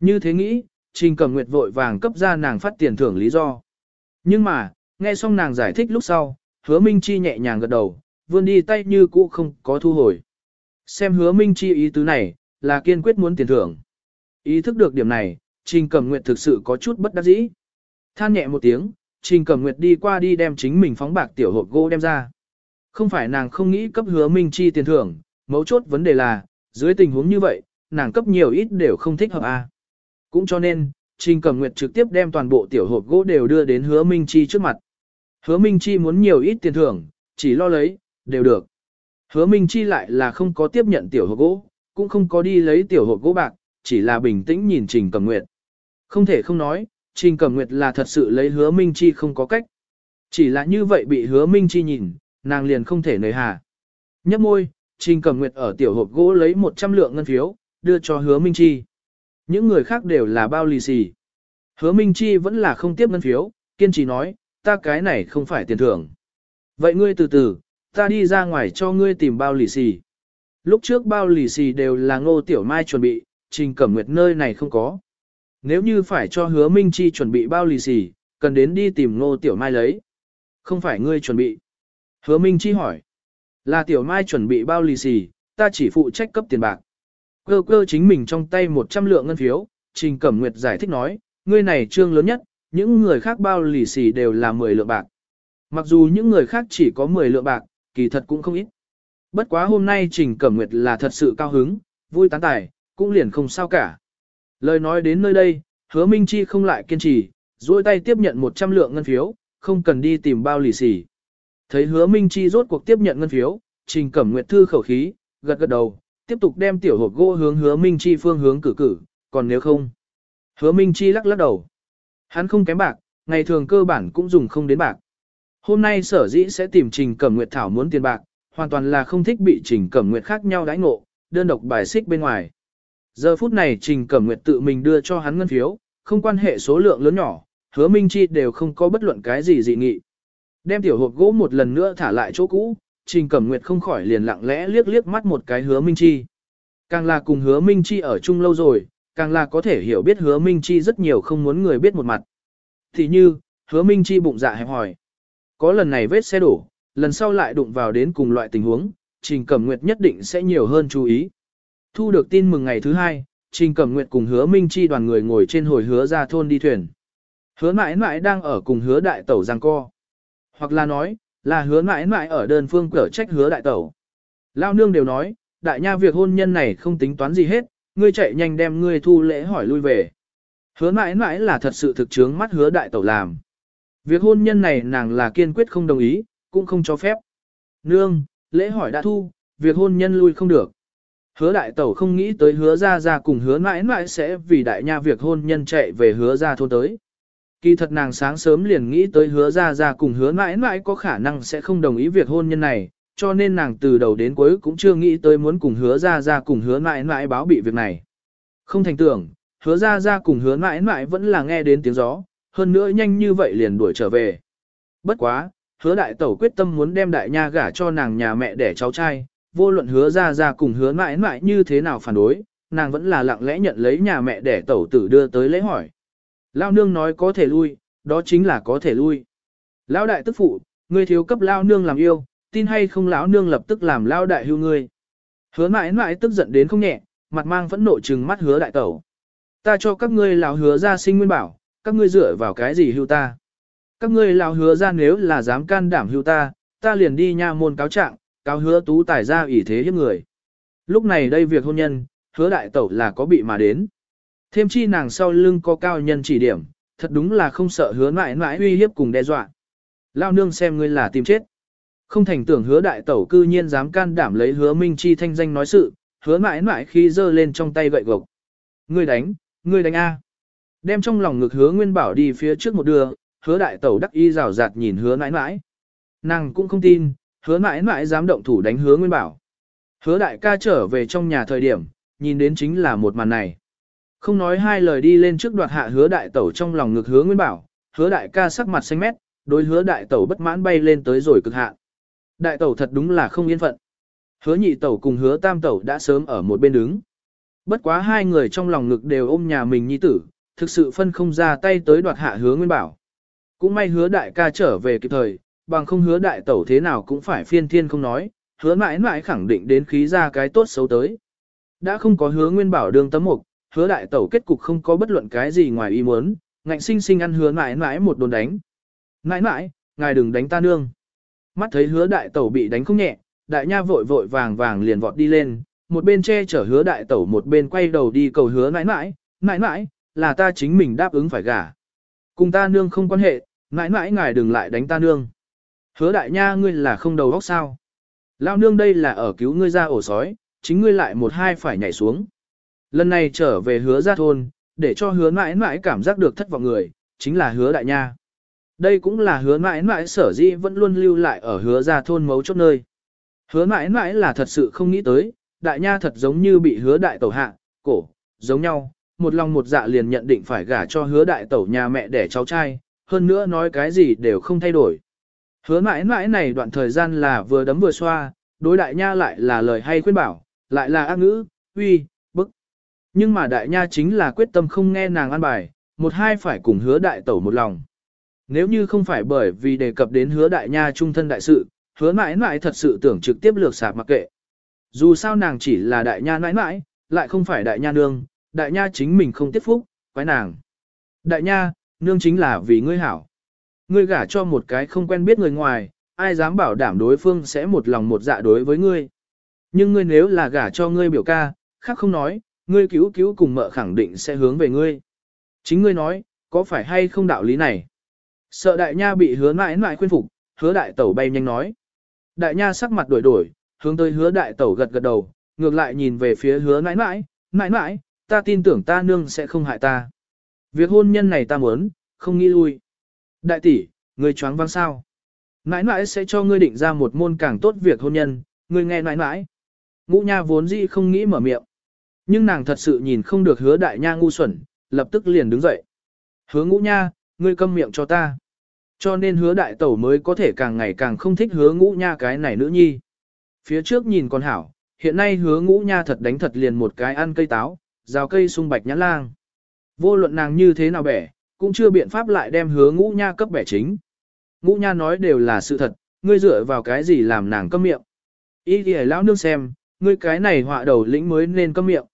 Như thế nghĩ, Trình Cẩm Nguyệt vội vàng cấp ra nàng phát tiền thưởng lý do. Nhưng mà, nghe xong nàng giải thích lúc sau, hứa Minh Chi nhẹ nhàng gật đầu, vươn đi tay như cũ không có thu hồi. Xem hứa Minh Chi ý tứ này, là kiên quyết muốn tiền thưởng. Ý thức được điểm này, Trình Cẩm Nguyệt thực sự có chút bất đắc dĩ. Than nhẹ một tiếng, Trình Cẩm Nguyệt đi qua đi đem chính mình phóng bạc tiểu hộp gỗ đem ra. Không phải nàng không nghĩ cấp hứa Minh Chi tiền thưởng, mấu chốt vấn đề là, dưới tình huống như vậy, nàng cấp nhiều ít đều không thích hợp a. Cũng cho nên, Trình Cẩm Nguyệt trực tiếp đem toàn bộ tiểu hộp gỗ đều đưa đến Hứa Minh Chi trước mặt. Hứa Minh Chi muốn nhiều ít tiền thưởng, chỉ lo lấy, đều được. Hứa Minh Chi lại là không có tiếp nhận tiểu hộp gỗ, cũng không có đi lấy tiểu hộp gỗ bạc, chỉ là bình tĩnh nhìn Trình Cẩm Nguyệt. Không thể không nói, Trình Cẩm Nguyệt là thật sự lấy Hứa Minh Chi không có cách. Chỉ là như vậy bị Hứa Minh Chi nhìn, nàng liền không thể nời hà. Nhấp môi, Trình Cẩm Nguyệt ở tiểu hộp gỗ lấy 100 lượng ngân phiếu, đưa cho Hứa Minh Chi. Những người khác đều là bao lì xì. Hứa Minh Chi vẫn là không tiếp ngân phiếu, kiên trì nói, ta cái này không phải tiền thưởng. Vậy ngươi từ từ, ta đi ra ngoài cho ngươi tìm bao lì xì. Lúc trước bao lì xì đều là ngô tiểu mai chuẩn bị, Trình Cẩm Nguyệt nơi này không có. Nếu như phải cho hứa Minh Chi chuẩn bị bao lì xì, cần đến đi tìm ngô tiểu mai lấy. Không phải ngươi chuẩn bị. Hứa Minh Chi hỏi. Là tiểu mai chuẩn bị bao lì xì, ta chỉ phụ trách cấp tiền bạc. Cơ cơ chính mình trong tay 100 lượng ngân phiếu, Trình Cẩm Nguyệt giải thích nói, ngươi này trương lớn nhất, những người khác bao lì xì đều là 10 lượng bạc. Mặc dù những người khác chỉ có 10 lượng bạc, kỳ thật cũng không ít. Bất quá hôm nay Trình Cẩm Nguyệt là thật sự cao hứng, vui tán tài, cũng liền không sao cả. Lời nói đến nơi đây, hứa Minh Chi không lại kiên trì, duỗi tay tiếp nhận 100 lượng ngân phiếu, không cần đi tìm bao lì xì. Thấy hứa Minh Chi rốt cuộc tiếp nhận ngân phiếu, Trình Cẩm Nguyệt thư khẩu khí, gật gật đầu, tiếp tục đem tiểu hộp gỗ hướng hứa Minh Chi phương hướng cử cử, còn nếu không. Hứa Minh Chi lắc lắc đầu. Hắn không kém bạc, ngày thường cơ bản cũng dùng không đến bạc. Hôm nay sở dĩ sẽ tìm Trình Cẩm Nguyệt Thảo muốn tiền bạc, hoàn toàn là không thích bị Trình Cẩm Nguyệt khác nhau đãi ngộ, đơn độc bài xích bên ngoài. Giờ phút này Trình Cẩm Nguyệt tự mình đưa cho hắn ngân phiếu, không quan hệ số lượng lớn nhỏ, hứa Minh Chi đều không có bất luận cái gì dị nghị. Đem tiểu hộp gỗ một lần nữa thả lại chỗ cũ, Trình Cẩm Nguyệt không khỏi liền lặng lẽ liếc liếc mắt một cái hứa Minh Chi. Càng là cùng hứa Minh Chi ở chung lâu rồi, càng là có thể hiểu biết hứa Minh Chi rất nhiều không muốn người biết một mặt. Thì như, hứa Minh Chi bụng dạ hẹp hỏi. Có lần này vết xe đổ, lần sau lại đụng vào đến cùng loại tình huống, Trình Cẩm Nguyệt nhất định sẽ nhiều hơn chú ý. Thu được tin mừng ngày thứ hai, Trình Cẩm Nguyệt cùng hứa Minh Chi đoàn người ngồi trên hồi hứa ra thôn đi thuyền. Hứa mãi mãi đang ở cùng hứa đại tẩu giang co. Hoặc là nói, là hứa mãi mãi ở đơn phương cở trách hứa đại tẩu. Lao nương đều nói, đại nha việc hôn nhân này không tính toán gì hết, ngươi chạy nhanh đem ngươi thu lễ hỏi lui về. Hứa mãi mãi là thật sự thực chướng mắt hứa đại tẩu làm. Việc hôn nhân này nàng là kiên quyết không đồng ý, cũng không cho phép. Nương, lễ hỏi đã thu, việc hôn nhân lui không được. Hứa đại tẩu không nghĩ tới hứa ra ra cùng hứa mãi mãi sẽ vì đại nha việc hôn nhân chạy về hứa ra thôn tới. Kỳ thật nàng sáng sớm liền nghĩ tới hứa ra ra cùng hứa mãi mãi có khả năng sẽ không đồng ý việc hôn nhân này, cho nên nàng từ đầu đến cuối cũng chưa nghĩ tới muốn cùng hứa ra ra cùng hứa mãi mãi báo bị việc này. Không thành tưởng, hứa ra ra cùng hứa mãi mãi vẫn là nghe đến tiếng gió, hơn nữa nhanh như vậy liền đuổi trở về. Bất quá, hứa đại tẩu quyết tâm muốn đem đại nha gả cho nàng nhà mẹ để cháu trai, vô luận hứa ra ra cùng hứa mãi mãi như thế nào phản đối, nàng vẫn là lặng lẽ nhận lấy nhà mẹ để tẩu tử đưa tới lễ hỏi. Lao nương nói có thể lui, đó chính là có thể lui. Lão đại tức phụ, ngươi thiếu cấp lao nương làm yêu, tin hay không lão nương lập tức làm lao đại hưu ngươi. Hứa mãi mãi tức giận đến không nhẹ, mặt mang phẫn nộ trừng mắt hứa đại tẩu. Ta cho các ngươi lão hứa ra sinh nguyên bảo, các ngươi dựa vào cái gì hưu ta. Các ngươi lão hứa ra nếu là dám can đảm hưu ta, ta liền đi nha môn cáo trạng, cáo hứa tú tài ra ủy thế hiếp người. Lúc này đây việc hôn nhân, hứa đại tẩu là có bị mà đến. Thêm chi nàng sau lưng có cao nhân chỉ điểm, thật đúng là không sợ hứa mãi mãi uy hiếp cùng đe dọa. Lao nương xem ngươi là tìm chết. Không thành tưởng hứa đại tẩu cư nhiên dám can đảm lấy hứa minh chi thanh danh nói sự, hứa mãi mãi khi dơ lên trong tay gậy gộc. Ngươi đánh, ngươi đánh A. Đem trong lòng ngực hứa nguyên bảo đi phía trước một đường, hứa đại tẩu đắc y rào rạt nhìn hứa mãi mãi. Nàng cũng không tin, hứa mãi mãi dám động thủ đánh hứa nguyên bảo. Hứa đại ca trở về trong nhà thời điểm, nhìn đến chính là một màn này. Không nói hai lời đi lên trước đoạt hạ hứa đại tẩu trong lòng ngực hứa nguyên bảo, hứa đại ca sắc mặt xanh mét, đối hứa đại tẩu bất mãn bay lên tới rồi cực hạ. Đại tẩu thật đúng là không yên phận. Hứa nhị tẩu cùng hứa tam tẩu đã sớm ở một bên đứng. Bất quá hai người trong lòng ngực đều ôm nhà mình nhi tử, thực sự phân không ra tay tới đoạt hạ hứa nguyên bảo. Cũng may hứa đại ca trở về kịp thời, bằng không hứa đại tẩu thế nào cũng phải phiên thiên không nói, hứa mãi mãi khẳng định đến khí ra cái tốt xấu tới. Đã không có hứa nguyên bảo đương tấm mục, hứa đại tẩu kết cục không có bất luận cái gì ngoài ý muốn, ngạnh sinh sinh ăn hứa mãi mãi một đồn đánh. Mãi mãi, ngài đừng đánh ta nương. Mắt thấy hứa đại tẩu bị đánh không nhẹ, đại nha vội vội vàng vàng liền vọt đi lên, một bên che chở hứa đại tẩu một bên quay đầu đi cầu hứa mãi mãi, mãi mãi, là ta chính mình đáp ứng phải gả. Cùng ta nương không quan hệ, mãi mãi ngài đừng lại đánh ta nương. Hứa đại nha ngươi là không đầu óc sao. Lao nương đây là ở cứu ngươi ra ổ sói, chính ngươi lại một hai phải nhảy xuống. Lần này trở về hứa ra thôn, để cho hứa mãi mãi cảm giác được thất vọng người, chính là hứa đại nha. Đây cũng là hứa mãi mãi sở dĩ vẫn luôn lưu lại ở hứa ra thôn mấu chốt nơi. Hứa mãi mãi là thật sự không nghĩ tới, đại nha thật giống như bị hứa đại tẩu hạ, cổ, giống nhau, một lòng một dạ liền nhận định phải gả cho hứa đại tẩu nhà mẹ để cháu trai, hơn nữa nói cái gì đều không thay đổi. Hứa mãi mãi này đoạn thời gian là vừa đấm vừa xoa, đối đại nha lại là lời hay khuyên bảo, lại là ác ngữ, uy. Nhưng mà đại nha chính là quyết tâm không nghe nàng ăn bài, một hai phải cùng hứa đại tẩu một lòng. Nếu như không phải bởi vì đề cập đến hứa đại nha trung thân đại sự, hứa mãi mãi thật sự tưởng trực tiếp lược sạp mặc kệ. Dù sao nàng chỉ là đại nha mãi mãi, lại không phải đại nha nương, đại nha chính mình không tiếp phúc, quái nàng. Đại nha, nương chính là vì ngươi hảo. Ngươi gả cho một cái không quen biết người ngoài, ai dám bảo đảm đối phương sẽ một lòng một dạ đối với ngươi. Nhưng ngươi nếu là gả cho ngươi biểu ca, khác không nói, ngươi cứu cứu cùng mợ khẳng định sẽ hướng về ngươi. Chính ngươi nói, có phải hay không đạo lý này? Sợ đại nha bị hứa mãi mãi khuyên phục, hứa đại tẩu bay nhanh nói. Đại nha sắc mặt đổi đổi, hướng tới hứa đại tẩu gật gật đầu, ngược lại nhìn về phía hứa nãi nãi, nãi nãi, ta tin tưởng ta nương sẽ không hại ta. Việc hôn nhân này ta muốn, không nghĩ lui. Đại tỷ, ngươi choáng vang sao? Nãi nãi sẽ cho ngươi định ra một môn càng tốt việc hôn nhân, ngươi nghe nãi nãi. Ngũ nha vốn dĩ không nghĩ mở miệng. Nhưng nàng thật sự nhìn không được hứa đại nha ngu xuẩn, lập tức liền đứng dậy. Hứa ngũ nha, ngươi câm miệng cho ta. Cho nên hứa đại tẩu mới có thể càng ngày càng không thích hứa ngũ nha cái này nữ nhi. Phía trước nhìn con hảo, hiện nay hứa ngũ nha thật đánh thật liền một cái ăn cây táo, rào cây sung bạch nhãn lang. Vô luận nàng như thế nào bẻ, cũng chưa biện pháp lại đem hứa ngũ nha cấp bẻ chính. Ngũ nha nói đều là sự thật, ngươi dựa vào cái gì làm nàng câm miệng. Ý thì lão nương xem, ngươi cái này họa đầu lĩnh mới nên câm miệng.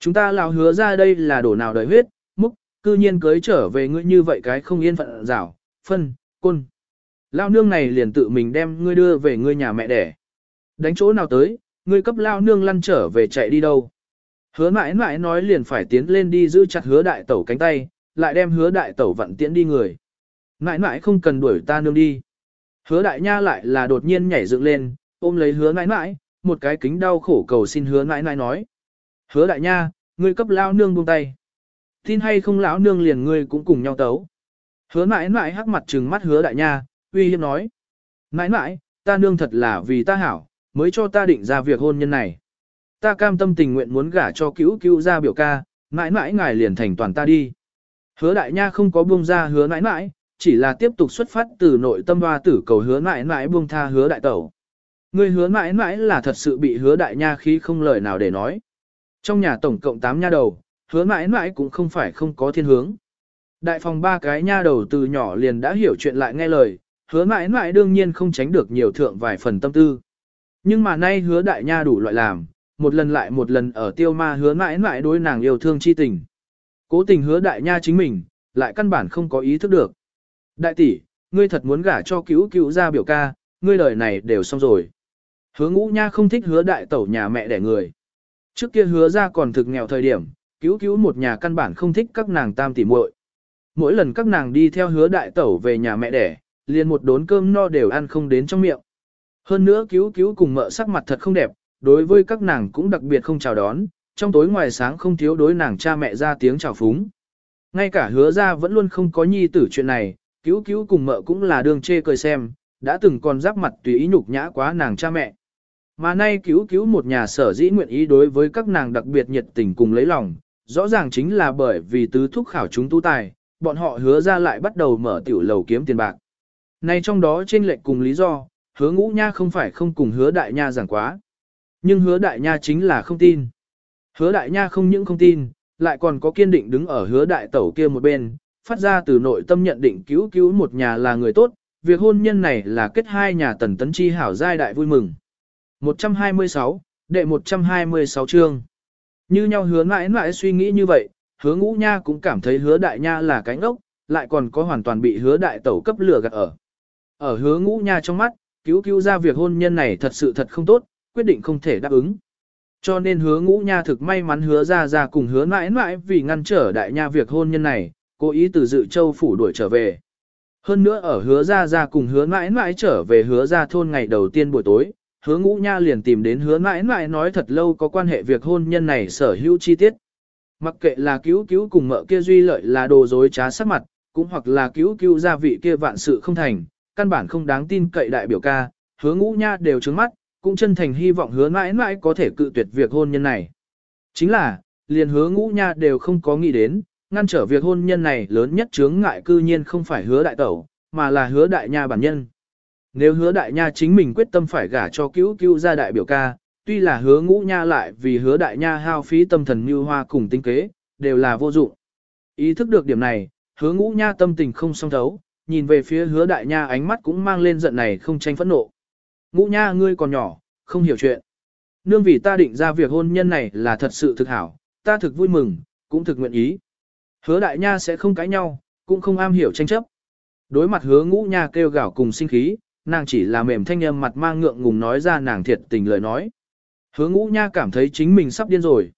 Chúng ta lão hứa ra đây là đổ nào đời huyết, múc, cư nhiên cưới trở về ngươi như vậy cái không yên phận rảo, phân, côn. lao nương này liền tự mình đem ngươi đưa về ngươi nhà mẹ đẻ. Đánh chỗ nào tới, ngươi cấp lao nương lăn trở về chạy đi đâu. Hứa mãi mãi nói liền phải tiến lên đi giữ chặt hứa đại tẩu cánh tay, lại đem hứa đại tẩu vận tiễn đi người. Mãi mãi không cần đuổi ta nương đi. Hứa đại nha lại là đột nhiên nhảy dựng lên, ôm lấy hứa mãi mãi, một cái kính đau khổ cầu xin hứa mãi mãi nói. Hứa đại nha, ngươi cấp lão nương buông tay. Tin hay không lão nương liền ngươi cũng cùng nhau tấu. Hứa mãi mãi hắc mặt trừng mắt hứa đại nha, uy hiếp nói. Mãi mãi, ta nương thật là vì ta hảo, mới cho ta định ra việc hôn nhân này. Ta cam tâm tình nguyện muốn gả cho cứu cứu ra biểu ca, mãi mãi ngài liền thành toàn ta đi. Hứa đại nha không có buông ra hứa mãi mãi, chỉ là tiếp tục xuất phát từ nội tâm hoa tử cầu hứa mãi mãi buông tha hứa đại tẩu. Người hứa mãi mãi là thật sự bị hứa đại nha khi không lời nào để nói. Trong nhà tổng cộng 8 nha đầu, hứa mãi mãi cũng không phải không có thiên hướng. Đại phòng ba cái nha đầu từ nhỏ liền đã hiểu chuyện lại nghe lời, hứa mãi mãi đương nhiên không tránh được nhiều thượng vài phần tâm tư. Nhưng mà nay hứa đại nha đủ loại làm, một lần lại một lần ở tiêu ma hứa mãi mãi đối nàng yêu thương chi tình. Cố tình hứa đại nha chính mình, lại căn bản không có ý thức được. Đại tỷ, ngươi thật muốn gả cho cứu cứu ra biểu ca, ngươi đời này đều xong rồi. Hứa ngũ nha không thích hứa đại tẩu nhà mẹ đẻ người. Trước kia hứa ra còn thực nghèo thời điểm, cứu cứu một nhà căn bản không thích các nàng tam tỷ muội. Mỗi lần các nàng đi theo hứa đại tẩu về nhà mẹ đẻ, liền một đốn cơm no đều ăn không đến trong miệng. Hơn nữa cứu cứu cùng mợ sắc mặt thật không đẹp, đối với các nàng cũng đặc biệt không chào đón, trong tối ngoài sáng không thiếu đối nàng cha mẹ ra tiếng chào phúng. Ngay cả hứa ra vẫn luôn không có nhi tử chuyện này, cứu cứu cùng mợ cũng là đường chê cười xem, đã từng còn giáp mặt tùy ý nhục nhã quá nàng cha mẹ. Mà nay cứu cứu một nhà sở dĩ nguyện ý đối với các nàng đặc biệt nhiệt tình cùng lấy lòng, rõ ràng chính là bởi vì tứ thúc khảo chúng tu tài, bọn họ hứa ra lại bắt đầu mở tiểu lầu kiếm tiền bạc. Nay trong đó trên lệnh cùng lý do, hứa ngũ nha không phải không cùng hứa đại nha giảng quá. Nhưng hứa đại nha chính là không tin. Hứa đại nha không những không tin, lại còn có kiên định đứng ở hứa đại tẩu kia một bên, phát ra từ nội tâm nhận định cứu cứu một nhà là người tốt, việc hôn nhân này là kết hai nhà tần tấn chi hảo giai đại vui mừng. 126, đệ 126 chương. Như nhau hứa mãi mãi suy nghĩ như vậy, hứa ngũ nha cũng cảm thấy hứa đại nha là cái ngốc lại còn có hoàn toàn bị hứa đại tẩu cấp lửa gạt ở. Ở hứa ngũ nha trong mắt, cứu cứu ra việc hôn nhân này thật sự thật không tốt, quyết định không thể đáp ứng. Cho nên hứa ngũ nha thực may mắn hứa ra ra cùng hứa mãi mãi vì ngăn trở đại nha việc hôn nhân này, cố ý từ dự châu phủ đuổi trở về. Hơn nữa ở hứa ra ra cùng hứa mãi mãi trở về hứa ra thôn ngày đầu tiên buổi tối, hứa ngũ nha liền tìm đến hứa mãi mãi nói thật lâu có quan hệ việc hôn nhân này sở hữu chi tiết. Mặc kệ là cứu cứu cùng mợ kia duy lợi là đồ dối trá sắc mặt, cũng hoặc là cứu cứu gia vị kia vạn sự không thành, căn bản không đáng tin cậy đại biểu ca, hứa ngũ nha đều trứng mắt, cũng chân thành hy vọng hứa mãi mãi có thể cự tuyệt việc hôn nhân này. Chính là, liền hứa ngũ nha đều không có nghĩ đến, ngăn trở việc hôn nhân này lớn nhất chướng ngại cư nhiên không phải hứa đại tẩu, mà là hứa đại nha bản nhân. Nếu hứa đại nha chính mình quyết tâm phải gả cho cứu cứu gia đại biểu ca, tuy là hứa ngũ nha lại vì hứa đại nha hao phí tâm thần như hoa cùng tinh kế, đều là vô dụng. Ý thức được điểm này, hứa ngũ nha tâm tình không song thấu, nhìn về phía hứa đại nha ánh mắt cũng mang lên giận này không tranh phẫn nộ. Ngũ nha ngươi còn nhỏ, không hiểu chuyện. Nương vì ta định ra việc hôn nhân này là thật sự thực hảo, ta thực vui mừng, cũng thực nguyện ý. Hứa đại nha sẽ không cãi nhau, cũng không am hiểu tranh chấp. Đối mặt hứa ngũ nha kêu gào cùng sinh khí, nàng chỉ là mềm thanh âm mặt mang ngượng ngùng nói ra nàng thiệt tình lời nói. Hứa ngũ nha cảm thấy chính mình sắp điên rồi.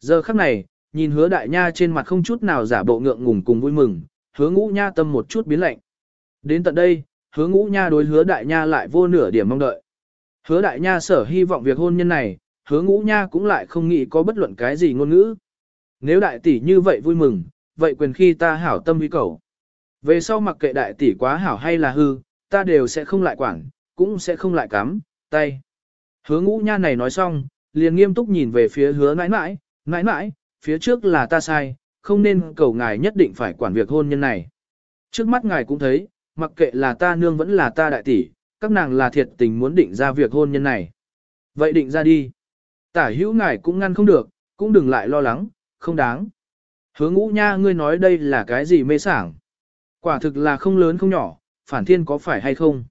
Giờ khắc này, nhìn hứa đại nha trên mặt không chút nào giả bộ ngượng ngùng cùng vui mừng, hứa ngũ nha tâm một chút biến lạnh. Đến tận đây, hứa ngũ nha đối hứa đại nha lại vô nửa điểm mong đợi. Hứa đại nha sở hy vọng việc hôn nhân này, hứa ngũ nha cũng lại không nghĩ có bất luận cái gì ngôn ngữ. Nếu đại tỷ như vậy vui mừng, vậy quyền khi ta hảo tâm uy cầu. Về sau mặc kệ đại tỷ quá hảo hay là hư, ta đều sẽ không lại quản, cũng sẽ không lại cắm, tay. Hứa ngũ nha này nói xong, liền nghiêm túc nhìn về phía hứa nãi nãi, nãi nãi, phía trước là ta sai, không nên cầu ngài nhất định phải quản việc hôn nhân này. Trước mắt ngài cũng thấy, mặc kệ là ta nương vẫn là ta đại tỷ, các nàng là thiệt tình muốn định ra việc hôn nhân này. Vậy định ra đi. Tả hữu ngài cũng ngăn không được, cũng đừng lại lo lắng, không đáng. Hứa ngũ nha ngươi nói đây là cái gì mê sảng. Quả thực là không lớn không nhỏ, phản thiên có phải hay không.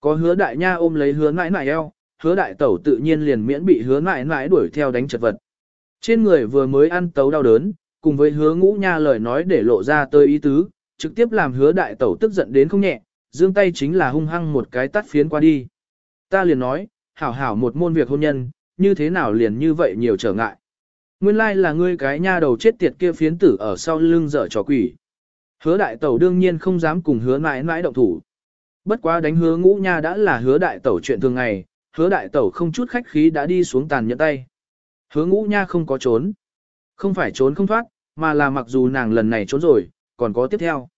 Có hứa đại nha ôm lấy hứa nãi nãi eo, hứa đại tẩu tự nhiên liền miễn bị hứa nãi nãi đuổi theo đánh chật vật. Trên người vừa mới ăn tấu đau đớn, cùng với hứa ngũ nha lời nói để lộ ra tơi ý tứ, trực tiếp làm hứa đại tẩu tức giận đến không nhẹ, dương tay chính là hung hăng một cái tắt phiến qua đi. Ta liền nói, hảo hảo một môn việc hôn nhân, như thế nào liền như vậy nhiều trở ngại. Nguyên lai là ngươi cái nha đầu chết tiệt kia phiến tử ở sau lưng dở trò quỷ. Hứa đại tẩu đương nhiên không dám cùng hứa mãi mãi động thủ. Bất quá đánh hứa ngũ nha đã là hứa đại tẩu chuyện thường ngày, hứa đại tẩu không chút khách khí đã đi xuống tàn nhẫn tay. Hứa ngũ nha không có trốn. Không phải trốn không thoát, mà là mặc dù nàng lần này trốn rồi, còn có tiếp theo.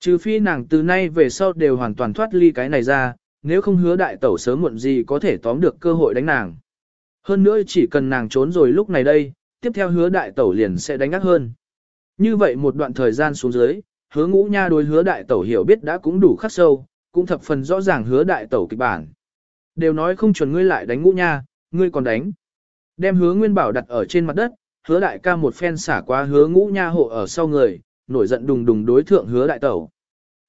Trừ phi nàng từ nay về sau đều hoàn toàn thoát ly cái này ra, nếu không hứa đại tẩu sớm muộn gì có thể tóm được cơ hội đánh nàng. Hơn nữa chỉ cần nàng trốn rồi lúc này đây, tiếp theo hứa đại tẩu liền sẽ đánh ác hơn. Như vậy một đoạn thời gian xuống dưới, hứa ngũ nha đối hứa đại tẩu hiểu biết đã cũng đủ khắc sâu, cũng thập phần rõ ràng hứa đại tẩu kịch bản. Đều nói không chuẩn ngươi lại đánh ngũ nha, ngươi còn đánh. Đem hứa nguyên bảo đặt ở trên mặt đất, hứa đại ca một phen xả qua hứa ngũ nha hộ ở sau người, nổi giận đùng đùng đối thượng hứa đại tẩu.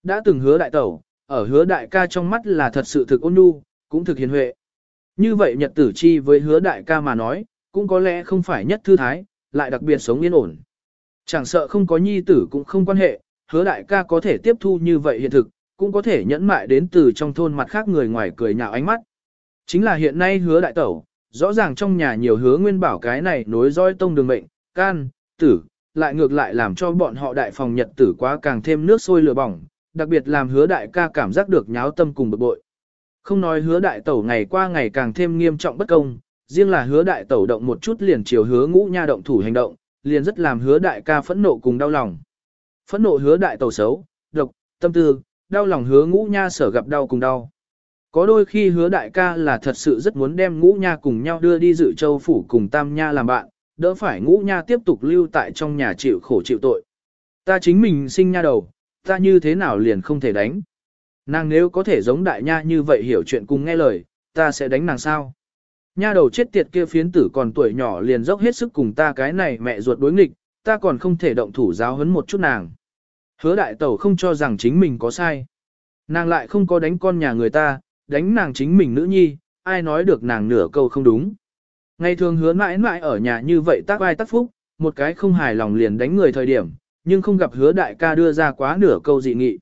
Đã từng hứa đại tẩu, ở hứa đại ca trong mắt là thật sự thực ôn nhu, cũng thực hiền huệ. Như vậy nhật tử chi với hứa đại ca mà nói, cũng có lẽ không phải nhất thư thái, lại đặc biệt sống yên ổn. Chẳng sợ không có nhi tử cũng không quan hệ, hứa đại ca có thể tiếp thu như vậy hiện thực, cũng có thể nhẫn mại đến từ trong thôn mặt khác người ngoài cười nhạo ánh mắt. Chính là hiện nay hứa đại tẩu, rõ ràng trong nhà nhiều hứa nguyên bảo cái này nối dõi tông đường mệnh, can, tử, lại ngược lại làm cho bọn họ đại phòng nhật tử quá càng thêm nước sôi lửa bỏng, đặc biệt làm hứa đại ca cảm giác được nháo tâm cùng bực bội. Không nói hứa đại tẩu ngày qua ngày càng thêm nghiêm trọng bất công, riêng là hứa đại tẩu động một chút liền chiều hứa ngũ nha động thủ hành động, liền rất làm hứa đại ca phẫn nộ cùng đau lòng. Phẫn nộ hứa đại tàu xấu, độc, tâm tư, đau lòng hứa ngũ nha sở gặp đau cùng đau. Có đôi khi hứa đại ca là thật sự rất muốn đem ngũ nha cùng nhau đưa đi dự châu phủ cùng tam nha làm bạn, đỡ phải ngũ nha tiếp tục lưu tại trong nhà chịu khổ chịu tội. Ta chính mình sinh nha đầu, ta như thế nào liền không thể đánh. Nàng nếu có thể giống đại nha như vậy hiểu chuyện cùng nghe lời, ta sẽ đánh nàng sao. Nha đầu chết tiệt kia phiến tử còn tuổi nhỏ liền dốc hết sức cùng ta cái này mẹ ruột đối nghịch, ta còn không thể động thủ giáo hấn một chút nàng. Hứa đại tẩu không cho rằng chính mình có sai. Nàng lại không có đánh con nhà người ta, đánh nàng chính mình nữ nhi, ai nói được nàng nửa câu không đúng. Ngày thường hứa mãi mãi ở nhà như vậy tác vai tác phúc, một cái không hài lòng liền đánh người thời điểm, nhưng không gặp hứa đại ca đưa ra quá nửa câu dị nghị.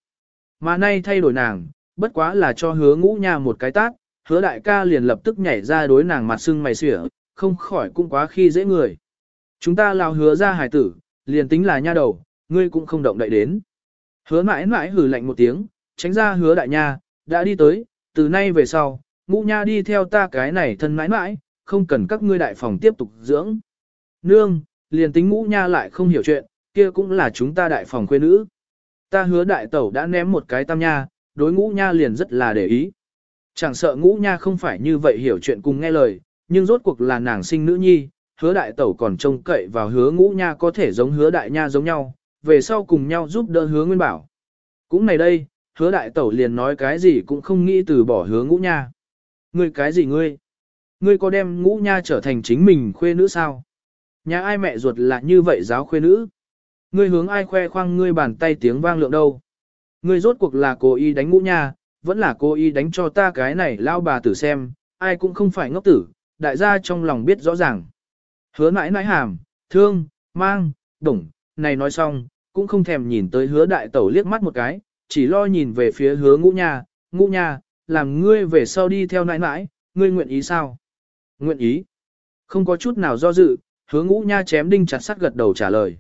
Mà nay thay đổi nàng, bất quá là cho hứa ngũ nha một cái tác, hứa đại ca liền lập tức nhảy ra đối nàng mặt sưng mày xỉa, không khỏi cũng quá khi dễ người. Chúng ta lao hứa ra hài tử, liền tính là nha đầu, ngươi cũng không động đậy đến. Hứa mãi mãi hử lạnh một tiếng, tránh ra hứa đại nha, đã đi tới, từ nay về sau, ngũ nha đi theo ta cái này thân mãi mãi, không cần các ngươi đại phòng tiếp tục dưỡng. Nương, liền tính ngũ nha lại không hiểu chuyện, kia cũng là chúng ta đại phòng quê nữ. Ta hứa đại tẩu đã ném một cái tam nha, đối ngũ nha liền rất là để ý. Chẳng sợ ngũ nha không phải như vậy hiểu chuyện cùng nghe lời, nhưng rốt cuộc là nàng sinh nữ nhi, hứa đại tẩu còn trông cậy vào hứa ngũ nha có thể giống hứa đại nha giống nhau, về sau cùng nhau giúp đỡ hứa nguyên bảo. Cũng này đây, hứa đại tẩu liền nói cái gì cũng không nghĩ từ bỏ hứa ngũ nha. Ngươi cái gì ngươi? Ngươi có đem ngũ nha trở thành chính mình khuê nữ sao? Nhà ai mẹ ruột là như vậy giáo khuê nữ? Ngươi hướng ai khoe khoang ngươi bàn tay tiếng vang lượng đâu? Ngươi rốt cuộc là cố ý đánh ngũ nha, vẫn là cố ý đánh cho ta cái này lao bà tử xem, ai cũng không phải ngốc tử, đại gia trong lòng biết rõ ràng. Hứa mãi nãi hàm, thương, mang, đủng này nói xong, cũng không thèm nhìn tới hứa đại tẩu liếc mắt một cái, chỉ lo nhìn về phía hứa ngũ nha, ngũ nha, làm ngươi về sau đi theo nãi nãi, ngươi nguyện ý sao? Nguyện ý. Không có chút nào do dự, hứa ngũ nha chém đinh chặt sắt gật đầu trả lời.